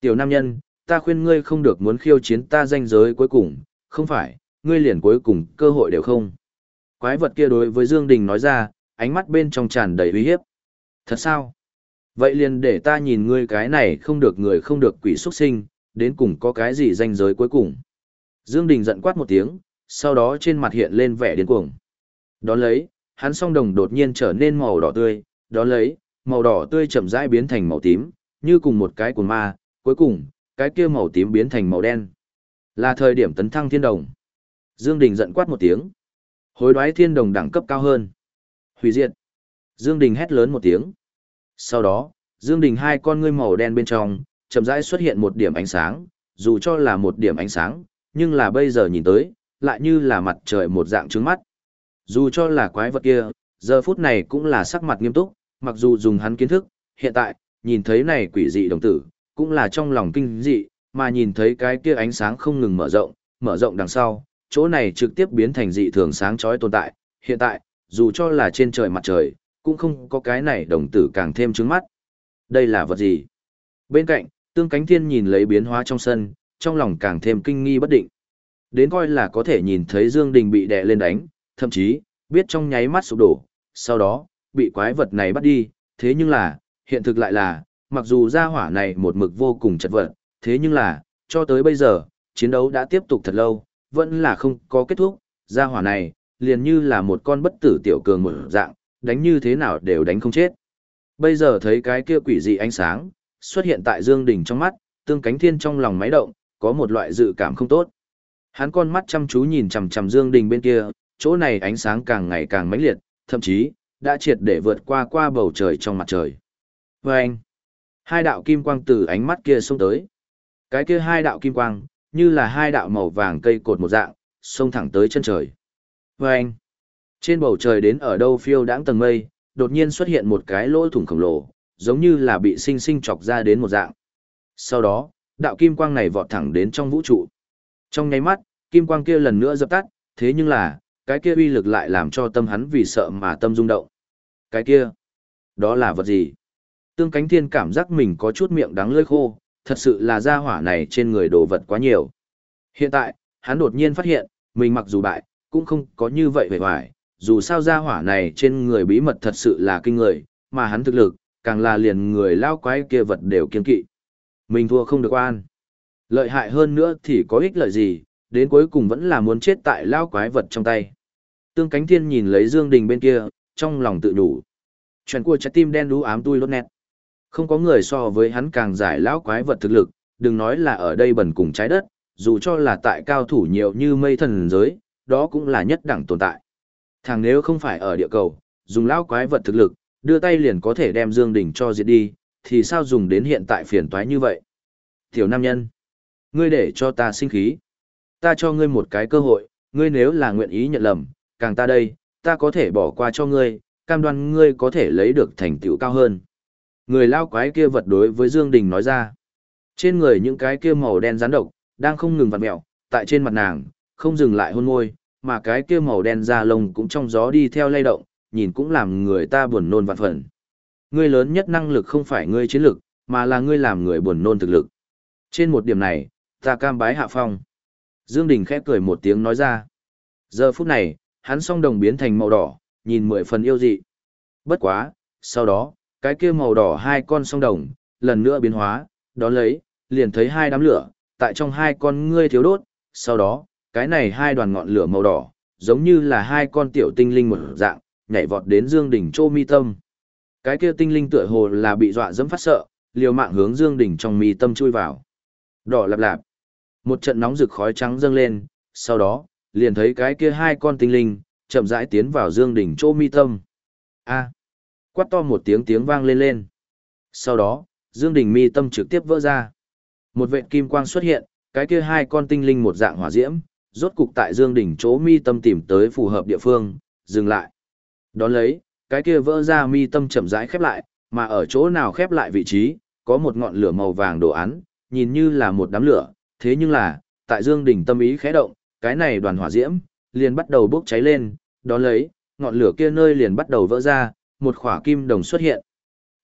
Tiểu nam nhân, ta khuyên ngươi không được muốn khiêu chiến ta danh giới cuối cùng, không phải, ngươi liền cuối cùng cơ hội đều không. Quái vật kia đối với Dương Đình nói ra, ánh mắt bên trong tràn đầy uy hiếp. Thật sao? Vậy liền để ta nhìn ngươi cái này không được người không được quỷ xuất sinh, đến cùng có cái gì danh giới cuối cùng. Dương Đình giận quát một tiếng, sau đó trên mặt hiện lên vẻ điên cuồng. Đón lấy, hắn song đồng đột nhiên trở nên màu đỏ tươi, đón lấy, màu đỏ tươi chậm rãi biến thành màu tím, như cùng một cái cuồng ma, cuối cùng, cái kia màu tím biến thành màu đen. Là thời điểm tấn thăng thiên đồng. Dương Đình giận quát một tiếng. Hối đoái thiên đồng đẳng cấp cao hơn. Hủy diệt. Dương Đình hét lớn một tiếng. Sau đó, Dương Đình hai con ngươi màu đen bên trong, chậm rãi xuất hiện một điểm ánh sáng, dù cho là một điểm ánh sáng, nhưng là bây giờ nhìn tới, lại như là mặt trời một dạng trứng mắt. Dù cho là quái vật kia, giờ phút này cũng là sắc mặt nghiêm túc, mặc dù dùng hắn kiến thức, hiện tại, nhìn thấy này quỷ dị đồng tử, cũng là trong lòng kinh dị, mà nhìn thấy cái kia ánh sáng không ngừng mở rộng, mở rộng đằng sau, chỗ này trực tiếp biến thành dị thường sáng chói tồn tại. Hiện tại, dù cho là trên trời mặt trời, cũng không có cái này đồng tử càng thêm trứng mắt. Đây là vật gì? Bên cạnh, tương cánh thiên nhìn lấy biến hóa trong sân, trong lòng càng thêm kinh nghi bất định. Đến coi là có thể nhìn thấy Dương Đình bị đè lên đánh, thậm chí, biết trong nháy mắt sụp đổ, sau đó, bị quái vật này bắt đi, thế nhưng là, hiện thực lại là, mặc dù gia hỏa này một mực vô cùng chật vật, thế nhưng là, cho tới bây giờ, chiến đấu đã tiếp tục thật lâu, vẫn là không có kết thúc, gia hỏa này, liền như là một con bất tử tiểu cường một dạng, đánh như thế nào đều đánh không chết. Bây giờ thấy cái kia quỷ dị ánh sáng, xuất hiện tại Dương Đình trong mắt, tương cánh thiên trong lòng máy động, có một loại dự cảm không tốt. Hắn con mắt chăm chú nhìn chằm chằm Dương Đình bên kia, chỗ này ánh sáng càng ngày càng mãnh liệt, thậm chí, đã triệt để vượt qua qua bầu trời trong mặt trời. Và anh, hai đạo kim quang từ ánh mắt kia xông tới. Cái kia hai đạo kim quang, như là hai đạo màu vàng cây cột một dạng, xông thẳng tới chân trời. Và anh, trên bầu trời đến ở đâu phiêu đãng tầng mây, đột nhiên xuất hiện một cái lỗ thủng khổng lồ, giống như là bị sinh sinh chọc ra đến một dạng. Sau đó, đạo kim quang này vọt thẳng đến trong vũ trụ. Trong nháy mắt, kim quang kia lần nữa dập tắt, thế nhưng là, cái kia uy lực lại làm cho tâm hắn vì sợ mà tâm rung động. Cái kia, đó là vật gì? Tương cánh thiên cảm giác mình có chút miệng đắng lưỡi khô, thật sự là gia hỏa này trên người đồ vật quá nhiều. Hiện tại, hắn đột nhiên phát hiện, mình mặc dù bại, cũng không có như vậy vẻ hoài, dù sao gia hỏa này trên người bí mật thật sự là kinh người, mà hắn thực lực, càng là liền người lao quái kia vật đều kiên kỵ. Mình thua không được an. Lợi hại hơn nữa thì có ích lợi gì, đến cuối cùng vẫn là muốn chết tại lao quái vật trong tay. Tương cánh thiên nhìn lấy Dương Đình bên kia, trong lòng tự nhủ. Chuyện của trái tim đen đú ám tui lốt nét. Không có người so với hắn càng giải lão quái vật thực lực, đừng nói là ở đây bẩn cùng trái đất, dù cho là tại cao thủ nhiều như mây thần giới, đó cũng là nhất đẳng tồn tại. Thằng nếu không phải ở địa cầu, dùng lão quái vật thực lực, đưa tay liền có thể đem Dương Đình cho diệt đi, thì sao dùng đến hiện tại phiền toái như vậy? Tiểu nam nhân, ngươi để cho ta sinh khí. Ta cho ngươi một cái cơ hội, ngươi nếu là nguyện ý nhận lầm, càng ta đây, ta có thể bỏ qua cho ngươi, cam đoan ngươi có thể lấy được thành tựu cao hơn. Người lao quái kia vật đối với Dương Đình nói ra. Trên người những cái kia màu đen rắn độc, đang không ngừng vặn mẹo, tại trên mặt nàng, không dừng lại hôn môi, mà cái kia màu đen da lông cũng trong gió đi theo lay động, nhìn cũng làm người ta buồn nôn vạn phần. Ngươi lớn nhất năng lực không phải ngươi chiến lực, mà là ngươi làm người buồn nôn thực lực. Trên một điểm này, ta cam bái hạ phong. Dương Đình khẽ cười một tiếng nói ra. Giờ phút này, hắn song đồng biến thành màu đỏ, nhìn mười phần yêu dị. Bất quá, sau đó, cái kia màu đỏ hai con song đồng, lần nữa biến hóa, đó lấy, liền thấy hai đám lửa, tại trong hai con ngươi thiếu đốt, sau đó, cái này hai đoàn ngọn lửa màu đỏ, giống như là hai con tiểu tinh linh một dạng, nhảy vọt đến Dương đỉnh Trô mi tâm. Cái kia tinh linh tựa hồ là bị dọa dẫm phát sợ, liều mạng hướng Dương đỉnh trong mi tâm chui vào. Đỏ lạp lạp. Một trận nóng rực khói trắng dâng lên, sau đó, liền thấy cái kia hai con tinh linh, chậm rãi tiến vào Dương đỉnh chỗ mi tâm. A. Quát to một tiếng tiếng vang lên lên. Sau đó, Dương đỉnh mi tâm trực tiếp vỡ ra. Một vệt kim quang xuất hiện, cái kia hai con tinh linh một dạng hỏa diễm, rốt cục tại Dương đỉnh chỗ mi tâm tìm tới phù hợp địa phương, dừng lại. Đón lấy, cái kia vỡ ra mi tâm chậm rãi khép lại, mà ở chỗ nào khép lại vị trí, có một ngọn lửa màu vàng đồ án, nhìn như là một đám lửa, thế nhưng là, tại Dương đỉnh tâm ý khẽ động, cái này đoàn hỏa diễm, liền bắt đầu bốc cháy lên, đón lấy, ngọn lửa kia nơi liền bắt đầu vỡ ra, một khỏa kim đồng xuất hiện.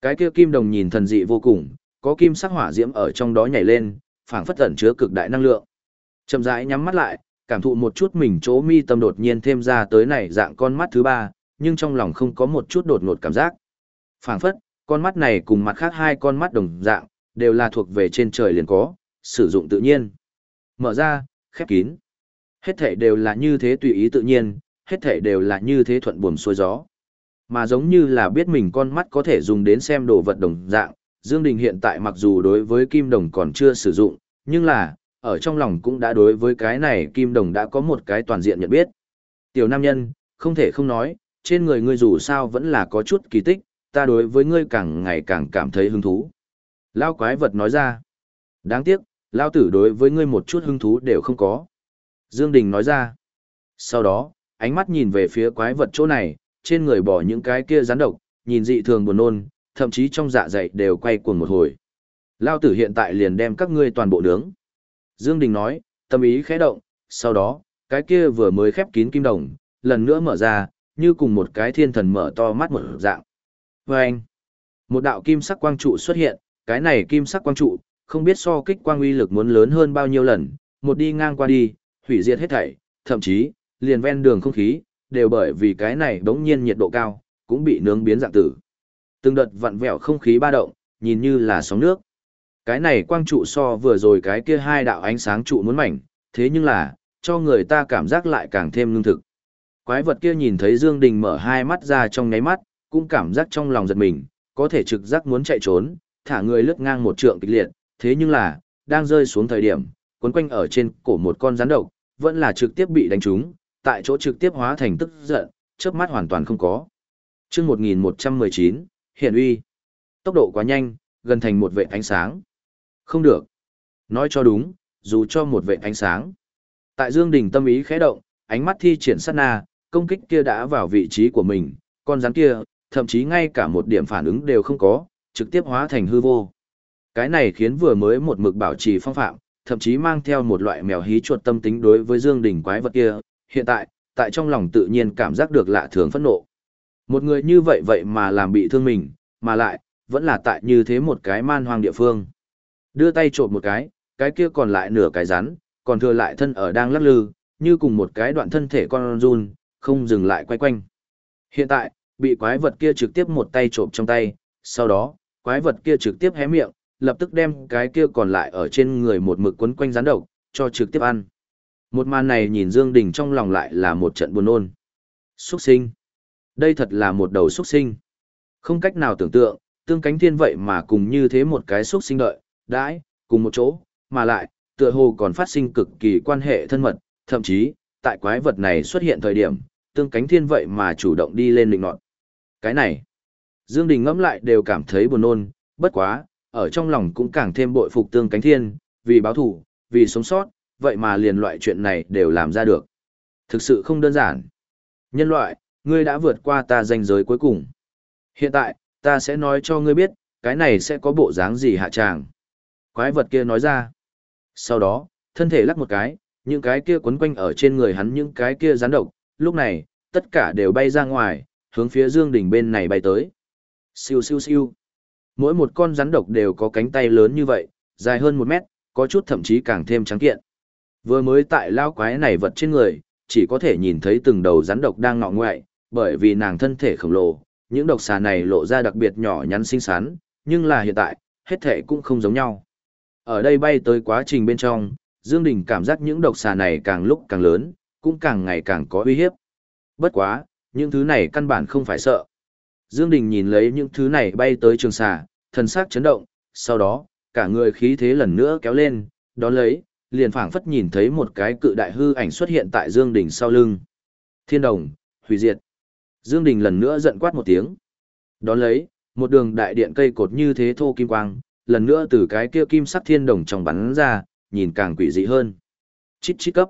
Cái kia kim đồng nhìn thần dị vô cùng, có kim sắc hỏa diễm ở trong đó nhảy lên, phảng phất ẩn chứa cực đại năng lượng. Chậm rãi nhắm mắt lại, cảm thụ một chút mình chỗ mi tâm đột nhiên thêm ra tới này dạng con mắt thứ ba, nhưng trong lòng không có một chút đột ngột cảm giác. Phảng phất, Con mắt này cùng mặt khác hai con mắt đồng dạng, đều là thuộc về trên trời liền có, sử dụng tự nhiên. Mở ra, khép kín. Hết thể đều là như thế tùy ý tự nhiên, hết thể đều là như thế thuận buồm xuôi gió. Mà giống như là biết mình con mắt có thể dùng đến xem đồ vật đồng dạng, Dương Đình hiện tại mặc dù đối với kim đồng còn chưa sử dụng, nhưng là, ở trong lòng cũng đã đối với cái này kim đồng đã có một cái toàn diện nhận biết. Tiểu nam nhân, không thể không nói, trên người ngươi dù sao vẫn là có chút kỳ tích, ta đối với ngươi càng ngày càng cảm thấy hứng thú. Lao quái vật nói ra. Đáng tiếc, Lao tử đối với ngươi một chút hứng thú đều không có. Dương Đình nói ra. Sau đó, ánh mắt nhìn về phía quái vật chỗ này, trên người bỏ những cái kia rắn độc, nhìn dị thường buồn nôn, thậm chí trong dạ dày đều quay cuồng một hồi. Lao tử hiện tại liền đem các ngươi toàn bộ nướng. Dương Đình nói, tâm ý khẽ động, sau đó, cái kia vừa mới khép kín kim đồng, lần nữa mở ra, như cùng một cái thiên thần mở to mắt một dạng. Vâng! một đạo kim sắc quang trụ xuất hiện, cái này kim sắc quang trụ, không biết so kích quang uy lực muốn lớn hơn bao nhiêu lần, một đi ngang qua đi, hủy diệt hết thảy, thậm chí, liền ven đường không khí, đều bởi vì cái này đống nhiên nhiệt độ cao, cũng bị nướng biến dạng tử. Từng đợt vặn vẹo không khí ba động, nhìn như là sóng nước. Cái này quang trụ so vừa rồi cái kia hai đạo ánh sáng trụ muốn mảnh, thế nhưng là, cho người ta cảm giác lại càng thêm lương thực. Quái vật kia nhìn thấy Dương Đình mở hai mắt ra trong nháy mắt, cũng cảm giác trong lòng giật mình, có thể trực giác muốn chạy trốn, thả người lướt ngang một trượng kịch liệt, thế nhưng là, đang rơi xuống thời điểm, cuốn quanh ở trên cổ một con rắn độc, vẫn là trực tiếp bị đánh trúng, tại chỗ trực tiếp hóa thành tức giận, chớp mắt hoàn toàn không có. Chương 1119, Hiển uy. Tốc độ quá nhanh, gần thành một vệ ánh sáng. Không được. Nói cho đúng, dù cho một vệ ánh sáng. Tại Dương Đình tâm ý khẽ động, ánh mắt thi triển sát na, công kích kia đã vào vị trí của mình, con rắn kia, thậm chí ngay cả một điểm phản ứng đều không có, trực tiếp hóa thành hư vô. Cái này khiến vừa mới một mực bảo trì phong phạm, thậm chí mang theo một loại mèo hí chuột tâm tính đối với Dương Đình quái vật kia, hiện tại, tại trong lòng tự nhiên cảm giác được lạ thường phẫn nộ. Một người như vậy vậy mà làm bị thương mình, mà lại, vẫn là tại như thế một cái man hoang địa phương. Đưa tay trộm một cái, cái kia còn lại nửa cái rắn, còn thừa lại thân ở đang lắc lư, như cùng một cái đoạn thân thể con run, không dừng lại quay quanh. Hiện tại, bị quái vật kia trực tiếp một tay trộm trong tay, sau đó, quái vật kia trực tiếp hé miệng, lập tức đem cái kia còn lại ở trên người một mực quấn quanh rắn độc, cho trực tiếp ăn. Một màn này nhìn Dương Đình trong lòng lại là một trận buồn nôn. Xuất sinh. Đây thật là một đầu xuất sinh. Không cách nào tưởng tượng, tương cánh thiên vậy mà cùng như thế một cái xuất sinh đợi, đãi, cùng một chỗ, mà lại, tựa hồ còn phát sinh cực kỳ quan hệ thân mật, thậm chí, tại quái vật này xuất hiện thời điểm, tương cánh thiên vậy mà chủ động đi lên định nọt. Cái này, Dương Đình ngẫm lại đều cảm thấy buồn nôn, bất quá, ở trong lòng cũng càng thêm bội phục tương cánh thiên, vì báo thù, vì sống sót, vậy mà liền loại chuyện này đều làm ra được. Thực sự không đơn giản. Nhân loại, ngươi đã vượt qua ta danh giới cuối cùng. Hiện tại, ta sẽ nói cho ngươi biết, cái này sẽ có bộ dáng gì hạ tràng. Quái vật kia nói ra. Sau đó, thân thể lắc một cái, những cái kia quấn quanh ở trên người hắn những cái kia rắn độc, lúc này, tất cả đều bay ra ngoài, hướng phía Dương đỉnh bên này bay tới. Siêu siêu siêu. Mỗi một con rắn độc đều có cánh tay lớn như vậy, dài hơn một mét, có chút thậm chí càng thêm trắng kiện. Vừa mới tại lao quái này vật trên người, chỉ có thể nhìn thấy từng đầu rắn độc đang ngọ ngoại, bởi vì nàng thân thể khổng lồ, những độc xà này lộ ra đặc biệt nhỏ nhắn xinh xắn, nhưng là hiện tại, hết thể cũng không giống nhau. Ở đây bay tới quá trình bên trong, Dương Đình cảm giác những độc xà này càng lúc càng lớn, cũng càng ngày càng có uy hiếp. Bất quá, những thứ này căn bản không phải sợ. Dương Đình nhìn lấy những thứ này bay tới trường xà, thần sắc chấn động, sau đó, cả người khí thế lần nữa kéo lên, đón lấy, liền phảng phất nhìn thấy một cái cự đại hư ảnh xuất hiện tại Dương Đình sau lưng. Thiên đồng, hủy diệt. Dương Đình lần nữa giận quát một tiếng. Đón lấy, một đường đại điện cây cột như thế thô kim quang, lần nữa từ cái kia kim sắc thiên đồng trong bắn ra, nhìn càng quỷ dị hơn. Chít chít cấp.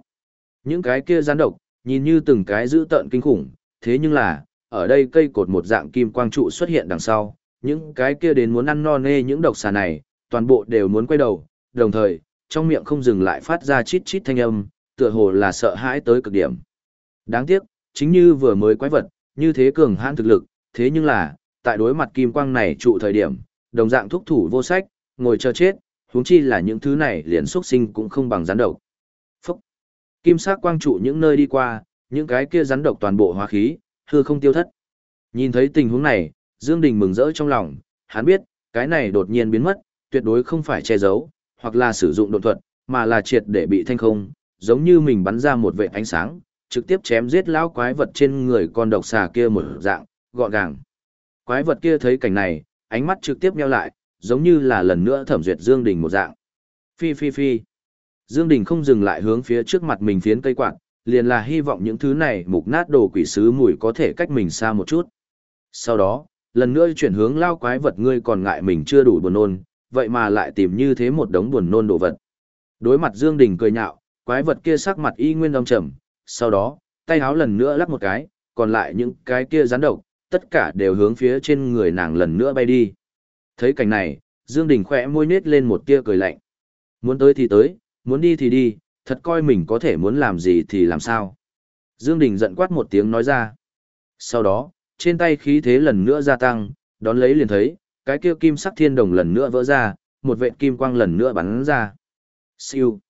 Những cái kia gián độc, nhìn như từng cái dữ tợn kinh khủng, thế nhưng là, ở đây cây cột một dạng kim quang trụ xuất hiện đằng sau, những cái kia đến muốn ăn no nê những độc xà này, toàn bộ đều muốn quay đầu, đồng thời, trong miệng không dừng lại phát ra chít chít thanh âm, tựa hồ là sợ hãi tới cực điểm. Đáng tiếc, chính như vừa mới quái vật, như thế cường hãn thực lực, thế nhưng là, tại đối mặt kim quang này trụ thời điểm, đồng dạng thúc thủ vô sách, ngồi chờ chết, huống chi là những thứ này liền xuất sinh cũng không bằng rắn độc. Phúc! Kim sắc quang trụ những nơi đi qua, những cái kia rắn độc toàn bộ hóa khí, hư không tiêu thất. Nhìn thấy tình huống này, Dương Đình mừng rỡ trong lòng, hắn biết, cái này đột nhiên biến mất, tuyệt đối không phải che giấu, hoặc là sử dụng độ thuật, mà là triệt để bị thanh không, giống như mình bắn ra một vệt ánh sáng, trực tiếp chém giết lão quái vật trên người con độc xà kia một dạng, gọn gàng. Quái vật kia thấy cảnh này, ánh mắt trực tiếp nheo lại, giống như là lần nữa thẩm duyệt Dương Đình một dạng. Phi phi phi. Dương Đình không dừng lại hướng phía trước mặt mình phiến cây quạt, liền là hy vọng những thứ này mục nát đồ quỷ sứ mùi có thể cách mình xa một chút. Sau đó, lần nữa chuyển hướng lao quái vật ngươi còn ngại mình chưa đủ buồn nôn, vậy mà lại tìm như thế một đống buồn nôn đồ vật. Đối mặt Dương Đình cười nhạo, quái vật kia sắc mặt y nguyên âm trầm, sau đó, tay háo lần nữa lắc một cái, còn lại những cái kia rắn độc, tất cả đều hướng phía trên người nàng lần nữa bay đi. Thấy cảnh này, Dương Đình khẽ môi nết lên một tia cười lạnh. Muốn tới thì tới, muốn đi thì đi, thật coi mình có thể muốn làm gì thì làm sao. Dương Đình giận quát một tiếng nói ra. Sau đó, trên tay khí thế lần nữa gia tăng, đón lấy liền thấy, cái kia kim sắc thiên đồng lần nữa vỡ ra, một vệt kim quang lần nữa bắn ra. Siêu.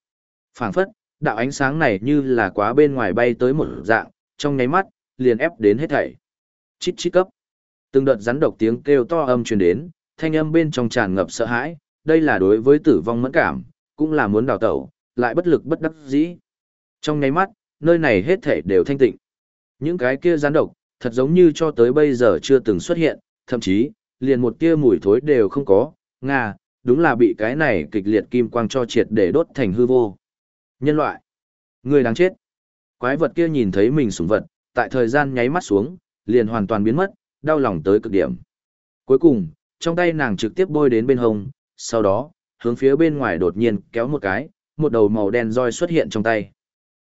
Phảng phất, đạo ánh sáng này như là quá bên ngoài bay tới một dạng, trong nháy mắt, liền ép đến hết thảy. Chít chít cấp. Từng đợt rắn độc tiếng kêu to âm truyền đến, thanh âm bên trong tràn ngập sợ hãi, đây là đối với tử vong mẫn cảm, cũng là muốn đào tẩu, lại bất lực bất đắc dĩ. Trong nháy mắt, nơi này hết thảy đều thanh tịnh. Những cái kia gián độc, thật giống như cho tới bây giờ chưa từng xuất hiện, thậm chí, liền một tia mùi thối đều không có, nga, đúng là bị cái này kịch liệt kim quang cho triệt để đốt thành hư vô. Nhân loại, người đáng chết. Quái vật kia nhìn thấy mình sủng vật, tại thời gian nháy mắt xuống, liền hoàn toàn biến mất, đau lòng tới cực điểm. Cuối cùng, trong tay nàng trực tiếp bôi đến bên hông, sau đó, hướng phía bên ngoài đột nhiên kéo một cái, một đầu màu đen roi xuất hiện trong tay.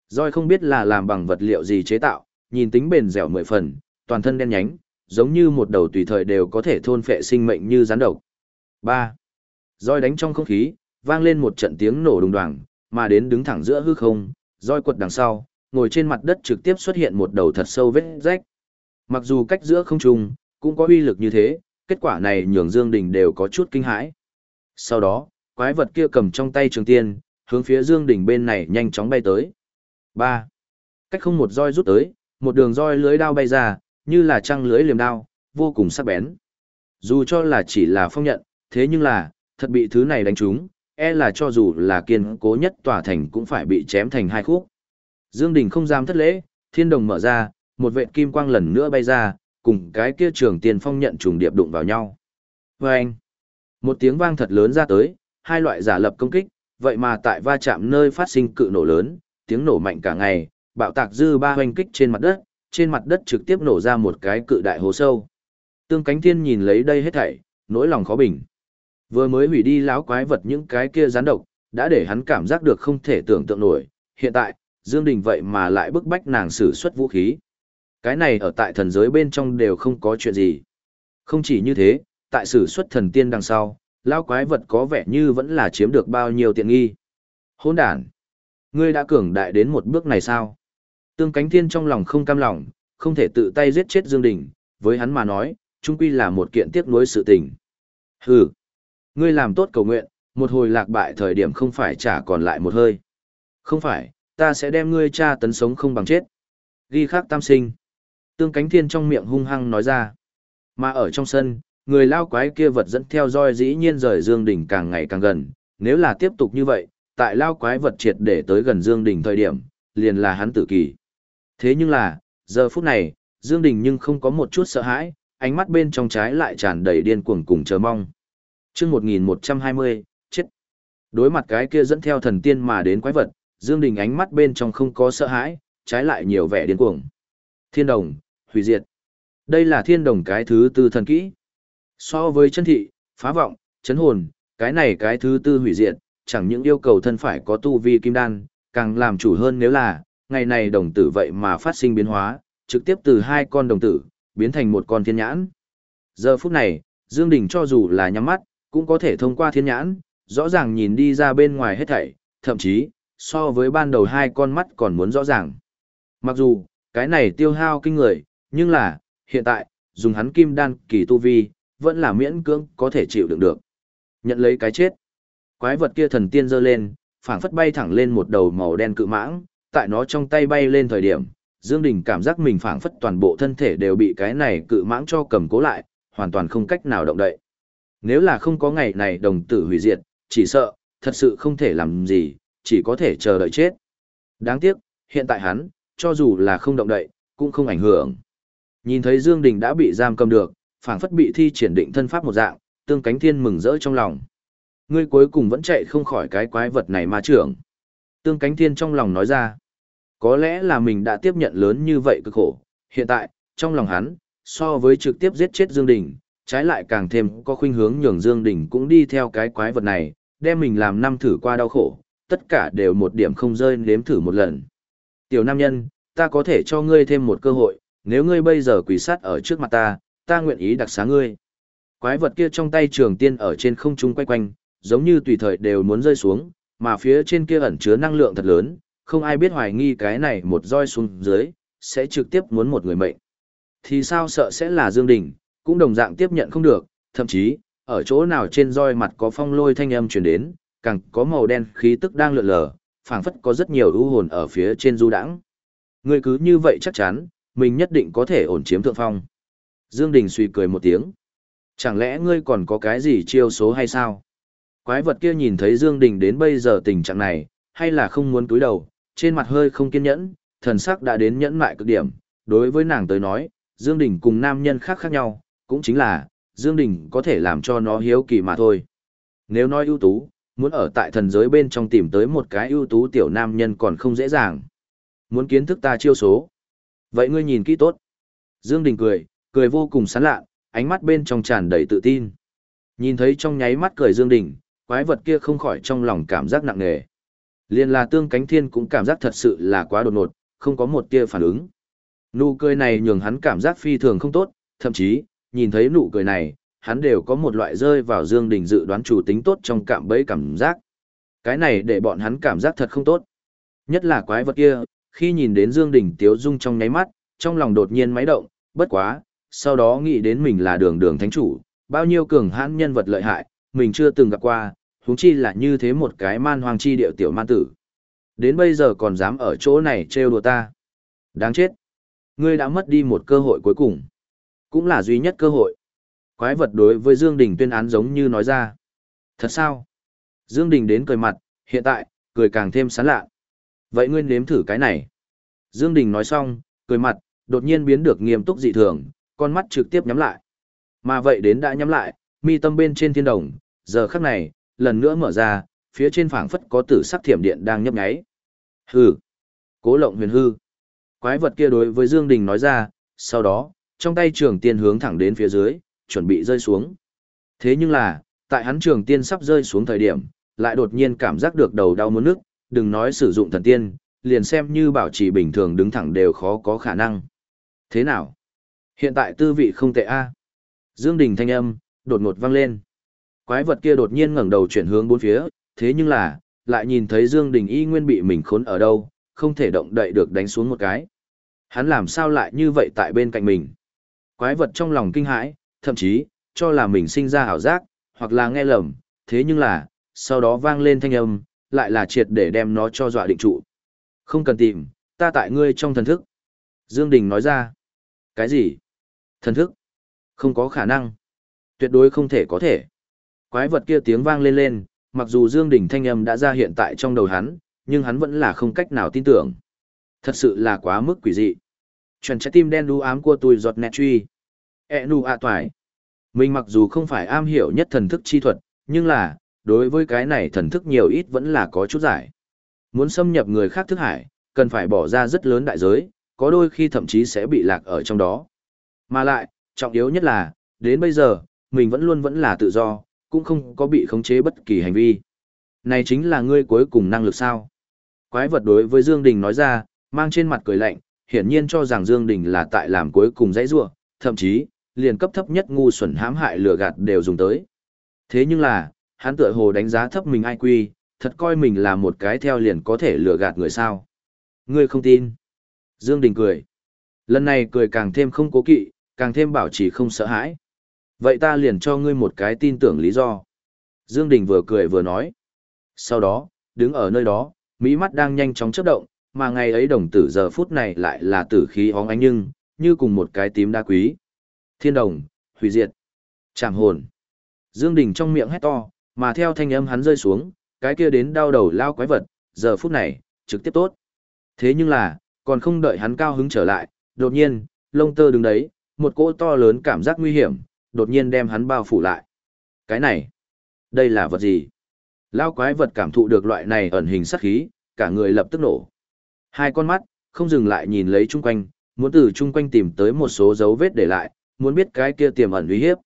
Roi không biết là làm bằng vật liệu gì chế tạo, nhìn tính bền dẻo mười phần, toàn thân đen nhánh, giống như một đầu tùy thời đều có thể thôn phệ sinh mệnh như rắn độc. 3. Roi đánh trong không khí, vang lên một trận tiếng nổ đùng đoàng, mà đến đứng thẳng giữa hư không, roi quật đằng sau, ngồi trên mặt đất trực tiếp xuất hiện một đầu thật sâu vết rách. Mặc dù cách giữa không trung cũng có uy lực như thế, kết quả này nhường Dương Đình đều có chút kinh hãi. Sau đó, quái vật kia cầm trong tay trường tiên, hướng phía Dương Đình bên này nhanh chóng bay tới. 3. Cách không một roi rút tới, một đường roi lưới đao bay ra, như là trăng lưới liềm đao, vô cùng sắc bén. Dù cho là chỉ là phong nhận, thế nhưng là, thật bị thứ này đánh trúng, e là cho dù là kiên cố nhất tòa thành cũng phải bị chém thành hai khúc. Dương Đình không dám thất lễ, thiên đồng mở ra, một vệt kim quang lần nữa bay ra, cùng cái kia trường tiền phong nhận trùng điệp đụng vào nhau. Vâng! Một tiếng vang thật lớn ra tới, hai loại giả lập công kích, vậy mà tại va chạm nơi phát sinh cự nổ lớn, tiếng nổ mạnh cả ngày, bạo tạc dư ba hoành kích trên mặt đất, trên mặt đất trực tiếp nổ ra một cái cự đại hố sâu. Tương cánh thiên nhìn lấy đây hết thảy, nỗi lòng khó bình. Vừa mới hủy đi láo quái vật những cái kia gián độc, đã để hắn cảm giác được không thể tưởng tượng nổi. Hiện tại, Dương Đình vậy mà lại bức bách nàng sử xuất vũ khí. Cái này ở tại thần giới bên trong đều không có chuyện gì. Không chỉ như thế, tại sử xuất thần tiên đằng sau, lao quái vật có vẻ như vẫn là chiếm được bao nhiêu tiện nghi. Hôn đàn! Ngươi đã cường đại đến một bước này sao? Tương cánh thiên trong lòng không cam lòng, không thể tự tay giết chết Dương Đình, với hắn mà nói, chung quy là một kiện tiếc nuối sự tình. Hừ! Ngươi làm tốt cầu nguyện, một hồi lạc bại thời điểm không phải trả còn lại một hơi. Không phải, ta sẽ đem ngươi cha tấn sống không bằng chết. Ghi khắc tam sinh. Tương cánh thiên trong miệng hung hăng nói ra. Mà ở trong sân, người lao quái kia vật dẫn theo roi dĩ nhiên rời Dương Đình càng ngày càng gần. Nếu là tiếp tục như vậy, tại lao quái vật triệt để tới gần Dương Đình thời điểm, liền là hắn tử kỳ. Thế nhưng là, giờ phút này, Dương Đình nhưng không có một chút sợ hãi, ánh mắt bên trong trái lại tràn đầy điên cuồng cùng chờ mong. Chương 1120, chết. Đối mặt cái kia dẫn theo thần tiên mà đến quái vật, Dương Đình ánh mắt bên trong không có sợ hãi, trái lại nhiều vẻ điên cuồng. Thiên đồng, hủy diệt. Đây là thiên đồng cái thứ tư thần kỹ. So với chân thị, phá vọng, chấn hồn, cái này cái thứ tư hủy diệt, chẳng những yêu cầu thân phải có tu vi kim đan, càng làm chủ hơn nếu là, ngày này đồng tử vậy mà phát sinh biến hóa, trực tiếp từ hai con đồng tử, biến thành một con thiên nhãn. Giờ phút này, Dương Đình cho dù là nhắm mắt, cũng có thể thông qua thiên nhãn, rõ ràng nhìn đi ra bên ngoài hết thảy, thậm chí, so với ban đầu hai con mắt còn muốn rõ ràng. Mặc dù, cái này tiêu hao kinh người, nhưng là, hiện tại, dùng hắn kim đan kỳ tu vi, vẫn là miễn cưỡng có thể chịu đựng được. Nhận lấy cái chết. Quái vật kia thần tiên giơ lên, phảng phất bay thẳng lên một đầu màu đen cự mãng, tại nó trong tay bay lên thời điểm, Dương Đình cảm giác mình phảng phất toàn bộ thân thể đều bị cái này cự mãng cho cầm cố lại, hoàn toàn không cách nào động đậy. Nếu là không có ngày này đồng tử hủy diệt, chỉ sợ, thật sự không thể làm gì, chỉ có thể chờ đợi chết. Đáng tiếc, hiện tại hắn, cho dù là không động đậy, cũng không ảnh hưởng. Nhìn thấy Dương Đình đã bị giam cầm được, phảng phất bị thi triển định thân pháp một dạng, tương cánh thiên mừng rỡ trong lòng. Ngươi cuối cùng vẫn chạy không khỏi cái quái vật này ma trưởng. Tương cánh thiên trong lòng nói ra. Có lẽ là mình đã tiếp nhận lớn như vậy cực khổ. Hiện tại, trong lòng hắn, so với trực tiếp giết chết Dương Đình, trái lại càng thêm có khuynh hướng nhường Dương Đình cũng đi theo cái quái vật này, đem mình làm năm thử qua đau khổ, tất cả đều một điểm không rơi nếm thử một lần. Tiểu nam nhân, ta có thể cho ngươi thêm một cơ hội, nếu ngươi bây giờ quỳ sát ở trước mặt ta, ta nguyện ý đặc xá ngươi. Quái vật kia trong tay trường tiên ở trên không trung quay quanh, giống như tùy thời đều muốn rơi xuống, mà phía trên kia ẩn chứa năng lượng thật lớn, không ai biết hoài nghi cái này một roi xuống dưới, sẽ trực tiếp muốn một người mệnh. Thì sao sợ sẽ là Dương Đình, cũng đồng dạng tiếp nhận không được, thậm chí, ở chỗ nào trên roi mặt có phong lôi thanh âm truyền đến, càng có màu đen khí tức đang lượn lờ, phảng phất có rất nhiều ưu hồn ở phía trên du đãng. Ngươi cứ như vậy chắc chắn, mình nhất định có thể ổn chiếm thượng phong. Dương Đình suy cười một tiếng. Chẳng lẽ ngươi còn có cái gì chiêu số hay sao? Quái vật kia nhìn thấy Dương Đình đến bây giờ tình trạng này, hay là không muốn túi đầu, trên mặt hơi không kiên nhẫn, thần sắc đã đến nhẫn mại cực điểm. Đối với nàng tới nói, Dương Đình cùng nam nhân khác khác nhau, cũng chính là, Dương Đình có thể làm cho nó hiếu kỳ mà thôi. Nếu nói ưu tú, muốn ở tại thần giới bên trong tìm tới một cái ưu tú tiểu nam nhân còn không dễ dàng. Muốn kiến thức ta chiêu số. Vậy ngươi nhìn kỹ tốt. Dương Đình cười, cười vô cùng sán lạ, ánh mắt bên trong tràn đầy tự tin. Nhìn thấy trong nháy mắt cười Dương Đình, quái vật kia không khỏi trong lòng cảm giác nặng nề. Liên là tương cánh thiên cũng cảm giác thật sự là quá đột ngột, không có một tia phản ứng. Nụ cười này nhường hắn cảm giác phi thường không tốt, thậm chí, nhìn thấy nụ cười này, hắn đều có một loại rơi vào Dương Đình dự đoán chủ tính tốt trong cảm bấy cảm giác. Cái này để bọn hắn cảm giác thật không tốt. Nhất là quái vật kia, khi nhìn đến Dương Đình tiếu dung trong nháy mắt, trong lòng đột nhiên máy động, bất quá, sau đó nghĩ đến mình là đường đường thánh chủ, bao nhiêu cường hãn nhân vật lợi hại, mình chưa từng gặp qua, huống chi là như thế một cái man hoàng chi điệu tiểu man tử. Đến bây giờ còn dám ở chỗ này trêu đùa ta. Đáng chết. Ngươi đã mất đi một cơ hội cuối cùng. Cũng là duy nhất cơ hội. Quái vật đối với Dương Đình tuyên án giống như nói ra. Thật sao? Dương Đình đến cười mặt, hiện tại, cười càng thêm sán lạ. Vậy ngươi nếm thử cái này. Dương Đình nói xong, cười mặt, đột nhiên biến được nghiêm túc dị thường, con mắt trực tiếp nhắm lại. Mà vậy đến đã nhắm lại, mi tâm bên trên thiên đồng, giờ khắc này, lần nữa mở ra, phía trên phảng phất có tử sắc thiểm điện đang nhấp nháy. Hừ. Cố lộng huyền hư. Quái vật kia đối với Dương Đình nói ra, sau đó, trong tay trường tiên hướng thẳng đến phía dưới, chuẩn bị rơi xuống. Thế nhưng là, tại hắn trường tiên sắp rơi xuống thời điểm, lại đột nhiên cảm giác được đầu đau muốn nước, đừng nói sử dụng thần tiên, liền xem như bảo trì bình thường đứng thẳng đều khó có khả năng. Thế nào? Hiện tại tư vị không tệ a. Dương Đình thanh âm, đột ngột vang lên. Quái vật kia đột nhiên ngẩng đầu chuyển hướng bốn phía, thế nhưng là, lại nhìn thấy Dương Đình y nguyên bị mình khốn ở đâu, không thể động đậy được đánh xuống một cái. Hắn làm sao lại như vậy tại bên cạnh mình? Quái vật trong lòng kinh hãi, thậm chí, cho là mình sinh ra ảo giác, hoặc là nghe lầm, thế nhưng là, sau đó vang lên thanh âm, lại là triệt để đem nó cho dọa định trụ. Không cần tìm, ta tại ngươi trong thần thức. Dương Đình nói ra. Cái gì? Thần thức? Không có khả năng. Tuyệt đối không thể có thể. Quái vật kia tiếng vang lên lên, mặc dù Dương Đình thanh âm đã ra hiện tại trong đầu hắn, nhưng hắn vẫn là không cách nào tin tưởng. Thật sự là quá mức quỷ dị. Chuẩn trái tim đen đu ám của tôi giọt nẹt truy. E nu a toài. Mình mặc dù không phải am hiểu nhất thần thức chi thuật, nhưng là, đối với cái này thần thức nhiều ít vẫn là có chút giải. Muốn xâm nhập người khác thức hải, cần phải bỏ ra rất lớn đại giới, có đôi khi thậm chí sẽ bị lạc ở trong đó. Mà lại, trọng yếu nhất là, đến bây giờ, mình vẫn luôn vẫn là tự do, cũng không có bị khống chế bất kỳ hành vi. Này chính là ngươi cuối cùng năng lực sao? Quái vật đối với Dương Đình nói ra, mang trên mặt cười lạnh, hiển nhiên cho rằng Dương Đình là tại làm cuối cùng dãy rua, thậm chí, liền cấp thấp nhất ngu xuẩn hãm hại lừa gạt đều dùng tới. Thế nhưng là, hắn tựa hồ đánh giá thấp mình ai quy, thật coi mình là một cái theo liền có thể lừa gạt người sao. Ngươi không tin. Dương Đình cười. Lần này cười càng thêm không cố kỵ, càng thêm bảo trì không sợ hãi. Vậy ta liền cho ngươi một cái tin tưởng lý do. Dương Đình vừa cười vừa nói. Sau đó, đứng ở nơi đó, mỹ mắt đang nhanh chóng chớp động, mà ngày ấy đồng tử giờ phút này lại là tử khí óng ánh nhưng, như cùng một cái tím đá quý. Thiên đồng, hủy diệt, chạm hồn. Dương Đình trong miệng hét to, mà theo thanh âm hắn rơi xuống, cái kia đến đau đầu lao quái vật, giờ phút này, trực tiếp tốt. Thế nhưng là, còn không đợi hắn cao hứng trở lại, đột nhiên, lông tơ đứng đấy, một cỗ to lớn cảm giác nguy hiểm, đột nhiên đem hắn bao phủ lại. Cái này, đây là vật gì? Lao quái vật cảm thụ được loại này ẩn hình sát khí, cả người lập tức nổ. Hai con mắt, không dừng lại nhìn lấy chung quanh, muốn từ chung quanh tìm tới một số dấu vết để lại, muốn biết cái kia tiềm ẩn uy hiếp.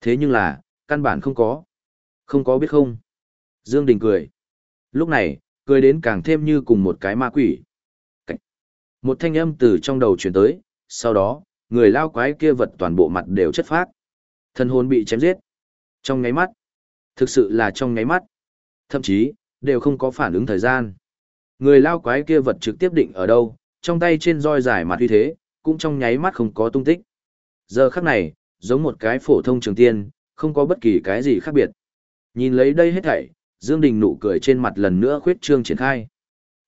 Thế nhưng là, căn bản không có. Không có biết không? Dương Đình cười. Lúc này, cười đến càng thêm như cùng một cái ma quỷ. Một thanh âm từ trong đầu truyền tới, sau đó, người lao quái kia vật toàn bộ mặt đều chất phát. Thân hồn bị chém giết. Trong ngáy mắt. Thực sự là trong ngáy mắt. Thậm chí, đều không có phản ứng thời gian. Người lao quái kia vật trực tiếp định ở đâu, trong tay trên roi dài mặt uy thế, cũng trong nháy mắt không có tung tích. Giờ khắc này, giống một cái phổ thông trường tiên, không có bất kỳ cái gì khác biệt. Nhìn lấy đây hết thảy, Dương Đình nụ cười trên mặt lần nữa khuyết trương triển khai.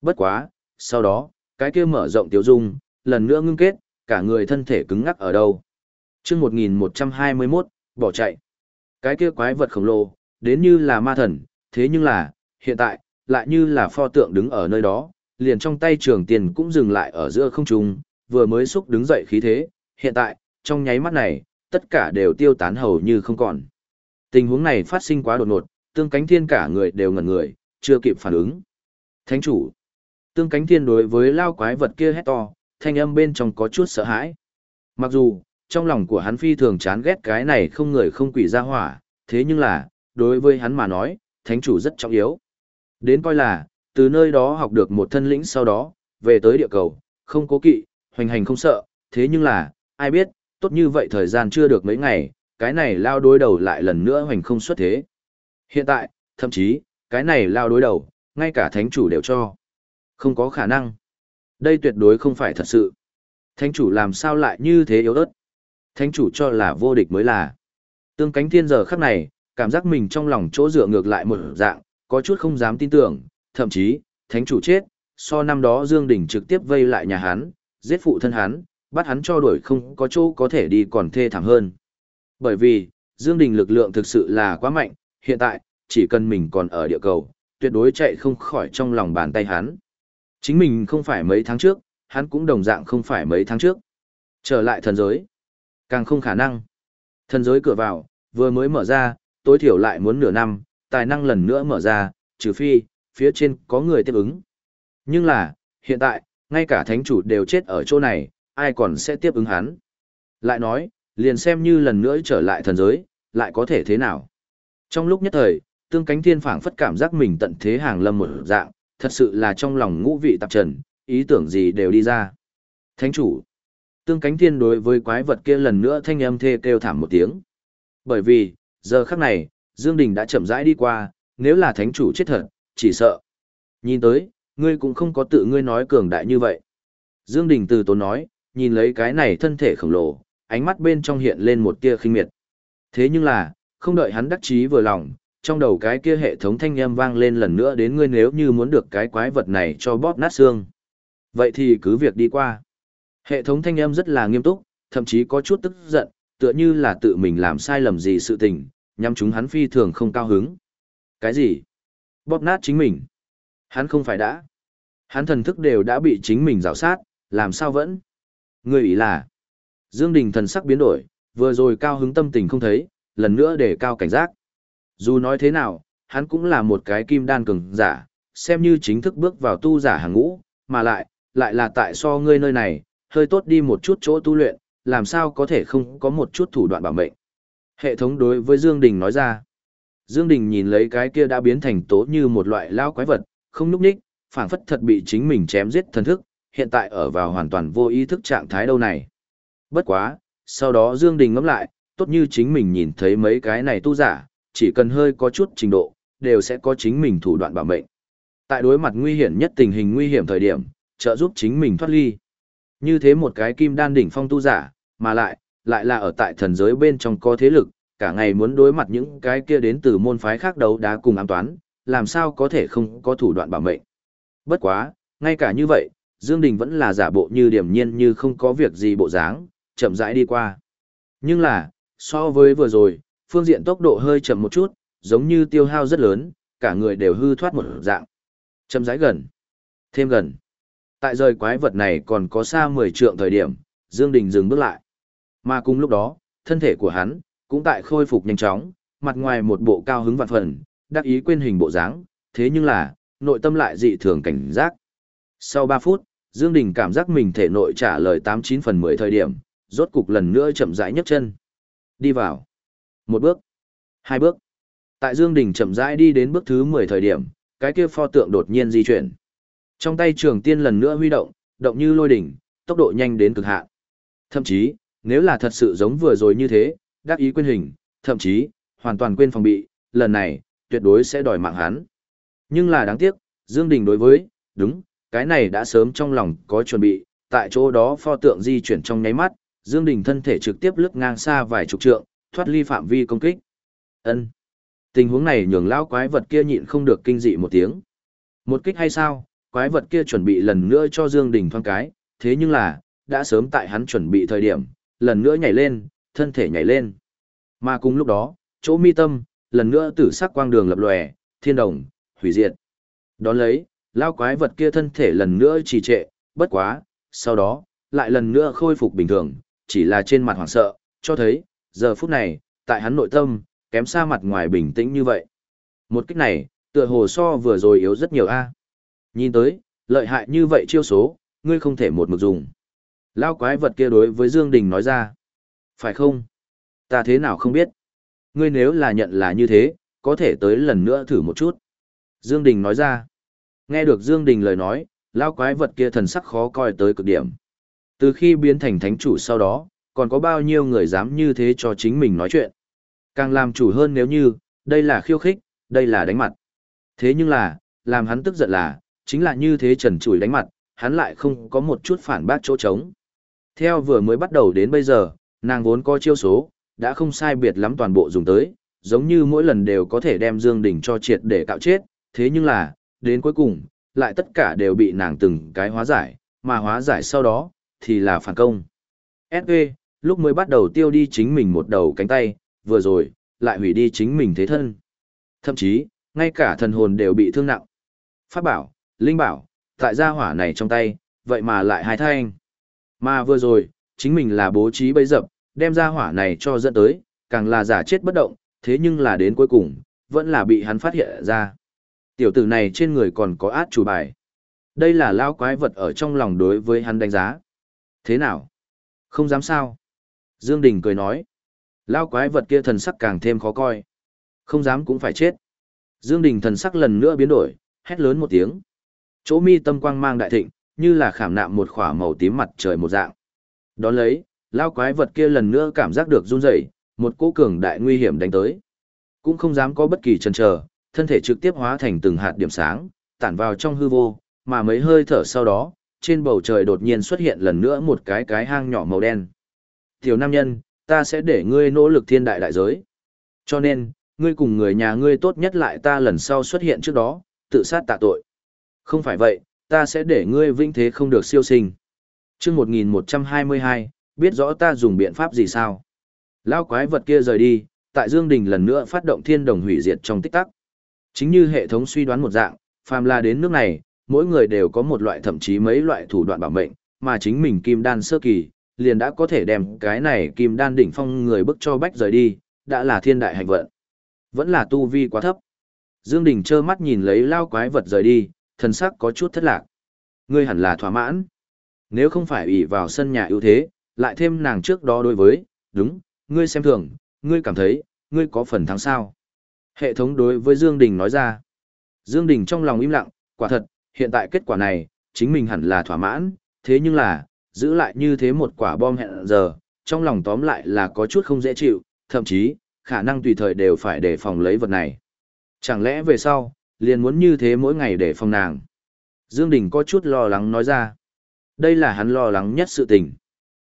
Bất quá, sau đó, cái kia mở rộng tiểu dung, lần nữa ngưng kết, cả người thân thể cứng ngắc ở đâu. Chương 1121, bỏ chạy. Cái kia quái vật khổng lồ, đến như là ma thần, thế nhưng là, hiện tại, lại như là pho tượng đứng ở nơi đó, liền trong tay trường tiền cũng dừng lại ở giữa không trung, vừa mới xúc đứng dậy khí thế, hiện tại, trong nháy mắt này, tất cả đều tiêu tán hầu như không còn. Tình huống này phát sinh quá đột ngột, tương cánh thiên cả người đều ngẩn người, chưa kịp phản ứng. Thánh chủ, tương cánh thiên đối với lao quái vật kia hét to, thanh âm bên trong có chút sợ hãi. Mặc dù, trong lòng của hắn phi thường chán ghét cái này không người không quỷ ra hỏa, thế nhưng là, đối với hắn mà nói, thánh chủ rất trọng yếu. Đến coi là, từ nơi đó học được một thân lĩnh sau đó, về tới địa cầu, không cố kỵ, hoành hành không sợ, thế nhưng là, ai biết, tốt như vậy thời gian chưa được mấy ngày, cái này lao đối đầu lại lần nữa hoành không xuất thế. Hiện tại, thậm chí, cái này lao đối đầu, ngay cả thánh chủ đều cho. Không có khả năng. Đây tuyệt đối không phải thật sự. Thánh chủ làm sao lại như thế yếu ớt. Thánh chủ cho là vô địch mới là. Tương cánh thiên giờ khắc này, cảm giác mình trong lòng chỗ dựa ngược lại một dạng, có chút không dám tin tưởng, thậm chí, thánh chủ chết, so năm đó Dương Đình trực tiếp vây lại nhà hắn, giết phụ thân hắn, bắt hắn cho đuổi không có chỗ có thể đi còn thê thảm hơn. Bởi vì, Dương Đình lực lượng thực sự là quá mạnh, hiện tại, chỉ cần mình còn ở địa cầu, tuyệt đối chạy không khỏi trong lòng bàn tay hắn. Chính mình không phải mấy tháng trước, hắn cũng đồng dạng không phải mấy tháng trước. Trở lại thần giới. Càng không khả năng. Thần giới cửa vào, vừa mới mở ra, tối thiểu lại muốn nửa năm, tài năng lần nữa mở ra, trừ phi, phía trên có người tiếp ứng. Nhưng là, hiện tại, ngay cả thánh chủ đều chết ở chỗ này, ai còn sẽ tiếp ứng hắn. Lại nói, liền xem như lần nữa trở lại thần giới, lại có thể thế nào. Trong lúc nhất thời, tương cánh thiên phảng phất cảm giác mình tận thế hàng lâm một dạng, thật sự là trong lòng ngũ vị tạp trần, ý tưởng gì đều đi ra. Thánh chủ, tương cánh thiên đối với quái vật kia lần nữa thanh âm thê kêu thảm một tiếng. Bởi vì, giờ khắc này, Dương Đình đã chậm rãi đi qua, nếu là thánh chủ chết thật, chỉ sợ. Nhìn tới, ngươi cũng không có tự ngươi nói cường đại như vậy. Dương Đình từ tốn nói, nhìn lấy cái này thân thể khổng lồ, ánh mắt bên trong hiện lên một tia khinh miệt. Thế nhưng là, không đợi hắn đắc chí vừa lòng, trong đầu cái kia hệ thống thanh âm vang lên lần nữa đến ngươi nếu như muốn được cái quái vật này cho bóp nát xương. Vậy thì cứ việc đi qua. Hệ thống thanh âm rất là nghiêm túc, thậm chí có chút tức giận, tựa như là tự mình làm sai lầm gì sự tình, nhằm chúng hắn phi thường không cao hứng. Cái gì? Bóp nát chính mình. Hắn không phải đã. Hắn thần thức đều đã bị chính mình rào sát, làm sao vẫn? Người ý là, Dương Đình thần sắc biến đổi, vừa rồi cao hứng tâm tình không thấy, lần nữa để cao cảnh giác. Dù nói thế nào, hắn cũng là một cái kim đan cường giả, xem như chính thức bước vào tu giả hàng ngũ, mà lại, lại là tại so ngươi nơi này, hơi tốt đi một chút chỗ tu luyện, làm sao có thể không có một chút thủ đoạn bảo mệnh. Hệ thống đối với Dương Đình nói ra. Dương Đình nhìn lấy cái kia đã biến thành tố như một loại lao quái vật, không núp ních, phảng phất thật bị chính mình chém giết thần thức, hiện tại ở vào hoàn toàn vô ý thức trạng thái đâu này. Bất quá, sau đó Dương Đình ngẫm lại, tốt như chính mình nhìn thấy mấy cái này tu giả, chỉ cần hơi có chút trình độ, đều sẽ có chính mình thủ đoạn bảo mệnh. Tại đối mặt nguy hiểm nhất tình hình nguy hiểm thời điểm, trợ giúp chính mình thoát ly. Như thế một cái kim đan đỉnh phong tu giả, mà lại, lại là ở tại thần giới bên trong có thế lực, cả ngày muốn đối mặt những cái kia đến từ môn phái khác đấu đá cùng ám toán, làm sao có thể không có thủ đoạn bảo mệnh. Bất quá, ngay cả như vậy, Dương Đình vẫn là giả bộ như điểm nhiên như không có việc gì bộ dáng, chậm rãi đi qua. Nhưng là, so với vừa rồi, phương diện tốc độ hơi chậm một chút, giống như tiêu hao rất lớn, cả người đều hư thoát một dạng. Chậm rãi gần, thêm gần. Tại rời quái vật này còn có xa 10 trượng thời điểm, Dương Đình dừng bước lại. Mà cùng lúc đó, thân thể của hắn cũng tại khôi phục nhanh chóng, mặt ngoài một bộ cao hứng vạn phần, đắc ý quên hình bộ dáng, thế nhưng là, nội tâm lại dị thường cảnh giác. Sau 3 phút, Dương Đình cảm giác mình thể nội trả lời 89 phần 10 thời điểm, rốt cục lần nữa chậm rãi nhấc chân. Đi vào. Một bước. Hai bước. Tại Dương Đình chậm rãi đi đến bước thứ 10 thời điểm, cái kia pho tượng đột nhiên di chuyển. Trong tay trường tiên lần nữa huy động, động như lôi đỉnh, tốc độ nhanh đến cực hạn. Thậm chí, nếu là thật sự giống vừa rồi như thế, đắc ý quên hình, thậm chí, hoàn toàn quên phòng bị, lần này, tuyệt đối sẽ đòi mạng hắn. Nhưng là đáng tiếc, Dương Đình đối với, đúng, cái này đã sớm trong lòng có chuẩn bị, tại chỗ đó pho tượng di chuyển trong nháy mắt, Dương Đình thân thể trực tiếp lướt ngang xa vài chục trượng, thoát ly phạm vi công kích. Ân. Tình huống này nhường lão quái vật kia nhịn không được kinh dị một tiếng. Một kích hay sao, quái vật kia chuẩn bị lần nữa cho Dương Đình thoáng cái, thế nhưng là, đã sớm tại hắn chuẩn bị thời điểm, lần nữa nhảy lên, thân thể nhảy lên. Mà cùng lúc đó, chỗ mi tâm, lần nữa tử sắc quang đường lập lòe, thiên đồng, hủy diệt. Đón lấy, lao quái vật kia thân thể lần nữa trì trệ, bất quá, sau đó, lại lần nữa khôi phục bình thường, chỉ là trên mặt hoảng sợ, cho thấy, giờ phút này, tại hắn nội tâm, kém xa mặt ngoài bình tĩnh như vậy. Một cách này, tựa hồ so vừa rồi yếu rất nhiều a. Nhìn tới, lợi hại như vậy chiêu số, ngươi không thể một mực dùng. Lao quái vật kia đối với Dương Đình nói ra. Phải không? Ta thế nào không biết. Ngươi nếu là nhận là như thế, có thể tới lần nữa thử một chút. Dương Đình nói ra. Nghe được Dương Đình lời nói, lao quái vật kia thần sắc khó coi tới cực điểm. Từ khi biến thành thánh chủ sau đó, còn có bao nhiêu người dám như thế cho chính mình nói chuyện. Càng làm chủ hơn nếu như, đây là khiêu khích, đây là đánh mặt. Thế nhưng là, làm hắn tức giận là, chính là như thế trần trùi đánh mặt, hắn lại không có một chút phản bác chỗ trống. Theo vừa mới bắt đầu đến bây giờ, nàng vốn có chiêu số, đã không sai biệt lắm toàn bộ dùng tới, giống như mỗi lần đều có thể đem Dương Đình cho triệt để cạo chết, thế nhưng là, đến cuối cùng, lại tất cả đều bị nàng từng cái hóa giải, mà hóa giải sau đó, thì là phản công. SV, lúc mới bắt đầu tiêu đi chính mình một đầu cánh tay, vừa rồi, lại hủy đi chính mình thế thân. Thậm chí, ngay cả thần hồn đều bị thương nặng. Pháp bảo, linh bảo, tại gia hỏa này trong tay, vậy mà lại hai thanh. Mà vừa rồi, chính mình là bố trí bấy dập, đem gia hỏa này cho dẫn tới, càng là giả chết bất động, thế nhưng là đến cuối cùng, vẫn là bị hắn phát hiện ra. Tiểu tử này trên người còn có át chủ bài. Đây là lao quái vật ở trong lòng đối với hắn đánh giá. Thế nào? Không dám sao? Dương Đình cười nói. Lao quái vật kia thần sắc càng thêm khó coi. Không dám cũng phải chết. Dương Đình thần sắc lần nữa biến đổi, hét lớn một tiếng. Chỗ mi tâm quang mang đại thịnh, như là khảm nạm một khỏa màu tím mặt trời một dạng. Đón lấy, lao quái vật kia lần nữa cảm giác được run rẩy, một cỗ cường đại nguy hiểm đánh tới. Cũng không dám có bất kỳ chần chờ, thân thể trực tiếp hóa thành từng hạt điểm sáng, tản vào trong hư vô, mà mấy hơi thở sau đó, trên bầu trời đột nhiên xuất hiện lần nữa một cái cái hang nhỏ màu đen. Tiểu nam nhân, ta sẽ để ngươi nỗ lực thiên đại đại giới. Cho nên, ngươi cùng người nhà ngươi tốt nhất lại ta lần sau xuất hiện trước đó, tự sát tạ tội. Không phải vậy, ta sẽ để ngươi vinh thế không được siêu sinh. chương 1122, biết rõ ta dùng biện pháp gì sao? Lao quái vật kia rời đi, tại Dương Đình lần nữa phát động thiên đồng hủy diệt trong tích tắc. Chính như hệ thống suy đoán một dạng, phàm là đến nước này, mỗi người đều có một loại thậm chí mấy loại thủ đoạn bảo mệnh, mà chính mình kim đan sơ kỳ, liền đã có thể đem cái này kim đan đỉnh phong người bức cho bách rời đi, đã là thiên đại hành vận. Vẫn là tu vi quá thấp. Dương Đình trơ mắt nhìn lấy lao quái vật rời đi, thần sắc có chút thất lạc. Ngươi hẳn là thỏa mãn. Nếu không phải ủy vào sân nhà ưu thế, lại thêm nàng trước đó đối với, đúng, ngươi xem thường, ngươi cảm thấy, ngươi có phần thắng sao. Hệ thống đối với Dương Đình nói ra. Dương Đình trong lòng im lặng, quả thật, hiện tại kết quả này, chính mình hẳn là thỏa mãn, thế nhưng là, giữ lại như thế một quả bom hẹn giờ, trong lòng tóm lại là có chút không dễ chịu, thậm chí, khả năng tùy thời đều phải đề phòng lấy vật này. Chẳng lẽ về sau, liền muốn như thế mỗi ngày để phòng nàng. Dương Đình có chút lo lắng nói ra. Đây là hắn lo lắng nhất sự tình.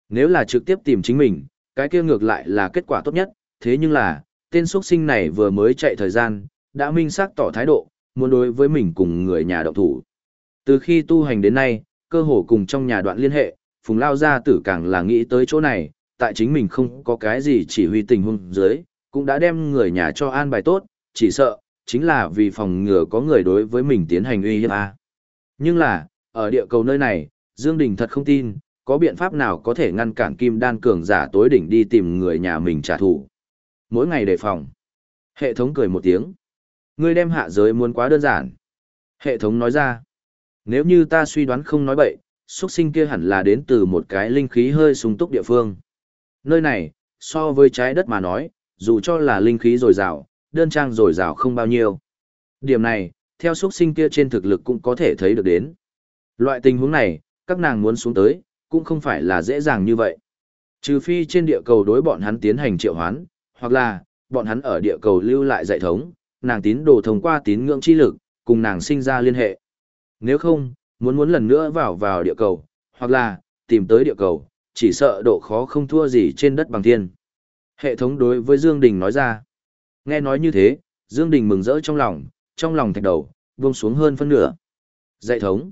Nếu là trực tiếp tìm chính mình, cái kia ngược lại là kết quả tốt nhất, thế nhưng là, tên xuất sinh này vừa mới chạy thời gian, đã minh xác tỏ thái độ, muốn đối với mình cùng người nhà động thủ. Từ khi tu hành đến nay, cơ hồ cùng trong nhà đoạn liên hệ, Phùng Lao Gia tử càng là nghĩ tới chỗ này, tại chính mình không có cái gì chỉ huy tình huống dưới, cũng đã đem người nhà cho an bài tốt, chỉ sợ, chính là vì phòng ngừa có người đối với mình tiến hành uy hiếp a. Nhưng là, ở địa cầu nơi này, Dương Đình thật không tin, có biện pháp nào có thể ngăn cản kim đan cường giả tối đỉnh đi tìm người nhà mình trả thù. Mỗi ngày đề phòng. Hệ thống cười một tiếng. Ngươi đem hạ giới muốn quá đơn giản. Hệ thống nói ra. Nếu như ta suy đoán không nói bậy, xuất sinh kia hẳn là đến từ một cái linh khí hơi sung túc địa phương. Nơi này, so với trái đất mà nói, dù cho là linh khí dồi dào, đơn trang dồi dào không bao nhiêu. Điểm này, theo xuất sinh kia trên thực lực cũng có thể thấy được đến. Loại tình huống này, các nàng muốn xuống tới, cũng không phải là dễ dàng như vậy. Trừ phi trên địa cầu đối bọn hắn tiến hành triệu hoán, hoặc là, bọn hắn ở địa cầu lưu lại dạy thống, nàng tín đồ thông qua tín ngưỡng chi lực, cùng nàng sinh ra liên hệ. Nếu không, muốn muốn lần nữa vào vào địa cầu, hoặc là, tìm tới địa cầu, chỉ sợ độ khó không thua gì trên đất bằng thiên. Hệ thống đối với Dương Đình nói ra. Nghe nói như thế, Dương Đình mừng rỡ trong lòng, trong lòng thạch đầu, buông xuống hơn phân nửa. Dạy thống.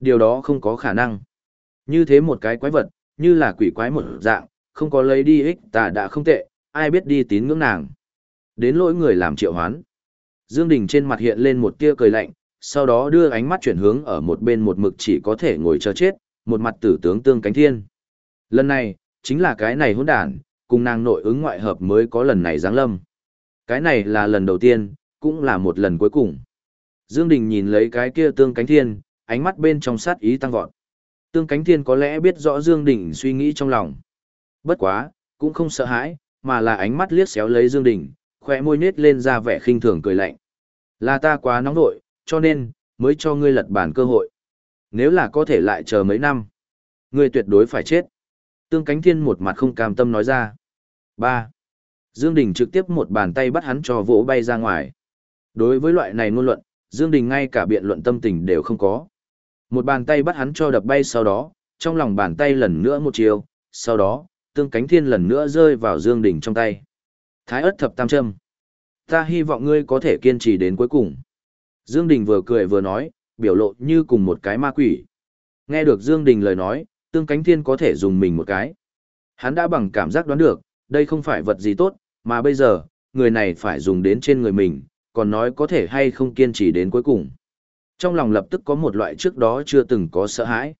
Điều đó không có khả năng. Như thế một cái quái vật, như là quỷ quái một dạng, không có lấy đi ích tà đã không tệ, ai biết đi tín ngưỡng nàng. Đến lỗi người làm triệu hoán. Dương Đình trên mặt hiện lên một tia cười lạnh, sau đó đưa ánh mắt chuyển hướng ở một bên một mực chỉ có thể ngồi chờ chết, một mặt tử tướng tương cánh thiên. Lần này, chính là cái này hỗn đản, cùng nàng nội ứng ngoại hợp mới có lần này giáng lâm. Cái này là lần đầu tiên, cũng là một lần cuối cùng. Dương Đình nhìn lấy cái kia tương cánh thiên, ánh mắt bên trong sát ý tăng vọt. Tương cánh thiên có lẽ biết rõ Dương Đình suy nghĩ trong lòng. Bất quá, cũng không sợ hãi, mà là ánh mắt liếc xéo lấy Dương Đình, khỏe môi nết lên ra vẻ khinh thường cười lạnh. Là ta quá nóng nội, cho nên, mới cho ngươi lật bản cơ hội. Nếu là có thể lại chờ mấy năm, ngươi tuyệt đối phải chết. Tương cánh thiên một mặt không cam tâm nói ra. 3. Dương Đình trực tiếp một bàn tay bắt hắn cho vỗ bay ra ngoài. Đối với loại này ngôn luận, Dương Đình ngay cả biện luận tâm tình đều không có. Một bàn tay bắt hắn cho đập bay sau đó, trong lòng bàn tay lần nữa một chiều, sau đó, tương cánh thiên lần nữa rơi vào Dương Đình trong tay. Thái ớt thập tam châm. Ta hy vọng ngươi có thể kiên trì đến cuối cùng. Dương Đình vừa cười vừa nói, biểu lộ như cùng một cái ma quỷ. Nghe được Dương Đình lời nói, tương cánh thiên có thể dùng mình một cái. Hắn đã bằng cảm giác đoán được, đây không phải vật gì tốt, mà bây giờ, người này phải dùng đến trên người mình, còn nói có thể hay không kiên trì đến cuối cùng. Trong lòng lập tức có một loại trước đó chưa từng có sợ hãi.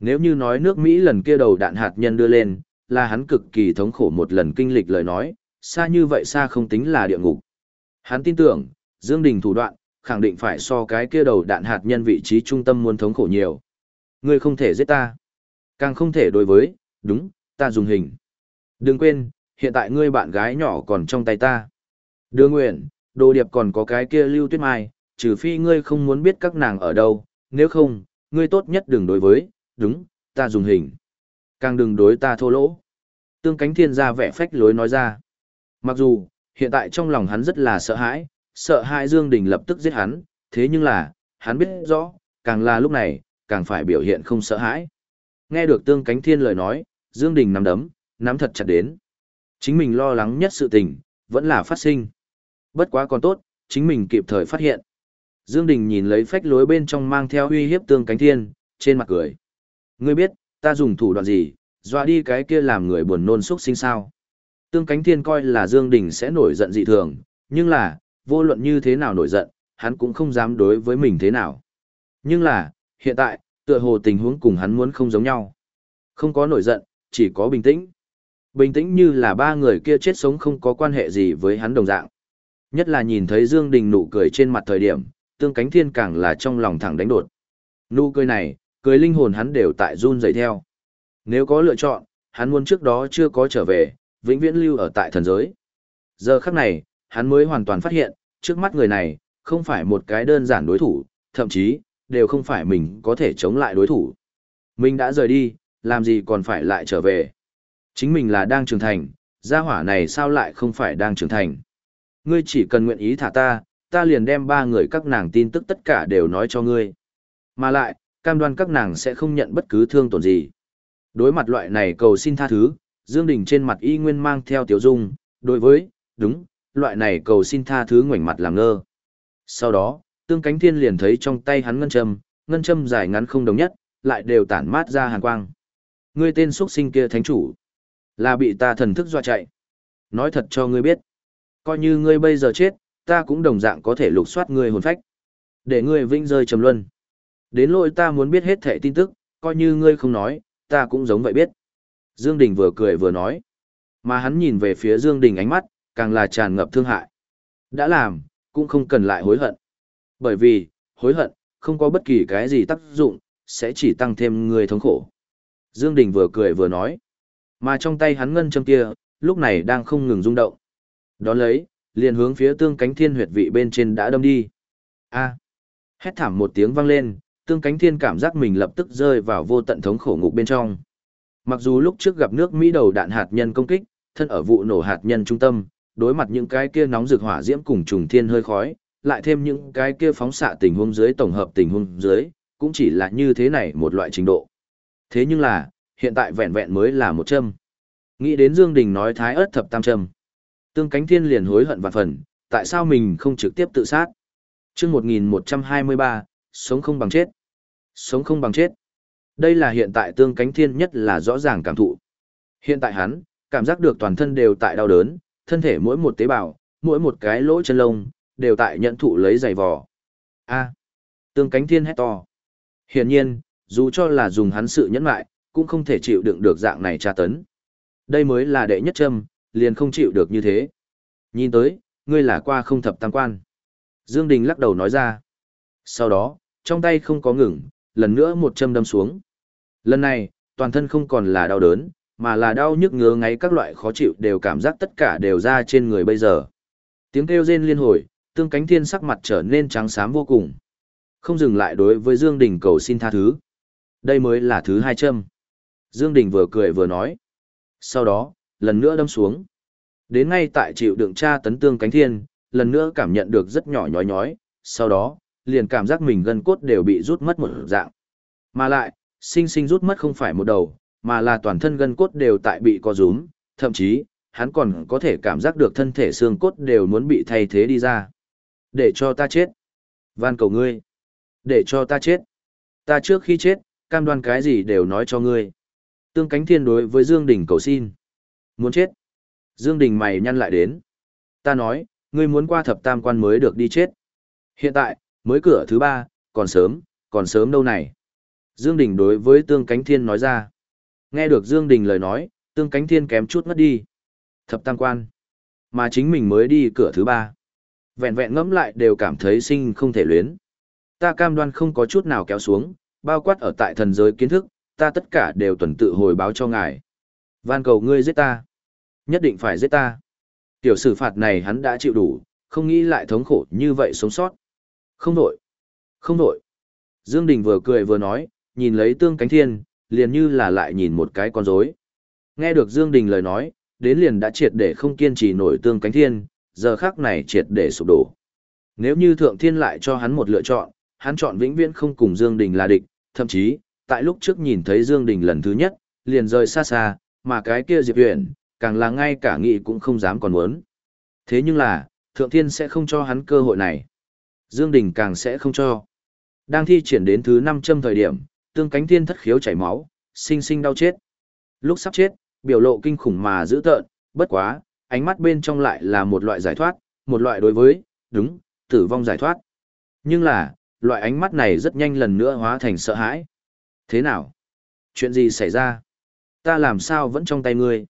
Nếu như nói nước Mỹ lần kia đầu đạn hạt nhân đưa lên, là hắn cực kỳ thống khổ một lần kinh lịch lời nói, xa như vậy xa không tính là địa ngục. Hắn tin tưởng, Dương Đình thủ đoạn, khẳng định phải so cái kia đầu đạn hạt nhân vị trí trung tâm muốn thống khổ nhiều. Ngươi không thể giết ta. Càng không thể đối với, đúng, ta dùng hình. Đừng quên, hiện tại ngươi bạn gái nhỏ còn trong tay ta. Đưa nguyện, đồ điệp còn có cái kia lưu tuyết mai, trừ phi ngươi không muốn biết các nàng ở đâu, nếu không, ngươi tốt nhất đừng đối với, đúng, ta dùng hình. Càng đừng đối ta thô lỗ. Tương cánh thiên gia vẻ phách lối nói ra. Mặc dù, hiện tại trong lòng hắn rất là sợ hãi, sợ hãi Dương Đình lập tức giết hắn, thế nhưng là, hắn biết rõ, càng là lúc này, càng phải biểu hiện không sợ hãi. Nghe được tương cánh thiên lời nói, Dương Đình nắm đấm, nắm thật chặt đến. Chính mình lo lắng nhất sự tình, vẫn là phát sinh. Bất quá còn tốt, chính mình kịp thời phát hiện. Dương Đình nhìn lấy phách lối bên trong mang theo uy hiếp tương cánh thiên, trên mặt cười. Ngươi biết, ta dùng thủ đoạn gì, dọa đi cái kia làm người buồn nôn xúc sinh sao. Tương cánh thiên coi là Dương Đình sẽ nổi giận dị thường, nhưng là, vô luận như thế nào nổi giận, hắn cũng không dám đối với mình thế nào. Nhưng là, hiện tại, tựa hồ tình huống cùng hắn muốn không giống nhau. Không có nổi giận, chỉ có bình tĩnh. Bình tĩnh như là ba người kia chết sống không có quan hệ gì với hắn đồng dạng. Nhất là nhìn thấy Dương Đình nụ cười trên mặt thời điểm, tương cánh thiên càng là trong lòng thẳng đánh đột. Nụ cười này, cười linh hồn hắn đều tại run rẩy theo. Nếu có lựa chọn, hắn muốn trước đó chưa có trở về, vĩnh viễn lưu ở tại thần giới. Giờ khắc này, hắn mới hoàn toàn phát hiện, trước mắt người này, không phải một cái đơn giản đối thủ, thậm chí, đều không phải mình có thể chống lại đối thủ. Mình đã rời đi, làm gì còn phải lại trở về. Chính mình là đang trưởng thành, gia hỏa này sao lại không phải đang trưởng thành. Ngươi chỉ cần nguyện ý thả ta, ta liền đem ba người các nàng tin tức tất cả đều nói cho ngươi. Mà lại, cam đoan các nàng sẽ không nhận bất cứ thương tổn gì. Đối mặt loại này cầu xin tha thứ, Dương Đình trên mặt y nguyên mang theo tiểu dung, đối với, đúng, loại này cầu xin tha thứ ngoảnh mặt làm ngơ. Sau đó, tương cánh thiên liền thấy trong tay hắn ngân châm, ngân châm dài ngắn không đồng nhất, lại đều tản mát ra hàn quang. Ngươi tên xuất sinh kia thánh chủ, là bị ta thần thức dọa chạy. Nói thật cho ngươi biết, Coi như ngươi bây giờ chết, ta cũng đồng dạng có thể lục soát ngươi hồn phách. Để ngươi vĩnh rơi trầm luân. Đến lỗi ta muốn biết hết thẻ tin tức, coi như ngươi không nói, ta cũng giống vậy biết. Dương Đình vừa cười vừa nói. Mà hắn nhìn về phía Dương Đình ánh mắt, càng là tràn ngập thương hại. Đã làm, cũng không cần lại hối hận. Bởi vì, hối hận, không có bất kỳ cái gì tác dụng, sẽ chỉ tăng thêm người thống khổ. Dương Đình vừa cười vừa nói. Mà trong tay hắn ngân châm kia, lúc này đang không ngừng rung động. Đón lấy, liền hướng phía tương cánh thiên huyệt vị bên trên đã đâm đi. A. Hét thảm một tiếng vang lên, tương cánh thiên cảm giác mình lập tức rơi vào vô tận thống khổ ngục bên trong. Mặc dù lúc trước gặp nước Mỹ đầu đạn hạt nhân công kích, thân ở vụ nổ hạt nhân trung tâm, đối mặt những cái kia nóng rực hỏa diễm cùng trùng thiên hơi khói, lại thêm những cái kia phóng xạ tình huống dưới tổng hợp tình huống dưới, cũng chỉ là như thế này một loại trình độ. Thế nhưng là, hiện tại vẹn vẹn mới là một châm. Nghĩ đến Dương Đình nói thái ớt thập tam châm. Tương cánh thiên liền hối hận vạn phần, tại sao mình không trực tiếp tự sát? Trước 1123, sống không bằng chết. Sống không bằng chết. Đây là hiện tại tương cánh thiên nhất là rõ ràng cảm thụ. Hiện tại hắn, cảm giác được toàn thân đều tại đau đớn, thân thể mỗi một tế bào, mỗi một cái lỗ chân lông, đều tại nhận thụ lấy giày vò. A. tương cánh thiên hét to. Hiển nhiên, dù cho là dùng hắn sự nhẫn lại, cũng không thể chịu đựng được dạng này tra tấn. Đây mới là đệ nhất châm, liền không chịu được như thế. Nhìn tới, ngươi là qua không thập tam quan. Dương Đình lắc đầu nói ra. Sau đó, trong tay không có ngừng, lần nữa một châm đâm xuống. Lần này, toàn thân không còn là đau đớn, mà là đau nhức ngứa ngáy các loại khó chịu đều cảm giác tất cả đều ra trên người bây giờ. Tiếng kêu rên liên hồi, tương cánh thiên sắc mặt trở nên trắng xám vô cùng. Không dừng lại đối với Dương Đình cầu xin tha thứ. Đây mới là thứ hai châm. Dương Đình vừa cười vừa nói. Sau đó, lần nữa đâm xuống. Đến ngay tại chịu đựng tra tấn tương cánh thiên, lần nữa cảm nhận được rất nhỏ nhói nhói, sau đó, liền cảm giác mình gân cốt đều bị rút mất một dạng. Mà lại, sinh sinh rút mất không phải một đầu, mà là toàn thân gân cốt đều tại bị co rúm, thậm chí, hắn còn có thể cảm giác được thân thể xương cốt đều muốn bị thay thế đi ra. Để cho ta chết. Van cầu ngươi. Để cho ta chết. Ta trước khi chết, cam đoan cái gì đều nói cho ngươi. Tương cánh thiên đối với Dương Đình cầu xin. Muốn chết. Dương Đình mày nhăn lại đến. Ta nói, ngươi muốn qua thập tam quan mới được đi chết. Hiện tại, mới cửa thứ ba, còn sớm, còn sớm đâu này. Dương Đình đối với Tương Cánh Thiên nói ra. Nghe được Dương Đình lời nói, Tương Cánh Thiên kém chút ngất đi. Thập tam quan. Mà chính mình mới đi cửa thứ ba. Vẹn vẹn ngẫm lại đều cảm thấy sinh không thể luyến. Ta cam đoan không có chút nào kéo xuống, bao quát ở tại thần giới kiến thức, ta tất cả đều tuần tự hồi báo cho ngài. Van cầu ngươi giết ta. Nhất định phải giết ta. Tiểu xử phạt này hắn đã chịu đủ, không nghĩ lại thống khổ như vậy sống sót. Không đổi. Không đổi. Dương Đình vừa cười vừa nói, nhìn lấy tương cánh thiên, liền như là lại nhìn một cái con rối. Nghe được Dương Đình lời nói, đến liền đã triệt để không kiên trì nổi tương cánh thiên, giờ khắc này triệt để sụp đổ. Nếu như thượng thiên lại cho hắn một lựa chọn, hắn chọn vĩnh viễn không cùng Dương Đình là địch, thậm chí, tại lúc trước nhìn thấy Dương Đình lần thứ nhất, liền rời xa xa, mà cái kia Diệp Huyền, càng là ngay cả nghĩ cũng không dám còn muốn. Thế nhưng là, Thượng Thiên sẽ không cho hắn cơ hội này. Dương Đình càng sẽ không cho. Đang thi triển đến thứ 500 thời điểm, tương cánh thiên thất khiếu chảy máu, sinh sinh đau chết. Lúc sắp chết, biểu lộ kinh khủng mà dữ tợn, bất quá, ánh mắt bên trong lại là một loại giải thoát, một loại đối với, đúng, tử vong giải thoát. Nhưng là, loại ánh mắt này rất nhanh lần nữa hóa thành sợ hãi. Thế nào? Chuyện gì xảy ra? Ta làm sao vẫn trong tay ngươi?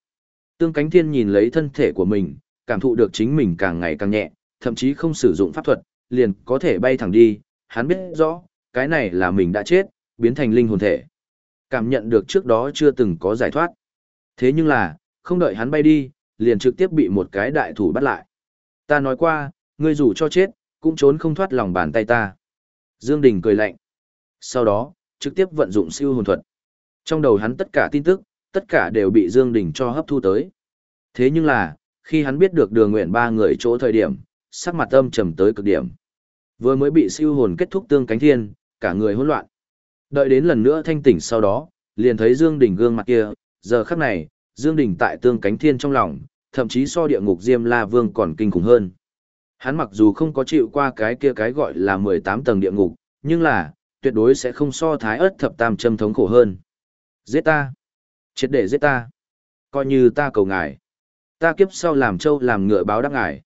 Tương cánh thiên nhìn lấy thân thể của mình, cảm thụ được chính mình càng ngày càng nhẹ, thậm chí không sử dụng pháp thuật, liền có thể bay thẳng đi, hắn biết rõ, cái này là mình đã chết, biến thành linh hồn thể. Cảm nhận được trước đó chưa từng có giải thoát. Thế nhưng là, không đợi hắn bay đi, liền trực tiếp bị một cái đại thủ bắt lại. Ta nói qua, ngươi dù cho chết, cũng trốn không thoát lòng bàn tay ta. Dương Đình cười lạnh. Sau đó, trực tiếp vận dụng siêu hồn thuật. Trong đầu hắn tất cả tin tức, tất cả đều bị Dương Đình cho hấp thu tới. Thế nhưng là, khi hắn biết được đường nguyện ba người chỗ thời điểm, sắc mặt âm trầm tới cực điểm. Vừa mới bị siêu hồn kết thúc tương cánh thiên, cả người hỗn loạn. Đợi đến lần nữa thanh tỉnh sau đó, liền thấy Dương Đình gương mặt kia, giờ khắc này, Dương Đình tại tương cánh thiên trong lòng, thậm chí so địa ngục Diêm La Vương còn kinh khủng hơn. Hắn mặc dù không có chịu qua cái kia cái gọi là 18 tầng địa ngục, nhưng là, tuyệt đối sẽ không so thái ớt thập tam châm thống khổ hơn. Giết ta! Chết để giết ta! Coi như ta cầu ngài. Ta kiếp sau làm trâu làm ngựa báo đáp ngài.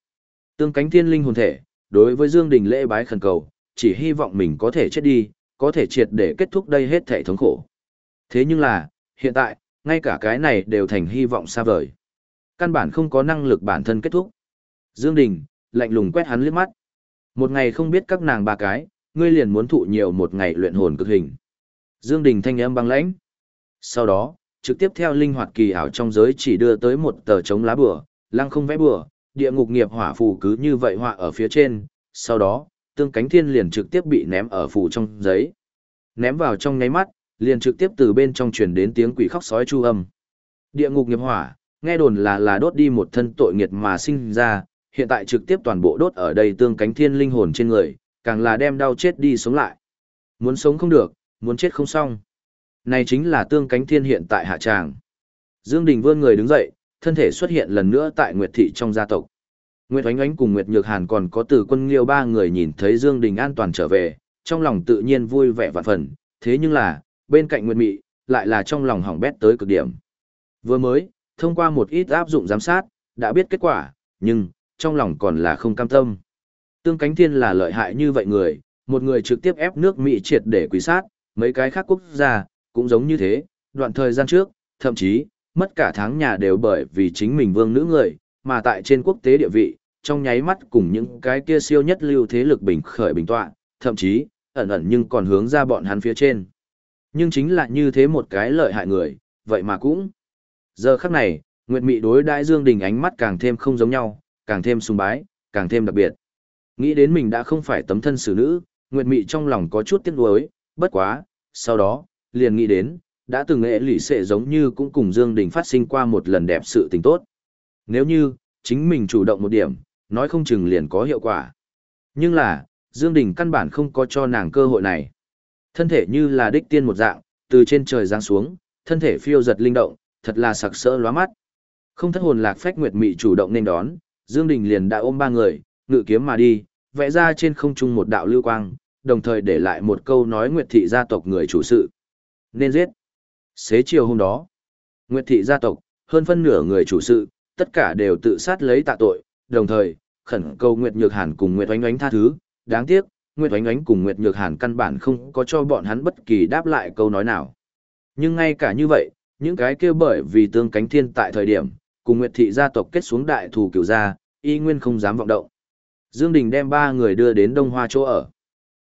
Tương cánh thiên linh hồn thể, đối với Dương Đình lễ bái khẩn cầu, chỉ hy vọng mình có thể chết đi, có thể triệt để kết thúc đây hết thể thống khổ. Thế nhưng là, hiện tại, ngay cả cái này đều thành hy vọng xa vời. Căn bản không có năng lực bản thân kết thúc. Dương Đình, lạnh lùng quét hắn liếc mắt. Một ngày không biết các nàng ba cái, ngươi liền muốn thụ nhiều một ngày luyện hồn cực hình. Dương Đình thanh âm băng lãnh. Sau đó, trực tiếp theo linh hoạt kỳ ảo trong giới chỉ đưa tới một tờ chống lá bừa, lăng không vẽ bừa, địa ngục nghiệp hỏa phù cứ như vậy họa ở phía trên, sau đó, tương cánh thiên liền trực tiếp bị ném ở phủ trong giấy. Ném vào trong ngáy mắt, liền trực tiếp từ bên trong truyền đến tiếng quỷ khóc sói chu âm. Địa ngục nghiệp hỏa, nghe đồn là là đốt đi một thân tội nghiệt mà sinh ra, hiện tại trực tiếp toàn bộ đốt ở đây tương cánh thiên linh hồn trên người, càng là đem đau chết đi sống lại. Muốn sống không được, muốn chết không xong. Này chính là tương cánh thiên hiện tại hạ tràng. Dương Đình vươn người đứng dậy, thân thể xuất hiện lần nữa tại Nguyệt Thị trong gia tộc. Nguyệt Oánh Oánh cùng Nguyệt Nhược Hàn còn có từ quân liêu ba người nhìn thấy Dương Đình an toàn trở về, trong lòng tự nhiên vui vẻ vạn phần, thế nhưng là, bên cạnh Nguyệt Mị, lại là trong lòng hỏng bét tới cực điểm. Vừa mới, thông qua một ít áp dụng giám sát, đã biết kết quả, nhưng, trong lòng còn là không cam tâm. Tương cánh thiên là lợi hại như vậy người, một người trực tiếp ép nước Mỹ triệt để quý sát, mấy cái khác quốc gia, cũng giống như thế, đoạn thời gian trước, thậm chí, mất cả tháng nhà đều bởi vì chính mình vương nữ người, mà tại trên quốc tế địa vị, trong nháy mắt cùng những cái kia siêu nhất lưu thế lực bình khởi bình tọa, thậm chí, ẩn ẩn nhưng còn hướng ra bọn hắn phía trên. Nhưng chính là như thế một cái lợi hại người, vậy mà cũng. Giờ khắc này, Nguyệt Mị đối đại Dương Đình ánh mắt càng thêm không giống nhau, càng thêm sùng bái, càng thêm đặc biệt. Nghĩ đến mình đã không phải tấm thân xử nữ, Nguyệt Mị trong lòng có chút tiếc nuối, bất quá, sau đó, liền nghĩ đến, đã từng nghệ lỷ sẽ giống như cũng cùng Dương Đình phát sinh qua một lần đẹp sự tình tốt. Nếu như, chính mình chủ động một điểm, nói không chừng liền có hiệu quả. Nhưng là, Dương Đình căn bản không có cho nàng cơ hội này. Thân thể như là đích tiên một dạng, từ trên trời giáng xuống, thân thể phiêu giật linh động, thật là sặc sỡ lóa mắt. Không thất hồn lạc phách nguyệt mị chủ động nên đón, Dương Đình liền đã ôm ba người, ngự kiếm mà đi, vẽ ra trên không trung một đạo lưu quang, đồng thời để lại một câu nói nguyệt thị gia tộc người chủ sự. Nên giết. Xế chiều hôm đó, nguyệt thị gia tộc, hơn phân nửa người chủ sự, tất cả đều tự sát lấy tạ tội, đồng thời, khẩn cầu Nguyệt Nhược Hàn cùng Nguyệt Oánh Oánh tha thứ, đáng tiếc, Nguyệt Oánh Oánh cùng Nguyệt Nhược Hàn căn bản không có cho bọn hắn bất kỳ đáp lại câu nói nào. Nhưng ngay cả như vậy, những cái kia bởi vì tương cánh thiên tại thời điểm, cùng Nguyệt thị gia tộc kết xuống đại thù kiểu gia, y nguyên không dám vọng động. Dương Đình đem ba người đưa đến Đông Hoa chỗ ở.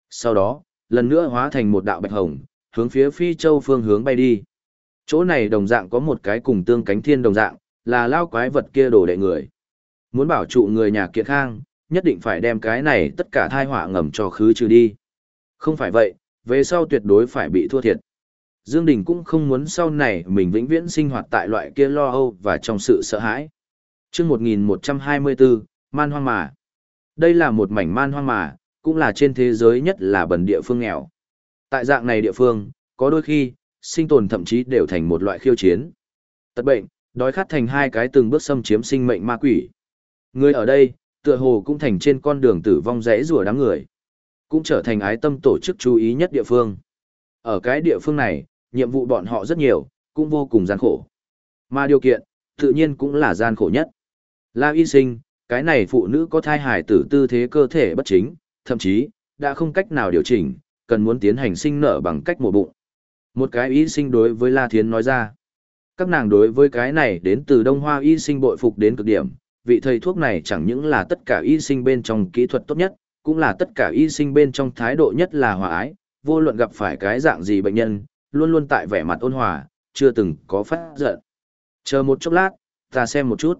Sau đó, lần nữa hóa thành một đạo bạch hồng, hướng phía Phi Châu phương hướng bay đi. Chỗ này đồng dạng có một cái cùng tương cánh thiên đồng dạng, là lao quái vật kia đổ đệ người. Muốn bảo trụ người nhà kiệt khang, nhất định phải đem cái này tất cả thai họa ngầm cho khứ trừ đi. Không phải vậy, về sau tuyệt đối phải bị thua thiệt. Dương Đình cũng không muốn sau này mình vĩnh viễn sinh hoạt tại loại kia lo âu và trong sự sợ hãi. trước 1124, Man Hoang Mà. Đây là một mảnh man hoang mà, cũng là trên thế giới nhất là bần địa phương nghèo. Tại dạng này địa phương, có đôi khi, sinh tồn thậm chí đều thành một loại khiêu chiến. Tật bệnh, đói khát thành hai cái từng bước xâm chiếm sinh mệnh ma quỷ. Người ở đây, tựa hồ cũng thành trên con đường tử vong rẽ rùa đám người. Cũng trở thành ái tâm tổ chức chú ý nhất địa phương. Ở cái địa phương này, nhiệm vụ bọn họ rất nhiều, cũng vô cùng gian khổ. Mà điều kiện, tự nhiên cũng là gian khổ nhất. La y sinh, cái này phụ nữ có thai hài tử tư thế cơ thể bất chính, thậm chí, đã không cách nào điều chỉnh, cần muốn tiến hành sinh nở bằng cách mổ bụng. Một cái y sinh đối với La Thiến nói ra. Các nàng đối với cái này đến từ Đông Hoa y sinh bội phục đến cực điểm, vị thầy thuốc này chẳng những là tất cả y sinh bên trong kỹ thuật tốt nhất, cũng là tất cả y sinh bên trong thái độ nhất là hòa ái, vô luận gặp phải cái dạng gì bệnh nhân, luôn luôn tại vẻ mặt ôn hòa, chưa từng có phát giận. Chờ một chốc lát, ta xem một chút.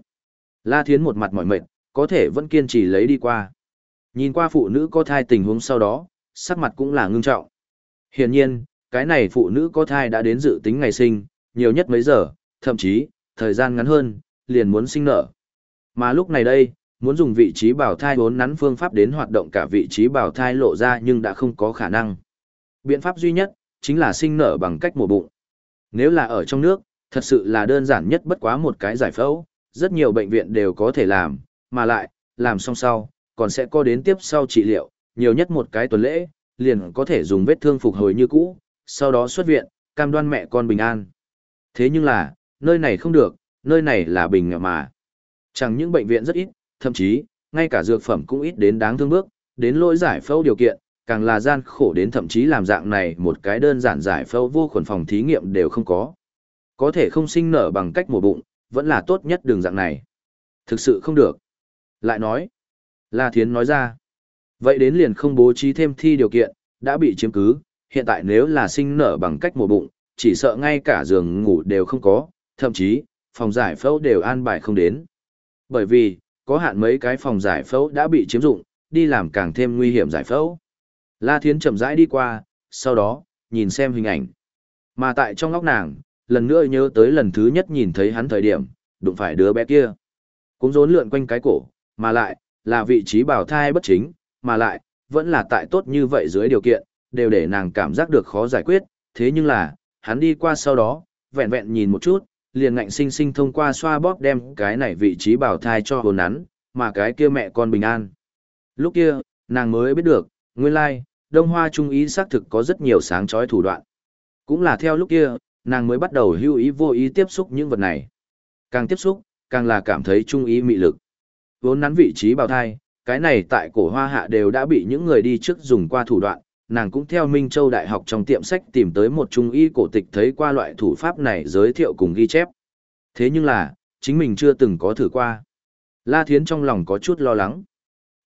La Thiến một mặt mỏi mệt, có thể vẫn kiên trì lấy đi qua. Nhìn qua phụ nữ có thai tình huống sau đó, sắc mặt cũng là ngưng trọng. Hiển nhiên, cái này phụ nữ có thai đã đến dự tính ngày sinh, nhiều nhất mấy giờ, thậm chí, thời gian ngắn hơn, liền muốn sinh nở. Mà lúc này đây, muốn dùng vị trí bảo thai bốn nắn phương pháp đến hoạt động cả vị trí bảo thai lộ ra nhưng đã không có khả năng. Biện pháp duy nhất, chính là sinh nở bằng cách mổ bụng. Nếu là ở trong nước, thật sự là đơn giản nhất bất quá một cái giải phẫu, rất nhiều bệnh viện đều có thể làm, mà lại, làm xong sau, còn sẽ có đến tiếp sau trị liệu, nhiều nhất một cái tuần lễ, liền có thể dùng vết thương phục hồi như cũ, sau đó xuất viện, cam đoan mẹ con bình an. Thế nhưng là, nơi này không được, nơi này là bình mà. Chẳng những bệnh viện rất ít, thậm chí, ngay cả dược phẩm cũng ít đến đáng thương bước, đến lỗi giải phẫu điều kiện, càng là gian khổ đến thậm chí làm dạng này một cái đơn giản giải phẫu vô khuẩn phòng thí nghiệm đều không có. Có thể không sinh nở bằng cách mổ bụng, vẫn là tốt nhất đường dạng này. Thực sự không được. Lại nói, La Thiến nói ra, vậy đến liền không bố trí thêm thi điều kiện, đã bị chiếm cứ, hiện tại nếu là sinh nở bằng cách mổ bụng, chỉ sợ ngay cả giường ngủ đều không có, thậm chí, phòng giải phẫu đều an bài không đến. Bởi vì, có hạn mấy cái phòng giải phẫu đã bị chiếm dụng, đi làm càng thêm nguy hiểm giải phẫu. La Thiến chậm rãi đi qua, sau đó, nhìn xem hình ảnh. Mà tại trong óc nàng, lần nữa nhớ tới lần thứ nhất nhìn thấy hắn thời điểm, đụng phải đứa bé kia. Cũng rốn lượn quanh cái cổ, mà lại, là vị trí bảo thai bất chính, mà lại, vẫn là tại tốt như vậy dưới điều kiện, đều để nàng cảm giác được khó giải quyết, thế nhưng là, hắn đi qua sau đó, vẹn vẹn nhìn một chút, liền ngạnh sinh sinh thông qua xoa bóp đem cái này vị trí bảo thai cho hồn nắn, mà cái kia mẹ con bình an. Lúc kia, nàng mới biết được, nguyên lai, Đông Hoa Trung ý xác thực có rất nhiều sáng chói thủ đoạn. Cũng là theo lúc kia, nàng mới bắt đầu hưu ý vô ý tiếp xúc những vật này. Càng tiếp xúc, càng là cảm thấy trung ý mị lực. Vốn nắn vị trí bào thai, cái này tại cổ hoa hạ đều đã bị những người đi trước dùng qua thủ đoạn, nàng cũng theo Minh Châu Đại học trong tiệm sách tìm tới một trung y cổ tịch thấy qua loại thủ pháp này giới thiệu cùng ghi chép. Thế nhưng là, chính mình chưa từng có thử qua. La Thiến trong lòng có chút lo lắng.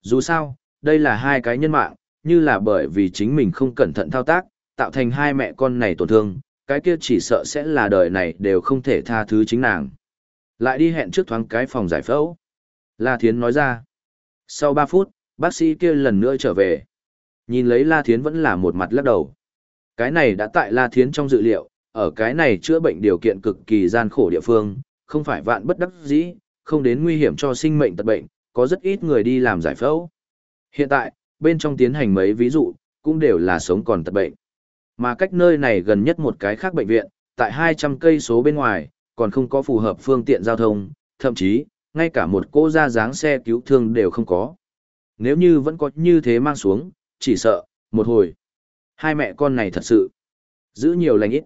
Dù sao, đây là hai cái nhân mạng, như là bởi vì chính mình không cẩn thận thao tác, tạo thành hai mẹ con này tổn thương, cái kia chỉ sợ sẽ là đời này đều không thể tha thứ chính nàng. Lại đi hẹn trước thoáng cái phòng giải phẫu. La Thiến nói ra. Sau 3 phút, bác sĩ kia lần nữa trở về. Nhìn lấy La Thiến vẫn là một mặt lắc đầu. Cái này đã tại La Thiến trong dự liệu, ở cái này chữa bệnh điều kiện cực kỳ gian khổ địa phương, không phải vạn bất đắc dĩ, không đến nguy hiểm cho sinh mệnh tật bệnh, có rất ít người đi làm giải phẫu. Hiện tại, bên trong tiến hành mấy ví dụ, cũng đều là sống còn tật bệnh. Mà cách nơi này gần nhất một cái khác bệnh viện, tại 200 cây số bên ngoài, còn không có phù hợp phương tiện giao thông, thậm chí, ngay cả một cô ra dáng xe cứu thương đều không có. Nếu như vẫn có như thế mang xuống, chỉ sợ, một hồi. Hai mẹ con này thật sự, giữ nhiều lành ít.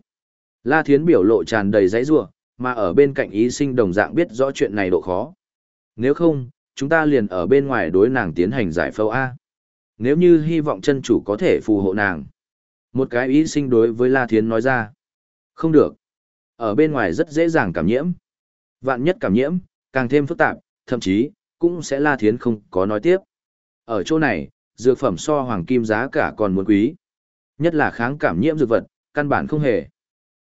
La Thiến biểu lộ tràn đầy giấy rủa mà ở bên cạnh ý sinh đồng dạng biết rõ chuyện này độ khó. Nếu không, chúng ta liền ở bên ngoài đối nàng tiến hành giải phẫu A. Nếu như hy vọng chân chủ có thể phù hộ nàng. Một cái ý sinh đối với La Thiến nói ra. Không được. Ở bên ngoài rất dễ dàng cảm nhiễm. Vạn nhất cảm nhiễm, càng thêm phức tạp, thậm chí, cũng sẽ La Thiến không có nói tiếp. Ở chỗ này, dược phẩm so hoàng kim giá cả còn muốn quý. Nhất là kháng cảm nhiễm dược vật, căn bản không hề.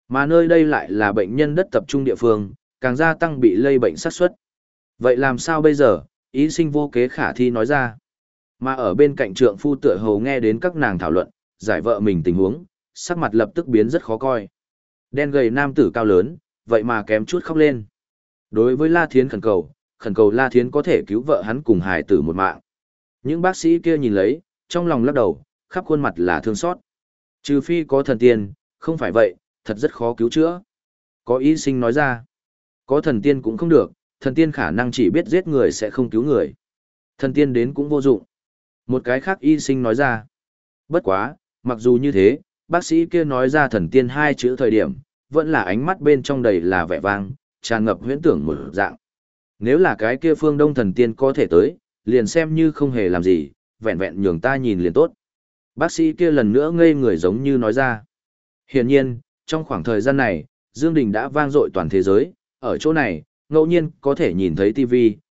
Mà nơi đây lại là bệnh nhân đất tập trung địa phương, càng gia tăng bị lây bệnh sát suất. Vậy làm sao bây giờ, ý sinh vô kế khả thi nói ra. Mà ở bên cạnh trượng phu tựa hầu nghe đến các nàng thảo luận, giải vợ mình tình huống, sắc mặt lập tức biến rất khó coi. Đen gầy nam tử cao lớn, vậy mà kém chút khóc lên. Đối với La Thiến khẩn cầu, khẩn cầu La Thiến có thể cứu vợ hắn cùng hài tử một mạng. Những bác sĩ kia nhìn lấy, trong lòng lắc đầu, khắp khuôn mặt là thương xót. Trừ phi có thần tiên, không phải vậy, thật rất khó cứu chữa. Có y sinh nói ra, có thần tiên cũng không được, thần tiên khả năng chỉ biết giết người sẽ không cứu người. Thần tiên đến cũng vô dụng. Một cái khác y sinh nói ra, bất quá, mặc dù như thế, bác sĩ kia nói ra thần tiên hai chữ thời điểm, vẫn là ánh mắt bên trong đầy là vẻ vang, tràn ngập huyễn tưởng một dạng. Nếu là cái kia phương đông thần tiên có thể tới, liền xem như không hề làm gì, vẹn vẹn nhường ta nhìn liền tốt. Bác sĩ kia lần nữa ngây người giống như nói ra. Hiển nhiên, trong khoảng thời gian này, Dương Đình đã vang dội toàn thế giới, ở chỗ này, ngẫu nhiên có thể nhìn thấy TV,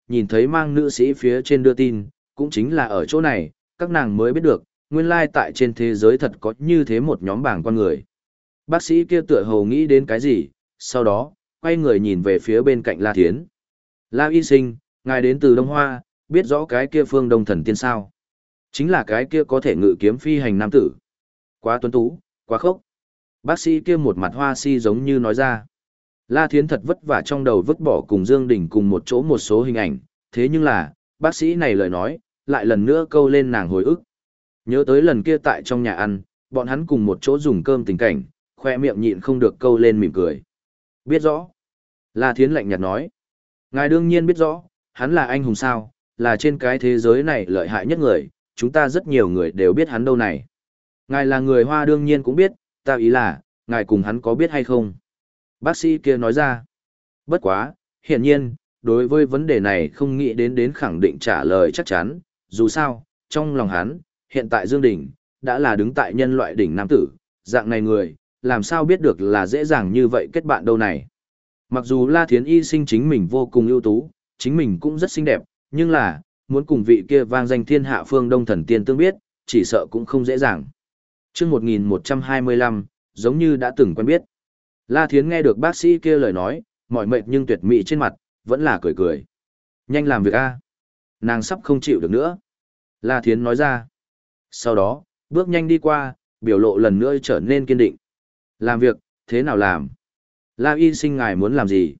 nhìn thấy mang nữ sĩ phía trên đưa tin, cũng chính là ở chỗ này, các nàng mới biết được, nguyên lai tại trên thế giới thật có như thế một nhóm bảng con người. Bác sĩ kia tựa hồ nghĩ đến cái gì, sau đó, quay người nhìn về phía bên cạnh La Thiến. La Y Sinh, ngài đến từ Đông Hoa, biết rõ cái kia phương Đông Thần Tiên sao. Chính là cái kia có thể ngự kiếm phi hành nam tử. Quá tuấn tú, quá khốc. Bác sĩ kia một mặt hoa si giống như nói ra. La Thiến thật vất vả trong đầu vứt bỏ cùng Dương Đình cùng một chỗ một số hình ảnh, thế nhưng là, bác sĩ này lời nói, lại lần nữa câu lên nàng hồi ức. Nhớ tới lần kia tại trong nhà ăn, bọn hắn cùng một chỗ dùng cơm tình cảnh, khoe miệng nhịn không được câu lên mỉm cười. Biết rõ. La Thiến lạnh nhạt nói. Ngài đương nhiên biết rõ, hắn là anh hùng sao, là trên cái thế giới này lợi hại nhất người, chúng ta rất nhiều người đều biết hắn đâu này. Ngài là người Hoa đương nhiên cũng biết, ta ý là, ngài cùng hắn có biết hay không? Bác sĩ kia nói ra. Bất quá, hiển nhiên, đối với vấn đề này không nghĩ đến đến khẳng định trả lời chắc chắn, dù sao, trong lòng hắn, hiện tại Dương Đình, đã là đứng tại nhân loại đỉnh nam tử, dạng này người, làm sao biết được là dễ dàng như vậy kết bạn đâu này. Mặc dù La Thiến Y sinh chính mình vô cùng ưu tú, chính mình cũng rất xinh đẹp, nhưng là, muốn cùng vị kia vang danh thiên hạ phương đông thần tiên tương biết, chỉ sợ cũng không dễ dàng. Trước 1125, giống như đã từng quen biết. La Thiến nghe được bác sĩ kia lời nói, mỏi mệt nhưng tuyệt mỹ trên mặt, vẫn là cười cười. Nhanh làm việc a Nàng sắp không chịu được nữa. La Thiến nói ra. Sau đó, bước nhanh đi qua, biểu lộ lần nữa trở nên kiên định. Làm việc, thế nào làm? La y sinh ngài muốn làm gì?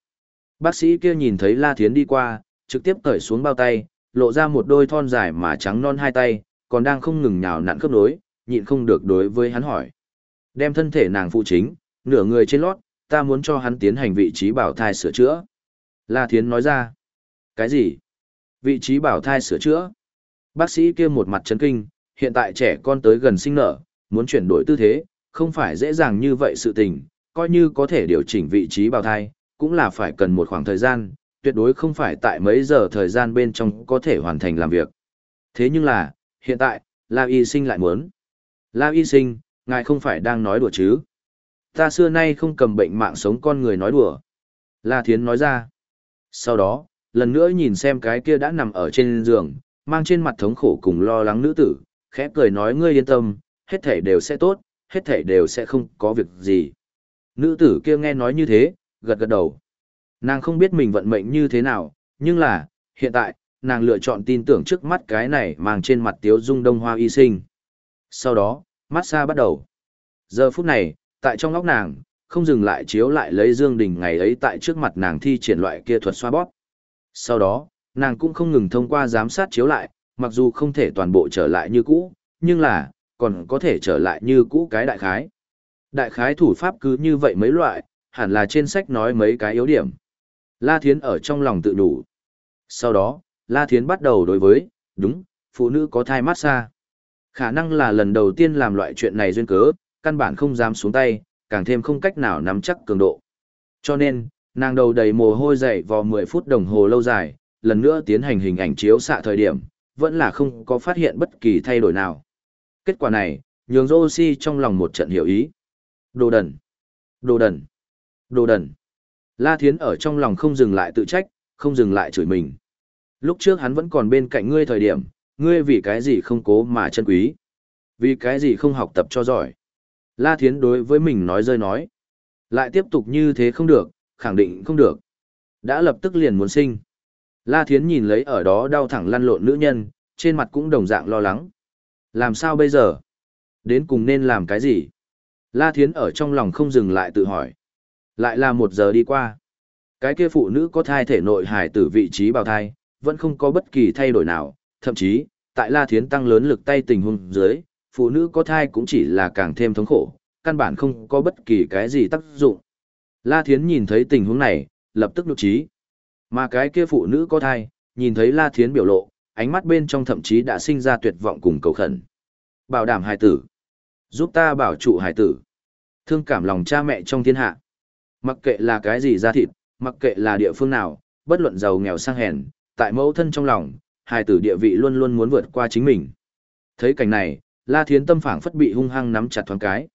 Bác sĩ kia nhìn thấy La Thiến đi qua, trực tiếp cởi xuống bao tay, lộ ra một đôi thon dài mà trắng non hai tay, còn đang không ngừng nhào nặn khớp nối, nhịn không được đối với hắn hỏi. Đem thân thể nàng phụ chính, nửa người trên lót, ta muốn cho hắn tiến hành vị trí bảo thai sửa chữa. La Thiến nói ra. Cái gì? Vị trí bảo thai sửa chữa? Bác sĩ kia một mặt chấn kinh, hiện tại trẻ con tới gần sinh nở, muốn chuyển đổi tư thế, không phải dễ dàng như vậy sự tình, coi như có thể điều chỉnh vị trí bào thai, cũng là phải cần một khoảng thời gian, tuyệt đối không phải tại mấy giờ thời gian bên trong có thể hoàn thành làm việc. Thế nhưng là, hiện tại, La Y Sinh lại muốn. La Y Sinh, ngài không phải đang nói đùa chứ? Ta xưa nay không cầm bệnh mạng sống con người nói đùa. La Thiến nói ra. Sau đó, lần nữa nhìn xem cái kia đã nằm ở trên giường, mang trên mặt thống khổ cùng lo lắng nữ tử, khẽ cười nói ngươi yên tâm, hết thể đều sẽ tốt, hết thể đều sẽ không có việc gì. Nữ tử kia nghe nói như thế, gật gật đầu. Nàng không biết mình vận mệnh như thế nào, nhưng là, hiện tại, nàng lựa chọn tin tưởng trước mắt cái này mang trên mặt tiếu dung đông hoa y sinh. Sau đó, massage bắt đầu. Giờ phút này, tại trong óc nàng, không dừng lại chiếu lại lấy Dương Đình ngày ấy tại trước mặt nàng thi triển loại kia thuật xoa bóp. Sau đó, nàng cũng không ngừng thông qua giám sát chiếu lại, mặc dù không thể toàn bộ trở lại như cũ, nhưng là, còn có thể trở lại như cũ cái đại khái. Đại khái thủ pháp cứ như vậy mấy loại, hẳn là trên sách nói mấy cái yếu điểm. La Thiến ở trong lòng tự đủ. Sau đó, La Thiến bắt đầu đối với, đúng, phụ nữ có thai massage. Khả năng là lần đầu tiên làm loại chuyện này duyên cớ, căn bản không dám xuống tay, càng thêm không cách nào nắm chắc cường độ. Cho nên, nàng đầu đầy mồ hôi dậy vào 10 phút đồng hồ lâu dài, lần nữa tiến hành hình ảnh chiếu xạ thời điểm, vẫn là không có phát hiện bất kỳ thay đổi nào. Kết quả này, nhường Rosie trong lòng một trận hiểu ý. Đồ đần! Đồ đần! Đồ đần! La Thiến ở trong lòng không dừng lại tự trách, không dừng lại chửi mình. Lúc trước hắn vẫn còn bên cạnh ngươi thời điểm, ngươi vì cái gì không cố mà chân quý. Vì cái gì không học tập cho giỏi. La Thiến đối với mình nói rơi nói. Lại tiếp tục như thế không được, khẳng định không được. Đã lập tức liền muốn sinh. La Thiến nhìn lấy ở đó đau thẳng lăn lộn nữ nhân, trên mặt cũng đồng dạng lo lắng. Làm sao bây giờ? Đến cùng nên làm cái gì? La Thiến ở trong lòng không dừng lại tự hỏi. Lại là một giờ đi qua. Cái kia phụ nữ có thai thể nội hải tử vị trí bào thai, vẫn không có bất kỳ thay đổi nào, thậm chí, tại La Thiến tăng lớn lực tay tình huống dưới, phụ nữ có thai cũng chỉ là càng thêm thống khổ, căn bản không có bất kỳ cái gì tác dụng. La Thiến nhìn thấy tình huống này, lập tức nhục trí. Mà cái kia phụ nữ có thai, nhìn thấy La Thiến biểu lộ, ánh mắt bên trong thậm chí đã sinh ra tuyệt vọng cùng cầu khẩn. Bảo đảm hài tử. Giúp ta bảo trụ hài tử. Thương cảm lòng cha mẹ trong thiên hạ. Mặc kệ là cái gì ra thịt, mặc kệ là địa phương nào, bất luận giàu nghèo sang hèn, tại mẫu thân trong lòng, hài tử địa vị luôn luôn muốn vượt qua chính mình. Thấy cảnh này, La Thiến tâm phảng phất bị hung hăng nắm chặt thoáng cái.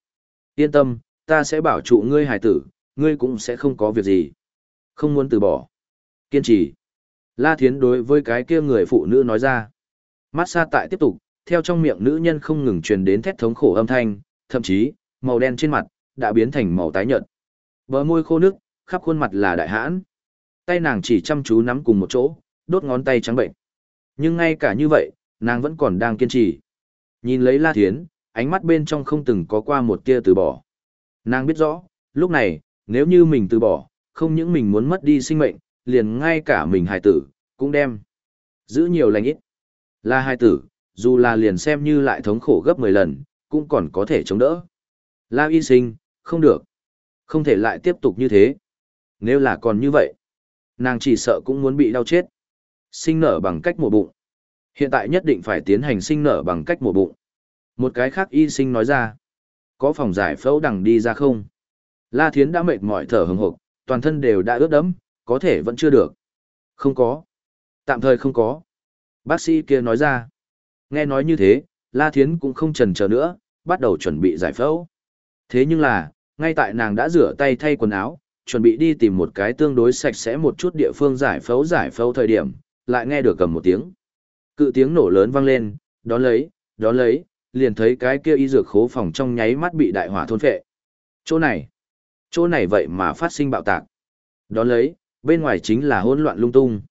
Yên tâm, ta sẽ bảo trụ ngươi hài tử, ngươi cũng sẽ không có việc gì. Không muốn từ bỏ. Kiên trì. La Thiến đối với cái kia người phụ nữ nói ra. Mát xa tại tiếp tục, theo trong miệng nữ nhân không ngừng truyền đến thét thống khổ âm thanh, thậm chí, màu đen trên mặt, đã biến thành màu tái nhợt. Bờ môi khô nước, khắp khuôn mặt là đại hãn. Tay nàng chỉ chăm chú nắm cùng một chỗ, đốt ngón tay trắng bệnh. Nhưng ngay cả như vậy, nàng vẫn còn đang kiên trì. Nhìn lấy La Thiến, ánh mắt bên trong không từng có qua một tia từ bỏ. Nàng biết rõ, lúc này, nếu như mình từ bỏ, không những mình muốn mất đi sinh mệnh, liền ngay cả mình hài tử, cũng đem. Giữ nhiều lành ít. Là hài tử, dù là liền xem như lại thống khổ gấp 10 lần, cũng còn có thể chống đỡ. La y sinh, không được. Không thể lại tiếp tục như thế. Nếu là còn như vậy, nàng chỉ sợ cũng muốn bị đau chết. Sinh nở bằng cách mổ bụng. Hiện tại nhất định phải tiến hành sinh nở bằng cách mổ bụng. Một cái khác y sinh nói ra. Có phòng giải phẫu đằng đi ra không? La Thiến đã mệt mỏi thở hừng hực, toàn thân đều đã ướt đẫm, có thể vẫn chưa được. Không có. Tạm thời không có. Bác sĩ kia nói ra. Nghe nói như thế, La Thiến cũng không chần chờ nữa, bắt đầu chuẩn bị giải phẫu. Thế nhưng là, ngay tại nàng đã rửa tay thay quần áo, chuẩn bị đi tìm một cái tương đối sạch sẽ một chút địa phương giải phẫu giải phẫu thời điểm, lại nghe được cầm một tiếng. Cự tiếng nổ lớn vang lên, đón lấy, đón lấy, liền thấy cái kia y dược khố phòng trong nháy mắt bị đại hỏa thôn phệ. Chỗ này, chỗ này vậy mà phát sinh bạo tạc. Đón lấy, bên ngoài chính là hỗn loạn lung tung.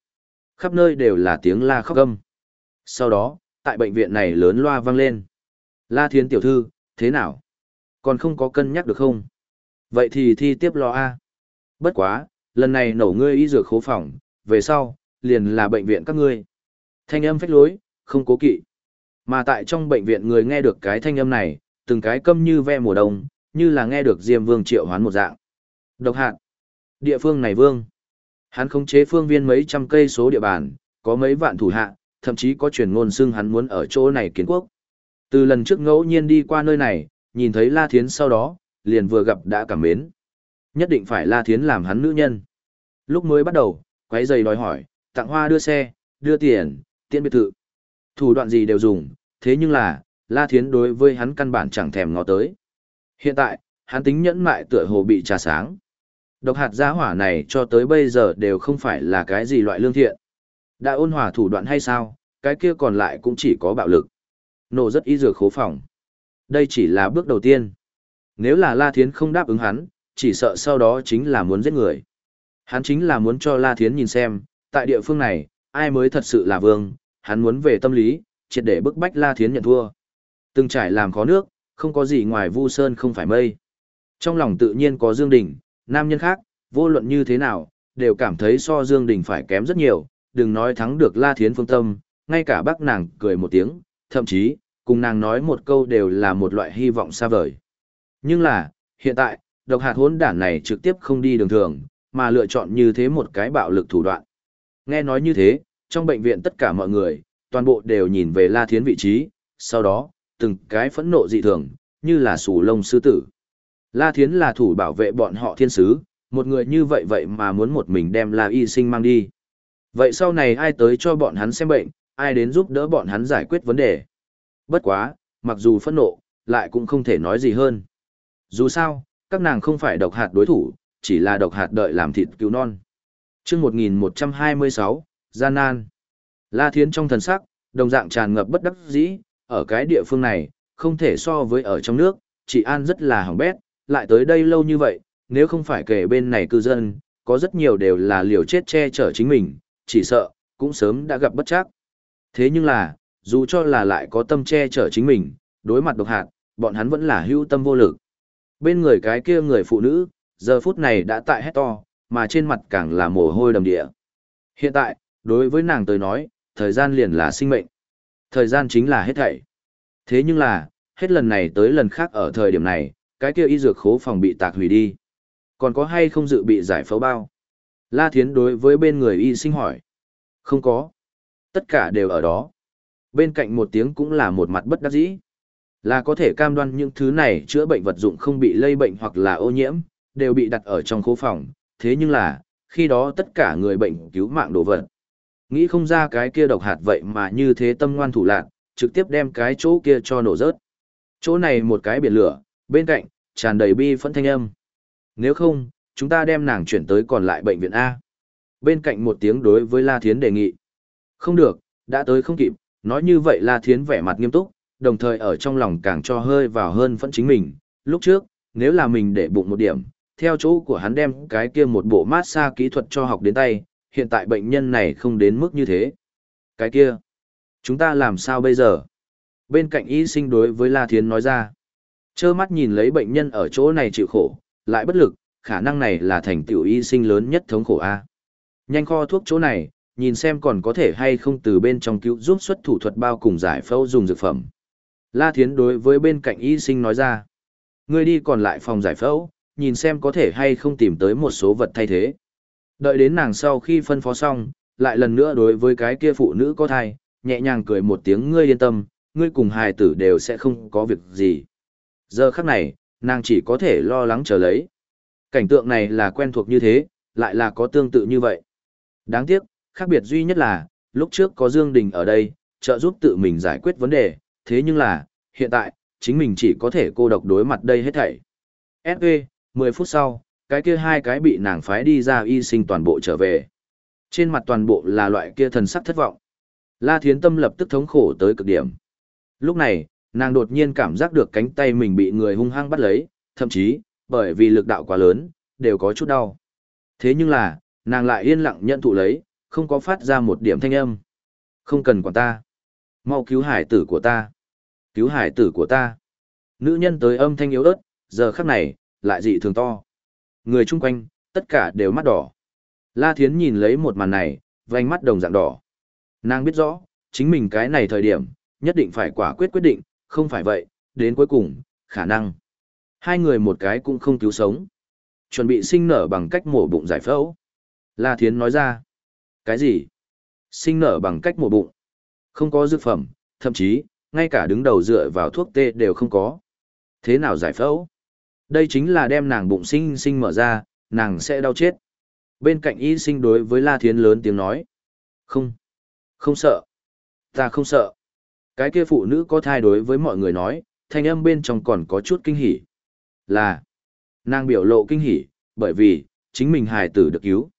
Khắp nơi đều là tiếng la khóc gâm. Sau đó, tại bệnh viện này lớn loa vang lên. La Thiến tiểu thư, thế nào? Còn không có cân nhắc được không? Vậy thì thi tiếp lo A. Bất quá, lần này nổ ngươi y dược khố phòng, về sau, liền là bệnh viện các ngươi. Thanh âm phách lối, không cố kỵ. Mà tại trong bệnh viện người nghe được cái thanh âm này, từng cái câm như ve mùa đông, như là nghe được Diêm Vương triệu hoán một dạng. Độc hạn. Địa phương này vương. Hắn khống chế phương viên mấy trăm cây số địa bàn, có mấy vạn thủ hạ, thậm chí có truyền ngôn xưng hắn muốn ở chỗ này kiến quốc. Từ lần trước ngẫu nhiên đi qua nơi này, nhìn thấy La Thiến sau đó, liền vừa gặp đã cảm mến. Nhất định phải La Thiến làm hắn nữ nhân. Lúc mới bắt đầu, quấy giày đòi hỏi, tặng hoa đưa xe, đưa tiền, tiện biệt thự. Thủ đoạn gì đều dùng, thế nhưng là, La Thiến đối với hắn căn bản chẳng thèm ngó tới. Hiện tại, hắn tính nhẫn mại tựa hồ bị trà sáng. Độc hạt gia hỏa này cho tới bây giờ đều không phải là cái gì loại lương thiện. Đã ôn hòa thủ đoạn hay sao, cái kia còn lại cũng chỉ có bạo lực. Nổ rất ý dược khố phòng. Đây chỉ là bước đầu tiên. Nếu là La Thiến không đáp ứng hắn, chỉ sợ sau đó chính là muốn giết người. Hắn chính là muốn cho La Thiến nhìn xem, tại địa phương này, ai mới thật sự là vương, hắn muốn về tâm lý, triệt để bức bách La Thiến nhận thua. Từng trải làm khó nước, không có gì ngoài Vu Sơn không phải mây. Trong lòng tự nhiên có Dương Đình, nam nhân khác, vô luận như thế nào, đều cảm thấy so Dương Đình phải kém rất nhiều, đừng nói thắng được La Thiến phương tâm, ngay cả bác nàng cười một tiếng, thậm chí, cùng nàng nói một câu đều là một loại hy vọng xa vời. Nhưng là, hiện tại, độc hạt hỗn đản này trực tiếp không đi đường thường, mà lựa chọn như thế một cái bạo lực thủ đoạn. Nghe nói như thế, trong bệnh viện tất cả mọi người, toàn bộ đều nhìn về La Thiến vị trí, sau đó, từng cái phẫn nộ dị thường, như là sù lông sư tử. La Thiến là thủ bảo vệ bọn họ thiên sứ, một người như vậy vậy mà muốn một mình đem La Y sinh mang đi. Vậy sau này ai tới cho bọn hắn xem bệnh, ai đến giúp đỡ bọn hắn giải quyết vấn đề. Bất quá, mặc dù phẫn nộ, lại cũng không thể nói gì hơn. Dù sao, các nàng không phải độc hạt đối thủ, chỉ là độc hạt đợi làm thịt cứu non. chương 1126, Gian Nan. La Thiến trong thần sắc, đồng dạng tràn ngập bất đắc dĩ, ở cái địa phương này, không thể so với ở trong nước, chị An rất là hỏng bét, lại tới đây lâu như vậy, nếu không phải kể bên này cư dân, có rất nhiều đều là liều chết che chở chính mình, chỉ sợ, cũng sớm đã gặp bất chắc. Thế nhưng là, dù cho là lại có tâm che chở chính mình, đối mặt độc hạt, bọn hắn vẫn là hưu tâm vô lực. Bên người cái kia người phụ nữ, giờ phút này đã tại hét to, mà trên mặt càng là mồ hôi đầm địa. Hiện tại, đối với nàng tới nói, thời gian liền là sinh mệnh. Thời gian chính là hết thảy. Thế nhưng là, hết lần này tới lần khác ở thời điểm này, cái kia y dược khố phòng bị tạc hủy đi. Còn có hay không dự bị giải phẫu bao? La Thiến đối với bên người y sinh hỏi. Không có. Tất cả đều ở đó. Bên cạnh một tiếng cũng là một mặt bất đắc dĩ. Là có thể cam đoan những thứ này chữa bệnh vật dụng không bị lây bệnh hoặc là ô nhiễm, đều bị đặt ở trong khu phòng. Thế nhưng là, khi đó tất cả người bệnh cứu mạng đồ vật. Nghĩ không ra cái kia độc hạt vậy mà như thế tâm ngoan thủ lạc, trực tiếp đem cái chỗ kia cho nổ rớt. Chỗ này một cái biển lửa, bên cạnh, tràn đầy bi phẫn thanh âm. Nếu không, chúng ta đem nàng chuyển tới còn lại bệnh viện A. Bên cạnh một tiếng đối với La Thiến đề nghị. Không được, đã tới không kịp, nói như vậy La Thiến vẻ mặt nghiêm túc, đồng thời ở trong lòng càng cho hơi vào hơn phẫn chính mình. Lúc trước, nếu là mình để bụng một điểm, theo chỗ của hắn đem cái kia một bộ massage kỹ thuật cho học đến tay, hiện tại bệnh nhân này không đến mức như thế. Cái kia, chúng ta làm sao bây giờ? Bên cạnh y sinh đối với La Thiến nói ra, trơ mắt nhìn lấy bệnh nhân ở chỗ này chịu khổ, lại bất lực, khả năng này là thành tiểu y sinh lớn nhất thống khổ A. Nhanh kho thuốc chỗ này, nhìn xem còn có thể hay không từ bên trong cứu giúp xuất thủ thuật bao cùng giải phẫu dùng dược phẩm. La Thiến đối với bên cạnh y sinh nói ra, ngươi đi còn lại phòng giải phẫu, nhìn xem có thể hay không tìm tới một số vật thay thế. Đợi đến nàng sau khi phân phó xong, lại lần nữa đối với cái kia phụ nữ có thai, nhẹ nhàng cười một tiếng ngươi yên tâm, ngươi cùng hài tử đều sẽ không có việc gì. Giờ khắc này, nàng chỉ có thể lo lắng chờ lấy. Cảnh tượng này là quen thuộc như thế, lại là có tương tự như vậy. Đáng tiếc, khác biệt duy nhất là, lúc trước có Dương Đình ở đây, trợ giúp tự mình giải quyết vấn đề, thế nhưng là, hiện tại, chính mình chỉ có thể cô độc đối mặt đây hết thảy. SV, 10 phút sau, cái kia hai cái bị nàng phái đi ra y sinh toàn bộ trở về. Trên mặt toàn bộ là loại kia thần sắc thất vọng. La Thiến Tâm lập tức thống khổ tới cực điểm. Lúc này, nàng đột nhiên cảm giác được cánh tay mình bị người hung hăng bắt lấy, thậm chí, bởi vì lực đạo quá lớn, đều có chút đau. Thế nhưng là, nàng lại yên lặng nhận thụ lấy, không có phát ra một điểm thanh âm. Không cần quản ta. Mau cứu hải tử của ta. Cứu hải tử của ta. Nữ nhân tới âm thanh yếu ớt, giờ khắc này, lại dị thường to. Người chung quanh, tất cả đều mắt đỏ. La Thiến nhìn lấy một màn này, vành mắt đồng dạng đỏ. Nàng biết rõ, chính mình cái này thời điểm, nhất định phải quả quyết quyết định, không phải vậy, đến cuối cùng, khả năng. Hai người một cái cũng không cứu sống. Chuẩn bị sinh nở bằng cách mổ bụng giải phẫu. La Thiến nói ra. Cái gì? Sinh nở bằng cách mổ bụng. Không có dược phẩm, thậm chí, ngay cả đứng đầu dựa vào thuốc tê đều không có. Thế nào giải phẫu? Đây chính là đem nàng bụng sinh sinh mở ra, nàng sẽ đau chết. Bên cạnh y sinh đối với La Thiến lớn tiếng nói. Không. Không sợ. Ta không sợ. Cái kia phụ nữ có thai đối với mọi người nói, thanh âm bên trong còn có chút kinh hỉ. Là. Nàng biểu lộ kinh hỉ, bởi vì, chính mình hài tử được cứu.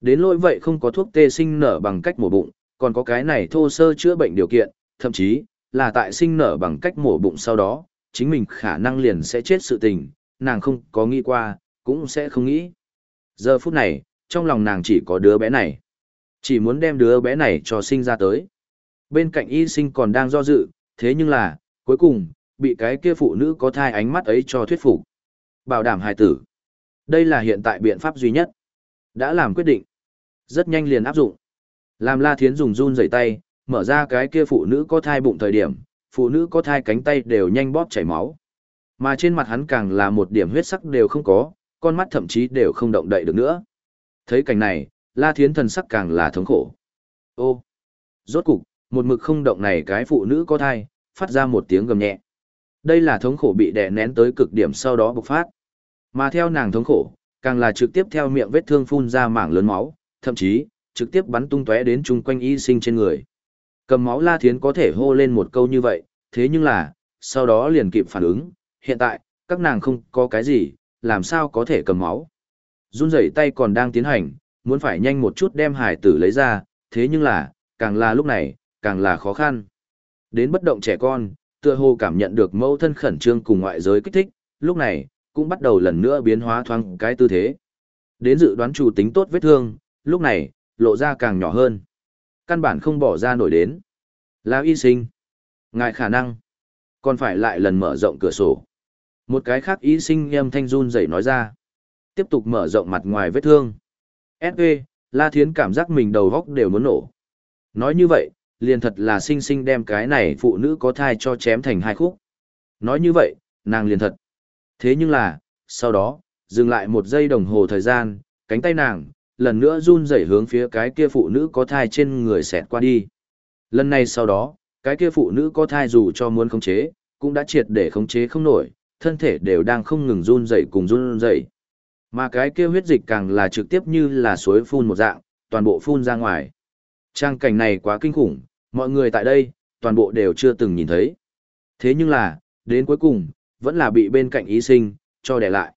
Đến lỗi vậy không có thuốc tê sinh nở bằng cách mổ bụng, còn có cái này thô sơ chữa bệnh điều kiện, thậm chí, là tại sinh nở bằng cách mổ bụng sau đó, chính mình khả năng liền sẽ chết sự tình, nàng không có nghĩ qua, cũng sẽ không nghĩ. Giờ phút này, trong lòng nàng chỉ có đứa bé này. Chỉ muốn đem đứa bé này cho sinh ra tới. Bên cạnh y sinh còn đang do dự, thế nhưng là, cuối cùng, bị cái kia phụ nữ có thai ánh mắt ấy cho thuyết phục. Bảo đảm hài tử. Đây là hiện tại biện pháp duy nhất. Đã làm quyết định. Rất nhanh liền áp dụng. Làm La Thiến dùng run rẩy tay, mở ra cái kia phụ nữ có thai bụng thời điểm, phụ nữ có thai cánh tay đều nhanh bóp chảy máu. Mà trên mặt hắn càng là một điểm huyết sắc đều không có, con mắt thậm chí đều không động đậy được nữa. Thấy cảnh này, La Thiến thần sắc càng là thống khổ. Ô! Rốt cục, một mực không động này cái phụ nữ có thai, phát ra một tiếng gầm nhẹ. Đây là thống khổ bị đè nén tới cực điểm sau đó bộc phát. Mà theo nàng thống khổ, càng là trực tiếp theo miệng vết thương phun ra mảng lớn máu, thậm chí, trực tiếp bắn tung tóe đến chung quanh y sinh trên người. Cầm máu La Thiến có thể hô lên một câu như vậy, thế nhưng là, sau đó liền kịp phản ứng, hiện tại, các nàng không có cái gì, làm sao có thể cầm máu. Run rẩy tay còn đang tiến hành, muốn phải nhanh một chút đem hải tử lấy ra, thế nhưng là, càng là lúc này, càng là khó khăn. Đến bất động trẻ con, tựa hồ cảm nhận được mâu thân khẩn trương cùng ngoại giới kích thích, lúc này, cũng bắt đầu lần nữa biến hóa thoáng cái tư thế. Đến dự đoán chủ tính tốt vết thương, lúc này, lộ ra càng nhỏ hơn. Căn bản không bỏ ra nổi đến. Là y sinh. Ngài khả năng. Còn phải lại lần mở rộng cửa sổ. Một cái khác y sinh nghiêm thanh run rẩy nói ra. Tiếp tục mở rộng mặt ngoài vết thương. S.E. La Thiến cảm giác mình đầu góc đều muốn nổ. Nói như vậy, liền thật là sinh sinh đem cái này phụ nữ có thai cho chém thành hai khúc. Nói như vậy, nàng liền thật. Thế nhưng là, sau đó, dừng lại một giây đồng hồ thời gian, cánh tay nàng, lần nữa run rẩy hướng phía cái kia phụ nữ có thai trên người xẹt qua đi. Lần này sau đó, cái kia phụ nữ có thai dù cho muốn khống chế, cũng đã triệt để khống chế không nổi, thân thể đều đang không ngừng run rẩy cùng run rẩy. Mà cái kia huyết dịch càng là trực tiếp như là suối phun một dạng, toàn bộ phun ra ngoài. Trang cảnh này quá kinh khủng, mọi người tại đây, toàn bộ đều chưa từng nhìn thấy. Thế nhưng là, đến cuối cùng, vẫn là bị bên cạnh ý sinh, cho đẻ lại.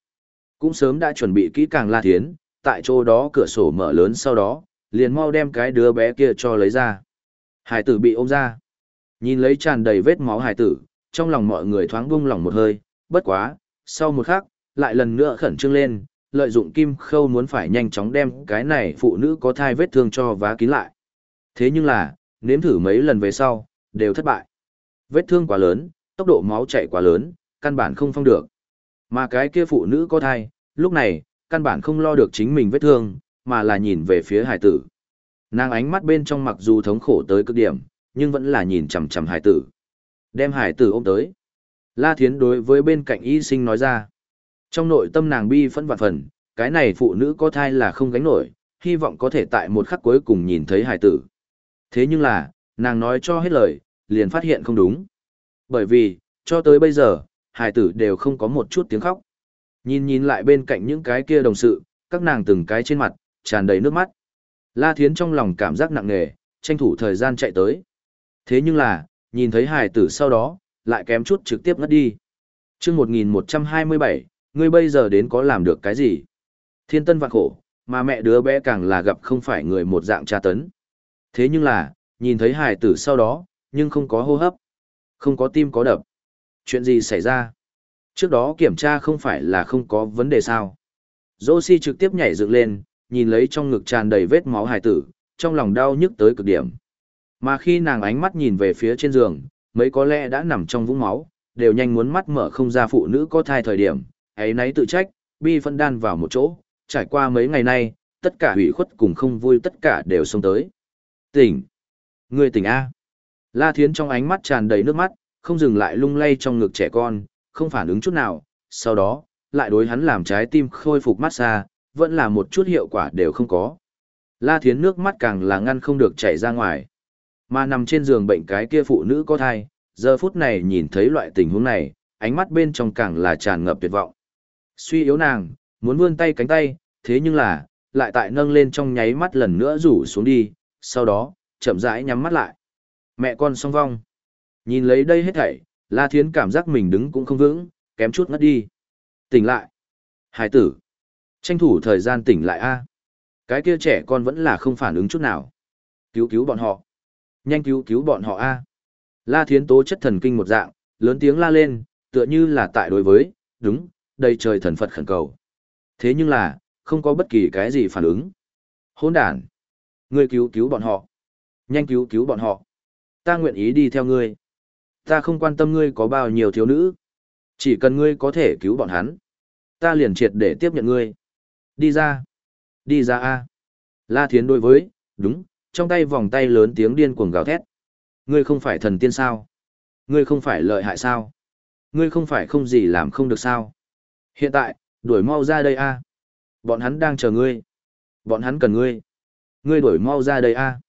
Cũng sớm đã chuẩn bị kỹ càng la thiến, tại chỗ đó cửa sổ mở lớn sau đó, liền mau đem cái đứa bé kia cho lấy ra. Hải tử bị ôm ra. Nhìn lấy tràn đầy vết máu hải tử, trong lòng mọi người thoáng buông lòng một hơi, bất quá, sau một khắc, lại lần nữa khẩn trương lên, lợi dụng kim khâu muốn phải nhanh chóng đem cái này phụ nữ có thai vết thương cho vá kín lại. Thế nhưng là, nếm thử mấy lần về sau, đều thất bại. Vết thương quá lớn, tốc độ máu chạy quá lớn, căn bản không phong được. Mà cái kia phụ nữ có thai, lúc này, căn bản không lo được chính mình vết thương, mà là nhìn về phía hải tử. Nàng ánh mắt bên trong mặc dù thống khổ tới cực điểm, nhưng vẫn là nhìn chằm chằm hải tử. Đem hải tử ôm tới. La Thiến đối với bên cạnh y sinh nói ra. Trong nội tâm nàng bi phẫn vạn phần, cái này phụ nữ có thai là không gánh nổi, hy vọng có thể tại một khắc cuối cùng nhìn thấy hải tử. Thế nhưng là, nàng nói cho hết lời, liền phát hiện không đúng. Bởi vì, cho tới bây giờ, hải tử đều không có một chút tiếng khóc. Nhìn nhìn lại bên cạnh những cái kia đồng sự, các nàng từng cái trên mặt, tràn đầy nước mắt. La Thiến trong lòng cảm giác nặng nề, tranh thủ thời gian chạy tới. Thế nhưng là, nhìn thấy hài tử sau đó, lại kém chút trực tiếp ngất đi. chương 1127, ngươi bây giờ đến có làm được cái gì? Thiên tân vạn khổ, mà mẹ đứa bé càng là gặp không phải người một dạng tra tấn. Thế nhưng là, nhìn thấy hài tử sau đó, nhưng không có hô hấp, không có tim có đập. Chuyện gì xảy ra? Trước đó kiểm tra không phải là không có vấn đề sao? Josie trực tiếp nhảy dựng lên, nhìn lấy trong ngực tràn đầy vết máu hài tử, trong lòng đau nhức tới cực điểm. Mà khi nàng ánh mắt nhìn về phía trên giường, mấy có lẽ đã nằm trong vũng máu, đều nhanh muốn mắt mở không ra phụ nữ có thai thời điểm, ấy nấy tự trách, bi phân đan vào một chỗ, trải qua mấy ngày nay, tất cả hủy khuất cùng không vui tất cả đều xông tới. Tỉnh! Người tỉnh A! La Thiến trong ánh mắt tràn đầy nước mắt, không dừng lại lung lay trong ngực trẻ con, không phản ứng chút nào, sau đó, lại đối hắn làm trái tim khôi phục massage, vẫn là một chút hiệu quả đều không có. La Thiến nước mắt càng là ngăn không được chảy ra ngoài. Mà nằm trên giường bệnh cái kia phụ nữ có thai, giờ phút này nhìn thấy loại tình huống này, ánh mắt bên trong càng là tràn ngập tuyệt vọng. Suy yếu nàng, muốn vươn tay cánh tay, thế nhưng là, lại tại nâng lên trong nháy mắt lần nữa rủ xuống đi, sau đó, chậm rãi nhắm mắt lại. Mẹ con song vong. Nhìn lấy đây hết thảy, La Thiến cảm giác mình đứng cũng không vững, kém chút ngất đi. Tỉnh lại. Hải tử. Tranh thủ thời gian tỉnh lại a. Cái kia trẻ con vẫn là không phản ứng chút nào. Cứu cứu bọn họ. Nhanh cứu cứu bọn họ a. La Thiến tố chất thần kinh một dạng, lớn tiếng la lên, tựa như là tại đối với, đúng, đầy trời thần Phật khẩn cầu. Thế nhưng là, không có bất kỳ cái gì phản ứng. Hôn đàn. Ngươi cứu cứu bọn họ. Nhanh cứu cứu bọn họ. Ta nguyện ý đi theo ngươi. Ta không quan tâm ngươi có bao nhiêu thiếu nữ. Chỉ cần ngươi có thể cứu bọn hắn. Ta liền triệt để tiếp nhận ngươi. Đi ra. Đi ra a. La Thiến đối với, đúng, trong tay vòng tay lớn tiếng điên cuồng gào thét. Ngươi không phải thần tiên sao? Ngươi không phải lợi hại sao? Ngươi không phải không gì làm không được sao? Hiện tại, đuổi mau ra đây a. Bọn hắn đang chờ ngươi. Bọn hắn cần ngươi. Ngươi đuổi mau ra đây a.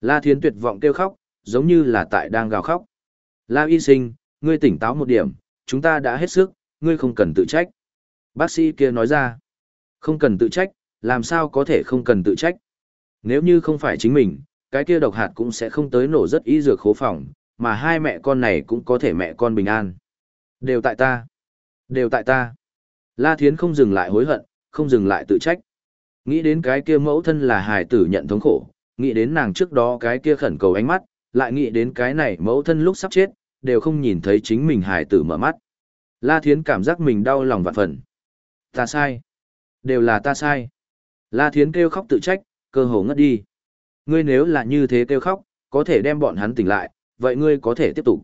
La Thiến tuyệt vọng kêu khóc, giống như là tại đang gào khóc. La Y Sinh, ngươi tỉnh táo một điểm, chúng ta đã hết sức, ngươi không cần tự trách. Bác sĩ kia nói ra, không cần tự trách, làm sao có thể không cần tự trách. Nếu như không phải chính mình, cái kia độc hạt cũng sẽ không tới nổ rất ý dược khố phòng, mà hai mẹ con này cũng có thể mẹ con bình an. Đều tại ta. Đều tại ta. La Thiến không dừng lại hối hận, không dừng lại tự trách. Nghĩ đến cái kia mẫu thân là hài tử nhận thống khổ, nghĩ đến nàng trước đó cái kia khẩn cầu ánh mắt, lại nghĩ đến cái này mẫu thân lúc sắp chết, đều không nhìn thấy chính mình hài tử mở mắt. La Thiến cảm giác mình đau lòng vạn phần. Ta sai. Đều là ta sai. La Thiến kêu khóc tự trách, cơ hồ ngất đi. Ngươi nếu là như thế kêu khóc, có thể đem bọn hắn tỉnh lại, vậy ngươi có thể tiếp tục.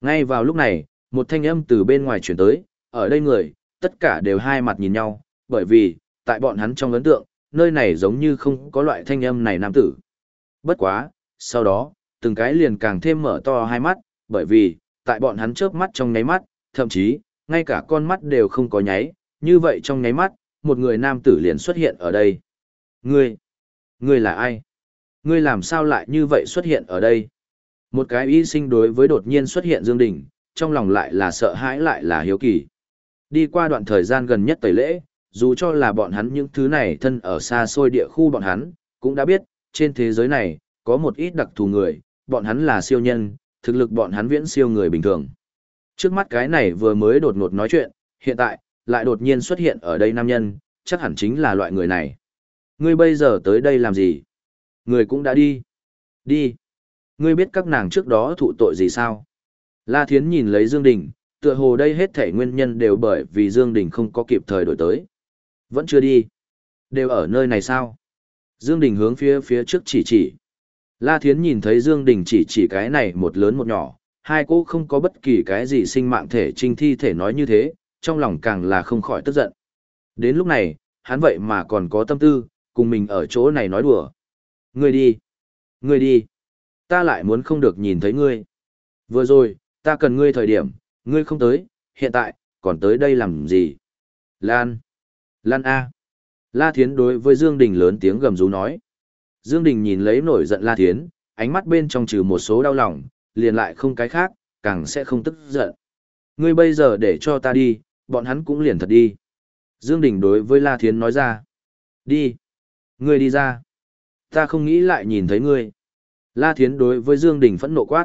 Ngay vào lúc này, một thanh âm từ bên ngoài chuyển tới, ở đây người, tất cả đều hai mặt nhìn nhau, bởi vì, tại bọn hắn trong ấn tượng, nơi này giống như không có loại thanh âm này nam tử. Bất quá, sau đó, từng cái liền càng thêm mở to hai mắt, bởi vì, tại bọn hắn chớp mắt trong nháy mắt, thậm chí, ngay cả con mắt đều không có nháy, như vậy trong nháy mắt, một người nam tử liền xuất hiện ở đây. Ngươi, ngươi là ai? Ngươi làm sao lại như vậy xuất hiện ở đây? Một cái y sinh đối với đột nhiên xuất hiện Dương Đình, trong lòng lại là sợ hãi lại là hiếu kỳ. Đi qua đoạn thời gian gần nhất tẩy lễ, dù cho là bọn hắn những thứ này thân ở xa xôi địa khu bọn hắn, cũng đã biết, trên thế giới này, có một ít đặc thù người, bọn hắn là siêu nhân, thực lực bọn hắn viễn siêu người bình thường. Trước mắt cái này vừa mới đột ngột nói chuyện, hiện tại, lại đột nhiên xuất hiện ở đây nam nhân, chắc hẳn chính là loại người này. Ngươi bây giờ tới đây làm gì? Người cũng đã đi. Đi. Ngươi biết các nàng trước đó thụ tội gì sao? La Thiến nhìn lấy Dương Đình, tựa hồ đây hết thể nguyên nhân đều bởi vì Dương Đình không có kịp thời đổi tới. Vẫn chưa đi. Đều ở nơi này sao? Dương Đình hướng phía phía trước chỉ chỉ. La Thiến nhìn thấy Dương Đình chỉ chỉ cái này một lớn một nhỏ, hai cô không có bất kỳ cái gì sinh mạng thể trinh thi thể nói như thế, trong lòng càng là không khỏi tức giận. Đến lúc này, hắn vậy mà còn có tâm tư, cùng mình ở chỗ này nói đùa. Ngươi đi. Ngươi đi. Ta lại muốn không được nhìn thấy ngươi. Vừa rồi, ta cần ngươi thời điểm, ngươi không tới, hiện tại, còn tới đây làm gì? Lan. Lan A. La Thiến đối với Dương Đình lớn tiếng gầm rú nói. Dương Đình nhìn lấy nổi giận La Thiến, ánh mắt bên trong trừ một số đau lòng, liền lại không cái khác, càng sẽ không tức giận. Ngươi bây giờ để cho ta đi, bọn hắn cũng liền thật đi. Dương Đình đối với La Thiến nói ra. Đi. Ngươi đi ra. Ta không nghĩ lại nhìn thấy ngươi. La Thiến đối với Dương Đình phẫn nộ quát.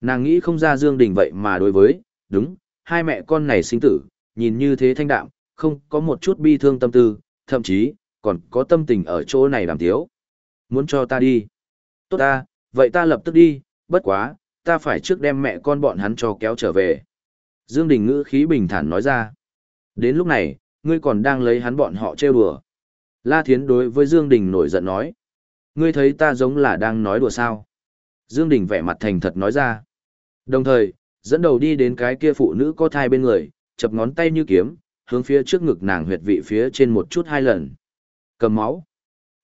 Nàng nghĩ không ra Dương Đình vậy mà đối với, đúng, hai mẹ con này sinh tử, nhìn như thế thanh đạm, không có một chút bi thương tâm tư, thậm chí, còn có tâm tình ở chỗ này làm thiếu. Muốn cho ta đi. Tốt ta, vậy ta lập tức đi, bất quá, ta phải trước đem mẹ con bọn hắn cho kéo trở về. Dương Đình ngữ khí bình thản nói ra. Đến lúc này, ngươi còn đang lấy hắn bọn họ trêu đùa. La Thiến đối với Dương Đình nổi giận nói. Ngươi thấy ta giống là đang nói đùa sao? Dương Đình vẻ mặt thành thật nói ra. Đồng thời, dẫn đầu đi đến cái kia phụ nữ có thai bên người, chập ngón tay như kiếm, hướng phía trước ngực nàng huyệt vị phía trên một chút hai lần. Cầm máu!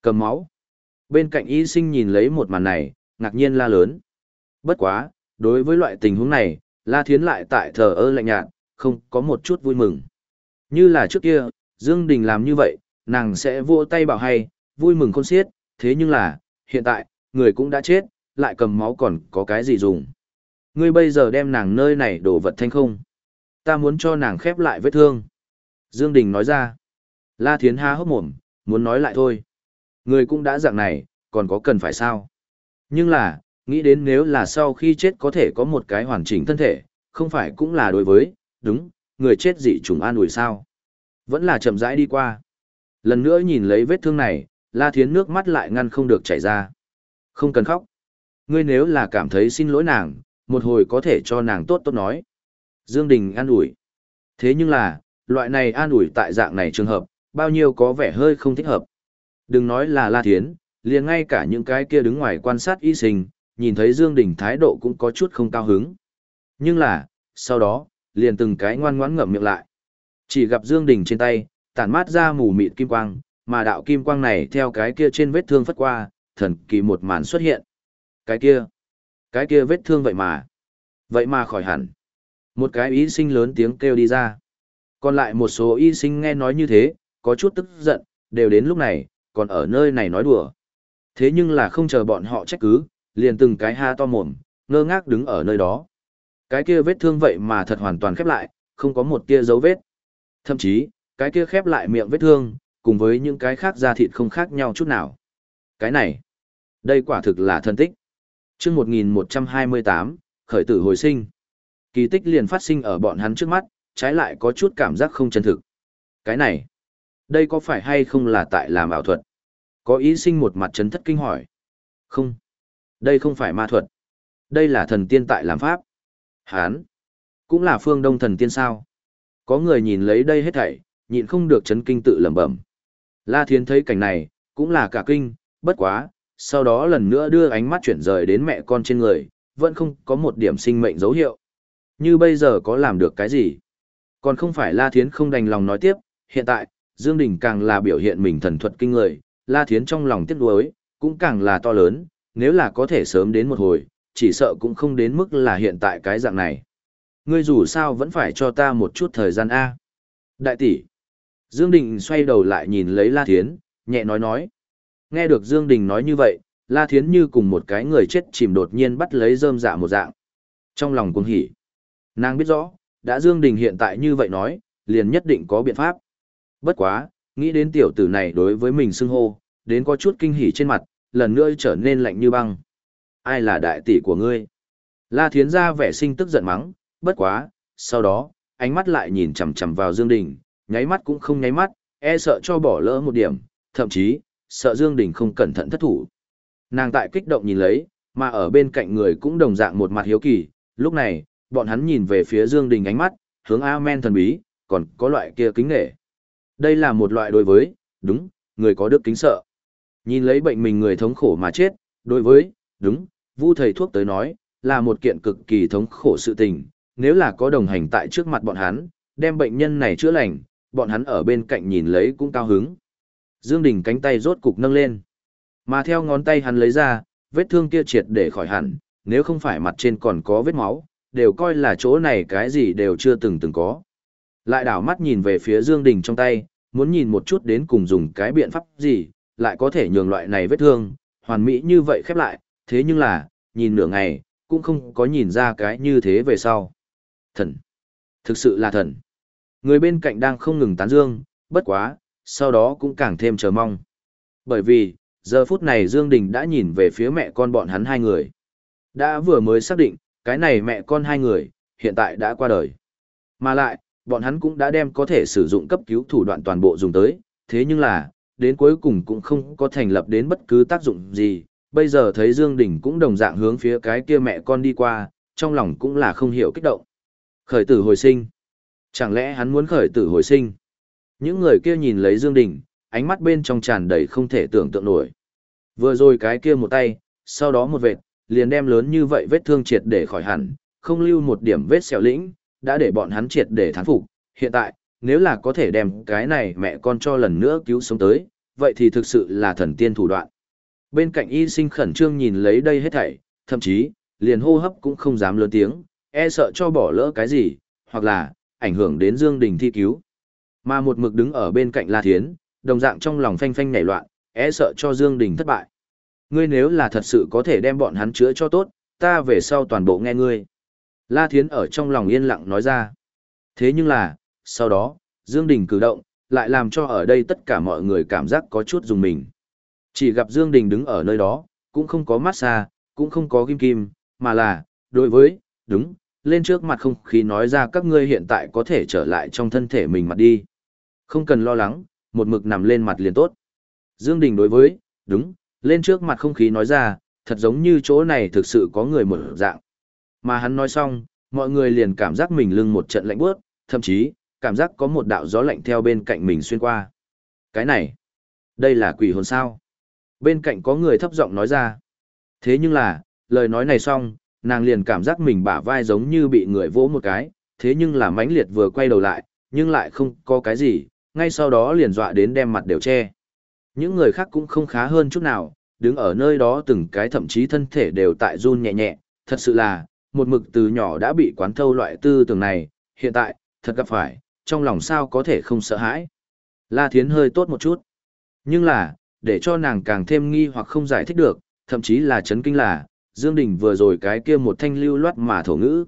Cầm máu! Bên cạnh y sinh nhìn lấy một màn này, ngạc nhiên la lớn. Bất quá, đối với loại tình huống này, La Thiến lại tại thờ ơ lạnh nhạt, không có một chút vui mừng. Như là trước kia, Dương Đình làm như vậy, nàng sẽ vỗ tay bảo hay, vui mừng khôn xiết, thế nhưng là, hiện tại, người cũng đã chết, lại cầm máu còn có cái gì dùng. Ngươi bây giờ đem nàng nơi này đổ vật thanh không. Ta muốn cho nàng khép lại vết thương. Dương Đình nói ra. La Thiến há hốc mồm, muốn nói lại thôi. Người cũng đã dạng này, còn có cần phải sao? Nhưng là, nghĩ đến nếu là sau khi chết có thể có một cái hoàn chỉnh thân thể, không phải cũng là đối với, đúng, người chết dị trùng an ủi sao? Vẫn là chậm rãi đi qua. Lần nữa nhìn lấy vết thương này, La Thiến nước mắt lại ngăn không được chảy ra. Không cần khóc. Ngươi nếu là cảm thấy xin lỗi nàng, một hồi có thể cho nàng tốt tốt nói. Dương Đình an ủi. Thế nhưng là, loại này an ủi tại dạng này trường hợp, bao nhiêu có vẻ hơi không thích hợp. Đừng nói là La Thiến, liền ngay cả những cái kia đứng ngoài quan sát y sinh, nhìn thấy Dương Đình thái độ cũng có chút không cao hứng. Nhưng là, sau đó, liền từng cái ngoan ngoãn ngậm miệng lại. Chỉ gặp Dương Đình trên tay, tản mát ra mù mịt kim quang, mà đạo kim quang này theo cái kia trên vết thương phất qua, thần kỳ một màn xuất hiện. Cái kia, cái kia vết thương vậy mà, vậy mà khỏi hẳn. Một cái y sinh lớn tiếng kêu đi ra. Còn lại một số y sinh nghe nói như thế, có chút tức giận, đều đến lúc này, còn ở nơi này nói đùa. Thế nhưng là không chờ bọn họ trách cứ, liền từng cái ha to mồm, ngơ ngác đứng ở nơi đó. Cái kia vết thương vậy mà thật hoàn toàn khép lại, không có một tia dấu vết. Thậm chí, cái kia khép lại miệng vết thương, cùng với những cái khác da thịt không khác nhau chút nào. Cái này, đây quả thực là thân tích. Trước 1128, khởi tử hồi sinh. Kỳ tích liền phát sinh ở bọn hắn trước mắt, trái lại có chút cảm giác không chân thực. Cái này, đây có phải hay không là tại làm ảo thuật? Có ý sinh một mặt chấn thất kinh hỏi. Không, đây không phải ma thuật. Đây là thần tiên tại làm pháp. Hán, cũng là phương đông thần tiên sao. Có người nhìn lấy đây hết thảy, nhịn không được chấn kinh tự lẩm bẩm. La Thiên thấy cảnh này, cũng là cả kinh, bất quá, sau đó lần nữa đưa ánh mắt chuyển rời đến mẹ con trên người, vẫn không có một điểm sinh mệnh dấu hiệu. Như bây giờ có làm được cái gì? Còn không phải La Thiến không đành lòng nói tiếp, hiện tại, Dương Đình càng là biểu hiện mình thần thuật kinh người, La Thiến trong lòng tiếc nuối, cũng càng là to lớn, nếu là có thể sớm đến một hồi, chỉ sợ cũng không đến mức là hiện tại cái dạng này. Ngươi dù sao vẫn phải cho ta một chút thời gian A. Đại tỷ. Dương Đình xoay đầu lại nhìn lấy La Thiến, nhẹ nói nói. Nghe được Dương Đình nói như vậy, La Thiến như cùng một cái người chết chìm đột nhiên bắt lấy rơm dạ một dạng. Trong lòng cuồng hỉ. Nàng biết rõ, đã Dương Đình hiện tại như vậy nói, liền nhất định có biện pháp. Bất quá, nghĩ đến tiểu tử này đối với mình xưng hô, đến có chút kinh hỉ trên mặt, lần nữa trở nên lạnh như băng. Ai là đại tỷ của ngươi? La Thiến ra vẻ sinh tức giận mắng, bất quá, sau đó, ánh mắt lại nhìn chằm chằm vào Dương Đình, nháy mắt cũng không nháy mắt, e sợ cho bỏ lỡ một điểm, thậm chí, sợ Dương Đình không cẩn thận thất thủ. Nàng tại kích động nhìn lấy, mà ở bên cạnh người cũng đồng dạng một mặt hiếu kỳ, lúc này, bọn hắn nhìn về phía Dương Đình ánh mắt, hướng Amen thần bí, còn có loại kia kính nghệ. Đây là một loại đối với, đúng, người có đức kính sợ. Nhìn lấy bệnh mình người thống khổ mà chết, đối với, đúng, vu thầy thuốc tới nói, là một kiện cực kỳ thống khổ sự tình, nếu là có đồng hành tại trước mặt bọn hắn, đem bệnh nhân này chữa lành, bọn hắn ở bên cạnh nhìn lấy cũng cao hứng. Dương Đình cánh tay rốt cục nâng lên. Mà theo ngón tay hắn lấy ra, vết thương kia triệt để khỏi hẳn, nếu không phải mặt trên còn có vết máu, đều coi là chỗ này cái gì đều chưa từng từng có. Lại đảo mắt nhìn về phía Dương Đình trong tay, muốn nhìn một chút đến cùng dùng cái biện pháp gì, lại có thể nhường loại này vết thương, hoàn mỹ như vậy khép lại, thế nhưng là, nhìn nửa ngày, cũng không có nhìn ra cái như thế về sau. Thần! Thực sự là thần! Người bên cạnh đang không ngừng tán dương, bất quá, sau đó cũng càng thêm chờ mong. Bởi vì, giờ phút này Dương Đình đã nhìn về phía mẹ con bọn hắn hai người. Đã vừa mới xác định, cái này mẹ con hai người, hiện tại đã qua đời. Mà lại, bọn hắn cũng đã đem có thể sử dụng cấp cứu thủ đoạn toàn bộ dùng tới, thế nhưng là, đến cuối cùng cũng không có thành lập đến bất cứ tác dụng gì. Bây giờ thấy Dương Đình cũng đồng dạng hướng phía cái kia mẹ con đi qua, trong lòng cũng là không hiểu kích động. Khởi tử hồi sinh. Chẳng lẽ hắn muốn khởi tử hồi sinh? Những người kia nhìn lấy Dương Đình, ánh mắt bên trong tràn đầy không thể tưởng tượng nổi. Vừa rồi cái kia một tay, sau đó một vệt, liền đem lớn như vậy vết thương triệt để khỏi hẳn, không lưu một điểm vết sẹo lĩnh, đã để bọn hắn triệt để thán phục. Hiện tại, nếu là có thể đem cái này mẹ con cho lần nữa cứu sống tới, vậy thì thực sự là thần tiên thủ đoạn. Bên cạnh y sinh khẩn trương nhìn lấy đây hết thảy, thậm chí, liền hô hấp cũng không dám lớn tiếng, e sợ cho bỏ lỡ cái gì, hoặc là, ảnh hưởng đến Dương Đình thi cứu. Mà một mực đứng ở bên cạnh La Thiến, đồng dạng trong lòng phanh phanh nảy loạn, e sợ cho Dương Đình thất bại. Ngươi nếu là thật sự có thể đem bọn hắn chữa cho tốt, ta về sau toàn bộ nghe ngươi. La Thiến ở trong lòng yên lặng nói ra. Thế nhưng là, sau đó, Dương Đình cử động, lại làm cho ở đây tất cả mọi người cảm giác có chút dùng mình. Chỉ gặp Dương Đình đứng ở nơi đó, cũng không có massage, cũng không có kim kim, mà là, đối với, đúng, lên trước mặt không khí nói ra các ngươi hiện tại có thể trở lại trong thân thể mình mặt đi. Không cần lo lắng, một mực nằm lên mặt liền tốt. Dương Đình đối với, đúng, lên trước mặt không khí nói ra, thật giống như chỗ này thực sự có người mở dạng. Mà hắn nói xong, mọi người liền cảm giác mình lưng một trận lạnh bước, thậm chí, cảm giác có một đạo gió lạnh theo bên cạnh mình xuyên qua. Cái này, đây là quỷ hồn sao. Bên cạnh có người thấp giọng nói ra. Thế nhưng là, lời nói này xong, nàng liền cảm giác mình bả vai giống như bị người vỗ một cái, thế nhưng là mãnh liệt vừa quay đầu lại, nhưng lại không có cái gì, ngay sau đó liền dọa đến đem mặt đều che. Những người khác cũng không khá hơn chút nào, đứng ở nơi đó từng cái thậm chí thân thể đều tại run nhẹ nhẹ, thật sự là, một mực từ nhỏ đã bị quán thâu loại tư tưởng này, hiện tại, thật gặp phải, trong lòng sao có thể không sợ hãi. La Thiến hơi tốt một chút, nhưng là, để cho nàng càng thêm nghi hoặc không giải thích được, thậm chí là chấn kinh là, Dương Đình vừa rồi cái kia một thanh lưu loát mà thổ ngữ.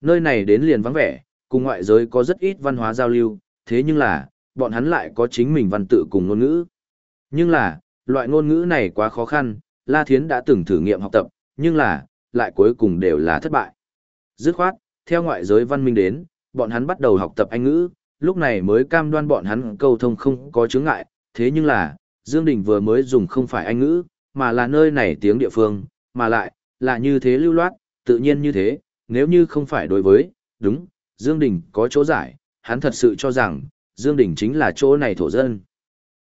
Nơi này đến liền vắng vẻ, cùng ngoại giới có rất ít văn hóa giao lưu, thế nhưng là, bọn hắn lại có chính mình văn tự cùng ngôn ngữ. Nhưng là, loại ngôn ngữ này quá khó khăn, La Thiến đã từng thử nghiệm học tập, nhưng là, lại cuối cùng đều là thất bại. Dứt khoát, theo ngoại giới văn minh đến, bọn hắn bắt đầu học tập Anh ngữ, lúc này mới cam đoan bọn hắn câu thông không có chướng ngại, thế nhưng là, Dương Đình vừa mới dùng không phải Anh ngữ, mà là nơi này tiếng địa phương, mà lại, là như thế lưu loát, tự nhiên như thế, nếu như không phải đối với, đúng, Dương Đình có chỗ giải, hắn thật sự cho rằng, Dương Đình chính là chỗ này thổ dân.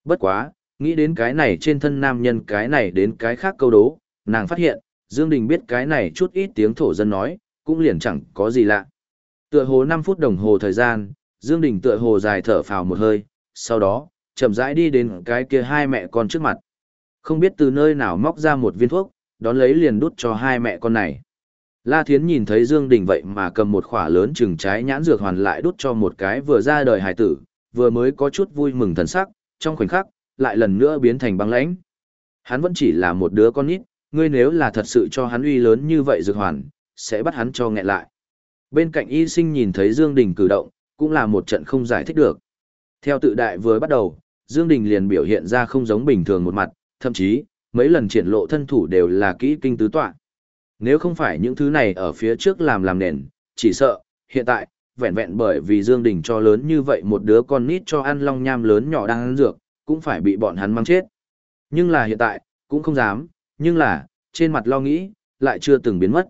Bất quá, nghĩ đến cái này trên thân nam nhân cái này đến cái khác câu đố, nàng phát hiện, Dương Đình biết cái này chút ít tiếng thổ dân nói, cũng liền chẳng có gì lạ. Tựa hồ 5 phút đồng hồ thời gian, Dương Đình tựa hồ dài thở phào một hơi, sau đó, chậm rãi đi đến cái kia hai mẹ con trước mặt. Không biết từ nơi nào móc ra một viên thuốc, đón lấy liền đút cho hai mẹ con này. La Thiến nhìn thấy Dương Đình vậy mà cầm một khỏa lớn chừng trái nhãn dược hoàn lại đút cho một cái vừa ra đời hài tử, vừa mới có chút vui mừng thần sắc, trong khoảnh khắc, lại lần nữa biến thành băng lãnh. Hắn vẫn chỉ là một đứa con nít, ngươi nếu là thật sự cho hắn uy lớn như vậy dược hoàn, sẽ bắt hắn cho nghẹn lại. Bên cạnh y sinh nhìn thấy Dương Đình cử động, cũng là một trận không giải thích được. Theo tự đại vừa bắt đầu, Dương Đình liền biểu hiện ra không giống bình thường một mặt, thậm chí, mấy lần triển lộ thân thủ đều là kỹ kinh tứ tọa. Nếu không phải những thứ này ở phía trước làm làm nền, chỉ sợ, hiện tại, vẹn vẹn bởi vì Dương Đình cho lớn như vậy một đứa con nít cho ăn long nham lớn nhỏ đang ăn dược, cũng phải bị bọn hắn mang chết. Nhưng là hiện tại, cũng không dám, nhưng là, trên mặt lo nghĩ, lại chưa từng biến mất.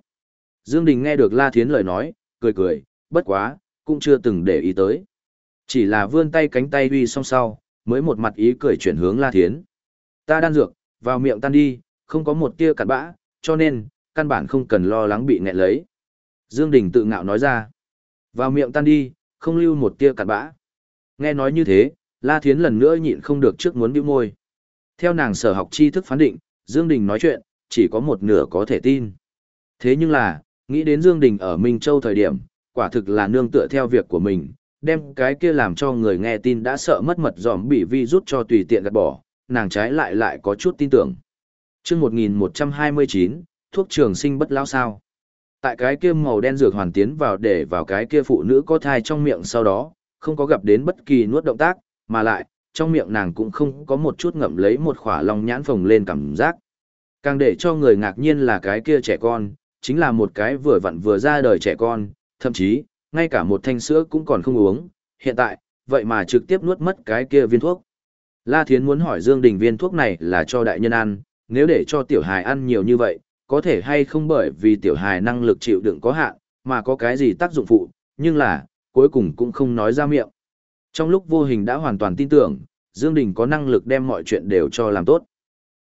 Dương Đình nghe được La Thiến lời nói, cười cười, bất quá, cũng chưa từng để ý tới. Chỉ là vươn tay cánh tay uy song sau, mới một mặt ý cười chuyển hướng La Thiến. Ta đan dược, vào miệng tan đi, không có một tia cặn bã, cho nên, căn bản không cần lo lắng bị nghẹn lấy. Dương Đình tự ngạo nói ra. Vào miệng tan đi, không lưu một tia cặn bã. Nghe nói như thế, La Thiến lần nữa nhịn không được trước muốn bĩu môi. Theo nàng sở học tri thức phán định, Dương Đình nói chuyện, chỉ có một nửa có thể tin. Thế nhưng là, nghĩ đến Dương Đình ở Minh Châu thời điểm, quả thực là nương tựa theo việc của mình, đem cái kia làm cho người nghe tin đã sợ mất mật dòm bị vi rút cho tùy tiện gạt bỏ, nàng trái lại lại có chút tin tưởng. Trước 1129, thuốc trường sinh bất lão sao. Tại cái kia màu đen dược hoàn tiến vào để vào cái kia phụ nữ có thai trong miệng sau đó, không có gặp đến bất kỳ nuốt động tác, mà lại, trong miệng nàng cũng không có một chút ngậm lấy một khỏa lòng nhãn phồng lên cảm giác. Càng để cho người ngạc nhiên là cái kia trẻ con, chính là một cái vừa vặn vừa ra đời trẻ con, thậm chí, ngay cả một thanh sữa cũng còn không uống, hiện tại, vậy mà trực tiếp nuốt mất cái kia viên thuốc. La Thiến muốn hỏi Dương Đình viên thuốc này là cho đại nhân ăn, nếu để cho tiểu hài ăn nhiều như vậy, có thể hay không bởi vì tiểu hài năng lực chịu đựng có hạn, mà có cái gì tác dụng phụ, nhưng là, cuối cùng cũng không nói ra miệng. Trong lúc vô hình đã hoàn toàn tin tưởng, Dương Đình có năng lực đem mọi chuyện đều cho làm tốt.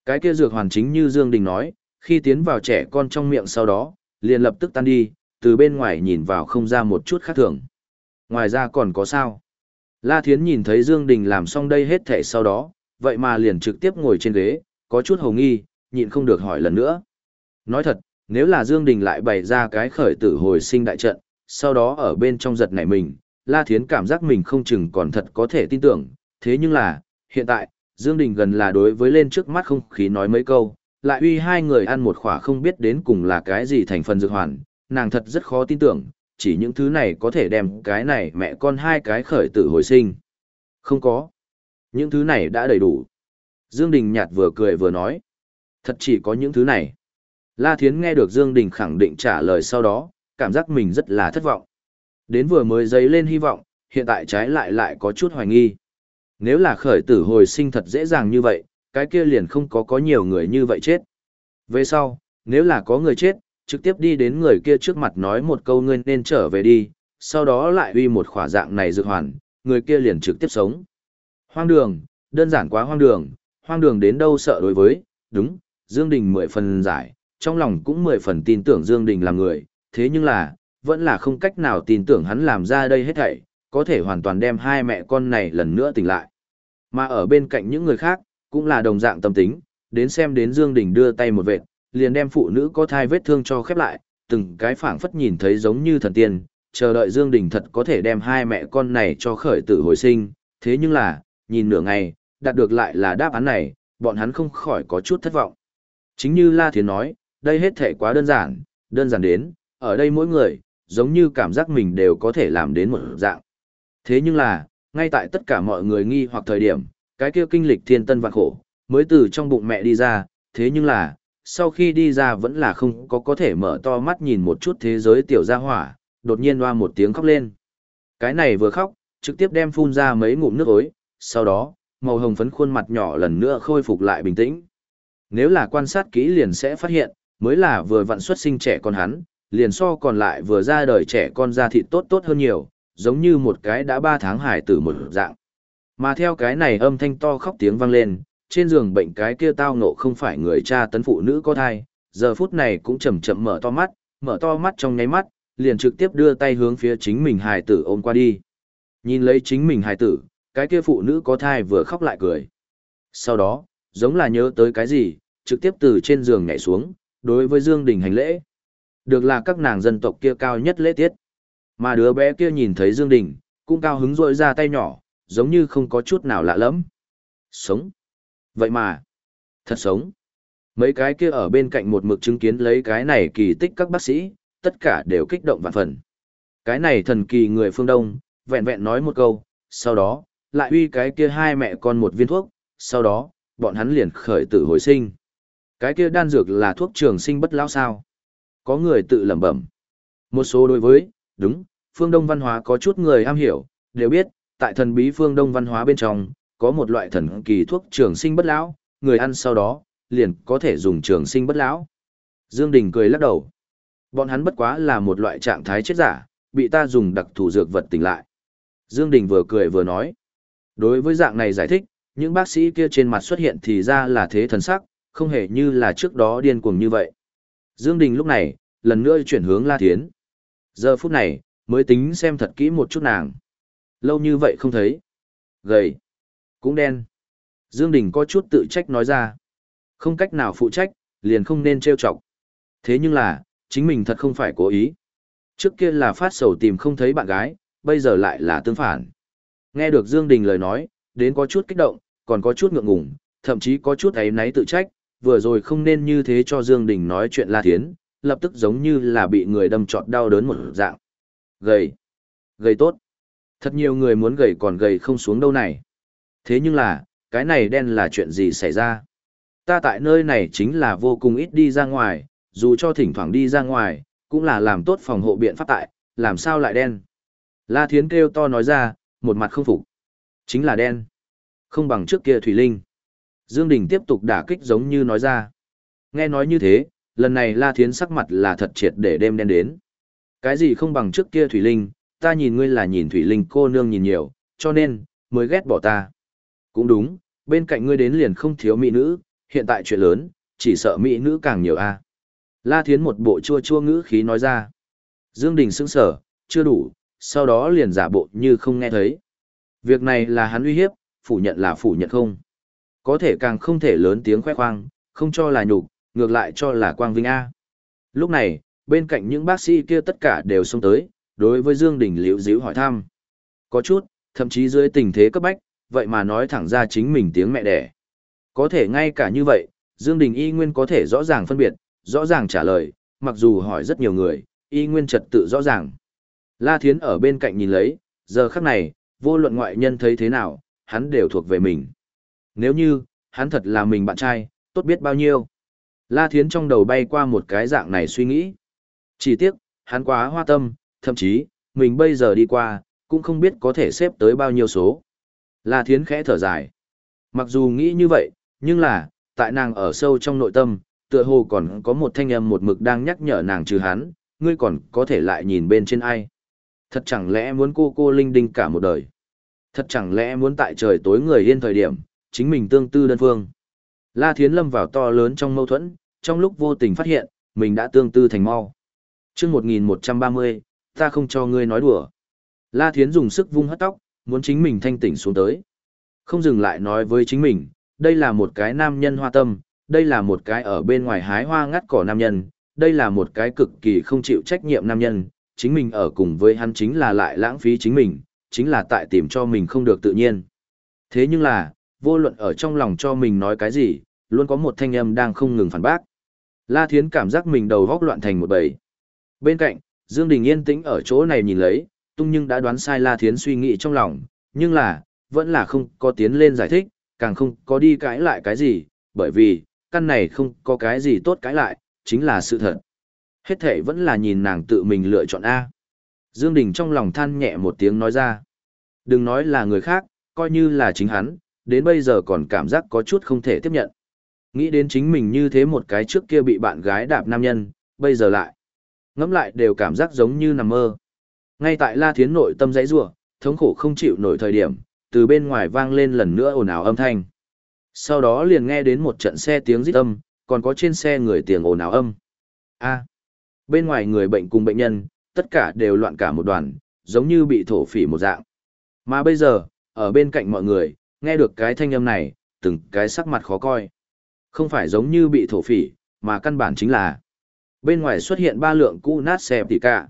Cái kia dược hoàn chính như Dương Đình nói, khi tiến vào trẻ con trong miệng sau đó, liền lập tức tan đi, từ bên ngoài nhìn vào không ra một chút khác thường. Ngoài ra còn có sao? La Thiến nhìn thấy Dương Đình làm xong đây hết thể sau đó, vậy mà liền trực tiếp ngồi trên ghế, có chút hồ nghi, nhịn không được hỏi lần nữa. Nói thật, nếu là Dương Đình lại bày ra cái khởi tử hồi sinh đại trận, sau đó ở bên trong giật nảy mình, La Thiến cảm giác mình không chừng còn thật có thể tin tưởng, thế nhưng là, hiện tại, Dương Đình gần là đối với lên trước mắt không khí nói mấy câu, lại uy hai người ăn một khỏa không biết đến cùng là cái gì thành phần dược hoàn, nàng thật rất khó tin tưởng, chỉ những thứ này có thể đem cái này mẹ con hai cái khởi tử hồi sinh. Không có. Những thứ này đã đầy đủ. Dương Đình nhạt vừa cười vừa nói. Thật chỉ có những thứ này. La Thiến nghe được Dương Đình khẳng định trả lời sau đó, cảm giác mình rất là thất vọng. Đến vừa mới dấy lên hy vọng, hiện tại trái lại lại có chút hoài nghi. Nếu là khởi tử hồi sinh thật dễ dàng như vậy, cái kia liền không có có nhiều người như vậy chết. Về sau, nếu là có người chết, trực tiếp đi đến người kia trước mặt nói một câu ngươi nên trở về đi, sau đó lại uy một khỏa dạng này dược hoàn, người kia liền trực tiếp sống. Hoang đường, đơn giản quá hoang đường, hoang đường đến đâu sợ đối với, đúng, Dương Đình mười phần giải, trong lòng cũng mười phần tin tưởng Dương Đình là người, thế nhưng là, vẫn là không cách nào tin tưởng hắn làm ra đây hết thảy, có thể hoàn toàn đem hai mẹ con này lần nữa tỉnh lại. Mà ở bên cạnh những người khác, cũng là đồng dạng tâm tính, đến xem đến Dương Đình đưa tay một vệt, liền đem phụ nữ có thai vết thương cho khép lại, từng cái phảng phất nhìn thấy giống như thần tiên, chờ đợi Dương Đình thật có thể đem hai mẹ con này cho khởi tử hồi sinh, thế nhưng là, nhìn nửa ngày, đạt được lại là đáp án này, bọn hắn không khỏi có chút thất vọng. Chính như La Thiến nói, đây hết thể quá đơn giản, đơn giản đến, ở đây mỗi người, giống như cảm giác mình đều có thể làm đến một dạng. Thế nhưng là, ngay tại tất cả mọi người nghi hoặc thời điểm, cái kia kinh lịch thiên tân vạn khổ, mới từ trong bụng mẹ đi ra, thế nhưng là, sau khi đi ra vẫn là không có có thể mở to mắt nhìn một chút thế giới tiểu gia hỏa, đột nhiên hoa một tiếng khóc lên. Cái này vừa khóc, trực tiếp đem phun ra mấy ngụm nước ối, sau đó, màu hồng phấn khuôn mặt nhỏ lần nữa khôi phục lại bình tĩnh. Nếu là quan sát kỹ liền sẽ phát hiện, mới là vừa vặn xuất sinh trẻ con hắn, liền so còn lại vừa ra đời trẻ con da thịt tốt tốt hơn nhiều, giống như một cái đã 3 tháng hải tử một dạng. Mà theo cái này âm thanh to khóc tiếng vang lên, trên giường bệnh cái kia tao nộ không phải người cha tấn phụ nữ có thai, giờ phút này cũng chậm chậm mở to mắt, mở to mắt trong nháy mắt, liền trực tiếp đưa tay hướng phía chính mình hài tử ôm qua đi. Nhìn lấy chính mình hài tử, cái kia phụ nữ có thai vừa khóc lại cười. Sau đó, giống là nhớ tới cái gì, trực tiếp từ trên giường nhảy xuống, đối với Dương Đình hành lễ. Được là các nàng dân tộc kia cao nhất lễ tiết. Mà đứa bé kia nhìn thấy Dương Đình, cũng cao hứng rội ra tay nhỏ, giống như không có chút nào lạ lẫm. Sống. Vậy mà, thật sống. Mấy cái kia ở bên cạnh một mực chứng kiến lấy cái này kỳ tích các bác sĩ, tất cả đều kích động vạn phần. Cái này thần kỳ người phương Đông, vẹn vẹn nói một câu, sau đó, lại uy cái kia hai mẹ con một viên thuốc, sau đó, bọn hắn liền khởi tử hồi sinh. Cái kia đan dược là thuốc trường sinh bất lão sao. Có người tự lẩm bẩm. Một số đối với, đúng, phương Đông văn hóa có chút người am hiểu, đều biết, tại thần bí phương Đông văn hóa bên trong, có một loại thần kỳ thuốc trường sinh bất lão, người ăn sau đó, liền có thể dùng trường sinh bất lão. Dương Đình cười lắc đầu. Bọn hắn bất quá là một loại trạng thái chết giả, bị ta dùng đặc thù dược vật tỉnh lại. Dương Đình vừa cười vừa nói. Đối với dạng này giải thích, những bác sĩ kia trên mặt xuất hiện thì ra là thế thần sắc, không hề như là trước đó điên cuồng như vậy. Dương Đình lúc này, lần nữa chuyển hướng La Thiến. Giờ phút này, mới tính xem thật kỹ một chút nàng. Lâu như vậy không thấy. Gầy. Cũng đen. Dương Đình có chút tự trách nói ra. Không cách nào phụ trách, liền không nên trêu chọc. Thế nhưng là, chính mình thật không phải cố ý. Trước kia là phát sầu tìm không thấy bạn gái, bây giờ lại là tương phản. Nghe được Dương Đình lời nói, đến có chút kích động, còn có chút ngượng ngùng, thậm chí có chút ấy náy tự trách, vừa rồi không nên như thế cho Dương Đình nói chuyện La Thiến, lập tức giống như là bị người đâm trọt đau đớn một dạng. Gầy. Gầy tốt. Thật nhiều người muốn gầy còn gầy không xuống đâu này. Thế nhưng là, cái này đen là chuyện gì xảy ra? Ta tại nơi này chính là vô cùng ít đi ra ngoài, dù cho thỉnh thoảng đi ra ngoài, cũng là làm tốt phòng hộ biện pháp tại, làm sao lại đen? La Thiến kêu to nói ra, một mặt không phục. Chính là đen. Không bằng trước kia Thủy Linh. Dương Đình tiếp tục đả kích giống như nói ra. Nghe nói như thế, lần này La Thiến sắc mặt là thật triệt để đêm đen đến. Cái gì không bằng trước kia Thủy Linh, ta nhìn ngươi là nhìn Thủy Linh cô nương nhìn nhiều, cho nên, mới ghét bỏ ta. Cũng đúng, bên cạnh ngươi đến liền không thiếu mỹ nữ, hiện tại chuyện lớn, chỉ sợ mỹ nữ càng nhiều a. La Thiến một bộ chua chua ngữ khí nói ra. Dương Đình sững sờ, chưa đủ, sau đó liền giả bộ như không nghe thấy. Việc này là hắn uy hiếp, phủ nhận là phủ nhận không. Có thể càng không thể lớn tiếng khoe khoang, không cho là nhục, ngược lại cho là quang vinh A. Lúc này, bên cạnh những bác sĩ kia tất cả đều xông tới, đối với Dương Đình liễu díu hỏi thăm. Có chút, thậm chí dưới tình thế cấp bách, vậy mà nói thẳng ra chính mình tiếng mẹ đẻ. Có thể ngay cả như vậy, Dương Đình y nguyên có thể rõ ràng phân biệt, rõ ràng trả lời, mặc dù hỏi rất nhiều người, y nguyên trật tự rõ ràng. La Thiến ở bên cạnh nhìn lấy, giờ khắc này, vô luận ngoại nhân thấy thế nào, hắn đều thuộc về mình. Nếu như, hắn thật là mình bạn trai, tốt biết bao nhiêu. La Thiến trong đầu bay qua một cái dạng này suy nghĩ. Chỉ tiếc, hắn quá hoa tâm, thậm chí, mình bây giờ đi qua, cũng không biết có thể xếp tới bao nhiêu số. La Thiến khẽ thở dài. Mặc dù nghĩ như vậy, nhưng là, tại nàng ở sâu trong nội tâm, tựa hồ còn có một thanh âm một mực đang nhắc nhở nàng trừ hắn, ngươi còn có thể lại nhìn bên trên ai. Thật chẳng lẽ muốn cô cô linh đinh cả một đời. Thật chẳng lẽ muốn tại trời tối người yên thời điểm, chính mình tương tư đơn phương. La Thiến lâm vào to lớn trong mâu thuẫn, trong lúc vô tình phát hiện, mình đã tương tư thành mau. chương 1130, ta không cho ngươi nói đùa. La Thiến dùng sức vung hất tóc, muốn chính mình thanh tỉnh xuống tới. Không dừng lại nói với chính mình, đây là một cái nam nhân hoa tâm, đây là một cái ở bên ngoài hái hoa ngắt cỏ nam nhân, đây là một cái cực kỳ không chịu trách nhiệm nam nhân, chính mình ở cùng với hắn chính là lại lãng phí chính mình, chính là tại tìm cho mình không được tự nhiên. Thế nhưng là, vô luận ở trong lòng cho mình nói cái gì, luôn có một thanh âm đang không ngừng phản bác. La Thiến cảm giác mình đầu góc loạn thành một bầy. Bên cạnh, Dương Đình yên tĩnh ở chỗ này nhìn lấy, tung nhưng đã đoán sai La Thiến suy nghĩ trong lòng, nhưng là, vẫn là không có tiến lên giải thích, càng không có đi cãi lại cái gì, bởi vì, căn này không có cái gì tốt cãi lại, chính là sự thật. Hết thể vẫn là nhìn nàng tự mình lựa chọn A. Dương Đình trong lòng than nhẹ một tiếng nói ra. Đừng nói là người khác, coi như là chính hắn, đến bây giờ còn cảm giác có chút không thể tiếp nhận. Nghĩ đến chính mình như thế một cái trước kia bị bạn gái đạp nam nhân, bây giờ lại. Ngắm lại đều cảm giác giống như nằm mơ. Ngay tại La Thiến nội tâm dãy rủa, thống khổ không chịu nổi thời điểm, từ bên ngoài vang lên lần nữa ồn ào âm thanh. Sau đó liền nghe đến một trận xe tiếng rít âm, còn có trên xe người tiếng ồn ào âm. A. bên ngoài người bệnh cùng bệnh nhân, tất cả đều loạn cả một đoàn, giống như bị thổ phỉ một dạng. Mà bây giờ, ở bên cạnh mọi người, nghe được cái thanh âm này, từng cái sắc mặt khó coi. Không phải giống như bị thổ phỉ, mà căn bản chính là bên ngoài xuất hiện ba lượng cũ nát xe tỉ cả.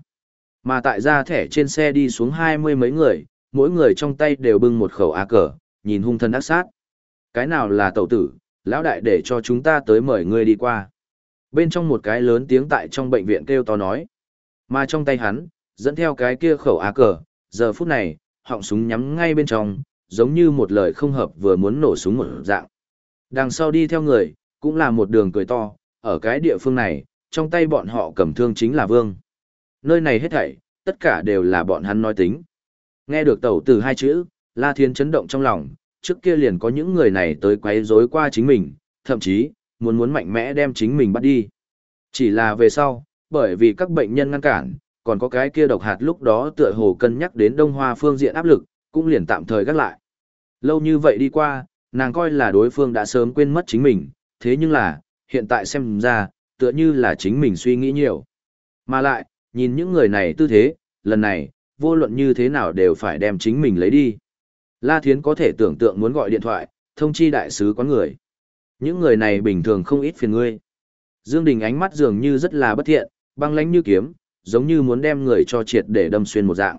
Mà tại ra thẻ trên xe đi xuống hai mươi mấy người, mỗi người trong tay đều bưng một khẩu á cờ, nhìn hung thân ác sát. Cái nào là tẩu tử, lão đại để cho chúng ta tới mời ngươi đi qua. Bên trong một cái lớn tiếng tại trong bệnh viện kêu to nói. Mà trong tay hắn, dẫn theo cái kia khẩu á cờ, giờ phút này, họng súng nhắm ngay bên trong, giống như một lời không hợp vừa muốn nổ súng một dạng. Đằng sau đi theo người, cũng là một đường cười to, ở cái địa phương này, trong tay bọn họ cầm thương chính là vương. Nơi này hết thảy, tất cả đều là bọn hắn nói tính. Nghe được tẩu từ hai chữ, La Thiên chấn động trong lòng, trước kia liền có những người này tới quấy rối qua chính mình, thậm chí, muốn muốn mạnh mẽ đem chính mình bắt đi. Chỉ là về sau, bởi vì các bệnh nhân ngăn cản, còn có cái kia độc hạt lúc đó tựa hồ cân nhắc đến Đông Hoa phương diện áp lực, cũng liền tạm thời gác lại. Lâu như vậy đi qua, nàng coi là đối phương đã sớm quên mất chính mình, thế nhưng là, hiện tại xem ra, tựa như là chính mình suy nghĩ nhiều. Mà lại, nhìn những người này tư thế, lần này, vô luận như thế nào đều phải đem chính mình lấy đi. La Thiến có thể tưởng tượng muốn gọi điện thoại, thông chi đại sứ quán người. Những người này bình thường không ít phiền ngươi. Dương Đình ánh mắt dường như rất là bất thiện, băng lãnh như kiếm, giống như muốn đem người cho triệt để đâm xuyên một dạng.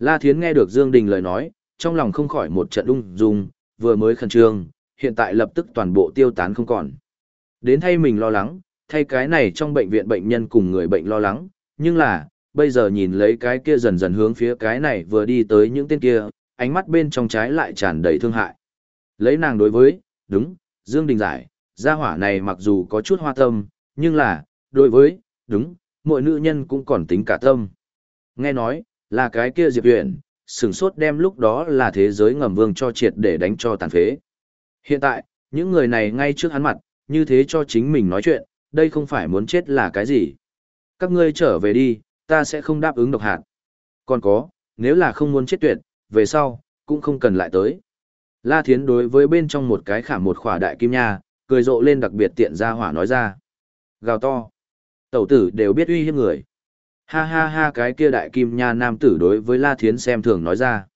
La Thiến nghe được Dương Đình lời nói, trong lòng không khỏi một trận ung dung, vừa mới khẩn trương, hiện tại lập tức toàn bộ tiêu tán không còn. Đến thay mình lo lắng, thay cái này trong bệnh viện bệnh nhân cùng người bệnh lo lắng, nhưng là, bây giờ nhìn lấy cái kia dần dần hướng phía cái này vừa đi tới những tên kia, ánh mắt bên trong trái lại tràn đầy thương hại. Lấy nàng đối với, đúng, Dương Đình giải, gia hỏa này mặc dù có chút hoa tâm, nhưng là, đối với, đúng, mỗi nữ nhân cũng còn tính cả tâm. Nghe nói, là cái kia Diệp Huyền, sừng sốt đem lúc đó là thế giới ngầm vương cho triệt để đánh cho tàn phế. Hiện tại, những người này ngay trước hắn mặt, như thế cho chính mình nói chuyện, đây không phải muốn chết là cái gì. Các ngươi trở về đi, ta sẽ không đáp ứng độc hạt. Còn có, nếu là không muốn chết tuyệt, về sau, cũng không cần lại tới. La Thiến đối với bên trong một cái khảm một khỏa đại kim nha, cười rộ lên đặc biệt tiện ra hỏa nói ra. Gào to. Tẩu tử đều biết uy hiếp người. Ha ha ha cái kia đại kim nha nam tử đối với La Thiến xem thường nói ra.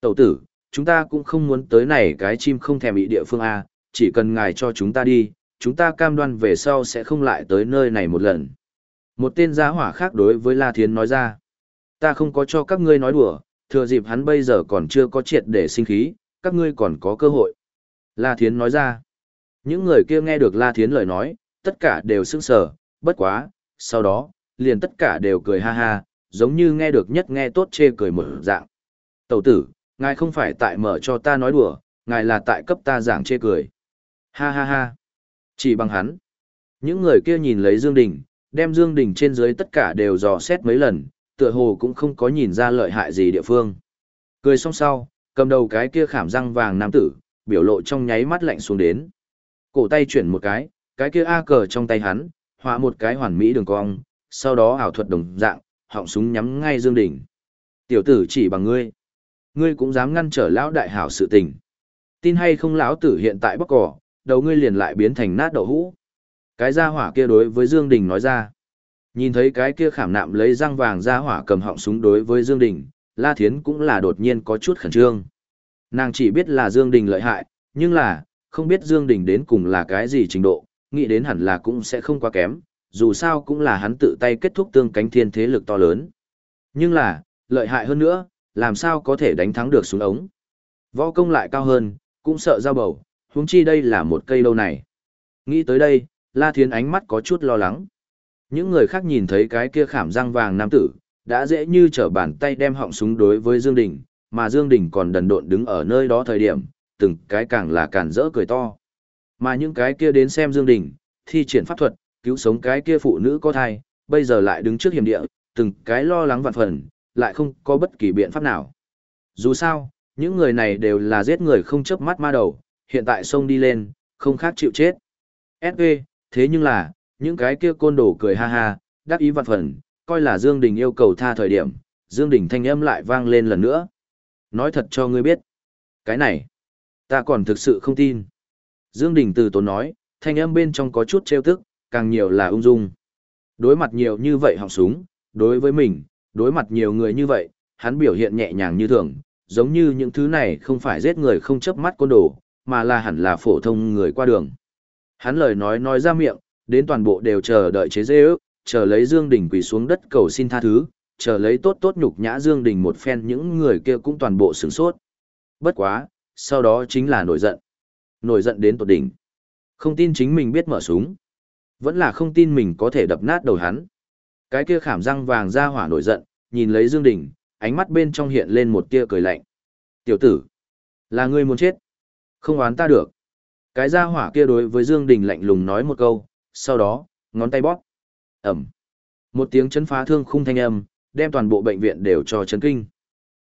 Tẩu tử, chúng ta cũng không muốn tới này cái chim không thèm bị địa phương A, chỉ cần ngài cho chúng ta đi, chúng ta cam đoan về sau sẽ không lại tới nơi này một lần. Một tên giá hỏa khác đối với La Thiến nói ra. Ta không có cho các ngươi nói đùa, thừa dịp hắn bây giờ còn chưa có triệt để sinh khí, các ngươi còn có cơ hội. La Thiến nói ra. Những người kia nghe được La Thiến lời nói, tất cả đều sững sờ, bất quá, sau đó, liền tất cả đều cười ha ha, giống như nghe được nhất nghe tốt chê cười mở dạng. Tẩu tử, ngài không phải tại mở cho ta nói đùa, ngài là tại cấp ta giảng chê cười. Ha ha ha. Chỉ bằng hắn. Những người kia nhìn lấy Dương Đình, đem Dương Đình trên dưới tất cả đều dò xét mấy lần, tựa hồ cũng không có nhìn ra lợi hại gì địa phương. Cười xong sau, cầm đầu cái kia khảm răng vàng nam tử, biểu lộ trong nháy mắt lạnh xuống đến. Cổ tay chuyển một cái, cái kia A cờ trong tay hắn, họa một cái hoàn mỹ đường cong, sau đó ảo thuật đồng dạng, họng súng nhắm ngay Dương Đình. Tiểu tử chỉ bằng ngươi. Ngươi cũng dám ngăn trở lão đại hảo sự tình. Tin hay không lão tử hiện tại bóc cỏ, đầu ngươi liền lại biến thành nát đậu hũ. Cái gia hỏa kia đối với Dương Đình nói ra. Nhìn thấy cái kia khảm nạm lấy răng vàng gia hỏa cầm họng súng đối với Dương Đình, La Thiến cũng là đột nhiên có chút khẩn trương. Nàng chỉ biết là Dương Đình lợi hại, nhưng là, không biết Dương Đình đến cùng là cái gì trình độ, nghĩ đến hẳn là cũng sẽ không quá kém, dù sao cũng là hắn tự tay kết thúc tương cánh thiên thế lực to lớn. Nhưng là, lợi hại hơn nữa, làm sao có thể đánh thắng được súng ống. Võ công lại cao hơn, cũng sợ giao bầu, huống chi đây là một cây lâu này. Nghĩ tới đây, La Thiến ánh mắt có chút lo lắng. Những người khác nhìn thấy cái kia khảm răng vàng nam tử, đã dễ như trở bàn tay đem họng súng đối với Dương Đình, mà Dương Đình còn đần độn đứng ở nơi đó thời điểm, từng cái càng là càn rỡ cười to. Mà những cái kia đến xem Dương Đình, thi triển pháp thuật, cứu sống cái kia phụ nữ có thai, bây giờ lại đứng trước hiểm địa, từng cái lo lắng vạn phần, lại không có bất kỳ biện pháp nào. Dù sao, những người này đều là giết người không chớp mắt ma đầu, hiện tại xông đi lên, không khác chịu chết. SV, thế nhưng là, những cái kia côn đồ cười ha ha, đáp ý vạn phần, coi là Dương Đình yêu cầu tha thời điểm, Dương Đình thanh âm lại vang lên lần nữa. Nói thật cho ngươi biết. Cái này, ta còn thực sự không tin. Dương Đình từ tốn nói, thanh âm bên trong có chút treo tức, càng nhiều là ung dung. Đối mặt nhiều như vậy họng súng, đối với mình, đối mặt nhiều người như vậy, hắn biểu hiện nhẹ nhàng như thường, giống như những thứ này không phải giết người không chớp mắt côn đồ, mà là hẳn là phổ thông người qua đường. Hắn lời nói nói ra miệng, đến toàn bộ đều chờ đợi chế dê ước, chờ lấy Dương Đình quỳ xuống đất cầu xin tha thứ, chờ lấy tốt tốt nhục nhã Dương Đình một phen những người kia cũng toàn bộ sửng sốt. Bất quá, sau đó chính là nổi giận. Nổi giận đến tột đỉnh. Không tin chính mình biết mở súng. Vẫn là không tin mình có thể đập nát đầu hắn. Cái kia khảm răng vàng ra hỏa nổi giận, nhìn lấy Dương Đình, ánh mắt bên trong hiện lên một tia cười lạnh. Tiểu tử, là ngươi muốn chết. Không oán ta được. Cái ra hỏa kia đối với Dương Đình lạnh lùng nói một câu, sau đó, ngón tay bóp. Ẩm. Một tiếng chấn phá thương khung thanh âm, đem toàn bộ bệnh viện đều cho chấn kinh.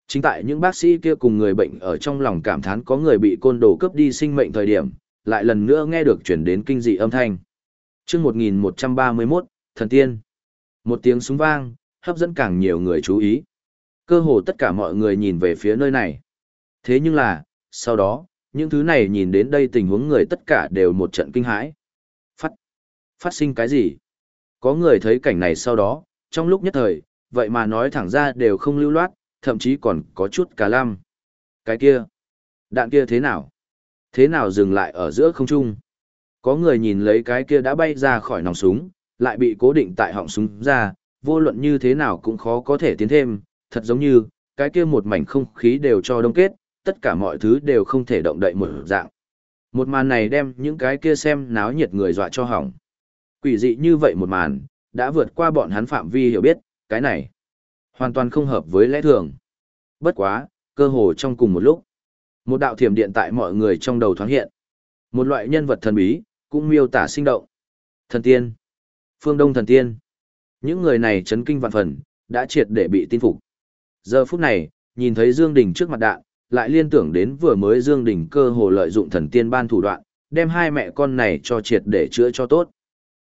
Chính tại những bác sĩ kia cùng người bệnh ở trong lòng cảm thán có người bị côn đồ cướp đi sinh mệnh thời điểm, lại lần nữa nghe được chuyển đến kinh dị âm thanh. Trước 1131, thần tiên. Một tiếng súng vang, hấp dẫn càng nhiều người chú ý. Cơ hồ tất cả mọi người nhìn về phía nơi này. Thế nhưng là, sau đó, những thứ này nhìn đến đây tình huống người tất cả đều một trận kinh hãi. Phát, phát sinh cái gì? Có người thấy cảnh này sau đó, trong lúc nhất thời, vậy mà nói thẳng ra đều không lưu loát, thậm chí còn có chút cả lam. Cái kia, đạn kia thế nào? Thế nào dừng lại ở giữa không trung? Có người nhìn lấy cái kia đã bay ra khỏi nòng súng, lại bị cố định tại họng súng ra, vô luận như thế nào cũng khó có thể tiến thêm, thật giống như, cái kia một mảnh không khí đều cho đông kết, tất cả mọi thứ đều không thể động đậy một dạng. Một màn này đem những cái kia xem náo nhiệt người dọa cho hỏng. Quỷ dị như vậy một màn, đã vượt qua bọn hắn phạm vi hiểu biết, cái này hoàn toàn không hợp với lẽ thường. Bất quá, cơ hồ trong cùng một lúc, Một đạo thiểm điện tại mọi người trong đầu thoáng hiện. Một loại nhân vật thần bí, cũng miêu tả sinh động. Thần tiên. Phương Đông thần tiên. Những người này chấn kinh vạn phần, đã triệt để bị tin phục. Giờ phút này, nhìn thấy Dương Đình trước mặt đạn, lại liên tưởng đến vừa mới Dương Đình cơ hồ lợi dụng thần tiên ban thủ đoạn, đem hai mẹ con này cho triệt để chữa cho tốt.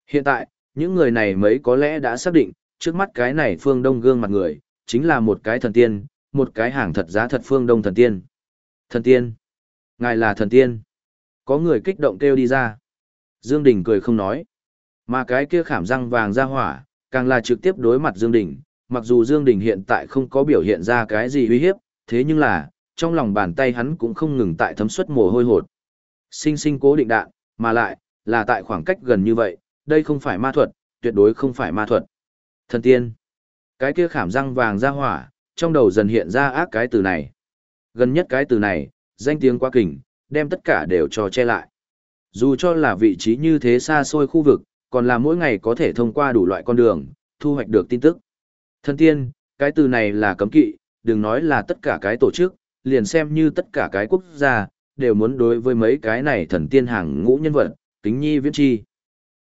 Hiện tại, những người này mấy có lẽ đã xác định, trước mắt cái này phương đông gương mặt người, chính là một cái thần tiên, một cái hàng thật giá thật phương đông thần tiên. Thần tiên. Ngài là thần tiên. Có người kích động kêu đi ra. Dương Đình cười không nói. Mà cái kia khảm răng vàng ra hỏa, càng là trực tiếp đối mặt Dương Đình. Mặc dù Dương Đình hiện tại không có biểu hiện ra cái gì uy hiếp, thế nhưng là, trong lòng bàn tay hắn cũng không ngừng tại thấm suất mồ hôi hột. Sinh sinh cố định đạn, mà lại, là tại khoảng cách gần như vậy, đây không phải ma thuật, tuyệt đối không phải ma thuật. Thần tiên. Cái kia khảm răng vàng ra hỏa, trong đầu dần hiện ra ác cái từ này. Gần nhất cái từ này, danh tiếng quá kình, đem tất cả đều cho che lại. Dù cho là vị trí như thế xa xôi khu vực, còn là mỗi ngày có thể thông qua đủ loại con đường, thu hoạch được tin tức. Thần tiên, cái từ này là cấm kỵ, đừng nói là tất cả cái tổ chức, liền xem như tất cả cái quốc gia, đều muốn đối với mấy cái này thần tiên hàng ngũ nhân vật, kính nhi viễn chi.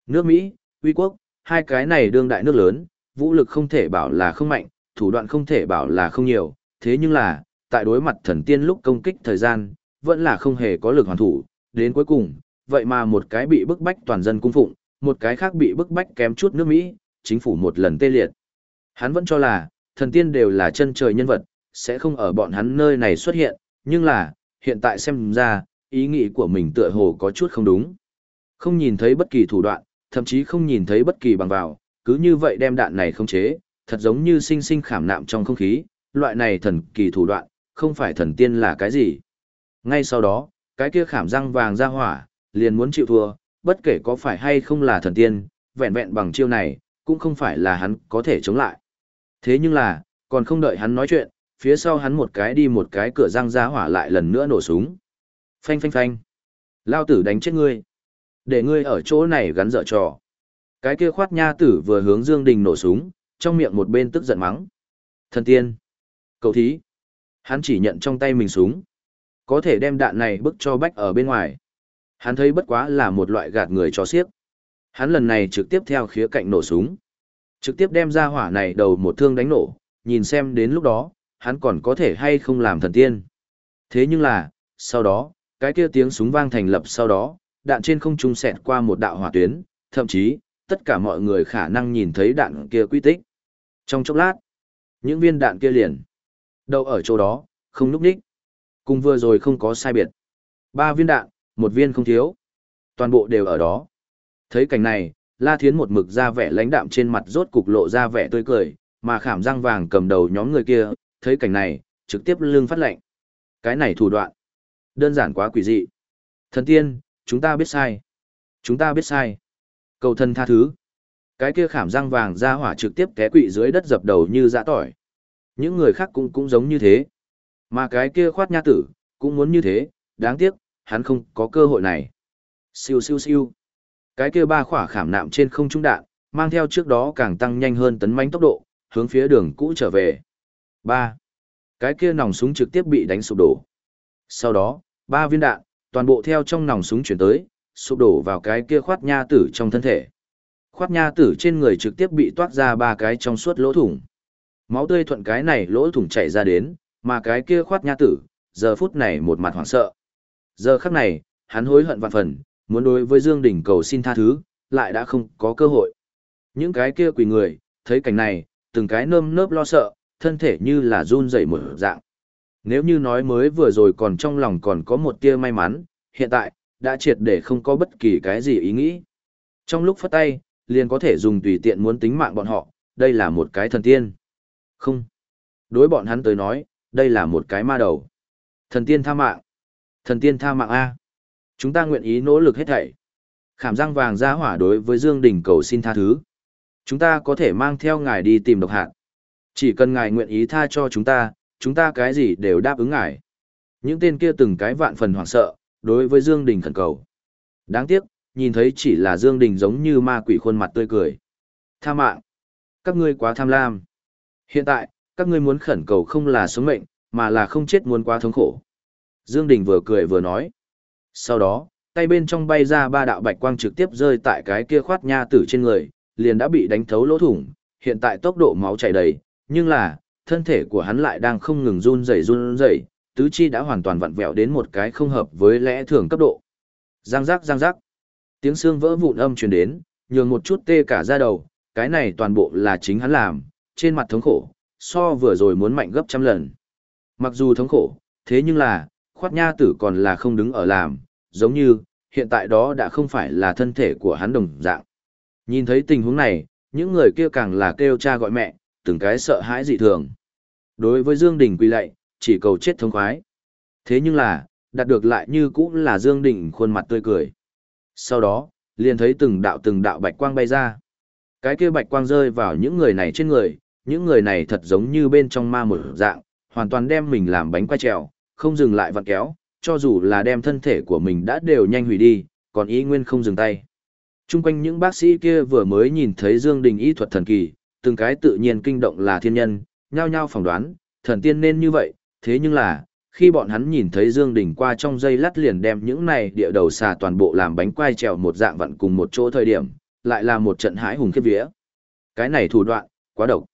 Nước Mỹ, Uy quốc, hai cái này đương đại nước lớn, vũ lực không thể bảo là không mạnh, thủ đoạn không thể bảo là không nhiều, thế nhưng là, tại đối mặt thần tiên lúc công kích thời gian, vẫn là không hề có lực hoàn thủ, đến cuối cùng, vậy mà một cái bị bức bách toàn dân cung phụng, một cái khác bị bức bách kém chút nước Mỹ, chính phủ một lần tê liệt. Hắn vẫn cho là, thần tiên đều là chân trời nhân vật, sẽ không ở bọn hắn nơi này xuất hiện, nhưng là, hiện tại xem ra, ý nghĩ của mình tựa hồ có chút không đúng. Không nhìn thấy bất kỳ thủ đoạn, thậm chí không nhìn thấy bất kỳ bằng vào, cứ như vậy đem đạn này không chế, thật giống như sinh sinh khảm nạm trong không khí, loại này thần kỳ thủ đoạn, không phải thần tiên là cái gì. Ngay sau đó, cái kia khảm răng vàng ra hỏa, liền muốn chịu thua, bất kể có phải hay không là thần tiên, vẹn vẹn bằng chiêu này, cũng không phải là hắn có thể chống lại. Thế nhưng là, còn không đợi hắn nói chuyện, phía sau hắn một cái đi một cái cửa răng ra hỏa lại lần nữa nổ súng. Phanh phanh phanh. Lao tử đánh chết ngươi. Để ngươi ở chỗ này gắn dở trò. Cái kia khoát nha tử vừa hướng Dương Đình nổ súng, trong miệng một bên tức giận mắng. Thần tiên. Cậu thí. Hắn chỉ nhận trong tay mình súng. Có thể đem đạn này bức cho bách ở bên ngoài. Hắn thấy bất quá là một loại gạt người cho xiếc. Hắn lần này trực tiếp theo khía cạnh nổ súng. Trực tiếp đem ra hỏa này đầu một thương đánh nổ, nhìn xem đến lúc đó, hắn còn có thể hay không làm thần tiên. Thế nhưng là, sau đó, cái kia tiếng súng vang thành lập sau đó, đạn trên không trung xẹt qua một đạo hỏa tuyến, thậm chí, tất cả mọi người khả năng nhìn thấy đạn kia quy tích. Trong chốc lát, những viên đạn kia liền đâu ở chỗ đó, không núp đích. Cùng vừa rồi không có sai biệt. Ba viên đạn, một viên không thiếu. Toàn bộ đều ở đó. Thấy cảnh này, La Thiến một mực ra vẻ lãnh đạm trên mặt rốt cục lộ ra vẻ tươi cười, mà khảm răng vàng cầm đầu nhóm người kia, thấy cảnh này, trực tiếp lưng phát lệnh. Cái này thủ đoạn, đơn giản quá quỷ dị. Thần tiên, chúng ta biết sai. Chúng ta biết sai. Cầu thân tha thứ. Cái kia khảm răng vàng ra hỏa trực tiếp té quỵ dưới đất dập đầu như dã tỏi. Những người khác cũng cũng giống như thế. Mà cái kia khoát nha tử, cũng muốn như thế, đáng tiếc, hắn không có cơ hội này. Siêu siêu siêu. Cái kia ba khỏa khảm nạm trên không trung đạn, mang theo trước đó càng tăng nhanh hơn tấn mãnh tốc độ, hướng phía đường cũ trở về. Ba. Cái kia nòng súng trực tiếp bị đánh sụp đổ. Sau đó, ba viên đạn, toàn bộ theo trong nòng súng chuyển tới, sụp đổ vào cái kia khoát nha tử trong thân thể. Khoát nha tử trên người trực tiếp bị toát ra ba cái trong suốt lỗ thủng. Máu tươi thuận cái này lỗ thủng chảy ra đến, mà cái kia khoát nha tử, giờ phút này một mặt hoảng sợ. Giờ khắc này, hắn hối hận vạn phần, muốn đối với Dương Đình cầu xin tha thứ, lại đã không có cơ hội. Những cái kia quỷ người, thấy cảnh này, từng cái nơm nớp lo sợ, thân thể như là run rẩy một dạng. Nếu như nói mới vừa rồi còn trong lòng còn có một tia may mắn, hiện tại, đã triệt để không có bất kỳ cái gì ý nghĩ. Trong lúc phát tay, liền có thể dùng tùy tiện muốn tính mạng bọn họ, đây là một cái thần tiên. Không. Đối bọn hắn tới nói, đây là một cái ma đầu. Thần tiên tha mạng. Thần tiên tha mạng A. Chúng ta nguyện ý nỗ lực hết thảy. Khảm răng vàng ra hỏa đối với Dương Đình cầu xin tha thứ. Chúng ta có thể mang theo ngài đi tìm độc hạn. Chỉ cần ngài nguyện ý tha cho chúng ta, chúng ta cái gì đều đáp ứng ngài. Những tên kia từng cái vạn phần hoảng sợ, đối với Dương Đình khẩn cầu. Đáng tiếc, nhìn thấy chỉ là Dương Đình giống như ma quỷ khuôn mặt tươi cười. Tha mạng. Các ngươi quá tham lam. Hiện tại, các ngươi muốn khẩn cầu không là sống mệnh, mà là không chết muốn quá thống khổ. Dương Đình vừa cười vừa nói. Sau đó, tay bên trong bay ra ba đạo bạch quang trực tiếp rơi tại cái kia khoát nha tử trên người, liền đã bị đánh thấu lỗ thủng, hiện tại tốc độ máu chảy đầy, nhưng là, thân thể của hắn lại đang không ngừng run rẩy run rẩy, tứ chi đã hoàn toàn vặn vẹo đến một cái không hợp với lẽ thường cấp độ. Giang giác giang giác. Tiếng xương vỡ vụn âm truyền đến, nhường một chút tê cả da đầu, cái này toàn bộ là chính hắn làm, trên mặt thống khổ, so vừa rồi muốn mạnh gấp trăm lần. Mặc dù thống khổ, thế nhưng là, khoát nha tử còn là không đứng ở làm, giống như, hiện tại đó đã không phải là thân thể của hắn đồng dạng. Nhìn thấy tình huống này, những người kia càng là kêu cha gọi mẹ, từng cái sợ hãi dị thường. Đối với Dương Đình quy lạy, chỉ cầu chết thống khoái. Thế nhưng là, đạt được lại như cũng là Dương Đình khuôn mặt tươi cười. Sau đó, liền thấy từng đạo từng đạo bạch quang bay ra. Cái kia bạch quang rơi vào những người này trên người, những người này thật giống như bên trong ma một dạng, hoàn toàn đem mình làm bánh quay trèo, không dừng lại vặn kéo, cho dù là đem thân thể của mình đã đều nhanh hủy đi, còn Y nguyên không dừng tay. Trung quanh những bác sĩ kia vừa mới nhìn thấy Dương Đình y thuật thần kỳ, từng cái tự nhiên kinh động là thiên nhân, nhao nhao phỏng đoán, thần tiên nên như vậy, thế nhưng là, khi bọn hắn nhìn thấy Dương Đình qua trong dây lát liền đem những này địa đầu xà toàn bộ làm bánh quai trèo một dạng vặn cùng một chỗ thời điểm, lại là một trận hãi hùng khiếp vía. Cái này thủ đoạn, quá độc.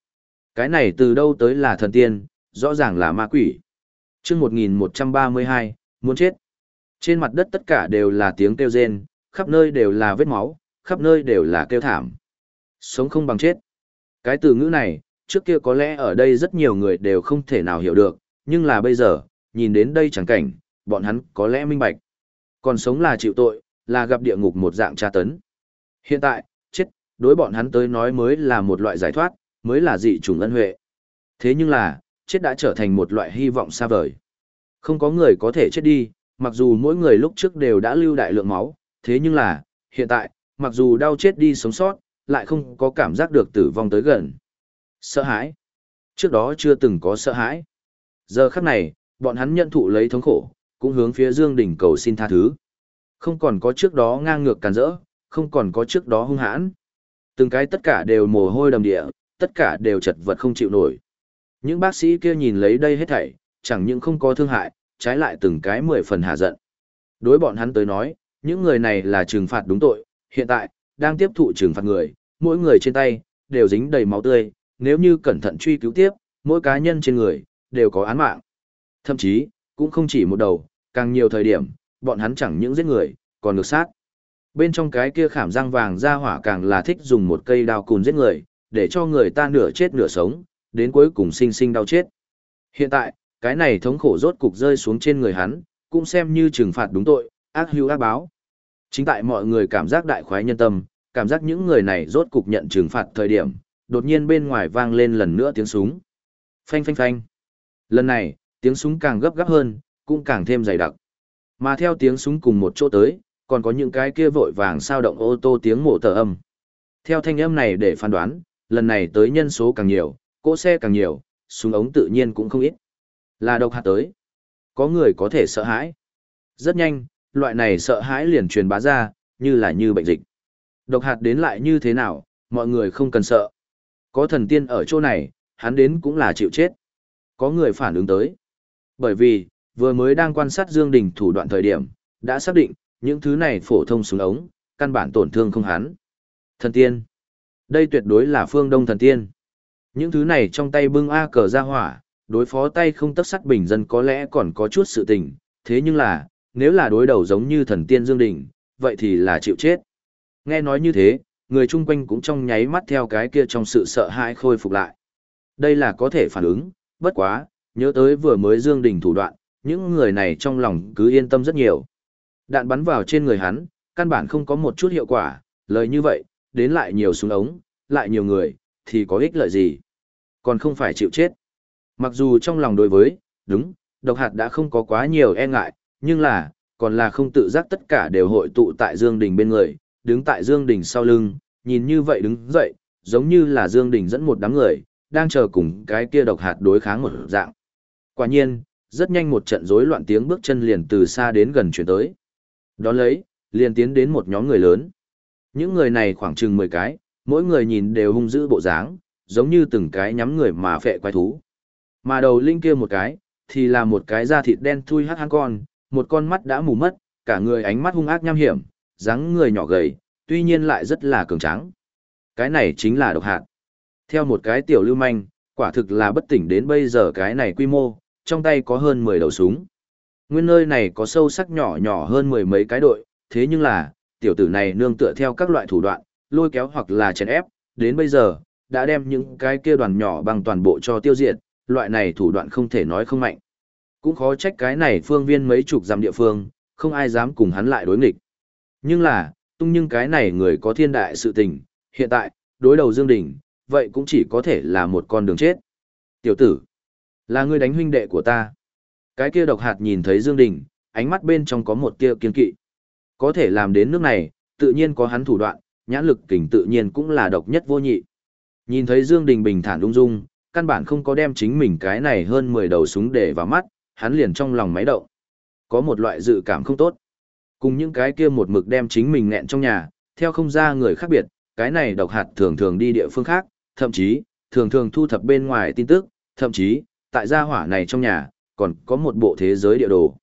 Cái này từ đâu tới là thần tiên, rõ ràng là ma quỷ. Chương 1132, muốn chết. Trên mặt đất tất cả đều là tiếng kêu rên, khắp nơi đều là vết máu, khắp nơi đều là kêu thảm. Sống không bằng chết. Cái từ ngữ này, trước kia có lẽ ở đây rất nhiều người đều không thể nào hiểu được, nhưng là bây giờ, nhìn đến đây chẳng cảnh, bọn hắn có lẽ minh bạch. Còn sống là chịu tội, là gặp địa ngục một dạng tra tấn. Hiện tại, chết, đối bọn hắn tới nói mới là một loại giải thoát, mới là dị trùng ân huệ. Thế nhưng là, chết đã trở thành một loại hy vọng xa vời. Không có người có thể chết đi, mặc dù mỗi người lúc trước đều đã lưu đại lượng máu, thế nhưng là, hiện tại, mặc dù đau chết đi sống sót, lại không có cảm giác được tử vong tới gần. Sợ hãi. Trước đó chưa từng có sợ hãi. Giờ khắc này, bọn hắn nhận thụ lấy thống khổ, cũng hướng phía Dương Đình cầu xin tha thứ. Không còn có trước đó ngang ngược càn rỡ, không còn có trước đó hung hãn. Từng cái tất cả đều mồ hôi đầm địa, tất cả đều chật vật không chịu nổi. Những bác sĩ kia nhìn lấy đây hết thảy, chẳng những không có thương hại, trái lại từng cái mười phần hạ giận. Đối bọn hắn tới nói, những người này là trừng phạt đúng tội, hiện tại, đang tiếp thụ trừng phạt người, mỗi người trên tay, đều dính đầy máu tươi, nếu như cẩn thận truy cứu tiếp, mỗi cá nhân trên người, đều có án mạng. Thậm chí, cũng không chỉ một đầu, càng nhiều thời điểm, bọn hắn chẳng những giết người, còn ngược sát. Bên trong cái kia khảm răng vàng ra hỏa càng là thích dùng một cây đao cùn giết người, để cho người ta nửa chết nửa sống, đến cuối cùng sinh sinh đau chết. Hiện tại, cái này thống khổ rốt cục rơi xuống trên người hắn, cũng xem như trừng phạt đúng tội, ác hữu ác báo. Chính tại mọi người cảm giác đại khoái nhân tâm, cảm giác những người này rốt cục nhận trừng phạt thời điểm, đột nhiên bên ngoài vang lên lần nữa tiếng súng. Phanh phanh phanh. Lần này, tiếng súng càng gấp gáp hơn, cũng càng thêm dày đặc. Mà theo tiếng súng cùng một chỗ tới, còn có những cái kia vội vàng sao động ô tô tiếng mổ tờ âm. Theo thanh âm này để phán đoán, lần này tới nhân số càng nhiều, cỗ xe càng nhiều, súng ống tự nhiên cũng không ít. Là độc hạt tới. Có người có thể sợ hãi. Rất nhanh, loại này sợ hãi liền truyền bá ra, như là như bệnh dịch. Độc hạt đến lại như thế nào, mọi người không cần sợ. Có thần tiên ở chỗ này, hắn đến cũng là chịu chết. Có người phản ứng tới. Bởi vì, vừa mới đang quan sát Dương Đình thủ đoạn thời điểm, đã xác định, những thứ này phổ thông súng ống, căn bản tổn thương không hắn. Thần tiên. Đây tuyệt đối là phương đông thần tiên. Những thứ này trong tay bưng A cờ ra hỏa, đối phó tay không tất sắt bình dân có lẽ còn có chút sự tình, thế nhưng là, nếu là đối đầu giống như thần tiên Dương Đình, vậy thì là chịu chết. Nghe nói như thế, người chung quanh cũng trong nháy mắt theo cái kia trong sự sợ hãi khôi phục lại. Đây là có thể phản ứng, bất quá, nhớ tới vừa mới Dương Đình thủ đoạn, những người này trong lòng cứ yên tâm rất nhiều. Đạn bắn vào trên người hắn, căn bản không có một chút hiệu quả, lời như vậy, đến lại nhiều súng ống, lại nhiều người, thì có ích lợi gì? Còn không phải chịu chết. Mặc dù trong lòng đối với, đúng, độc hạt đã không có quá nhiều e ngại, nhưng là, còn là không tự giác tất cả đều hội tụ tại Dương Đình bên người, đứng tại Dương Đình sau lưng, nhìn như vậy đứng dậy, giống như là Dương Đình dẫn một đám người, đang chờ cùng cái kia độc hạt đối kháng một dạng. Quả nhiên, rất nhanh một trận rối loạn tiếng bước chân liền từ xa đến gần chuyển tới. đó lấy, liền tiến đến một nhóm người lớn. Những người này khoảng chừng 10 cái, mỗi người nhìn đều hung dữ bộ dáng, giống như từng cái nhắm người mà phệ quái thú. Mà đầu linh kia một cái, thì là một cái da thịt đen thui hắc hắn con, một con mắt đã mù mất, cả người ánh mắt hung ác nham hiểm, dáng người nhỏ gầy, tuy nhiên lại rất là cường tráng. Cái này chính là độc hạt. Theo một cái tiểu lưu manh, quả thực là bất tỉnh đến bây giờ cái này quy mô, trong tay có hơn 10 đầu súng. Nguyên nơi này có sâu sắc nhỏ nhỏ hơn mười mấy cái đội, thế nhưng là, tiểu tử này nương tựa theo các loại thủ đoạn, lôi kéo hoặc là chèn ép, đến bây giờ, đã đem những cái kia đoàn nhỏ bằng toàn bộ cho tiêu diệt, loại này thủ đoạn không thể nói không mạnh. Cũng khó trách cái này phương viên mấy chục giam địa phương, không ai dám cùng hắn lại đối nghịch. Nhưng là, tung nhưng cái này người có thiên đại sự tình, hiện tại, đối đầu Dương Đình, vậy cũng chỉ có thể là một con đường chết. Tiểu tử, là ngươi đánh huynh đệ của ta. Cái kia độc hạt nhìn thấy Dương Đình, ánh mắt bên trong có một tia kiên kỵ. Có thể làm đến nước này, tự nhiên có hắn thủ đoạn, nhãn lực kình tự nhiên cũng là độc nhất vô nhị. Nhìn thấy Dương Đình bình thản ung dung, căn bản không có đem chính mình cái này hơn 10 đầu súng để vào mắt, hắn liền trong lòng máy động. Có một loại dự cảm không tốt. Cùng những cái kia một mực đem chính mình nghẹn trong nhà, theo không ra người khác biệt, cái này độc hạt thường thường đi địa phương khác, thậm chí, thường thường thu thập bên ngoài tin tức, thậm chí, tại gia hỏa này trong nhà, còn có một bộ thế giới địa đồ.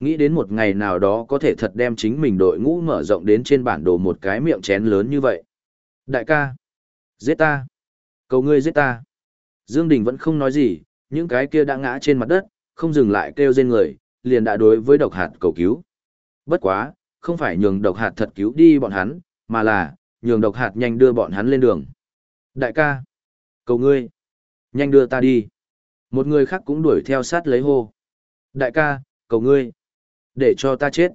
Nghĩ đến một ngày nào đó có thể thật đem chính mình đội ngũ mở rộng đến trên bản đồ một cái miệng chén lớn như vậy. Đại ca, giết ta, cầu ngươi giết ta. Dương Đình vẫn không nói gì, những cái kia đã ngã trên mặt đất, không dừng lại kêu rên người, liền đã đối với độc hạt cầu cứu. Bất quá, không phải nhường độc hạt thật cứu đi bọn hắn, mà là, nhường độc hạt nhanh đưa bọn hắn lên đường. Đại ca, cầu ngươi, nhanh đưa ta đi. Một người khác cũng đuổi theo sát lấy hô. Đại ca, cầu ngươi, để cho ta chết.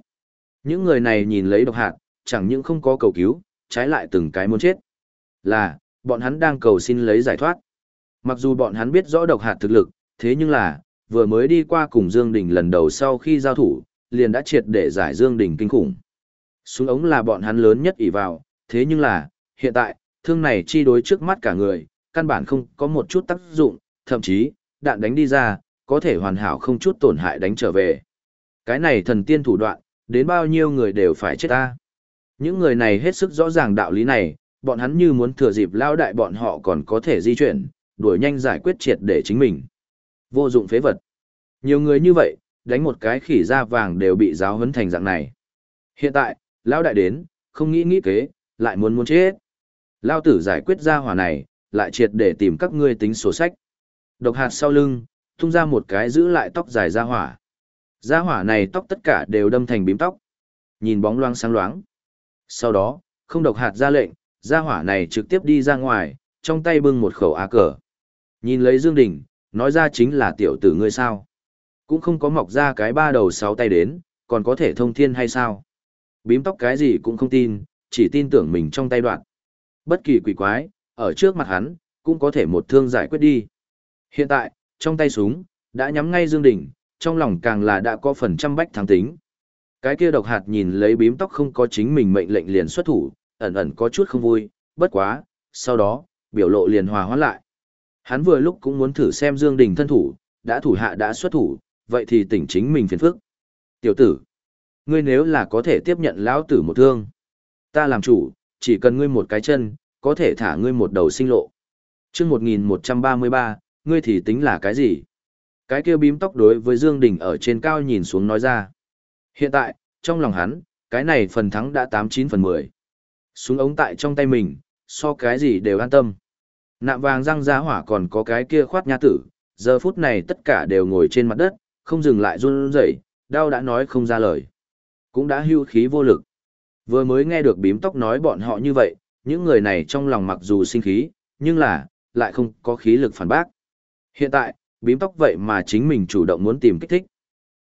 Những người này nhìn lấy độc hạt, chẳng những không có cầu cứu, trái lại từng cái muốn chết. Là, bọn hắn đang cầu xin lấy giải thoát. Mặc dù bọn hắn biết rõ độc hạt thực lực, thế nhưng là, vừa mới đi qua cùng Dương Đình lần đầu sau khi giao thủ, liền đã triệt để giải Dương Đình kinh khủng. Súng ống là bọn hắn lớn nhất ỷ vào, thế nhưng là, hiện tại, thương này chi đối trước mắt cả người, căn bản không có một chút tác dụng, thậm chí, đạn đánh đi ra, có thể hoàn hảo không chút tổn hại đánh trở về. Cái này thần tiên thủ đoạn, đến bao nhiêu người đều phải chết ta. Những người này hết sức rõ ràng đạo lý này, bọn hắn như muốn thừa dịp lao đại bọn họ còn có thể di chuyển, đuổi nhanh giải quyết triệt để chính mình. Vô dụng phế vật. Nhiều người như vậy, đánh một cái khỉ da vàng đều bị giáo huấn thành dạng này. Hiện tại, lao đại đến, không nghĩ nghĩ kế, lại muốn muốn chết. Lao tử giải quyết ra hỏa này, lại triệt để tìm các ngươi tính sổ sách. Độc hạt sau lưng, tung ra một cái giữ lại tóc dài ra hỏa. Ra hỏa này tóc tất cả đều đâm thành bím tóc. Nhìn bóng loang sáng loáng. Sau đó, không độc hạt ra lệnh, gia hỏa này trực tiếp đi ra ngoài, trong tay bưng một khẩu á cờ. Nhìn lấy Dương Đình, nói ra chính là tiểu tử ngươi sao. Cũng không có mọc ra cái ba đầu sáu tay đến, còn có thể thông thiên hay sao. Bím tóc cái gì cũng không tin, chỉ tin tưởng mình trong tay đoạn. Bất kỳ quỷ quái, ở trước mặt hắn, cũng có thể một thương giải quyết đi. Hiện tại, trong tay súng, đã nhắm ngay Dương Đình, trong lòng càng là đã có phần trăm bách thắng tính. Cái kia độc hạt nhìn lấy bím tóc không có chính mình mệnh lệnh liền xuất thủ, ẩn ẩn có chút không vui, bất quá, sau đó, biểu lộ liền hòa hoãn lại. Hắn vừa lúc cũng muốn thử xem Dương Đình thân thủ, đã thủ hạ đã xuất thủ, vậy thì tỉnh chính mình phiền phức. Tiểu tử, ngươi nếu là có thể tiếp nhận lão tử một thương, ta làm chủ, chỉ cần ngươi một cái chân, có thể thả ngươi một đầu sinh lộ. Trước 1133, ngươi thì tính là cái gì? Cái kia bím tóc đối với Dương Đình ở trên cao nhìn xuống nói ra. Hiện tại, trong lòng hắn, cái này phần thắng đã 89 phần 10. Súng ống tại trong tay mình, so cái gì đều an tâm. Nạm vàng răng ra hỏa còn có cái kia khoát nha tử, giờ phút này tất cả đều ngồi trên mặt đất, không dừng lại run rẩy, đau đã nói không ra lời. Cũng đã hưu khí vô lực. Vừa mới nghe được bím tóc nói bọn họ như vậy, những người này trong lòng mặc dù sinh khí, nhưng là, lại không có khí lực phản bác. Hiện tại, bím tóc vậy mà chính mình chủ động muốn tìm kích thích.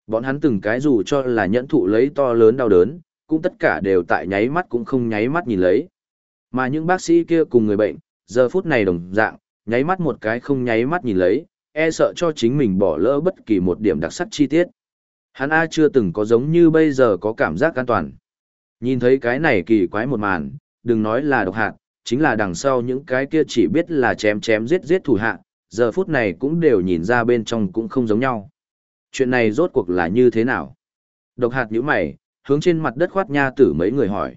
Bọn hắn từng cái dù cho là nhẫn thụ lấy to lớn đau đớn, cũng tất cả đều tại nháy mắt cũng không nháy mắt nhìn lấy. Mà những bác sĩ kia cùng người bệnh, giờ phút này đồng dạng, nháy mắt một cái không nháy mắt nhìn lấy, e sợ cho chính mình bỏ lỡ bất kỳ một điểm đặc sắc chi tiết. Hắn A chưa từng có giống như bây giờ có cảm giác an toàn. Nhìn thấy cái này kỳ quái một màn, đừng nói là độc hạt, chính là đằng sau những cái kia chỉ biết là chém chém giết giết thủ hạ, giờ phút này cũng đều nhìn ra bên trong cũng không giống nhau. Chuyện này rốt cuộc là như thế nào? Độc hạt nhíu mày, hướng trên mặt đất khoát nha tử mấy người hỏi.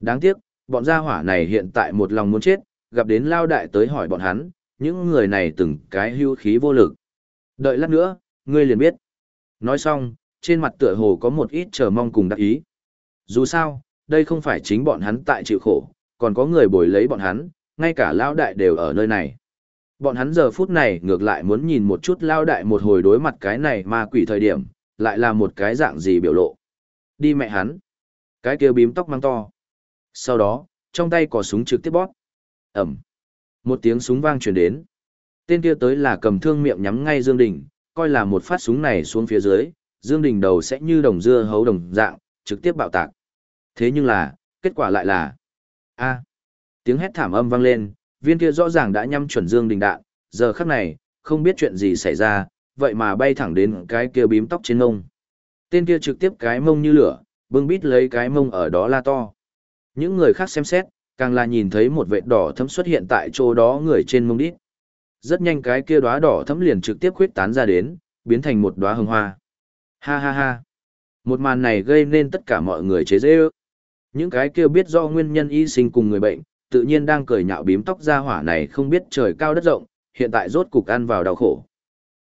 Đáng tiếc, bọn gia hỏa này hiện tại một lòng muốn chết, gặp đến lao đại tới hỏi bọn hắn, những người này từng cái hưu khí vô lực. Đợi lát nữa, ngươi liền biết. Nói xong, trên mặt tựa hồ có một ít chờ mong cùng đắc ý. Dù sao, đây không phải chính bọn hắn tại chịu khổ, còn có người bồi lấy bọn hắn, ngay cả lão đại đều ở nơi này. Bọn hắn giờ phút này ngược lại muốn nhìn một chút lão đại một hồi đối mặt cái này ma quỷ thời điểm, lại là một cái dạng gì biểu lộ. Đi mẹ hắn. Cái kia bím tóc mang to. Sau đó, trong tay có súng trực tiếp bóp. Ẩm. Một tiếng súng vang truyền đến. Tên kia tới là cầm thương miệng nhắm ngay Dương Đình, coi là một phát súng này xuống phía dưới, Dương Đình đầu sẽ như đồng dưa hấu đồng dạng, trực tiếp bạo tạc. Thế nhưng là, kết quả lại là a tiếng hét thảm âm vang lên, viên kia rõ ràng đã nhắm chuẩn Dương Đình đạn, giờ khắc này, không biết chuyện gì xảy ra, vậy mà bay thẳng đến cái kia bím tóc trên ngông. Tên kia trực tiếp cái mông như lửa, bưng bít lấy cái mông ở đó la to. Những người khác xem xét, càng là nhìn thấy một vệt đỏ thấm xuất hiện tại chỗ đó người trên mông đít. Rất nhanh cái kia đóa đỏ thấm liền trực tiếp khuyết tán ra đến, biến thành một đóa hồng hoa. Ha ha ha. Một màn này gây nên tất cả mọi người chế dễ ước. Những cái kia biết do nguyên nhân y sinh cùng người bệnh, tự nhiên đang cười nhạo bím tóc ra hỏa này không biết trời cao đất rộng, hiện tại rốt cục ăn vào đau khổ.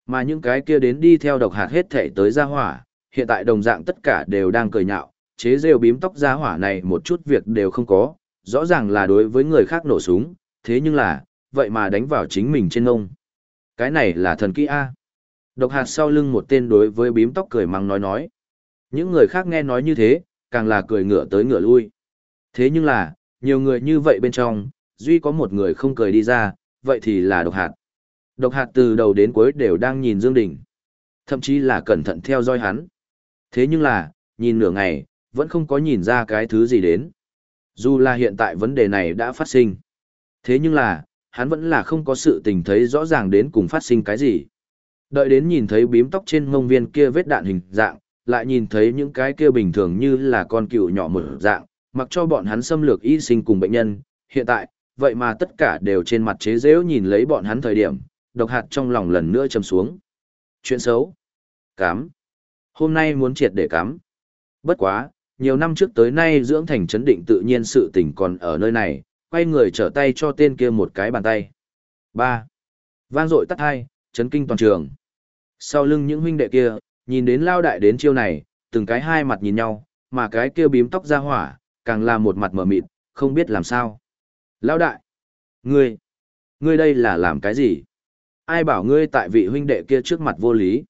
Mà những cái kia đến đi theo độc hạt hết thể tới ra hỏa, hiện tại đồng dạng tất cả đều đang cười nhạo, chế rêu bím tóc ra hỏa này một chút việc đều không có, rõ ràng là đối với người khác nổ súng, thế nhưng là, vậy mà đánh vào chính mình trên ông. Cái này là thần kỹ A. Độc hạt sau lưng một tên đối với bím tóc cười mắng nói nói. Những người khác nghe nói như thế, càng là cười ngửa tới ngửa lui. Thế nhưng là, nhiều người như vậy bên trong, duy có một người không cười đi ra, vậy thì là độc hạt. Độc hạt từ đầu đến cuối đều đang nhìn Dương Đình. Thậm chí là cẩn thận theo dõi hắn. Thế nhưng là, nhìn nửa ngày, vẫn không có nhìn ra cái thứ gì đến. Dù là hiện tại vấn đề này đã phát sinh. Thế nhưng là, hắn vẫn là không có sự tình thấy rõ ràng đến cùng phát sinh cái gì. Đợi đến nhìn thấy bím tóc trên mông viên kia vết đạn hình dạng, lại nhìn thấy những cái kia bình thường như là con cựu nhỏ mở dạng, mặc cho bọn hắn xâm lược y sinh cùng bệnh nhân, hiện tại, vậy mà tất cả đều trên mặt chế dễu nhìn lấy bọn hắn thời điểm, độc hạt trong lòng lần nữa châm xuống. Chuyện xấu. Cám. Hôm nay muốn triệt để cắm. Bất quá, nhiều năm trước tới nay dưỡng thành chấn định tự nhiên sự tình còn ở nơi này, quay người trở tay cho tên kia một cái bàn tay. 3. Vang dội tắt hai, chấn kinh toàn trường. Sau lưng những huynh đệ kia, nhìn đến lao đại đến chiêu này, từng cái hai mặt nhìn nhau, mà cái kia bím tóc ra hỏa, càng là một mặt mở mịt, không biết làm sao. Lao đại! Ngươi! Ngươi đây là làm cái gì? Ai bảo ngươi tại vị huynh đệ kia trước mặt vô lý?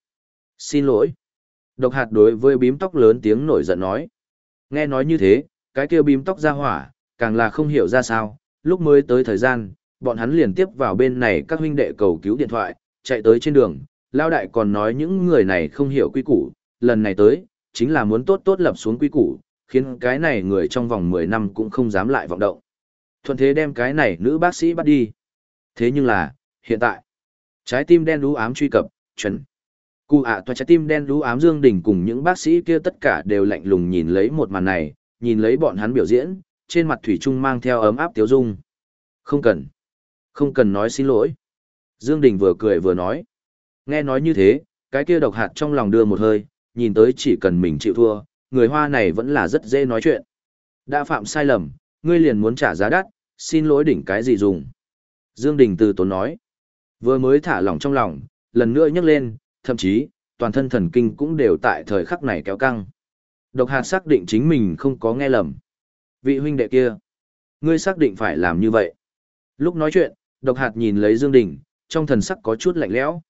Xin lỗi! Độc hạt đối với bím tóc lớn tiếng nổi giận nói. Nghe nói như thế, cái kia bím tóc ra hỏa, càng là không hiểu ra sao, lúc mới tới thời gian, bọn hắn liền tiếp vào bên này các huynh đệ cầu cứu điện thoại, chạy tới trên đường, lao đại còn nói những người này không hiểu quy củ, lần này tới, chính là muốn tốt tốt lập xuống quy củ, khiến cái này người trong vòng 10 năm cũng không dám lại vọng động. Thuận thế đem cái này nữ bác sĩ bắt đi. Thế nhưng là, hiện tại, trái tim đen đú ám truy cập, chuẩn. Cụ ạ à trái tim đen lũ ám Dương Đình cùng những bác sĩ kia tất cả đều lạnh lùng nhìn lấy một màn này, nhìn lấy bọn hắn biểu diễn, trên mặt Thủy Trung mang theo ấm áp tiếu dung. Không cần. Không cần nói xin lỗi. Dương Đình vừa cười vừa nói. Nghe nói như thế, cái kia độc hạt trong lòng đưa một hơi, nhìn tới chỉ cần mình chịu thua, người hoa này vẫn là rất dễ nói chuyện. Đã phạm sai lầm, ngươi liền muốn trả giá đắt, xin lỗi đỉnh cái gì dùng. Dương Đình từ tốn nói. Vừa mới thả lỏng trong lòng, lần nữa nhấc lên, thậm chí, toàn thân thần kinh cũng đều tại thời khắc này kéo căng. Độc hạt xác định chính mình không có nghe lầm. Vị huynh đệ kia, ngươi xác định phải làm như vậy. Lúc nói chuyện, độc hạt nhìn lấy Dương Đình, trong thần sắc có chút lạnh lẽo.